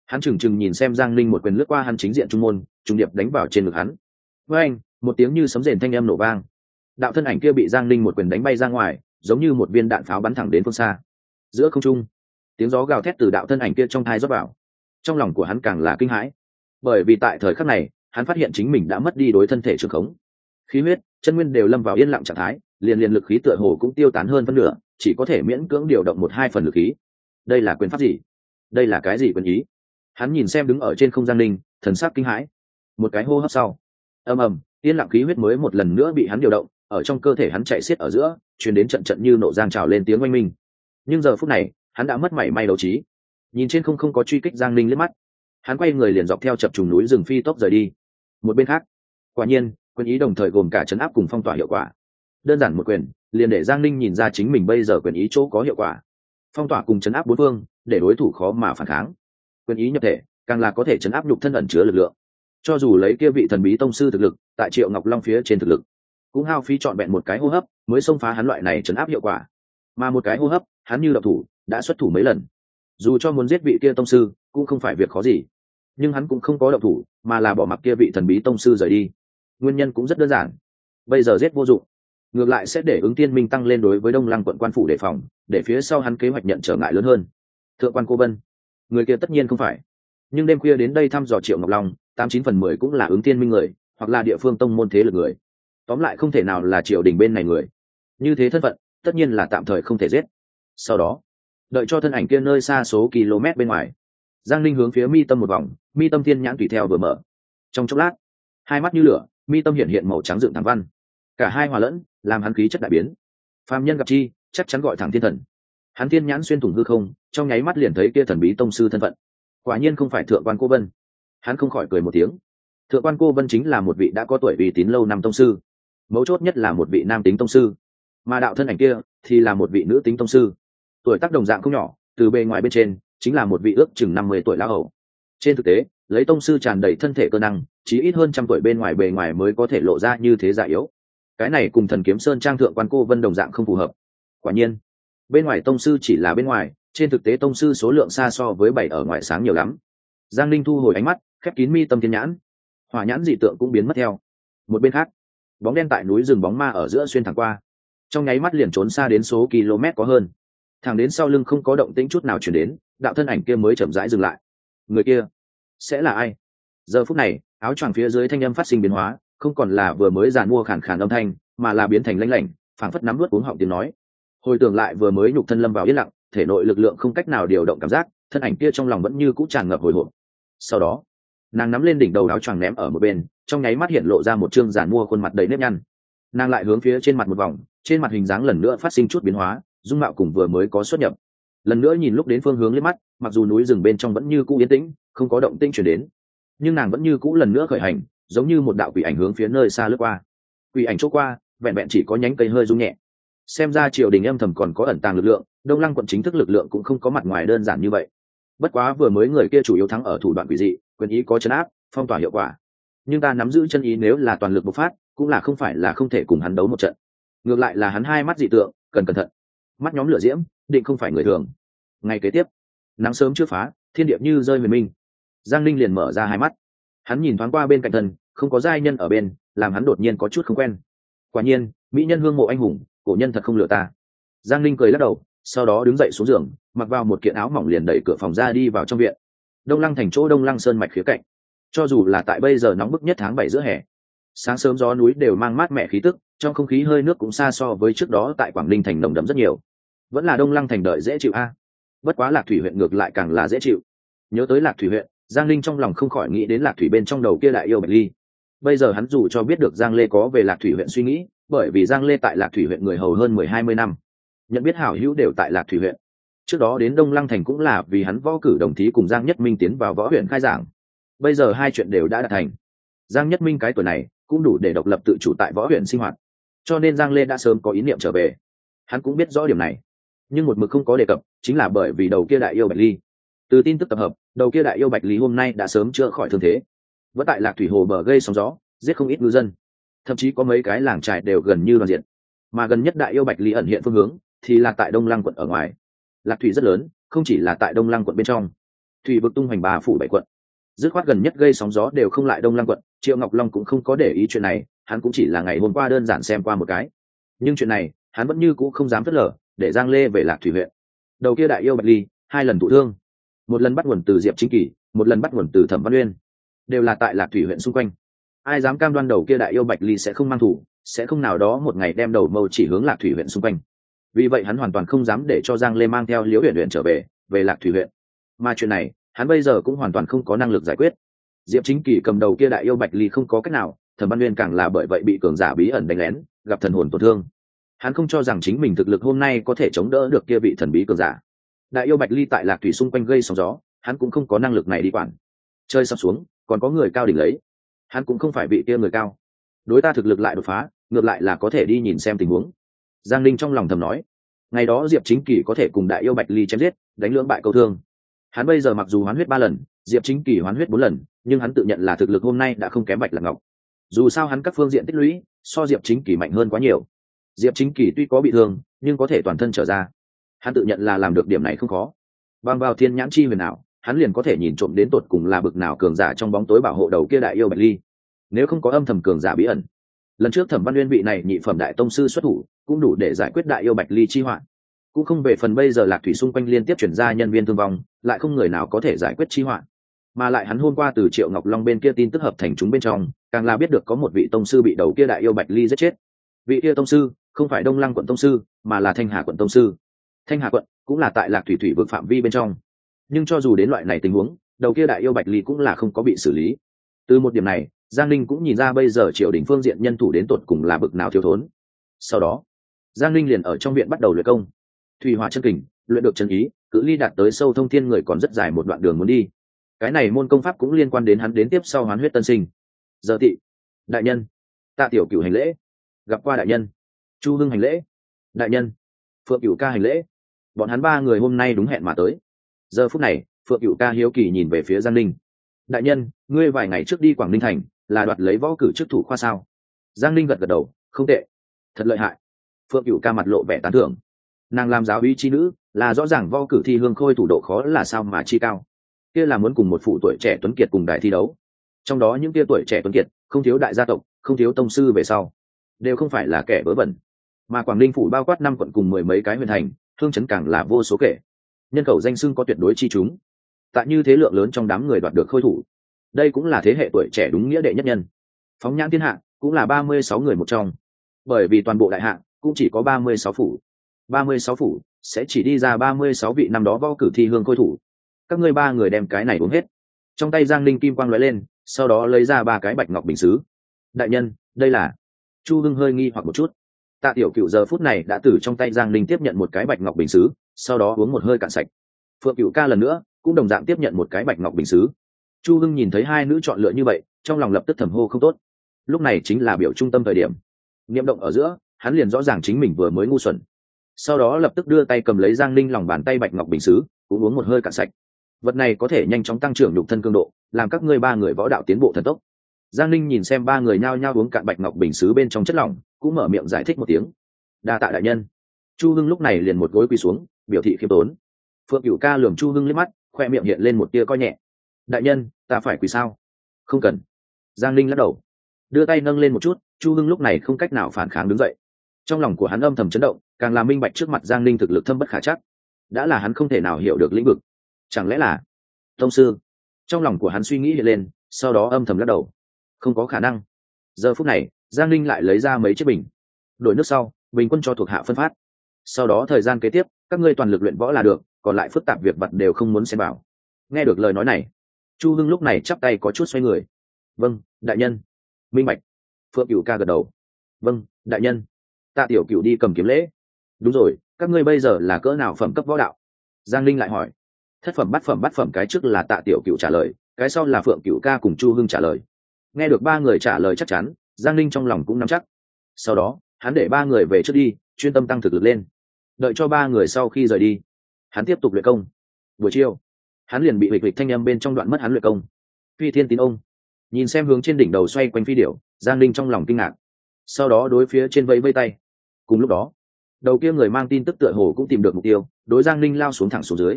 Speaker 1: Hắn trừng trừng nhìn xem giang linh một quyền lướt qua hắn chính diện trung môn trung điệp đánh vào trên ngực hắn. Với anh, một tiếng như sấm rền thanh âm nổ vang. Đạo thân ảnh kia bị giang linh một quyền đánh bay ra ngoài, giống như một viên đạn pháo bắn thẳng đến phương xa. Giữa không trung, tiếng gió gào thét từ đạo thân ảnh kia trong thai rót vào. Trong lòng của hắn càng là kinh hãi. Bởi vì tại thời khắc này, hắn phát hiện chính mình đã mất đi đối thân thể trường khống. Khí huyết chân nguyên đều lâm vào yên lặng trạng thái, liền liền lực khí tựa hồ cũng tiêu tán hơn phân nửa, chỉ có thể miễn cưỡng điều động một hai phần lực khí. Đây là quyền pháp gì? Đây là cái gì quyền ý? Hắn nhìn xem đứng ở trên không gian linh thần sắc kinh hãi. Một cái hô hấp sau. Ầm ầm, yên lặng khí huyết mới một lần nữa bị hắn điều động, ở trong cơ thể hắn chạy xiết ở giữa chuyển đến trận trận như nổ giang trào lên tiếng oanh minh. Nhưng giờ phút này, hắn đã mất mảy may đấu trí. Nhìn trên không không có truy kích giang linh liếc mắt. Hắn quay người liền dọc theo chập trùng núi rừng phi tốc rời đi. Một bên khác, quả nhiên quyền ý đồng thời gồm cả chấn áp cùng phong tỏa hiệu quả. Đơn giản một quyền, liền để giang ninh nhìn ra chính mình bây giờ quyền ý chỗ có hiệu quả. Phong tỏa cùng chấn áp bốn phương, để đối thủ khó mà phản kháng. Quyền ý nhập thể, càng là có thể chấn áp nhục thân ẩn chứa lực lượng. Cho dù lấy kia vị thần bí tông sư thực lực, tại triệu ngọc long phía trên thực lực, cũng hao phí trọn vẹn một cái hô hấp mới xông phá hắn loại này chấn áp hiệu quả. Mà một cái hô hấp, hắn như độc thủ, đã xuất thủ mấy lần. Dù cho muốn giết vị kia tông sư, cũng không phải việc khó gì. Nhưng hắn cũng không có độc thủ, mà là bỏ mặc kia vị thần bí tông sư rời đi nguyên nhân cũng rất đơn giản. Bây giờ giết vô dụng. Ngược lại sẽ để ứng tiên minh tăng lên đối với đông lăng quận quan phủ đề phòng, để phía sau hắn kế hoạch nhận trở ngại lớn hơn. Thượng quan cô vân, người kia tất nhiên không phải. Nhưng đêm khuya đến đây thăm dò triệu ngọc long, tám chín phần mười cũng là ứng tiên minh người, hoặc là địa phương tông môn thế lực người. Tóm lại không thể nào là triều đình bên này người. Như thế thân phận, tất nhiên là tạm thời không thể giết. Sau đó, đợi cho thân ảnh kia nơi xa số km bên ngoài, giang linh hướng phía mi tâm một vòng, mi tâm thiên nhãn tùy theo vừa mở. Trong chốc lát, hai mắt như lửa mi tâm hiện hiện màu trắng dựng thẳng văn. Cả hai hòa lẫn, làm hắn khí chất đại biến. Phàm nhân gặp chi, chắc chắn gọi thẳng thiên thần. Hắn thiên nhãn xuyên thủng hư không, trong nháy mắt liền thấy kia thần bí tông sư thân phận. Quả nhiên không phải thượng quan cô vân. Hắn không khỏi cười một tiếng. Thượng quan cô vân chính là một vị đã có tuổi uy tín lâu năm tông sư. Mấu chốt nhất là một vị nam tính tông sư. Mà đạo thân ảnh kia thì là một vị nữ tính tông sư. Tuổi tác đồng dạng không nhỏ, từ bề ngoài bên trên, chính là một vị ước chừng năm mươi tuổi lão hầu. Trên thực tế, lấy tông sư tràn đầy thân thể cơ năng chí ít hơn trăm tuổi bên ngoài bề ngoài mới có thể lộ ra như thế giả yếu. Cái này cùng thần kiếm sơn trang thượng quan cô vân đồng dạng không phù hợp. Quả nhiên, bên ngoài tông sư chỉ là bên ngoài, trên thực tế tông sư số lượng xa so với bảy ở ngoài sáng nhiều lắm. Giang linh thu hồi ánh mắt, khép kín mi tâm thiên nhãn. Hỏa nhãn dị tượng cũng biến mất theo. Một bên khác, bóng đen tại núi rừng bóng ma ở giữa xuyên thẳng qua. Trong nháy mắt liền trốn xa đến số km có hơn. Thẳng đến sau lưng không có động tĩnh chút nào chuyển đến, đạo thân ảnh kia mới chậm rãi dừng lại. Người kia sẽ là ai? Giờ phút này áo choàng phía dưới thanh âm phát sinh biến hóa, không còn là vừa mới giàn mua khản khản âm thanh, mà là biến thành lanh lảnh, phảng phất nắm vớt uống họng tiếng nói. Hồi tưởng lại vừa mới nhục thân lâm vào yên lặng, thể nội lực lượng không cách nào điều động cảm giác, thân ảnh kia trong lòng vẫn như cũ tràn ngập hồi hộp. Sau đó, nàng nắm lên đỉnh đầu áo choàng ném ở một bên, trong nháy mắt hiện lộ ra một chương giàn mua khuôn mặt đầy nếp nhăn. Nàng lại hướng phía trên mặt một vòng, trên mặt hình dáng lần nữa phát sinh chút biến hóa, dung mạo cùng vừa mới có xuất nhập. Lần nữa nhìn lúc đến phương hướng lên mắt, mặc dù núi rừng bên trong vẫn như cũ yên tĩnh, không có động tĩnh chuyển đến nhưng nàng vẫn như cũ lần nữa khởi hành, giống như một đạo quỷ ảnh hướng phía nơi xa lướt qua. Quỷ ảnh chỗ qua, vẹn vẹn chỉ có nhánh cây hơi rung nhẹ. Xem ra triều đình âm thầm còn có ẩn tàng lực lượng, đông lăng quận chính thức lực lượng cũng không có mặt ngoài đơn giản như vậy. Bất quá vừa mới người kia chủ yếu thắng ở thủ đoạn quỷ dị, quyền ý có chấn áp, phong tỏa hiệu quả. Nhưng ta nắm giữ chân ý nếu là toàn lực bộc phát, cũng là không phải là không thể cùng hắn đấu một trận. Ngược lại là hắn hai mắt dị tượng, cần cẩn thận. Mắt nhóm lửa diễm, định không phải người thường. Ngay kế tiếp, nắng sớm chưa phá, thiên điệp như rơi huyền minh giang linh liền mở ra hai mắt. Hắn nhìn thoáng qua bên cạnh thân, không có giai nhân ở bên, làm hắn đột nhiên có chút không quen. Quả nhiên, mỹ nhân hương mộ anh hùng, cổ nhân thật không lừa ta. Giang linh cười lắc đầu, sau đó đứng dậy xuống giường, mặc vào một kiện áo mỏng liền đẩy cửa phòng ra đi vào trong viện. Đông lăng thành chỗ đông lăng sơn mạch khía cạnh. Cho dù là tại bây giờ nóng bức nhất tháng bảy giữa hè, sáng sớm gió núi đều mang mát mẻ khí tức, trong không khí hơi nước cũng xa so với trước đó tại quảng ninh thành nồng đấm rất nhiều. Vẫn là đông lăng thành đợi dễ chịu a. Bất quá lạc thủy huyện ngược lại càng là dễ chịu. Nhớ tới lạc thủy huyện giang linh trong lòng không khỏi nghĩ đến lạc thủy bên trong đầu kia lại yêu bạch ly. Bây giờ hắn dù cho biết được giang lê có về lạc thủy huyện suy nghĩ, bởi vì giang lê tại lạc thủy huyện người hầu hơn mười hai mươi năm. Nhận biết hảo hữu đều tại lạc thủy huyện. Trước đó đến đông lăng thành cũng là vì hắn võ cử đồng thí cùng giang nhất minh tiến vào võ huyện khai giảng. Bây giờ hai chuyện đều đã đạt thành. Giang nhất minh cái tuổi này cũng đủ để độc lập tự chủ tại võ huyện sinh hoạt. Cho nên giang lê đã sớm có ý niệm trở về. Hắn cũng biết rõ điểm này. Nhưng một mực không có đề cập, chính là bởi vì đầu kia đại yêu bạch ly. Từ tin tức tập hợp đầu kia đại yêu bạch lý hôm nay đã sớm chữa khỏi thương thế. Vẫn tại lạc thủy hồ bờ gây sóng gió, giết không ít ngư dân. Thậm chí có mấy cái làng trại đều gần như đoàn diện. Mà gần nhất đại yêu bạch lý ẩn hiện phương hướng, thì là tại đông lăng quận ở ngoài. Lạc thủy rất lớn, không chỉ là tại đông lăng quận bên trong. Thủy vực tung hoành bà phủ bảy quận. Dứt khoát gần nhất gây sóng gió đều không lại đông lăng quận, triệu ngọc long cũng không có để ý chuyện này, hắn cũng chỉ là ngày hôm qua đơn giản xem qua một cái. Nhưng chuyện này, hắn vẫn như c ũ không dám phớt lờ, để giang lê về lạc thủy huyện. Đầu kia đại yêu bạch ly hai lần thụ thương một lần bắt nguồn từ diệp chính kỳ, một lần bắt nguồn từ thẩm văn uyên, đều là tại lạc thủy huyện xung quanh. Ai dám cam đoan đầu kia đại yêu bạch ly sẽ không mang thủ, sẽ không nào đó một ngày đem đầu mâu chỉ hướng lạc thủy huyện xung quanh. Vì vậy hắn hoàn toàn không dám để cho giang lê mang theo liễu huyện huyện trở về về lạc thủy huyện. Mà chuyện này, hắn bây giờ cũng hoàn toàn không có năng lực giải quyết. Diệp chính kỳ cầm đầu kia đại yêu bạch ly không có cách nào, thẩm văn uyên càng là bởi vậy bị cường giả bí ẩn đánh lén, gặp thần hồn tổn thương. Hắn không cho rằng chính mình thực lực hôm nay có thể chống đỡ được kia vị thần bí cường giả đại yêu bạch ly tại lạc thủy xung quanh gây sóng gió, hắn cũng không có năng lực này đi quản. Chơi sập xuống, còn có người cao đỉnh lấy. Hắn cũng không phải vị kia người cao. Đối ta thực lực lại đột phá, ngược lại là có thể đi nhìn xem tình huống. Giang linh trong lòng thầm nói, ngày đó diệp chính kỳ có thể cùng đại yêu bạch ly chém giết, đánh lưỡng bại câu thương. Hắn bây giờ mặc dù hoán huyết ba lần, diệp chính kỳ hoán huyết bốn lần, nhưng hắn tự nhận là thực lực hôm nay đã không kém bạch lạc ngọc. Dù sao hắn các phương diện tích lũy, so diệp chính kỳ mạnh hơn quá nhiều. Diệp chính kỳ tuy có bị thương, nhưng có thể toàn thân trở ra hắn tự nhận là làm được điểm này không khó. Bằng vào thiên nhãn chi huyền nào hắn liền có thể nhìn trộm đến tột cùng là bực nào cường giả trong bóng tối bảo hộ đầu kia đại yêu bạch ly. Nếu không có âm thầm cường giả bí ẩn, lần trước thẩm văn uyên vị này nhị phẩm đại tông sư xuất thủ, cũng đủ để giải quyết đại yêu bạch ly chi hoạn cũng không về phần bây giờ lạc thủy xung quanh liên tiếp chuyển ra nhân viên thương vong, lại không người nào có thể giải quyết chi hoạn mà lại hắn hôm qua từ triệu ngọc long bên kia tin tức hợp thành chúng bên trong, càng là biết được có một vị tông sư bị đầu kia đại yêu bạch ly giết chết. Vị kia tông sư, không phải đông lăng quận tông sư, mà là thanh hà quận tông sư thanh hà quận cũng là tại lạc thủy thủy vượt phạm vi bên trong. Nhưng cho dù đến loại này tình huống, đầu kia đại yêu bạch ly cũng là không có bị xử lý. Từ một điểm này, giang linh cũng nhìn ra bây giờ triều đình phương diện nhân thủ đến tột cùng là bực nào thiếu thốn. Sau đó, giang linh liền ở trong viện bắt đầu luyện công. Thủy hỏa chân kình, luyện được chân ý, cự ly đạt tới sâu thông thiên người còn rất dài một đoạn đường muốn đi. Cái này môn công pháp cũng liên quan đến hắn đến tiếp sau hoán huyết tân sinh. Giờ thị đại nhân, tạ tiểu cửu hành lễ. Gặp qua đại nhân. Chu hưng hành lễ. Đại nhân, phượng cửu ca hành lễ bọn hắn ba người hôm nay đúng hẹn mà tới. Giờ phút này, phượng cửu ca hiếu kỳ nhìn về phía giang linh đại nhân, ngươi vài ngày trước đi quảng ninh thành, là đoạt lấy võ cử chức thủ khoa sao? Giang linh gật gật đầu, không tệ. Thật lợi hại. Phượng cửu ca mặt lộ vẻ tán thưởng. Nàng làm giáo uy chi nữ, là rõ ràng võ cử thi hương khôi thủ độ khó là sao mà chi cao. Kia là muốn cùng một phụ tuổi trẻ tuấn kiệt cùng đại thi đấu. Trong đó những kia tuổi trẻ tuấn kiệt, không thiếu đại gia tộc, không thiếu tông sư về sau, đều không phải là kẻ vớ vẩn. Mà quảng ninh phủ bao quát năm quận cùng mười mấy cái huyện thành thương chấn càng là vô số kể. Nhân khẩu danh xưng có tuyệt đối chi chúng. Tại như thế lượng lớn trong đám người đoạt được khôi thủ, đây cũng là thế hệ tuổi trẻ đúng nghĩa đệ nhất nhân. Phóng nhãn thiên hạ cũng là ba mươi sáu người một trong. Bởi vì toàn bộ đại hạ cũng chỉ có ba mươi sáu phủ. ba mươi sáu phủ sẽ chỉ đi ra ba mươi sáu vị năm đó võ cử thi hương khôi thủ. Các ngươi ba người đem cái này uống hết. Trong tay giang linh kim quang lóe lên, sau đó lấy ra ba cái bạch ngọc bình xứ. Đại nhân, đây là chu hưng hơi nghi hoặc một chút tạ tiểu cựu giờ phút này đã từ trong tay giang linh tiếp nhận một cái bạch ngọc bình xứ, sau đó uống một hơi cạn sạch. Phượng cựu ca lần nữa cũng đồng dạng tiếp nhận một cái bạch ngọc bình xứ. Chu hưng nhìn thấy hai nữ chọn lựa như vậy, trong lòng lập tức thầm hô không tốt. Lúc này chính là biểu trung tâm thời điểm. Niệm động ở giữa, hắn liền rõ ràng chính mình vừa mới ngu xuẩn. Sau đó lập tức đưa tay cầm lấy giang linh lòng bàn tay bạch ngọc bình xứ, cũng uống một hơi cạn sạch. Vật này có thể nhanh chóng tăng trưởng nhục thân cương độ, làm các ngươi ba người võ đạo tiến bộ thần tốc giang linh nhìn xem ba người nhao nhao uống cạn bạch ngọc bình xứ bên trong chất lỏng, cũng mở miệng giải thích một tiếng. Đa tạ đại nhân. Chu hưng lúc này liền một gối quỳ xuống, biểu thị khiêm tốn. Phượng cựu ca lường chu hưng liếc mắt, khoe miệng hiện lên một tia coi nhẹ. Đại nhân, ta phải quỳ sao? Không cần. Giang linh lắc đầu. Đưa tay nâng lên một chút, chu hưng lúc này không cách nào phản kháng đứng dậy. Trong lòng của hắn âm thầm chấn động, càng làm minh bạch trước mặt giang linh thực lực thâm bất khả chắc. Đã là hắn không thể nào hiểu được lĩnh vực. Chẳng lẽ là? Thông sư. Trong lòng của hắn suy nghĩ hiện lên, sau đó âm thầm lắc đầu không có khả năng. Giờ phút này, giang linh lại lấy ra mấy chiếc bình. Đổi nước sau, bình quân cho thuộc hạ phân phát. Sau đó thời gian kế tiếp, các ngươi toàn lực luyện võ là được, còn lại phức tạp việc vật đều không muốn xem bảo nghe được lời nói này, chu hưng lúc này chắp tay có chút xoay người. Vâng đại nhân. Minh bạch. Phượng cựu ca gật đầu. Vâng đại nhân. Tạ tiểu cựu đi cầm kiếm lễ. Đúng rồi, các ngươi bây giờ là cỡ nào phẩm cấp võ đạo? Giang linh lại hỏi. Thất phẩm, bát phẩm bát phẩm cái trước là tạ tiểu cựu trả lời, cái sau là phượng cựu ca cùng chu hưng trả lời nghe được ba người trả lời chắc chắn, giang linh trong lòng cũng nắm chắc. Sau đó, hắn để ba người về trước đi, chuyên tâm tăng thực lực lên. Đợi cho ba người sau khi rời đi, hắn tiếp tục luyện công. Buổi chiều, hắn liền bị hịch hịch thanh â m bên trong đoạn mất hắn luyện công. Phi thiên tín ông. Nhìn xem hướng trên đỉnh đầu xoay quanh phi điệu giang linh trong lòng kinh ngạc. Sau đó đối phía trên vẫy vây tay. Cùng lúc đó, đầu kia người mang tin tức tựa hồ cũng tìm được mục tiêu, đối giang linh lao xuống thẳng xuống dưới.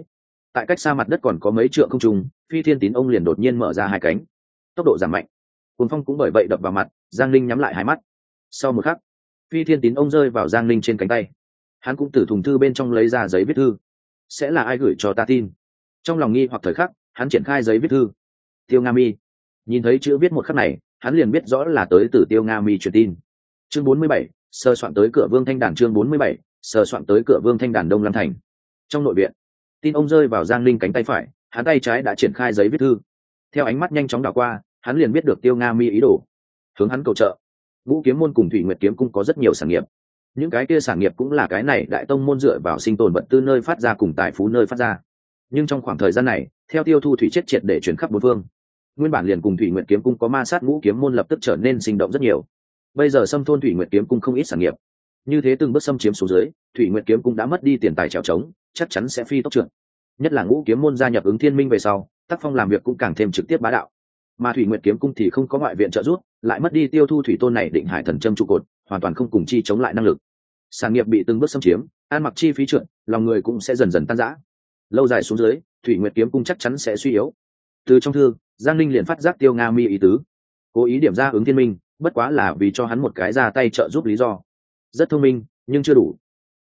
Speaker 1: Tại cách xa mặt đất còn có mấy trượng không trùng phi thiên tín ông liền đột nhiên mở ra hai cánh. Tốc độ giảm mạnh cuốn phong cũng bởi vậy đập vào mặt, giang linh nhắm lại hai mắt. Sau một khắc, phi thiên tín ông rơi vào giang linh trên cánh tay. Hắn cũng từ thùng thư bên trong lấy ra giấy viết thư. Sẽ là ai gửi cho ta tin? Trong lòng nghi hoặc thời khắc, hắn triển khai giấy viết thư. Tiêu nga mi. Nhìn thấy chữ viết một khắc này, hắn liền biết rõ là tới từ tiêu nga mi truyền tin. Chương bốn mươi bảy sơ soạn tới cửa vương thanh đàn chương bốn mươi bảy sơ soạn tới cửa vương thanh đàn đông lam thành. Trong nội viện, tin ông rơi vào giang linh cánh tay phải, hắn tay trái đã triển khai giấy viết thư. Theo ánh mắt nhanh chóng đảo qua hắn liền biết được tiêu nga mi ý đồ. Hướng hắn cầu trợ. Vũ kiếm môn cùng thủy nguyệt kiếm cung có rất nhiều sản nghiệp. Những cái kia sản nghiệp cũng là cái này đại tông môn dựa vào sinh tồn vật tư nơi phát ra cùng tài phú nơi phát ra. Nhưng trong khoảng thời gian này, theo tiêu thu thủy chết triệt để chuyển khắp bốn phương. Nguyên bản liền cùng thủy nguyệt kiếm cung có ma sát ngũ kiếm môn lập tức trở nên sinh động rất nhiều. Bây giờ xâm thôn thủy nguyệt kiếm cung không ít sản nghiệp. Như thế từng bước xâm chiếm xuống dưới, thủy nguyệt kiếm cung đã mất đi tiền tài trèo trống, chắc chắn sẽ phi tốc trượt. Nhất là ngũ kiếm môn gia nhập ứng thiên minh về sau tác phong làm việc cũng càng thêm trực tiếp bá đạo mà thủy nguyệt kiếm cung thì không có ngoại viện trợ giúp, lại mất đi tiêu thu thủy tôn này định hải thần châm trụ cột, hoàn toàn không cùng chi chống lại năng lực. Sản nghiệp bị từng bước xâm chiếm, an mặc chi phí trượt, lòng người cũng sẽ dần dần tan rã. Lâu dài xuống dưới, thủy nguyệt kiếm cung chắc chắn sẽ suy yếu. Từ trong thư, giang linh liền phát giác tiêu nga mi ý tứ. Cố ý điểm ra ứng thiên minh, bất quá là vì cho hắn một cái ra tay trợ giúp lý do. Rất thông minh, nhưng chưa đủ.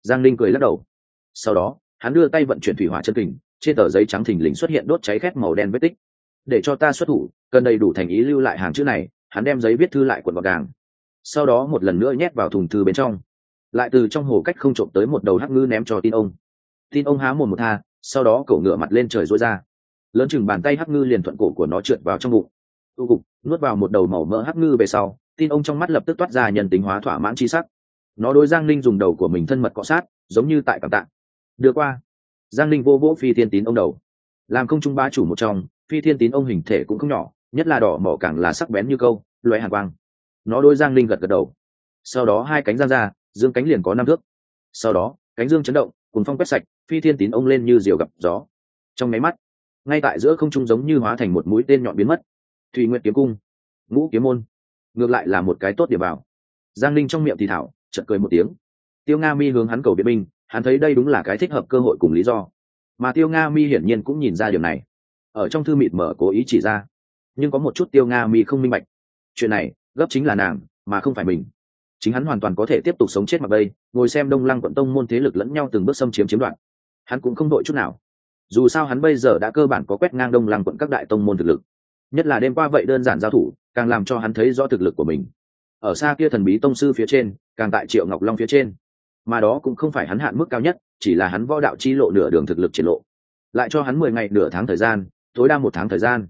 Speaker 1: Giang linh cười lắc đầu. Sau đó, hắn đưa tay vận chuyển thủy hỏa chân kình, trên tờ giấy trắng thình lình xuất hiện đốt cháy khét màu đen vết tích để cho ta xuất thủ, cần đầy đủ thành ý lưu lại hàng chữ này, hắn đem giấy viết thư lại quần vào gàng. Sau đó một lần nữa nhét vào thùng thư bên trong. Lại từ trong hồ cách không trộm tới một đầu hắc ngư ném cho tin ông. Tin ông há một một tha, sau đó cậu ngựa mặt lên trời rối ra. Lớn chừng bàn tay hắc ngư liền thuận cổ của nó trượt vào trong bụng. Tu cục nuốt vào một đầu màu mỡ hắc ngư về sau, tin ông trong mắt lập tức toát ra nhân tính hóa thỏa mãn chi sắc. Nó đối giang linh dùng đầu của mình thân mật cọ sát, giống như tại cảm tạng đưa qua. Giang linh vô vỗ phi thiên tín ông đầu. Làm công trung ba chủ một trong phi thiên tín ông hình thể cũng không nhỏ, nhất là đỏ mỏ càng là sắc bén như câu loại hàng quang. Nó đôi giang linh gật gật đầu. Sau đó hai cánh giang ra, dương cánh liền có năm thước. Sau đó, cánh dương chấn động cùng phong quét sạch, phi thiên tín ông lên như diều gặp gió. Trong máy mắt, ngay tại giữa không trung giống như hóa thành một mũi tên nhọn biến mất. Thùy nguyện kiếm cung, ngũ kiếm môn, ngược lại là một cái tốt điểm vào giang linh trong miệng thì thảo, chợt cười một tiếng. Tiêu nga mi hướng hắn cầu biện binh, hắn thấy đây đúng là cái thích hợp cơ hội cùng lý do. Mà tiêu nga mi hiển nhiên cũng nhìn ra điều này ở trong thư mịt mở cố ý chỉ ra. Nhưng có một chút tiêu nga mi không minh bạch. Chuyện này, gấp chính là nàng, mà không phải mình. Chính hắn hoàn toàn có thể tiếp tục sống chết mặc bây, ngồi xem đông lăng quận tông môn thế lực lẫn nhau từng bước xâm chiếm chiếm đoạt. Hắn cũng không đội chút nào. Dù sao hắn bây giờ đã cơ bản có quét ngang đông lăng quận các đại tông môn thực lực. Nhất là đêm qua vậy đơn giản giao thủ, càng làm cho hắn thấy rõ thực lực của mình. Ở xa kia thần bí tông sư phía trên, càng tại triệu ngọc long phía trên. Mà đó cũng không phải hắn hạn mức cao nhất, chỉ là hắn võ đạo chi lộ nửa đường thực lực triển lộ. Lại cho hắn mười ngày nửa tháng thời gian tối đa một tháng thời gian,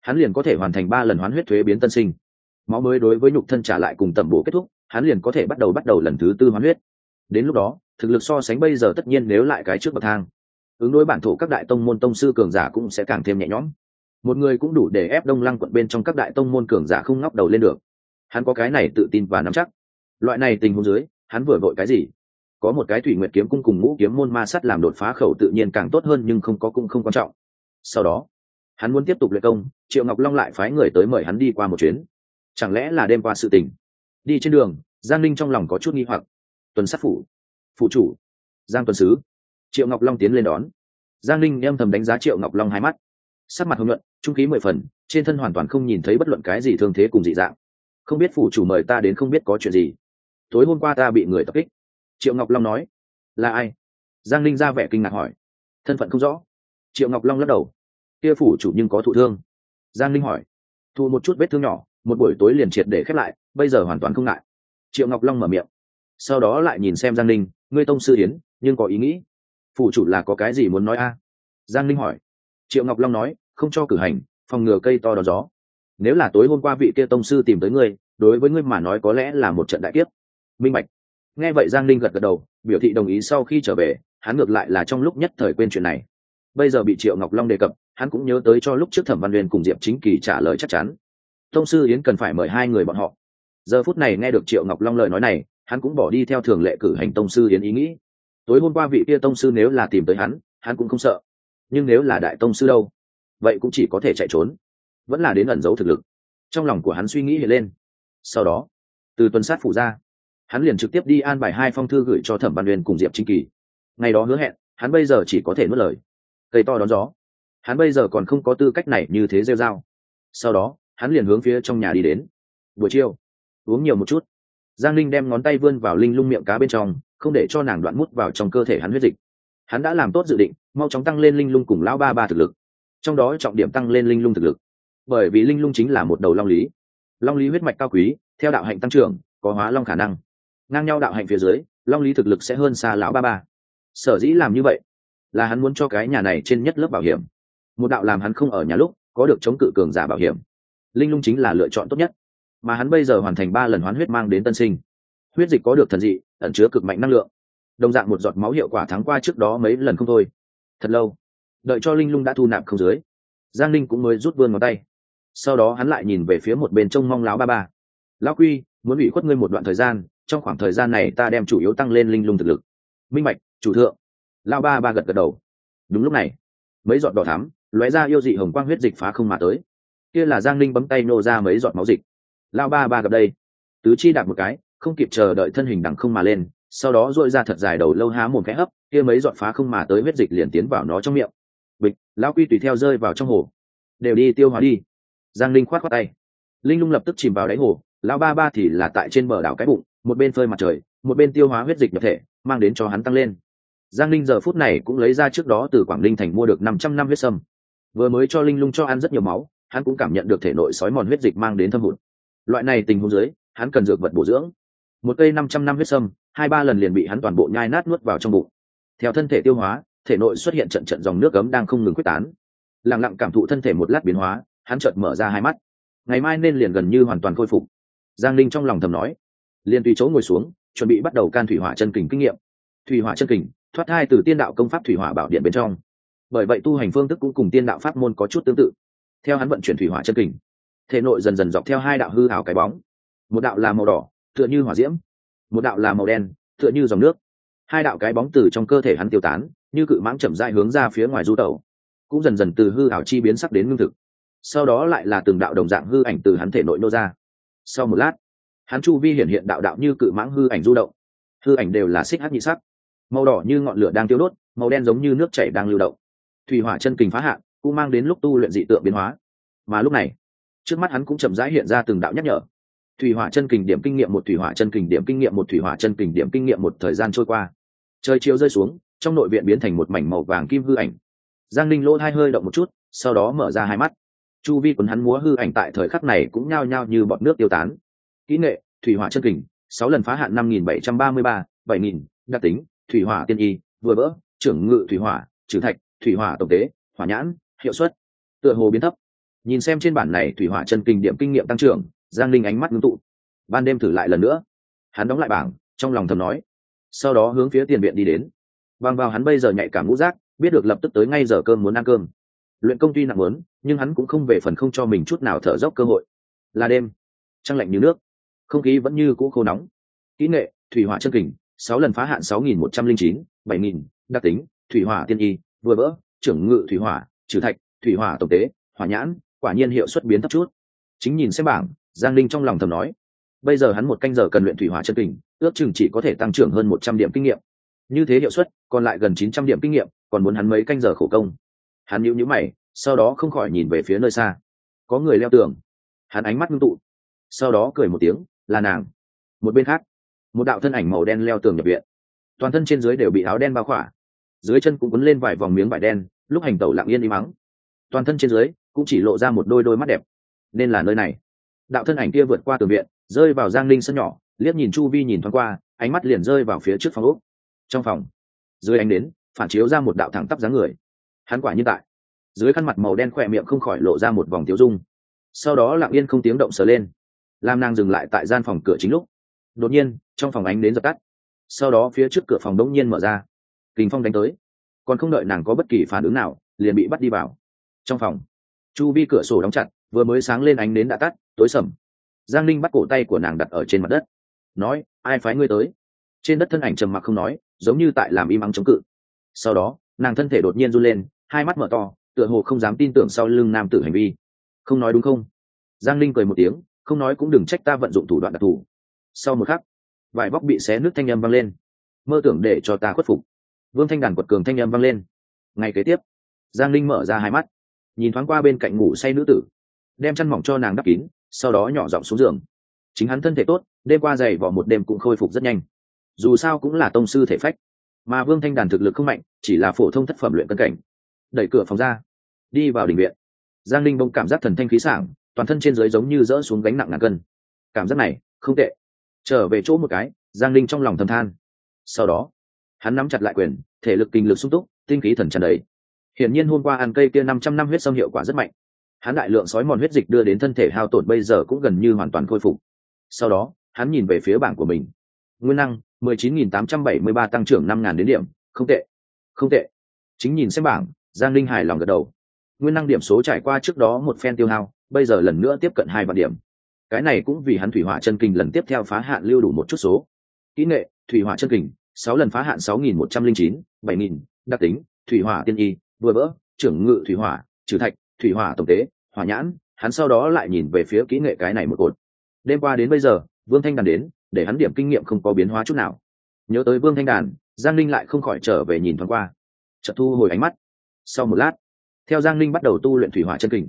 Speaker 1: hắn liền có thể hoàn thành ba lần hoán huyết thuế biến tân sinh. Máu mới đối với nhục thân trả lại cùng tẩm bổ kết thúc, hắn liền có thể bắt đầu bắt đầu lần thứ tư hoán huyết. Đến lúc đó, thực lực so sánh bây giờ tất nhiên nếu lại cái trước bậc thang. Ứng đối bản thổ các đại tông môn tông sư cường giả cũng sẽ càng thêm nhẹ nhõm. Một người cũng đủ để ép đông lăng quận bên trong các đại tông môn cường giả không ngóc đầu lên được. Hắn có cái này tự tin và nắm chắc. Loại này tình huống dưới, hắn vừa vội cái gì? Có một cái thủy nguyệt kiếm cung cùng ngũ kiếm môn ma sắt làm đột phá khẩu tự nhiên càng tốt hơn nhưng không có cũng không quan trọng. Sau đó hắn muốn tiếp tục luyện công, triệu ngọc long lại phái người tới mời hắn đi qua một chuyến. Chẳng lẽ là đêm qua sự tình? Đi trên đường, giang linh trong lòng có chút nghi hoặc. Tuần sát phủ. Phụ chủ. Giang tuần sứ. Triệu ngọc long tiến lên đón. Giang linh em thầm đánh giá triệu ngọc long hai mắt. Sắc mặt hưng luận trung khí mười phần, trên thân hoàn toàn không nhìn thấy bất luận cái gì thương thế cùng dị dạng. Không biết phủ chủ mời ta đến không biết có chuyện gì. Tối hôm qua ta bị người tập kích. Triệu ngọc long nói, là ai? Giang linh ra vẻ kinh ngạc hỏi. Thân phận không rõ. Triệu ngọc long lắc đầu kia phủ chủ nhưng có thụ thương. Giang linh hỏi. Thụ một chút vết thương nhỏ, một buổi tối liền triệt để khép lại, bây giờ hoàn toàn không ngại. Triệu ngọc long mở miệng. Sau đó lại nhìn xem giang linh, ngươi tông sư hiến nhưng có ý nghĩ. Phủ chủ là có cái gì muốn nói a? Giang linh hỏi. Triệu ngọc long nói, không cho cử hành, phòng ngừa cây to đón gió. Nếu là tối hôm qua vị kia tông sư tìm tới ngươi, đối với ngươi mà nói có lẽ là một trận đại kiếp. Minh bạch. Nghe vậy giang linh gật gật đầu, biểu thị đồng ý sau khi trở về, hắn ngược lại là trong lúc nhất thời quên chuyện này bây giờ bị triệu ngọc long đề cập, hắn cũng nhớ tới cho lúc trước thẩm văn uyên cùng diệp chính kỳ trả lời chắc chắn. Tông sư yến cần phải mời hai người bọn họ. Giờ phút này nghe được triệu ngọc long lời nói này, hắn cũng bỏ đi theo thường lệ cử hành tông sư yến ý nghĩ. Tối hôm qua vị kia tông sư nếu là tìm tới hắn hắn cũng không sợ. Nhưng nếu là đại tông sư đâu, vậy cũng chỉ có thể chạy trốn. Vẫn là đến ẩn giấu thực lực. Trong lòng của hắn suy nghĩ hiện lên. Sau đó, từ tuần sát phủ ra, hắn liền trực tiếp đi an bài hai phong thư gửi cho thẩm văn uyên cùng diệp chính kỳ. Ngày đó hứa hẹn, hắn bây giờ chỉ có thể nuốt lời cây to đón gió. Hắn bây giờ còn không có tư cách này như thế rêu r a o sau đó, hắn liền hướng phía trong nhà đi đến. Buổi chiều, uống nhiều một chút. Giang linh đem ngón tay vươn vào linh lung miệng cá bên trong, không để cho nàng đoạn mút vào trong cơ thể hắn huyết dịch. Hắn đã làm tốt dự định, mau chóng tăng lên linh lung cùng lão ba ba thực lực. Trong đó trọng điểm tăng lên linh lung thực lực. Bởi vì linh lung chính là một đầu long lý. Long lý huyết mạch cao quý, theo đạo hạnh tăng trưởng, có hóa long khả năng. Ngang nhau đạo hạnh phía dưới, long lý thực lực sẽ hơn xa lão ba ba. Sở dĩ làm như vậy là hắn muốn cho cái nhà này trên nhất lớp bảo hiểm. Một đạo làm hắn không ở nhà lúc, có được chống cự cường giả bảo hiểm. Linh lung chính là lựa chọn tốt nhất. Mà hắn bây giờ hoàn thành ba lần hoán huyết mang đến tân sinh. Huyết dịch có được thần dị, ẩn chứa cực mạnh năng lượng. Đồng dạng một giọt máu hiệu quả thắng qua trước đó mấy lần không thôi. Thật lâu. Đợi cho linh lung đã thu nạp không dưới, giang linh cũng mới rút vươn ngón tay. Sau đó hắn lại nhìn về phía một bên trông mong láo ba ba. Lão quy, muốn ủy khuất ngươi một đoạn thời gian, trong khoảng thời gian này ta đem chủ yếu tăng lên linh lung thực lực. Minh mạch chủ thượng lao ba ba gật gật đầu. Đúng lúc này, mấy giọt đỏ thắm lóe ra yêu dị hồng quang huyết dịch phá không mà tới. Kia là giang linh bấm tay nô ra mấy giọt máu dịch. Lao ba ba gặp đây, tứ chi đạp một cái, không kịp chờ đợi thân hình đằng không mà lên, sau đó dội ra thật dài đầu lâu há mồm khẽ hấp, kia mấy giọt phá không mà tới huyết dịch liền tiến vào nó trong miệng. Bịch, lão quy tùy theo rơi vào trong hồ. Đều đi tiêu hóa đi. Giang linh khoát khoát tay. Linh lung lập tức chìm vào đáy hồ, lão ba ba thì là tại trên bờ đảo cái bụng, một bên phơi mặt trời, một bên tiêu hóa huyết dịch nhập thể, mang đến cho hắn tăng lên giang linh giờ phút này cũng lấy ra trước đó từ quảng linh thành mua được năm trăm năm huyết sâm. Vừa mới cho linh lung cho ăn rất nhiều máu, hắn cũng cảm nhận được thể nội sói mòn huyết dịch mang đến thâm hụt. Loại này tình huống dưới, hắn cần dược vật bổ dưỡng. Một cây năm trăm năm huyết sâm, hai ba lần liền bị hắn toàn bộ nhai nát nuốt vào trong bụng. Theo thân thể tiêu hóa, thể nội xuất hiện trận trận dòng nước cấm đang không ngừng quyết tán. Lặng lặng cảm thụ thân thể một lát biến hóa, hắn chợt mở ra hai mắt. Ngày mai nên liền gần như hoàn toàn khôi phục. Giang linh trong lòng thầm nói. Liền tùy chỗ ngồi xuống, chuẩn bị bắt đầu can thủy hỏa chân kình kinh nghiệm. Thủy hỏa chân kình thoát thai từ tiên đạo công pháp thủy hỏa bảo điện bên trong. Bởi vậy tu hành phương thức cũng cùng tiên đạo pháp môn có chút tương tự. Theo hắn vận chuyển thủy hỏa chân kình, thể nội dần dần dọc theo hai đạo hư hảo cái bóng. Một đạo là màu đỏ, tựa như hỏa diễm. Một đạo là màu đen, tựa như dòng nước. Hai đạo cái bóng từ trong cơ thể hắn tiêu tán, như cự mãng chậm dại hướng ra phía ngoài du tẩu, cũng dần dần từ hư hảo chi biến sắc đến ngưng thực. Sau đó lại là từng đạo đồng dạng hư ảnh từ hắn thể nội nô ra. Sau một lát, hắn chu vi hiện hiện đạo đạo như cự mãng hư ảnh du động. Hư ảnh đều là xích hát nhị sắc màu đỏ như ngọn lửa đang tiêu đốt, màu đen giống như nước chảy đang lưu động. Thủy hỏa chân kình phá hạn cũng mang đến lúc tu luyện dị tượng biến hóa. Mà lúc này, trước mắt hắn cũng chậm rãi hiện ra từng đạo nhắc nhở. Thủy hỏa chân kình điểm kinh nghiệm một, thủy hỏa chân kình điểm kinh nghiệm một, thủy hỏa chân kình điểm kinh nghiệm một thời gian trôi qua. Trời chiều rơi xuống, trong nội viện biến thành một mảnh màu vàng kim hư ảnh. Giang linh lỗ hai hơi động một chút, sau đó mở ra hai mắt. Chu vi quần hắn múa hư ảnh tại thời khắc này cũng nhao nhao như bọt nước tiêu tán. Kỹ nghệ, thủy hỏa chân kình, sáu lần phá hạn năm nghìn bảy trăm ba mươi ba, bảy nghìn, đặc tính thủy hỏa tiên y, vừa vỡ trưởng ngự thủy hỏa, trừ thạch, thủy hỏa tổng tế, hỏa nhãn, hiệu suất. Tựa hồ biến thấp. Nhìn xem trên bản này thủy hỏa chân kinh điểm kinh nghiệm tăng trưởng, giang linh ánh mắt ngưng tụ. Ban đêm thử lại lần nữa. Hắn đóng lại bảng, trong lòng thầm nói. Sau đó hướng phía tiền viện đi đến. Bằng vào hắn bây giờ nhạy cảm ngũ giác, biết được lập tức tới ngay giờ cơm muốn ăn cơm. Luyện công tuy nặng muốn, nhưng hắn cũng không về phần không cho mình chút nào thở dốc cơ hội. Là đêm, trăng lạnh như nước, không khí vẫn như cũ khô nóng. Kỹ nghệ, thủy hỏa chân kình sáu lần phá hạn sáu nghìn một trăm linh chín, bảy nghìn, đặc tính, thủy hỏa tiên y, vừa vỡ trưởng ngự thủy hỏa, trừ thạch, thủy hỏa tổng tế, hỏa nhãn, quả nhiên hiệu suất biến thấp chút. Chính nhìn xem bảng, giang linh trong lòng thầm nói, bây giờ hắn một canh giờ cần luyện thủy hỏa chân kình ước chừng chỉ có thể tăng trưởng hơn một trăm điểm kinh nghiệm. Như thế hiệu suất, còn lại gần chín trăm điểm kinh nghiệm, còn muốn hắn mấy canh giờ khổ công. Hắn nhíu nhíu mày, sau đó không khỏi nhìn về phía nơi xa. Có người leo tường. Hắn ánh mắt ngưng tụ. Sau đó cười một tiếng, là nàng. Một bên khác một đạo thân ảnh màu đen leo tường nhập viện. Toàn thân trên dưới đều bị áo đen bao khỏa. Dưới chân cũng quấn lên vài vòng miếng vải đen, lúc hành tẩu lặng yên im mắng. Toàn thân trên dưới cũng chỉ lộ ra một đôi đôi mắt đẹp. Nên là nơi này. Đạo thân ảnh kia vượt qua tường viện, rơi vào giang linh sân nhỏ, liếc nhìn chu vi nhìn thoáng qua, ánh mắt liền rơi vào phía trước phòng úc trong phòng, dưới ánh đến phản chiếu ra một đạo thẳng tắp dáng người. Hắn quả như tại. Dưới khăn mặt màu đen khỏe miệng không khỏi lộ ra một vòng tiếu dung. Sau đó lặng yên không tiếng động sờ lên. Lam nàng dừng lại tại gian phòng cửa chính lúc đột nhiên, trong phòng ánh đến dập tắt. Sau đó phía trước cửa phòng đống nhiên mở ra. Kình phong đánh tới. Còn không đợi nàng có bất kỳ phản ứng nào, liền bị bắt đi vào. Trong phòng, chu vi cửa sổ đóng chặt, vừa mới sáng lên ánh đến đã tắt, tối sầm. Giang linh bắt cổ tay của nàng đặt ở trên mặt đất. Nói, ai phái ngươi tới? Trên đất thân ảnh trầm mặc không nói, giống như tại làm im ắng chống cự. Sau đó, nàng thân thể đột nhiên run lên, hai mắt mở to, tựa hồ không dám tin tưởng sau lưng nam tử hành vi. Không nói đúng không? Giang linh cười một tiếng, không nói cũng đừng trách ta vận dụng thủ đoạn đặc thù sau một khắc, vải vóc bị xé nước thanh â m vang lên. Mơ tưởng để cho ta khuất phục. Vương thanh đàn quật cường thanh â m vang lên. Ngày kế tiếp, giang linh mở ra hai mắt, nhìn thoáng qua bên cạnh ngủ say nữ tử, đem chăn mỏng cho nàng đắp kín, sau đó nhỏ giọng xuống giường. Chính hắn thân thể tốt, đêm qua dày vỏ một đêm cũng khôi phục rất nhanh. Dù sao cũng là tông sư thể phách, mà vương thanh đàn thực lực không mạnh, chỉ là phổ thông thất phẩm luyện cân cảnh. Đẩy cửa phòng ra, đi vào đình viện. Giang linh bỗng cảm giác thần thanh khí sảng, toàn thân trên dưới giống như rỡ xuống gánh nặng ngàn cân. Cảm giác này không tệ trở về chỗ một cái, giang linh trong lòng thầm than. Sau đó, hắn nắm chặt lại quyền, thể lực kinh lực sung túc, tinh khí thần tràn đầy. Hiển nhiên hôm qua ăn cây kia năm trăm năm huyết sâm hiệu quả rất mạnh. Hắn đại lượng sói mòn huyết dịch đưa đến thân thể hao tổn bây giờ cũng gần như hoàn toàn khôi phục. Sau đó, hắn nhìn về phía bảng của mình. Nguyên năng 19.873 tăng trưởng 5.000 đến điểm. Không tệ. Không tệ. Chính nhìn xem bảng, giang linh hài lòng gật đầu. Nguyên năng điểm số trải qua trước đó một phen tiêu hao, bây giờ lần nữa tiếp cận hai vạn điểm cái này cũng vì hắn thủy hỏa chân kình lần tiếp theo phá hạn lưu đủ một chút số. Kỹ nghệ, thủy hỏa chân kình, sáu lần phá hạn sáu nghìn một trăm linh chín, bảy nghìn, đặc tính, thủy hỏa tiên y, vừa vỡ, trưởng ngự thủy hỏa, trừ thạch, thủy hỏa tổng tế, hỏa nhãn, hắn sau đó lại nhìn về phía kỹ nghệ cái này một cột. Đêm qua đến bây giờ, vương thanh đàn đến, để hắn điểm kinh nghiệm không có biến hóa chút nào. Nhớ tới vương thanh đàn, giang linh lại không khỏi trở về nhìn thoáng qua. Chợt thu hồi ánh mắt. Sau một lát, theo giang linh bắt đầu tu luyện thủy hỏa chân kình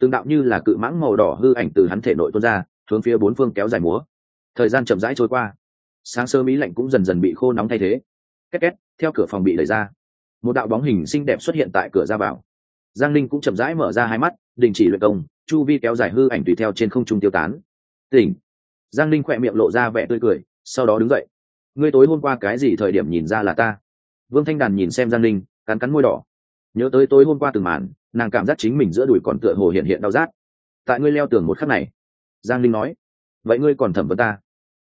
Speaker 1: tương đạo như là cự mãng màu đỏ hư ảnh từ hắn thể nội tuôn ra, hướng phía bốn phương kéo dài múa. Thời gian chậm rãi trôi qua, sáng sơ mỹ lạnh cũng dần dần bị khô nóng thay thế. Két két, theo cửa phòng bị đẩy ra, một đạo bóng hình xinh đẹp xuất hiện tại cửa ra vào. Giang linh cũng chậm rãi mở ra hai mắt, đình chỉ luyện công, chu vi kéo dài hư ảnh tùy theo trên không trung tiêu tán. Tỉnh. Giang linh khỏe miệng lộ ra vẻ tươi cười, sau đó đứng dậy. Ngươi tối hôm qua cái gì thời điểm nhìn ra là ta? Vương thanh đàn nhìn xem giang linh cắn cắn môi đỏ. Nhớ tới tối hôm qua từng màn nàng cảm giác chính mình giữa đùi còn tựa hồ hiện hiện đau rát. Tại ngươi leo tường một khắc này, giang linh nói, vậy ngươi còn thẩm vấn ta?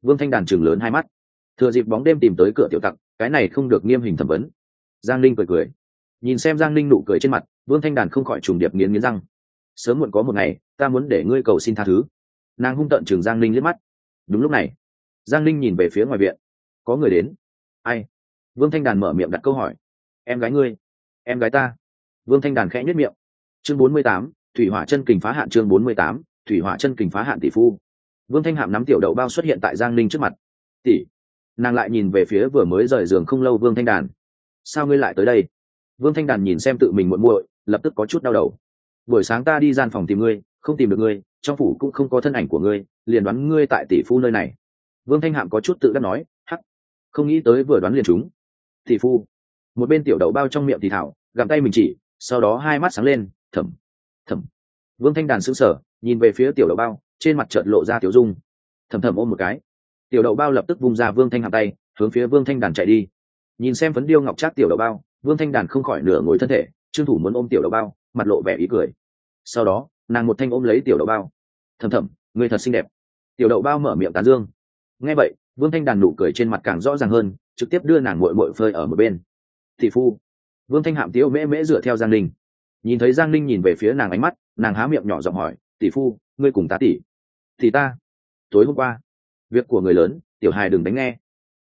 Speaker 1: Vương thanh đàn chừng lớn hai mắt. Thừa dịp bóng đêm tìm tới cửa tiểu tặc, cái này không được nghiêm hình thẩm vấn. Giang linh cười cười. Nhìn xem giang linh nụ cười trên mặt, vương thanh đàn không khỏi trùng điệp nghiến nghiến răng. Sớm muộn có một ngày, ta muốn để ngươi cầu xin tha thứ. Nàng hung tận chừng giang linh liếc mắt. Đúng lúc này, giang linh nhìn về phía ngoài viện. Có người đến. Ai? Vương thanh đàn mở miệng đặt câu hỏi. Em gái ngươi, em gái ta vương thanh đàn khẽ nhất miệng. Chương bốn mươi tám, thủy hỏa chân kình phá hạn chương bốn mươi tám, thủy hỏa chân kình phá hạn tỷ phu. Vương thanh hạm nắm tiểu đậu bao xuất hiện tại giang ninh trước mặt. Tỷ. Nàng lại nhìn về phía vừa mới rời giường không lâu vương thanh đàn. Sao ngươi lại tới đây? Vương thanh đàn nhìn xem tự mình muộn muội, lập tức có chút đau đầu. Buổi sáng ta đi gian phòng tìm ngươi, không tìm được ngươi, trong phủ cũng không có thân ảnh của ngươi, liền đoán ngươi tại tỷ phu nơi này. Vương thanh hạm có chút tự đắc nói, hắc, không nghĩ tới vừa đoán liền chúng. Tỷ phu. Một bên tiểu đậu bao trong miệng thì thảo, gặm tay mình chỉ sau đó hai mắt sáng lên, thầm thầm. Vương thanh đàn sững sờ, nhìn về phía tiểu đậu bao, trên mặt trợn lộ ra tiểu dung. Thầm thầm ôm một cái. Tiểu đậu bao lập tức vung ra vương thanh hạm tay, hướng phía vương thanh đàn chạy đi. Nhìn xem phấn điêu ngọc trác tiểu đậu bao, vương thanh đàn không khỏi nửa ngồi thân thể, trương thủ muốn ôm tiểu đậu bao, mặt lộ vẻ ý cười. Sau đó, nàng một thanh ôm lấy tiểu đậu bao. Thầm thầm người thật xinh đẹp. Tiểu đậu bao mở miệng tán dương. Nghe vậy, vương thanh đàn nụ cười trên mặt càng rõ ràng hơn, trực tiếp đưa nàng mội mội phơi ở một bên. Thị phu vương thanh hạm tiếu mễ mễ dựa theo giang linh nhìn thấy giang linh nhìn về phía nàng ánh mắt, nàng há miệng nhỏ giọng hỏi, tỷ phu, ngươi cùng tá tỷ? Thì ta. Tối hôm qua, việc của người lớn, tiểu hài đừng đánh nghe.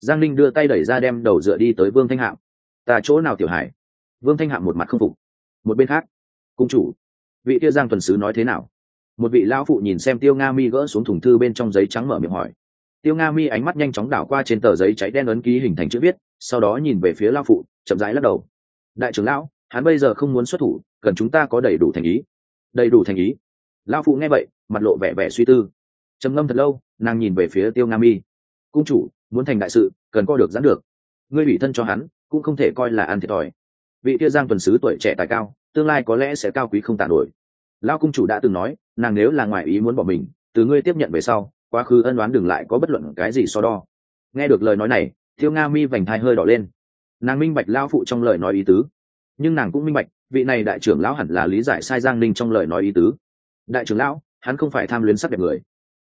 Speaker 1: Giang linh đưa tay đẩy ra đem đầu dựa đi tới vương thanh hạm. Ta chỗ nào tiểu hải vương thanh hạm một mặt không phục. Một bên khác, cung chủ, vị tiêu giang tuần sứ nói thế nào? Một vị lão phụ nhìn xem tiêu nga mi gỡ xuống thùng thư bên trong giấy trắng mở miệng hỏi. Tiêu nga mi ánh mắt nhanh chóng đảo qua trên tờ giấy cháy đen ấn ký hình thành chữ viết, sau đó nhìn về phía lão phụ, chậm rãi lắc đầu đại trưởng lão, hắn bây giờ không muốn xuất thủ, cần chúng ta có đầy đủ thành ý. Đầy đủ thành ý. Lao phụ nghe vậy, mặt lộ vẻ vẻ suy tư. Trầm ngâm thật lâu, nàng nhìn về phía tiêu nga mi. Cung chủ, muốn thành đại sự, cần coi được giãn được. Ngươi ủy thân cho hắn, cũng không thể coi là ăn thiệt thòi. Vị kia giang tuần sứ tuổi trẻ tài cao, tương lai có lẽ sẽ cao quý không tàn nổi. Lao cung chủ đã từng nói, nàng nếu là ngoại ý muốn bỏ mình, từ ngươi tiếp nhận về sau, quá khứ ân đoán đừng lại có bất luận cái gì so đo. Nghe được lời nói này thiêu nga mi vành thai hơi đỏ lên nàng minh bạch lao phụ trong lời nói ý tứ. Nhưng nàng cũng minh bạch, vị này đại trưởng lão hẳn là lý giải sai giang ninh trong lời nói ý tứ. Đại trưởng lão, hắn không phải tham luyến sắc đẹp người.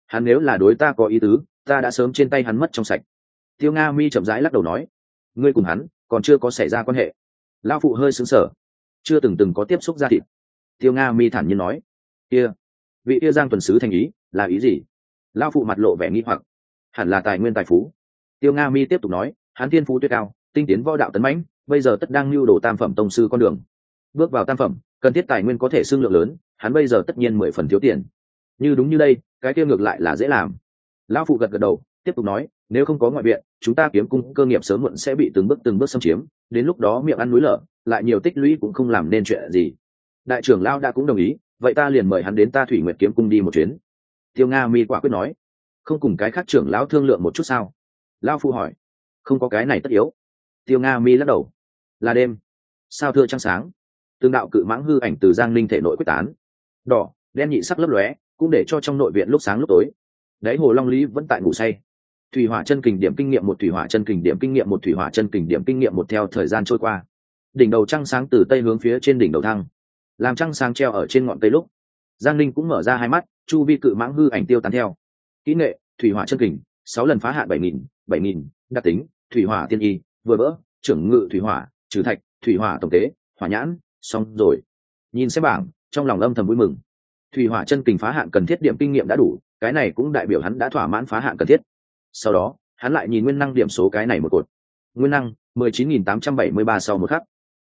Speaker 1: Hắn nếu là đối ta có ý tứ, ta đã sớm trên tay hắn mất trong sạch. Tiêu nga mi chậm rãi lắc đầu nói, ngươi cùng hắn, còn chưa có xảy ra quan hệ. Lao phụ hơi xứng sở chưa từng từng có tiếp xúc ra thịt. Tiêu nga mi thản nhiên nói, kia, vị yêu giang tuần sứ thành ý, là ý gì? Lao phụ mặt lộ vẻ nghi hoặc, hẳn là tài nguyên tài phú. Tiêu nga mi tiếp tục nói, hắn thiên phú tuyết cao tinh tiến võ đạo tấn mãnh, bây giờ tất đang lưu đồ tam phẩm tông sư con đường. Bước vào tam phẩm, cần thiết tài nguyên có thể xương lượng lớn, hắn bây giờ tất nhiên mười phần thiếu tiền. Như đúng như đây, cái kia ngược lại là dễ làm. Lão phụ gật gật đầu, tiếp tục nói, nếu không có ngoại viện, chúng ta kiếm cung cơ nghiệp sớm muộn sẽ bị từng bước từng bước xâm chiếm, đến lúc đó miệng ăn núi lở, lại nhiều tích lũy cũng không làm nên chuyện gì. Đại trưởng lao đã cũng đồng ý, vậy ta liền mời hắn đến ta thủy nguyệt kiếm cung đi một chuyến. Tiêu nga mi quả quyết nói, không cùng cái khác trưởng lão thương lượng một chút sao? Lao phụ hỏi, không có cái này tất yếu tiêu nga mi lắc đầu. Là đêm. Sao thưa trăng sáng? Tương đạo cự mãng hư ảnh từ giang ninh thể nội quyết tán. Đỏ, đen nhị sắc lấp lóe, cũng để cho trong nội viện lúc sáng lúc tối. Đáy hồ long lý vẫn tại ngủ say. Thủy hỏa chân kình điểm kinh nghiệm một, thủy hỏa chân kình điểm kinh nghiệm một, thủy hỏa chân kình điểm kinh nghiệm một theo thời gian trôi qua. Đỉnh đầu trăng sáng từ tây hướng phía trên đỉnh đầu thăng. Làm trăng sáng treo ở trên ngọn cây lúc, giang linh cũng mở ra hai mắt, chu vi cự mãng hư ảnh tiêu tán theo. Kỹ nghệ, thủy hỏa chân kình, sáu lần phá hạn bảy nghìn bảy nghìn, đặc tính, thủy hỏa tiên y vừa bỡ, trưởng ngự thủy hỏa, trừ thạch, thủy hỏa tổng tế, hỏa nhãn, xong rồi. Nhìn xem bảng, trong lòng âm thầm vui mừng. Thủy hỏa chân kình phá hạn cần thiết điểm kinh nghiệm đã đủ, cái này cũng đại biểu hắn đã thỏa mãn phá hạn cần thiết. Sau đó, hắn lại nhìn nguyên năng điểm số cái này một cột. Nguyên năng, mười chín nghìn tám trăm bảy mươi ba sau một khắc.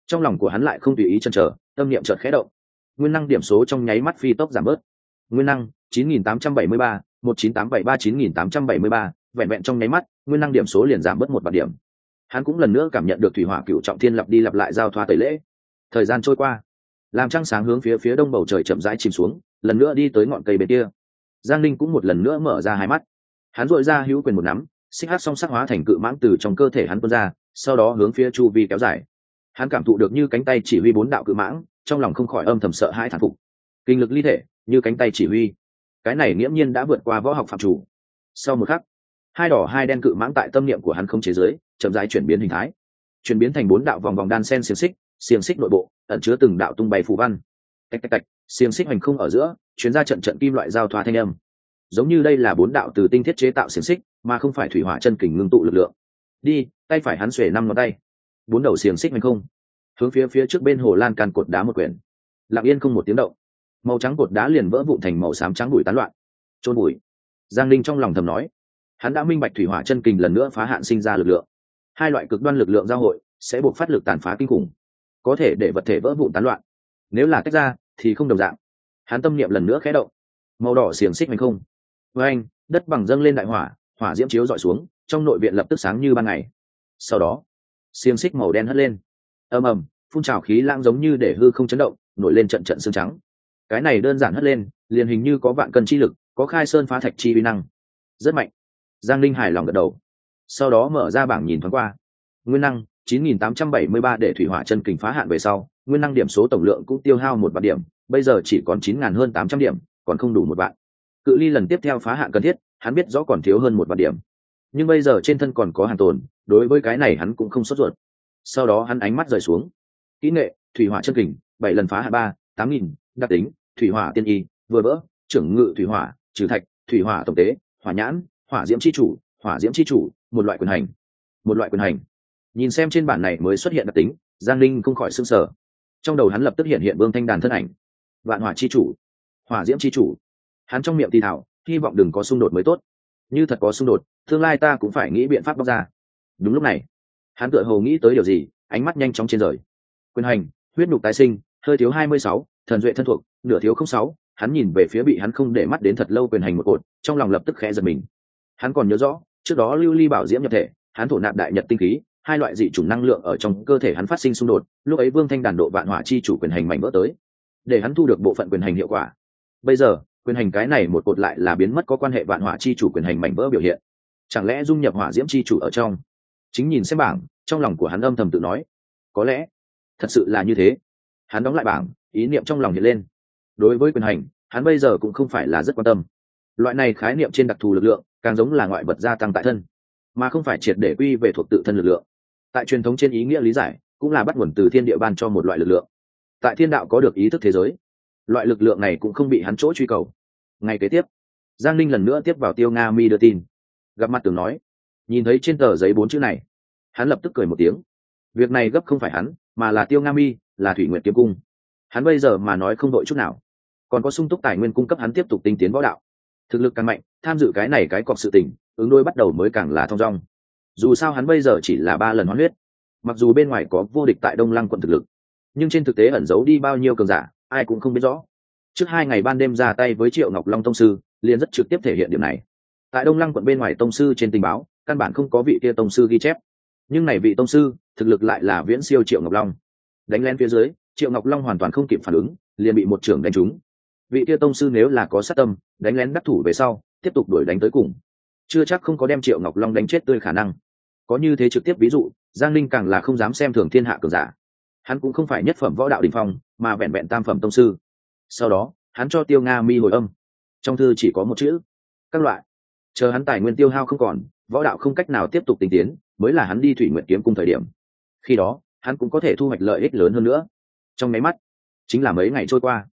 Speaker 1: Trong lòng của hắn lại không tùy ý chân trở tâm niệm chợt khẽ động. Nguyên năng điểm số trong nháy mắt phi tốc giảm bớt. Nguyên năng, chín nghìn tám trăm bảy mươi ba, một chín tám bảy ba, chín nghìn tám trăm bảy mươi ba, vẹn vẹn trong nháy mắt, nguyên năng điểm số liền giảm bớt một bậc điểm hắn cũng lần nữa cảm nhận được thủy hỏa cựu trọng thiên lặp đi lặp lại giao thoa tẩy lễ. Thời gian trôi qua, làm trăng sáng hướng phía phía đông bầu trời chậm rãi chìm xuống, lần nữa đi tới ngọn cây bên kia. Giang linh cũng một lần nữa mở ra hai mắt. Hắn dội ra hữu quyền một nắm, xích hát song sắc hóa thành cự mãng từ trong cơ thể hắn tuôn ra, sau đó hướng phía chu vi kéo dài. Hắn cảm thụ được như cánh tay chỉ huy bốn đạo cự mãng, trong lòng không khỏi âm thầm sợ hai thản phục. Kinh lực ly thể, như cánh tay chỉ huy. Cái này nghiễm nhiên đã vượt qua võ học phạm chủ. Sau một khắc, hai đỏ hai đen cự mãng tại tâm niệm của hắn không chế giới chậm rãi chuyển biến hình thái. Chuyển biến thành bốn đạo vòng vòng đan sen xiềng xích xiềng xích nội bộ, ẩn chứa từng đạo tung bay phù văn. Tạch tạch tạch, xiềng xích hành không ở giữa, chuyến ra trận trận kim loại giao thoa thanh âm. Giống như đây là bốn đạo từ tinh thiết chế tạo xiềng xích, mà không phải thủy hỏa chân kình ngưng tụ lực lượng. Đi, tay phải hắn xuể năm ngón tay. Bốn đầu xiềng xích hành không. Hướng phía phía trước bên hồ lan can cột đá một quyển. Lặng yên không một tiếng động. Màu trắng cột đá liền vỡ vụn thành màu xám trắng bụi tán loạn. Trôn bụi. Giang linh trong lòng thầm nói. Hắn đã minh bạch thủy hỏa chân kình lần nữa phá hạn sinh ra lực lượng hai loại cực đoan lực lượng giao hội sẽ buộc phát lực tàn phá kinh khủng, có thể để vật thể vỡ vụn tán loạn. Nếu là tách ra, thì không đồng dạng. Hắn tâm niệm lần nữa khé động. Màu đỏ xiềng xích hành không. Với anh, đất bằng dâng lên đại hỏa hỏa diễm chiếu dọi xuống, trong nội viện lập tức sáng như ban ngày. Sau đó, xiềng xích màu đen hất lên. Ầm ầm, phun trào khí lãng giống như để hư không chấn động, nổi lên trận trận xương trắng. Cái này đơn giản hất lên, liền hình như có vạn cân chi lực, có khai sơn phá thạch chi uy năng. Rất mạnh. Giang linh hài lòng gật đầu sau đó mở ra bảng nhìn thoáng qua. Nguyên năng 9873 để thủy hỏa chân kình phá hạn về sau, nguyên năng điểm số tổng lượng cũng tiêu hao một vạn điểm, bây giờ chỉ còn chín ngàn hơn tám trăm điểm, còn không đủ một vạn. Cự ly lần tiếp theo phá hạn cần thiết, hắn biết rõ còn thiếu hơn một vạn điểm. Nhưng bây giờ trên thân còn có hàng tồn, đối với cái này hắn cũng không sốt ruột. Sau đó hắn ánh mắt rời xuống. Kỹ nghệ, thủy hỏa chân kình, bảy lần phá hạ ba, tám nghìn, đặc tính, thủy hỏa tiên y, vừa vỡ, trưởng ngự thủy hỏa, trừ thạch, thủy hỏa tổng tế, hỏa nhãn, hỏa diễm c h i chủ hỏa diễm c h i chủ, một loại quyền hành. Một loại quyền hành. Nhìn xem trên bản này mới xuất hiện đặc tính, giang linh không khỏi s ư n g sở trong đầu hắn lập tức hiện hiện vương thanh đàn thân ảnh. Vạn hỏa c h i chủ. Hỏa diễm c h i chủ. Hắn trong miệng thì thảo, hy vọng đừng có xung đột mới tốt. Như thật có xung đột, tương lai ta cũng phải nghĩ biện pháp bóc ra. Đúng lúc này, hắn tựa hồ nghĩ tới điều gì, ánh mắt nhanh chóng trên rời. Quyền hành, huyết nhục tái sinh, hơi thiếu hai mươi sáu, thần duệ thân thuộc, nửa thiếu không sáu. Hắn nhìn về phía bị hắn không để mắt đến thật lâu quyền hành một cột, trong lòng lập tức khẽ giật mình. Hắn còn nhớ rõ trước đó lưu ly bảo diễm nhập thể, hắn thổ nạp đại nhật tinh khí, hai loại dị chủng năng lượng ở trong cơ thể hắn phát sinh xung đột, lúc ấy vương thanh đàn độ vạn hỏa chi chủ quyền hành mảnh vỡ tới, để hắn thu được bộ phận quyền hành hiệu quả. Bây giờ, quyền hành cái này một cột lại là biến mất có quan hệ vạn hỏa chi chủ quyền hành mảnh vỡ biểu hiện. Chẳng lẽ dung nhập hỏa diễm chi chủ ở trong? Chính nhìn xem bảng, trong lòng của hắn âm thầm tự nói, có lẽ, thật sự là như thế. Hắn đóng lại bảng, ý niệm trong lòng hiện lên. Đối với quyền hành, hắn bây giờ cũng không phải là rất quan tâm. Loại này khái niệm trên đặc thù lực lượng càng giống là ngoại vật gia tăng tại thân, mà không phải triệt để quy về thuộc tự thân lực lượng. Tại truyền thống trên ý nghĩa lý giải, cũng là bắt nguồn từ thiên địa ban cho một loại lực lượng. Tại thiên đạo có được ý thức thế giới, loại lực lượng này cũng không bị hắn chỗ truy cầu. Ngay kế tiếp, giang linh lần nữa tiếp vào tiêu nga mi đưa tin. Gặp mặt tường nói, nhìn thấy trên tờ giấy bốn chữ này, hắn lập tức cười một tiếng. Việc này gấp không phải hắn, mà là tiêu nga mi, là thủy nguyện kiếm cung. Hắn bây giờ mà nói không đội chút nào. Còn có sung túc tài nguyên cung cấp hắn tiếp tục tinh tiến võ đạo thực lực càng mạnh, tham dự cái này cái cọc sự tình, ứng đôi bắt đầu mới càng là thong dong. Dù sao hắn bây giờ chỉ là ba lần hoán huyết. Mặc dù bên ngoài có vô địch tại đông lăng quận thực lực, nhưng trên thực tế ẩn giấu đi bao nhiêu cường giả, ai cũng không biết rõ. Trước hai ngày ban đêm ra tay với triệu ngọc long tông sư, liền rất trực tiếp thể hiện điểm này. Tại đông lăng quận bên ngoài tông sư trên tình báo, căn bản không có vị kia tông sư ghi chép. Nhưng này vị tông sư, thực lực lại là viễn siêu triệu ngọc long. Đánh lên phía dưới, triệu ngọc long hoàn toàn không kịp phản ứng, liền bị một trưởng đánh trúng vị kia tông sư nếu là có sát tâm, đánh lén đắc thủ về sau, tiếp tục đuổi đánh tới cùng. Chưa chắc không có đem triệu ngọc long đánh chết tươi khả năng. Có như thế trực tiếp ví dụ, giang linh càng là không dám xem thường thiên hạ cường giả. Hắn cũng không phải nhất phẩm võ đạo đình phong, mà vẹn vẹn tam phẩm tông sư. Sau đó, hắn cho tiêu nga mi hồi âm. Trong thư chỉ có một chữ, các loại. Chờ hắn tài nguyên tiêu hao không còn, võ đạo không cách nào tiếp tục tinh tiến, mới là hắn đi thủy nguyện kiếm cùng thời điểm. Khi đó, hắn cũng có thể thu hoạch lợi ích lớn hơn nữa. Trong máy mắt, chính là mấy ngày trôi qua.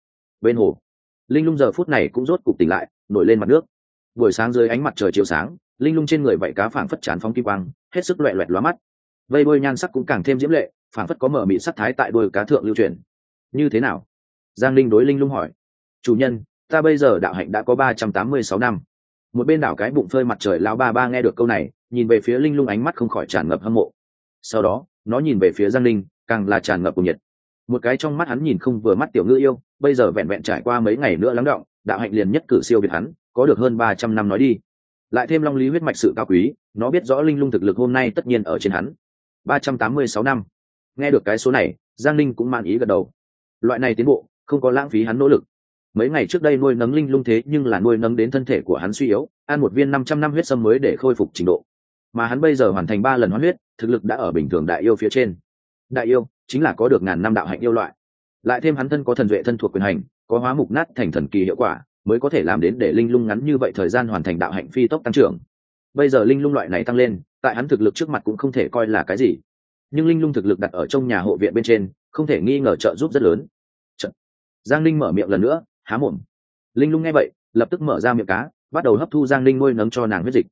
Speaker 1: Bên hồ linh lung giờ phút này cũng rốt cục tỉnh lại, nổi lên mặt nước. Buổi sáng dưới ánh mặt trời chiều sáng, linh lung trên người vảy cá phảng phất chán phóng kim quang, hết sức loẹ loẹt lóa mắt. Vây đôi nhan sắc cũng càng thêm diễm lệ, phảng phất có mở mị sắc thái tại đôi cá thượng lưu truyền. Như thế nào? Giang linh đối linh lung hỏi. Chủ nhân, ta bây giờ đạo hạnh đã có ba trăm tám mươi sáu năm. Một bên đảo cái bụng phơi mặt trời lao ba ba nghe được câu này, nhìn về phía linh lung ánh mắt không khỏi tràn ngập hâm mộ. Sau đó, nó nhìn về phía giang linh, càng là tràn ngập cùng nhiệt. Một cái trong mắt hắn nhìn không vừa mắt tiểu ngư yêu bây giờ vẹn vẹn trải qua mấy ngày nữa lắng động, đạo hạnh liền nhất cử siêu việt hắn, có được hơn ba trăm năm nói đi. Lại thêm long lý huyết mạch sự cao quý, nó biết rõ linh lung thực lực hôm nay tất nhiên ở trên hắn. Ba trăm tám mươi sáu năm. Nghe được cái số này, giang linh cũng mang ý gật đầu. Loại này tiến bộ, không có lãng phí hắn nỗ lực. Mấy ngày trước đây nuôi nấng linh lung thế nhưng là nuôi nấng đến thân thể của hắn suy yếu, ăn một viên năm trăm năm huyết sâm mới để khôi phục trình độ. Mà hắn bây giờ hoàn thành ba lần hoán huyết, thực lực đã ở bình thường đại yêu phía trên. Đại yêu chính là có được ngàn năm đạo hạnh yêu loại lại thêm hắn thân có thần duệ thân thuộc quyền hành, có hóa mục nát thành thần kỳ hiệu quả, mới có thể làm đến để linh lung ngắn như vậy thời gian hoàn thành đạo hạnh phi tốc tăng trưởng. Bây giờ linh lung loại này tăng lên, tại hắn thực lực trước mặt cũng không thể coi là cái gì. Nhưng linh lung thực lực đặt ở trong nhà hộ viện bên trên, không thể nghi ngờ trợ giúp rất lớn. Giang linh mở miệng lần nữa, há mồm. Linh lung nghe vậy, lập tức mở ra miệng cá, bắt đầu hấp thu giang linh nuôi nấng cho nàng huyết dịch.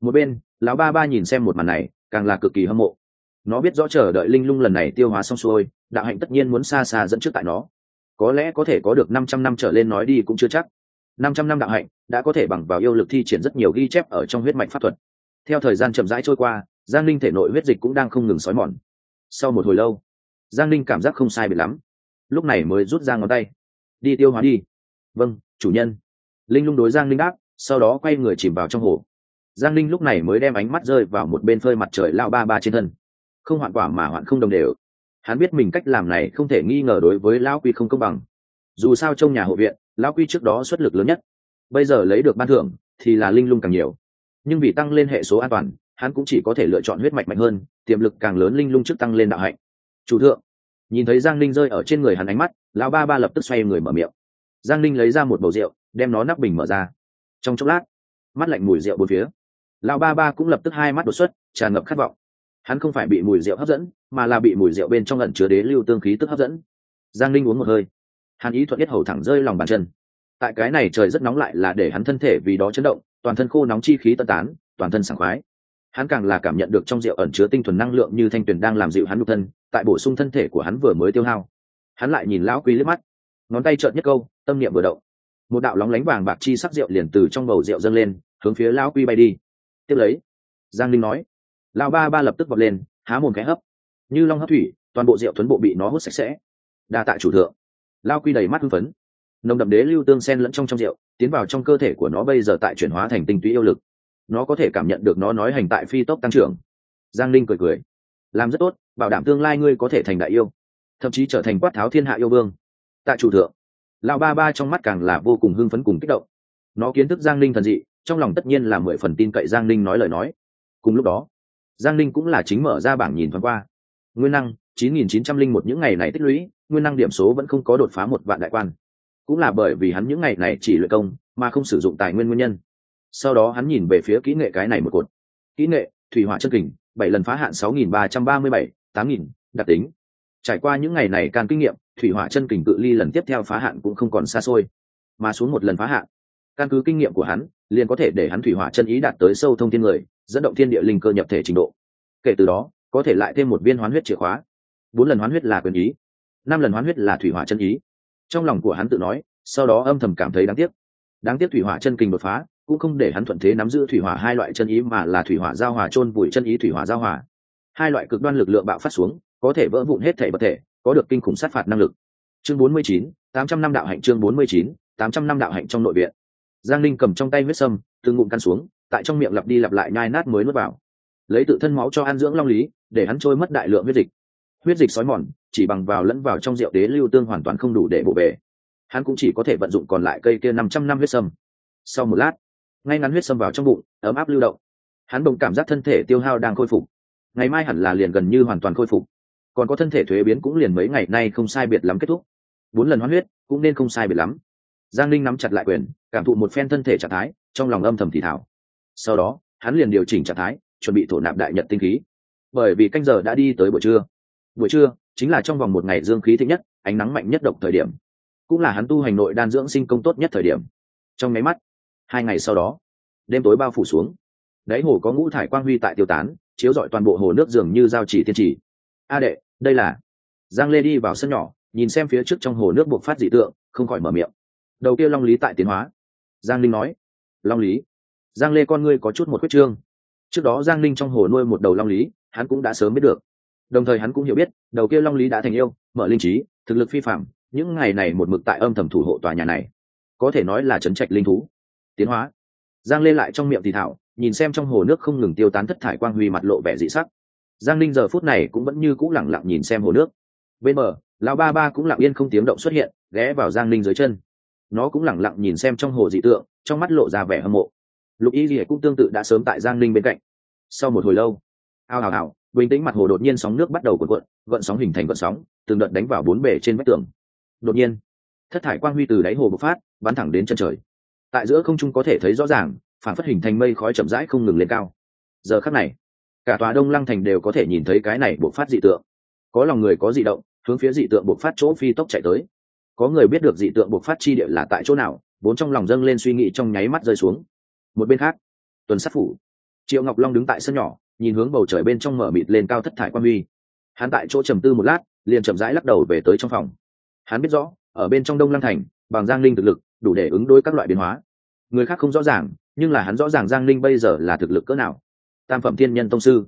Speaker 1: Một bên, lão ba ba nhìn xem một màn này, càng là cực kỳ hâm mộ nó biết rõ chờ đợi linh lung lần này tiêu hóa xong xuôi, đạo hạnh tất nhiên muốn xa xa dẫn trước tại nó. Có lẽ có thể có được năm trăm năm trở lên nói đi cũng chưa chắc. năm trăm năm đạo hạnh đã có thể bằng vào yêu lực thi triển rất nhiều ghi chép ở trong huyết mạch pháp thuật. Theo thời gian chậm rãi trôi qua, giang linh thể nội huyết dịch cũng đang không ngừng xói mòn. Sau một hồi lâu, giang linh cảm giác không sai bị lắm. Lúc này mới rút ra ngón tay. Đi tiêu hóa đi. Vâng chủ nhân. Linh lung đối giang linh đáp, sau đó quay người chìm vào trong hồ. Giang linh lúc này mới đem ánh mắt rơi vào một bên phơi mặt trời lao ba ba trên thân không hoạn quả mà hoạn không đồng đều. Hắn biết mình cách làm này không thể nghi ngờ đối với lão quy không công bằng. Dù sao trong nhà hộ viện, lão quy trước đó xuất lực lớn nhất. Bây giờ lấy được ban thưởng thì là linh lung càng nhiều. Nhưng vì tăng lên hệ số an toàn, hắn cũng chỉ có thể lựa chọn huyết mạch mạnh hơn, tiềm lực càng lớn linh lung trước tăng lên đạo hạnh. Chủ thượng, nhìn thấy giang linh rơi ở trên người hắn ánh mắt, lão ba ba lập tức xoay người mở miệng. Giang linh lấy ra một bầu rượu, đem nó nắp bình mở ra. Trong chốc lát, mắt lạnh mùi rượu bốn phía. Lão ba ba cũng lập tức hai mắt đột xuất, tràn ngập khát vọng hắn không phải bị mùi rượu hấp dẫn, mà là bị mùi rượu bên trong lẩn chứa đế lưu tương khí tức hấp dẫn. Giang linh uống một hơi. Hắn ý thuận biết hầu thẳng rơi lòng bàn chân. Tại cái này trời rất nóng lại là để hắn thân thể vì đó chấn động, toàn thân khô nóng chi khí tân tán, toàn thân sảng khoái. Hắn càng là cảm nhận được trong rượu ẩn chứa tinh thuần năng lượng như thanh tuyền đang làm dịu hắn nhục thân, tại bổ sung thân thể của hắn vừa mới tiêu hao. Hắn lại nhìn lão quý liếc mắt. Ngón tay trợn nhất câu, tâm niệm vừa động. Một đạo lóng lánh vàng bạc chi sắc rượu liền từ trong bầu rượu dâng lên, hướng phía lão quy bay đi. Tiếp lấy, giang linh nói lão ba ba lập tức vọt lên, há mồm cái hấp. Như long hấp thủy, toàn bộ rượu tuấn bộ bị nó hút sạch sẽ. Đa tạ chủ thượng. Lao quy đầy mắt hưng phấn. Nồng đậm đế lưu tương sen lẫn trong trong rượu, tiến vào trong cơ thể của nó bây giờ tại chuyển hóa thành tinh túy yêu lực. Nó có thể cảm nhận được nó nói hành tại phi tốc tăng trưởng. Giang linh cười cười. Làm rất tốt, bảo đảm tương lai ngươi có thể thành đại yêu, thậm chí trở thành quát tháo thiên hạ yêu vương. Tại chủ thượng. Lão ba ba trong mắt càng là vô cùng hưng phấn cùng kích động. Nó kiến thức giang linh thần dị, trong lòng tất nhiên là mười phần tin cậy giang linh nói lời nói. Cùng lúc đó giang linh cũng là chính mở ra bảng nhìn thoáng qua. Nguyên năng, chín nghìn chín trăm linh một những ngày này tích lũy, nguyên năng điểm số vẫn không có đột phá một vạn đại quan. Cũng là bởi vì hắn những ngày này chỉ luyện công, mà không sử dụng tài nguyên nguyên nhân. Sau đó hắn nhìn về phía kỹ nghệ cái này một cột. Kỹ nghệ, thủy hỏa chân kình, bảy lần phá hạn sáu nghìn ba trăm ba mươi bảy, tám nghìn, đặc tính. Trải qua những ngày này càng kinh nghiệm, thủy hỏa chân kình cự ly lần tiếp theo phá hạn cũng không còn xa xôi. Mà xuống một lần phá hạn, căn cứ kinh nghiệm của hắn, liền có thể để hắn thủy hỏa chân ý đạt tới sâu thông thiên người dẫn động thiên địa linh cơ nhập thể trình độ. Kể từ đó có thể lại thêm một viên hoán huyết chìa khóa. Bốn lần hoán huyết là quyền ý năm lần hoán huyết là thủy hỏa chân ý. Trong lòng của hắn tự nói sau đó âm thầm cảm thấy đáng tiếc. Đáng tiếc thủy hỏa chân kinh đột phá cũng không để hắn thuận thế nắm giữ thủy hỏa hai loại chân ý mà là thủy hỏa giao hòa chôn vùi chân ý thủy hỏa giao hòa. Hai loại cực đoan lực lượng bạo phát xuống có thể vỡ vụn hết thể vật thể có được kinh khủng sát phạt năng lực. Chương 49, 800 năm đạo hạnh chương 49, 800 năm đạo hạnh trong nội viện. Giang linh cầm trong tay huyết sâm từ ngụm căn xuống tại trong miệng lặp đi lặp lại nhai nát mới nuốt vào. Lấy tự thân máu cho ăn dưỡng long lý, để hắn trôi mất đại lượng huyết dịch. Huyết dịch sói mòn, chỉ bằng vào lẫn vào trong rượu đế lưu tương hoàn toàn không đủ để bổ về hắn cũng chỉ có thể vận dụng còn lại cây kia năm trăm năm huyết sâm. Sau một lát, ngay ngắn huyết sâm vào trong bụng, ấm áp lưu động. Hắn bỗng cảm giác thân thể tiêu hao đang khôi phục. Ngày mai hẳn là liền gần như hoàn toàn khôi phục. Còn có thân thể thuế biến cũng liền mấy ngày nay không sai biệt lắm kết thúc. Bốn lần hoán huyết cũng nên không sai biệt lắm. Giang linh nắm chặt lại quyền, cảm thụ một phen thân thể trạng thái, trong lòng âm thầm thì thảo sau đó, hắn liền điều chỉnh trạng thái, chuẩn bị thổ nạp đại nhật tinh khí. Bởi vì canh giờ đã đi tới buổi trưa. Buổi trưa chính là trong vòng một ngày dương khí thích nhất, ánh nắng mạnh nhất độc thời điểm. Cũng là hắn tu hành nội đan dưỡng sinh công tốt nhất thời điểm. Trong máy mắt, hai ngày sau đó, đêm tối bao phủ xuống. Đáy hồ có ngũ thải quang huy tại tiêu tán, chiếu rọi toàn bộ hồ nước dường như giao chỉ tiên chỉ. a đệ, đây là giang lê đi vào sân nhỏ, nhìn xem phía trước trong hồ nước buộc phát dị tượng, không khỏi mở miệng. Đầu kia long lý tại tiến hóa. Giang linh nói, long lý giang lê con ngươi có chút một quyết trương. Trước đó giang linh trong hồ nuôi một đầu long lý, hắn cũng đã sớm biết được. Đồng thời hắn cũng hiểu biết, đầu kia long lý đã thành yêu, mở linh trí, thực lực phi phạm những ngày này một mực tại âm thầm thủ hộ tòa nhà này. Có thể nói là trấn trạch linh thú. Tiến hóa. Giang lê lại trong miệng thì thảo, nhìn xem trong hồ nước không ngừng tiêu tán thất thải quang huy mặt lộ vẻ dị sắc. Giang linh giờ phút này cũng vẫn như c ũ lẳng lặng nhìn xem hồ nước. Bên bờ, lão ba ba cũng lặng yên không tiếng động xuất hiện, ghé vào giang linh dưới chân. Nó cũng lẳng lặng nhìn xem trong hồ dị tượng, trong mắt lộ ra vẻ hâm mộ lục y rỉa cũng tương tự đã sớm tại giang ninh bên cạnh sau một hồi lâu ao ào ào bình tĩnh mặt hồ đột nhiên sóng nước bắt đầu cuộn cuộn, gợn sóng hình thành gợn sóng, từng đợt đánh vào bốn bể trên vách tường. Đột nhiên, thất thải quang huy từ đáy hồ bộc phát, bắn thẳng đến chân trời. Tại giữa không trung có thể thấy rõ ràng, phản phát hình thành mây khói chậm rãi không ngừng lên cao. Giờ khắc này, cả tòa đông lăng thành đều có thể nhìn thấy cái này bộc phát dị tượng. Có lòng người có dị động, hướng phía dị tượng bộc phát chỗ phi tốc chạy tới. Có người biết được dị tượng bộc phát chi địa là tại chỗ nào, vốn trong lòng dâng lên suy nghĩ trong nháy mắt rơi xuống một bên khác, tuần sát phủ, triệu ngọc long đứng tại sân nhỏ, nhìn hướng bầu trời bên trong mở mịt lên cao thất thải quan huy. Hắn tại chỗ trầm tư một lát, liền chậm rãi lắc đầu về tới trong phòng. Hắn biết rõ, ở bên trong đông lăng thành, bằng giang linh thực lực, đủ để ứng đối các loại biến hóa. Người khác không rõ ràng, nhưng là hắn rõ ràng giang linh bây giờ là thực lực cỡ nào. Tam phẩm thiên nhân tông sư,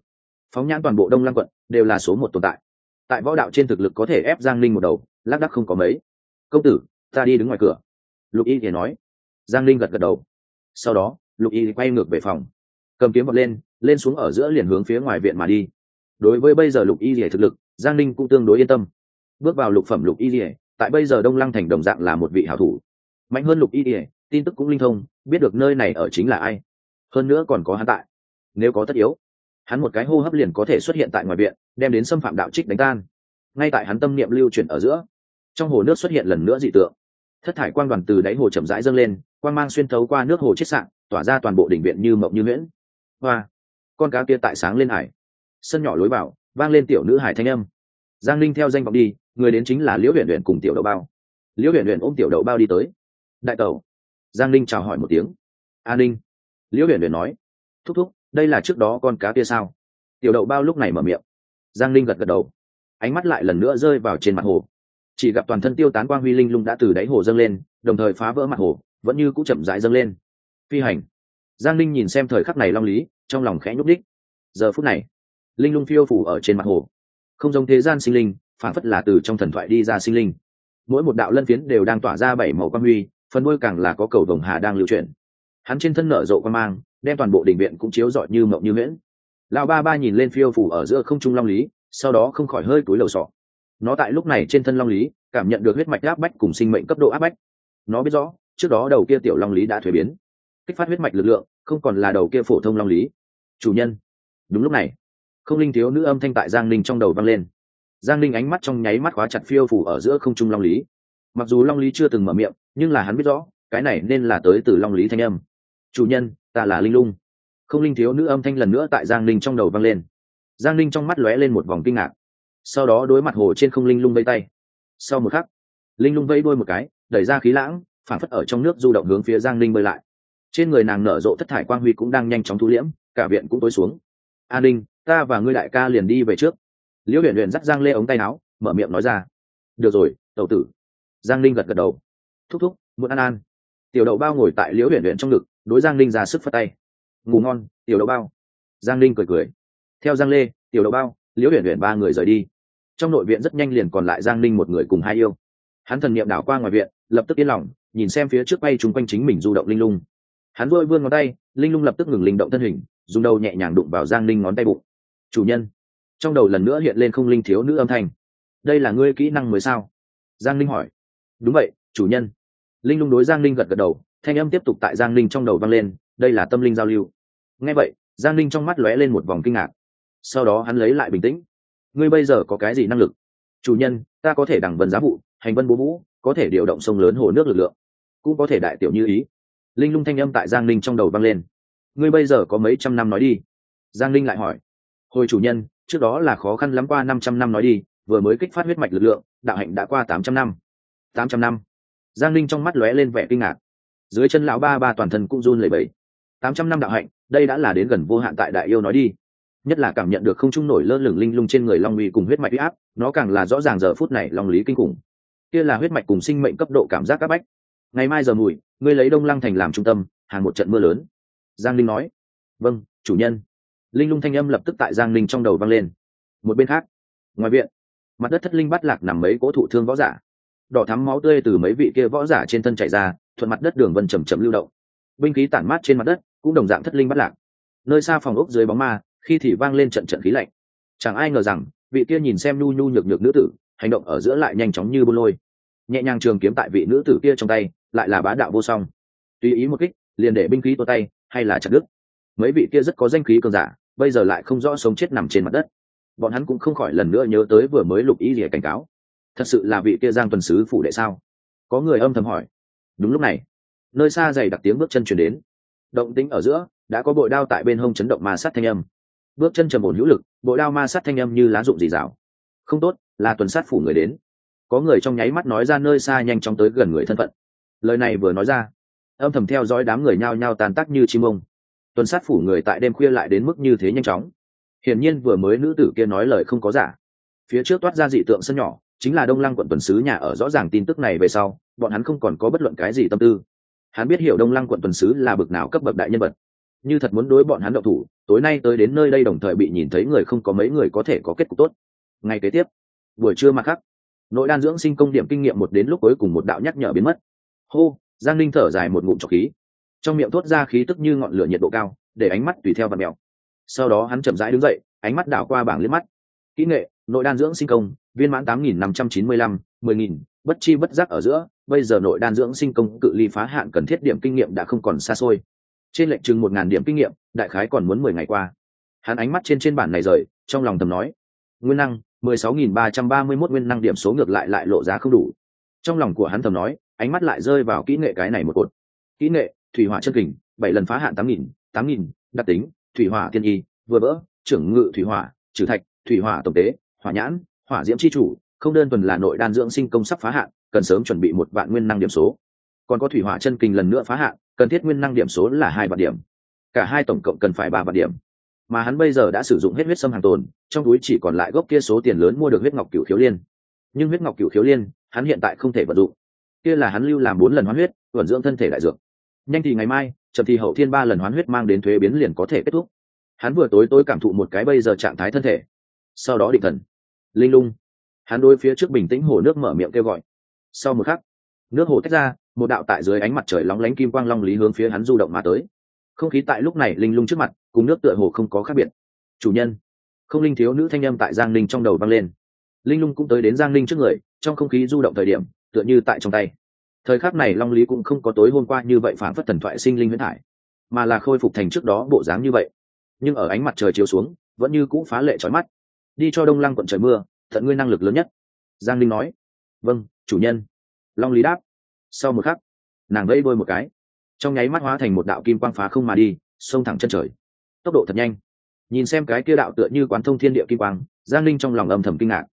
Speaker 1: phóng nhãn toàn bộ đông lăng quận, đều là số một tồn tại. Tại võ đạo trên thực lực có thể ép giang linh một đầu, lác đắc không có mấy. Công tử, ta đi đứng ngoài cửa. Lục y thì nói. Giang linh gật gật đầu. Sau đó lục y quay ngược về phòng. Cầm kiếm bật lên lên xuống ở giữa liền hướng phía ngoài viện mà đi. Đối với bây giờ lục y rỉa thực lực, giang ninh cũng tương đối yên tâm. Bước vào lục phẩm lục y rỉa tại bây giờ đông lăng thành đồng dạng là một vị hảo thủ. Mạnh hơn lục y rỉa tin tức cũng linh thông, biết được nơi này ở chính là ai. Hơn nữa còn có hắn tại. Nếu có tất yếu, hắn một cái hô hấp liền có thể xuất hiện tại ngoài viện, đem đến xâm phạm đạo trích đánh tan. Ngay tại hắn tâm niệm lưu chuyển ở giữa, trong hồ nước xuất hiện lần nữa dị tượng. Thất thải quang đoàn từ đáy hồ chậm rãi dâng lên, quang mang xuyên thấu qua nước hồ chết sạn tỏa ra toàn bộ đỉnh viện như mộng như nguyễn hoa! Con cá kia tại sáng lên hải. Sân nhỏ lối vào, vang lên tiểu nữ hải thanh âm. Giang linh theo danh vọng đi, người đến chính là liễu huyện huyện cùng tiểu đậu bao. Liễu huyện huyện ôm tiểu đậu bao đi tới. Đại tẩu! Giang linh chào hỏi một tiếng. An ninh! Liễu huyện huyện nói. Thúc thúc, đây là trước đó con cá kia sao? Tiểu đậu bao lúc này mở miệng. Giang linh gật gật đầu. Ánh mắt lại lần nữa rơi vào trên mặt hồ. Chỉ gặp toàn thân tiêu tán quang huy linh lung đã từ đáy hồ dâng lên, đồng thời phá vỡ mặt hồ, vẫn như cũng chậm rãi dâng lên phi hành. Giang linh nhìn xem thời khắc này long lý, trong lòng khẽ nhúc đích giờ phút này, linh lung phiêu phủ ở trên mặt hồ. Không giống thế gian sinh linh phản phất là từ trong thần thoại đi ra sinh linh. Mỗi một đạo lân phiến đều đang tỏa ra bảy màu quang huy, phần đôi càng là có cầu đồng hà đang lưu chuyển. Hắn trên thân nở rộ quan mang, đem toàn bộ đình viện cũng chiếu rọi như mộng như nguyễn lão ba ba nhìn lên phiêu phủ ở giữa không trung long lý, sau đó không khỏi hơi túi lầu sọ. Nó tại lúc này trên thân long lý, cảm nhận được huyết mạch áp bách cùng sinh mệnh cấp độ áp bách. Nó biết rõ, trước đó đầu kia tiểu long lý đã thuế biến kích phát huyết mạch lực lượng, không còn là đầu kia phổ thông long lý. Chủ nhân. Đúng lúc này, không linh thiếu nữ âm thanh tại giang linh trong đầu vang lên. Giang linh ánh mắt trong nháy mắt khóa chặt phiêu phủ ở giữa không trung long lý. Mặc dù long lý chưa từng mở miệng, nhưng là hắn biết rõ, cái này nên là tới từ long lý thanh âm. Chủ nhân, ta là linh lung. Không linh thiếu nữ âm thanh lần nữa tại giang linh trong đầu vang lên. Giang linh trong mắt lóe lên một vòng kinh ngạc. Sau đó đối mặt hồ trên không linh lung vây tay. Sau một khắc, linh lung vây đuôi một cái, đẩy ra khí lãng, phản phất ở trong nước du động hướng phía giang linh bơi lại trên người nàng nở rộ thất thải quang huy cũng đang nhanh chóng thu liễm, cả viện cũng tối xuống. An ninh, ta và ngươi đại ca liền đi về trước. Liễu huyền huyền dắt giang lê ống tay áo, mở miệng nói ra. Được rồi, tẩu tử. Giang linh gật gật đầu. Thúc thúc, muốn ăn an tiểu đậu bao ngồi tại liễu huyền huyền trong ngực, đối giang linh ra sức phất tay. Ngủ ngon, tiểu đậu bao. Giang linh cười cười. Theo giang lê, tiểu đậu bao, liễu huyền huyền ba người rời đi. Trong nội viện rất nhanh liền còn lại giang ninh một người cùng hai yêu. Hắn thần niệm đảo qua ngoài viện, lập tức yên lòng, nhìn xem phía trước bay chung quanh chính mình du động linh lung hắn vội vươn ngón tay, linh lung lập tức ngừng linh động thân hình, dùng đầu nhẹ nhàng đụng vào giang Linh ngón tay bụng. Chủ nhân. Trong đầu lần nữa hiện lên không linh thiếu nữ âm thanh. Đây là ngươi kỹ năng mới sao? Giang Linh hỏi. Đúng vậy, chủ nhân. Linh lung đối giang Linh gật gật đầu, thanh âm tiếp tục tại giang Linh trong đầu vang lên, đây là tâm linh giao lưu. Nghe vậy, giang Linh trong mắt lóe lên một vòng kinh ngạc. Sau đó hắn lấy lại bình tĩnh. Ngươi bây giờ có cái gì năng lực? Chủ nhân, ta có thể đằng vân giá vụ, hành vân bố vũ, có thể điều động sông lớn hồ nước lực lượng, cũng có thể đại tiểu như ý linh lung thanh âm tại giang Linh trong đầu vang lên. Ngươi bây giờ có mấy trăm năm nói đi? Giang Linh lại hỏi. Hồi chủ nhân, trước đó là khó khăn lắm qua năm trăm năm nói đi, vừa mới kích phát huyết mạch lực lượng, đạo hạnh đã qua tám trăm năm. Tám trăm năm. Giang Linh trong mắt lóe lên vẻ kinh ngạc. Dưới chân lão ba ba toàn thân cũng run lẩy bẩy. Tám trăm năm đạo hạnh, đây đã là đến gần vô hạn tại đại yêu nói đi. Nhất là cảm nhận được không trung nổi lơ lửng linh lung trên người long uy cùng huyết mạch huy áp, nó càng là rõ ràng giờ phút này long lý kinh khủng. Kia là huyết mạch cùng sinh mệnh cấp độ cảm giác các bách ngày mai giờ mùi, ngươi lấy đông lăng thành làm trung tâm, hàng một trận mưa lớn. Giang linh nói. Vâng chủ nhân. Linh lung thanh âm lập tức tại giang linh trong đầu vang lên. Một bên khác, ngoài viện, mặt đất thất linh bắt lạc nằm mấy cỗ thụ thương võ giả. Đỏ thắm máu tươi từ mấy vị kia võ giả trên thân chảy ra, thuận mặt đất đường vân chầm chầm lưu động. Binh khí tản mát trên mặt đất, cũng đồng dạng thất linh bắt lạc. Nơi xa phòng ốc dưới bóng ma, khi thì vang lên trận trận khí lạnh. Chẳng ai ngờ rằng, vị kia nhìn xem nhu nhu nhược nhược nữ tử, hành động ở giữa lại nhanh chóng như bô lôi nhẹ nhàng trường kiếm tại vị nữ tử kia trong tay, lại là bá đạo vô song. Tùy ý một kích, liền để binh khí tua tay, hay là chặt đứt. Mấy vị kia rất có danh khí cường giả, bây giờ lại không rõ sống chết nằm trên mặt đất. Bọn hắn cũng không khỏi lần nữa nhớ tới vừa mới lục ý rỉa cảnh cáo. Thật sự là vị kia giang tuần sứ phủ đệ sao? Có người âm thầm hỏi. Đúng lúc này, nơi xa dày đặc tiếng bước chân chuyển đến. Động tĩnh ở giữa, đã có bội đao tại bên hông chấn động ma sát thanh âm. Bước chân trầm ổn hữu lực, bội đao ma sát thanh âm như lá rụng dì rào. Không tốt, là tuần sát phủ người đến có người trong nháy mắt nói ra nơi xa nhanh chóng tới gần người thân phận. Lời này vừa nói ra, âm thầm theo dõi đám người nhao nhao tàn tác như chim ông. Tuần sát phủ người tại đêm khuya lại đến mức như thế nhanh chóng. Hiển nhiên vừa mới nữ tử kia nói lời không có giả. Phía trước toát ra dị tượng sân nhỏ, chính là đông lăng quận tuần sứ nhà ở rõ ràng tin tức này về sau, bọn hắn không còn có bất luận cái gì tâm tư. Hắn biết hiểu đông lăng quận tuần sứ là bực nào cấp bậc đại nhân vật. Như thật muốn đối bọn hắn động thủ, tối nay tới đến nơi đây đồng thời bị nhìn thấy người không có mấy người có thể có kết cục tốt. Ngay kế tiếp, buổi trưa mặt khắc nội đan dưỡng sinh công điểm kinh nghiệm một đến lúc cuối cùng một đạo nhắc nhở biến mất. Hô, giang linh thở dài một ngụm trọc khí. Trong miệng thốt ra khí tức như ngọn lửa nhiệt độ cao, để ánh mắt tùy theo và mèo. Sau đó hắn chậm rãi đứng dậy, ánh mắt đảo qua bảng liếc mắt. Kỹ nghệ, nội đan dưỡng sinh công, viên mãn tám nghìn năm trăm chín mươi lăm, mười nghìn, bất chi bất giác ở giữa, bây giờ nội đan dưỡng sinh công cự ly phá hạn cần thiết điểm kinh nghiệm đã không còn xa xôi. Trên lệnh chừng một ngàn điểm kinh nghiệm, đại khái còn muốn mười ngày qua. Hắn ánh mắt trên trên bản này rời, trong lòng thầm nói. Nguyên năng mười sáu nghìn ba trăm ba mươi mốt nguyên năng điểm số ngược lại lại lộ giá không đủ. Trong lòng của hắn thầm nói, ánh mắt lại rơi vào kỹ nghệ cái này một cột. Kỹ nghệ, thủy hỏa chân kình, bảy lần phá hạn tám nghìn tám nghìn, đặc tính, thủy hỏa tiên y, vừa vỡ, trưởng ngự thủy hỏa, trừ thạch, thủy hỏa tổng tế, hỏa nhãn, hỏa diễm c h i chủ, không đơn thuần là nội đan dưỡng sinh công sắp phá hạn, cần sớm chuẩn bị một vạn nguyên năng điểm số. Còn có thủy hỏa chân kình lần nữa phá hạn, cần thiết nguyên năng điểm số là hai vạn điểm. Cả hai tổng cộng cần phải ba vạn điểm mà hắn bây giờ đã sử dụng hết huyết sâm hàng tồn, trong túi chỉ còn lại gốc kia số tiền lớn mua được huyết ngọc cửu khiếu liên. Nhưng huyết ngọc cửu khiếu liên, hắn hiện tại không thể vận dụng. Kia là hắn lưu làm bốn lần hoán huyết, vận dưỡng thân thể đại dược. Nhanh thì ngày mai, chậm thì hậu thiên ba lần hoán huyết mang đến thuế biến liền có thể kết thúc. Hắn vừa tối tối cảm thụ một cái bây giờ trạng thái thân thể. Sau đó định thần. Linh lung. Hắn đôi phía trước bình tĩnh hồ nước mở miệng kêu gọi. Sau một khắc, nước hồ tách ra, một đạo tại dưới ánh mặt trời lóng lánh kim quang long lý hướng phía hắn du động mà tới. Không khí tại lúc này linh lung trước mặt cùng nước tựa hồ không có khác biệt. Chủ nhân, không linh thiếu nữ thanh âm tại giang linh trong đầu vang lên. Linh lung cũng tới đến giang linh trước người, trong không khí du động thời điểm, tựa như tại trong tay. Thời khắc này long lý cũng không có tối hôm qua như vậy phản phất thần thoại sinh linh huyễn thải, mà là khôi phục thành trước đó bộ dáng như vậy. Nhưng ở ánh mặt trời chiếu xuống, vẫn như cũ phá lệ trói mắt. Đi cho đông lăng quận trời mưa, thận ngươi năng lực lớn nhất. Giang linh nói. Vâng chủ nhân. Long lý đáp. Sau một khắc, nàng vẫy đôi một cái. Trong nháy mắt hóa thành một đạo kim quang phá không mà đi, xông thẳng chân trời tốc độ thật nhanh. Nhìn xem cái kia đạo tựa như quán thông thiên địa kim quang, giang linh trong lòng âm thầm kinh ngạc.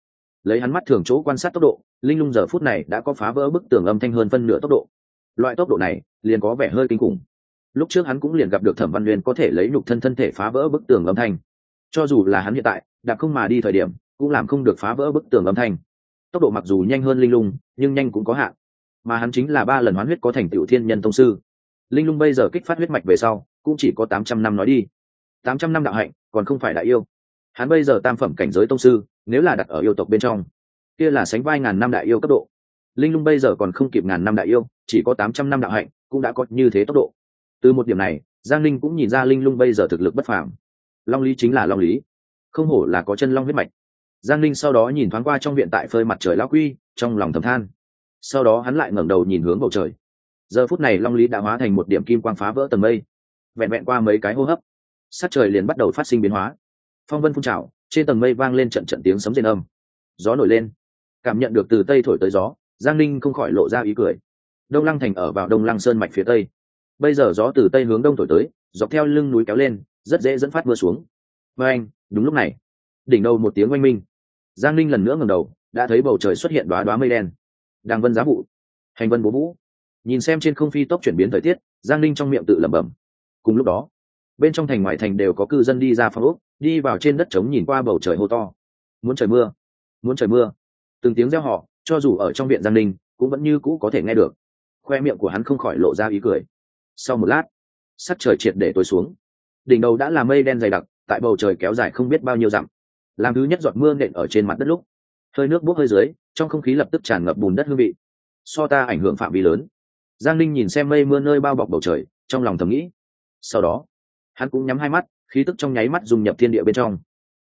Speaker 1: Lấy hắn mắt thường chỗ quan sát tốc độ, linh lung giờ phút này đã có phá vỡ bức tường âm thanh hơn phân nửa tốc độ. Loại tốc độ này, liền có vẻ hơi kinh khủng. Lúc trước hắn cũng liền gặp được thẩm văn huyền có thể lấy nhục thân thân thể phá vỡ bức tường âm thanh. Cho dù là hắn hiện tại, đạp không mà đi thời điểm, cũng làm không được phá vỡ bức tường âm thanh. Tốc độ mặc dù nhanh hơn linh lung, nhưng nhanh cũng có hạn. Mà hắn chính là ba lần hoán huyết có thành tựu thiên nhân tông sư. Linh lung bây giờ kích phát huyết mạch về sau, cũng chỉ có tám trăm năm nói đi tám trăm năm đạo hạnh, còn không phải đại yêu. Hắn bây giờ tam phẩm cảnh giới tông sư, nếu là đặt ở yêu tộc bên trong, kia là sánh vai ngàn năm đại yêu cấp độ. Linh lung bây giờ còn không kịp ngàn năm đại yêu, chỉ có tám trăm năm đạo hạnh, cũng đã có như thế tốc độ. Từ một điểm này, giang linh cũng nhìn ra linh lung bây giờ thực lực bất phàm. Long lý chính là long lý. Không hổ là có chân long huyết mạch. Giang linh sau đó nhìn thoáng qua trong viện tại phơi mặt trời lão quy, trong lòng thầm than. Sau đó hắn lại ngẩng đầu nhìn hướng bầu trời. Giờ phút này long lý đã hóa thành một điểm kim quang phá vỡ tầng mây, vẹn vẹn qua mấy cái hô hấp sát trời liền bắt đầu phát sinh biến hóa. Phong vân phun trào, trên tầng mây vang lên trận trận tiếng sấm rền âm. Gió nổi lên. Cảm nhận được từ tây thổi tới gió, giang ninh không khỏi lộ ra ý cười. Đông lăng thành ở vào đông lăng sơn mạch phía tây. Bây giờ gió từ tây hướng đông thổi tới, dọc theo lưng núi kéo lên, rất dễ dẫn phát mưa xuống. Và anh, đúng lúc này. Đỉnh đầu một tiếng oanh minh. Giang ninh lần nữa ngầm đầu, đã thấy bầu trời xuất hiện đoá đoá mây đen. Đang vân giá vụ. Hành vân bố vũ. Nhìn xem trên không phi tốc chuyển biến thời tiết, giang ninh trong miệng tự lẩm bẩm. Cùng lúc đó bên trong thành ngoài thành đều có cư dân đi ra phòng ốc, đi vào trên đất trống nhìn qua bầu trời hô to. Muốn trời mưa, muốn trời mưa. Từng tiếng reo họ cho dù ở trong viện giang ninh, cũng vẫn như cũ có thể nghe được. Khoe miệng của hắn không khỏi lộ ra ý cười. Sau một lát, sắc trời triệt để tối xuống. Đỉnh đầu đã là mây đen dày đặc, tại bầu trời kéo dài không biết bao nhiêu dặm. Làm thứ nhất giọt mưa nện ở trên mặt đất lúc, hơi nước bốc hơi dưới, trong không khí lập tức tràn ngập bùn đất hương vị. So ta ảnh hưởng phạm vi lớn. Giang Ninh nhìn xem mây mưa nơi bao bọc bầu trời, trong lòng thầm nghĩ. Sau đó hắn cũng nhắm hai mắt, khí tức trong nháy mắt dùng nhập thiên địa bên trong.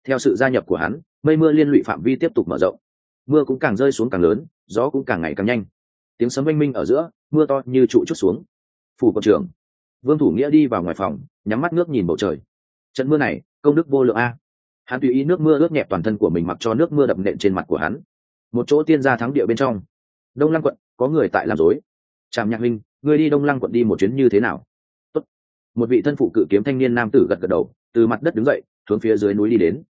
Speaker 1: Theo sự gia nhập của hắn, mây mưa liên lụy phạm vi tiếp tục mở rộng. Mưa cũng càng rơi xuống càng lớn, gió cũng càng ngày càng nhanh. Tiếng sấm oanh minh ở giữa, mưa to như trụ chút xuống. Phủ quân trưởng, vương thủ nghĩa đi vào ngoài phòng, nhắm mắt nước nhìn bầu trời. Trận mưa này, công đức vô lượng a. Hắn tùy ý nước mưa ướt nhẹp toàn thân của mình mặc cho nước mưa đập nện trên mặt của hắn. Một chỗ tiên gia thắng địa bên trong. Đông lăng quận, có người tại làm dối trạm nhạc huynh ngươi đi đông lăng quận đi một chuyến như thế nào? Một vị thân phụ cự kiếm thanh niên nam tử gật gật đầu, từ mặt đất đứng dậy, hướng phía dưới núi đi đến.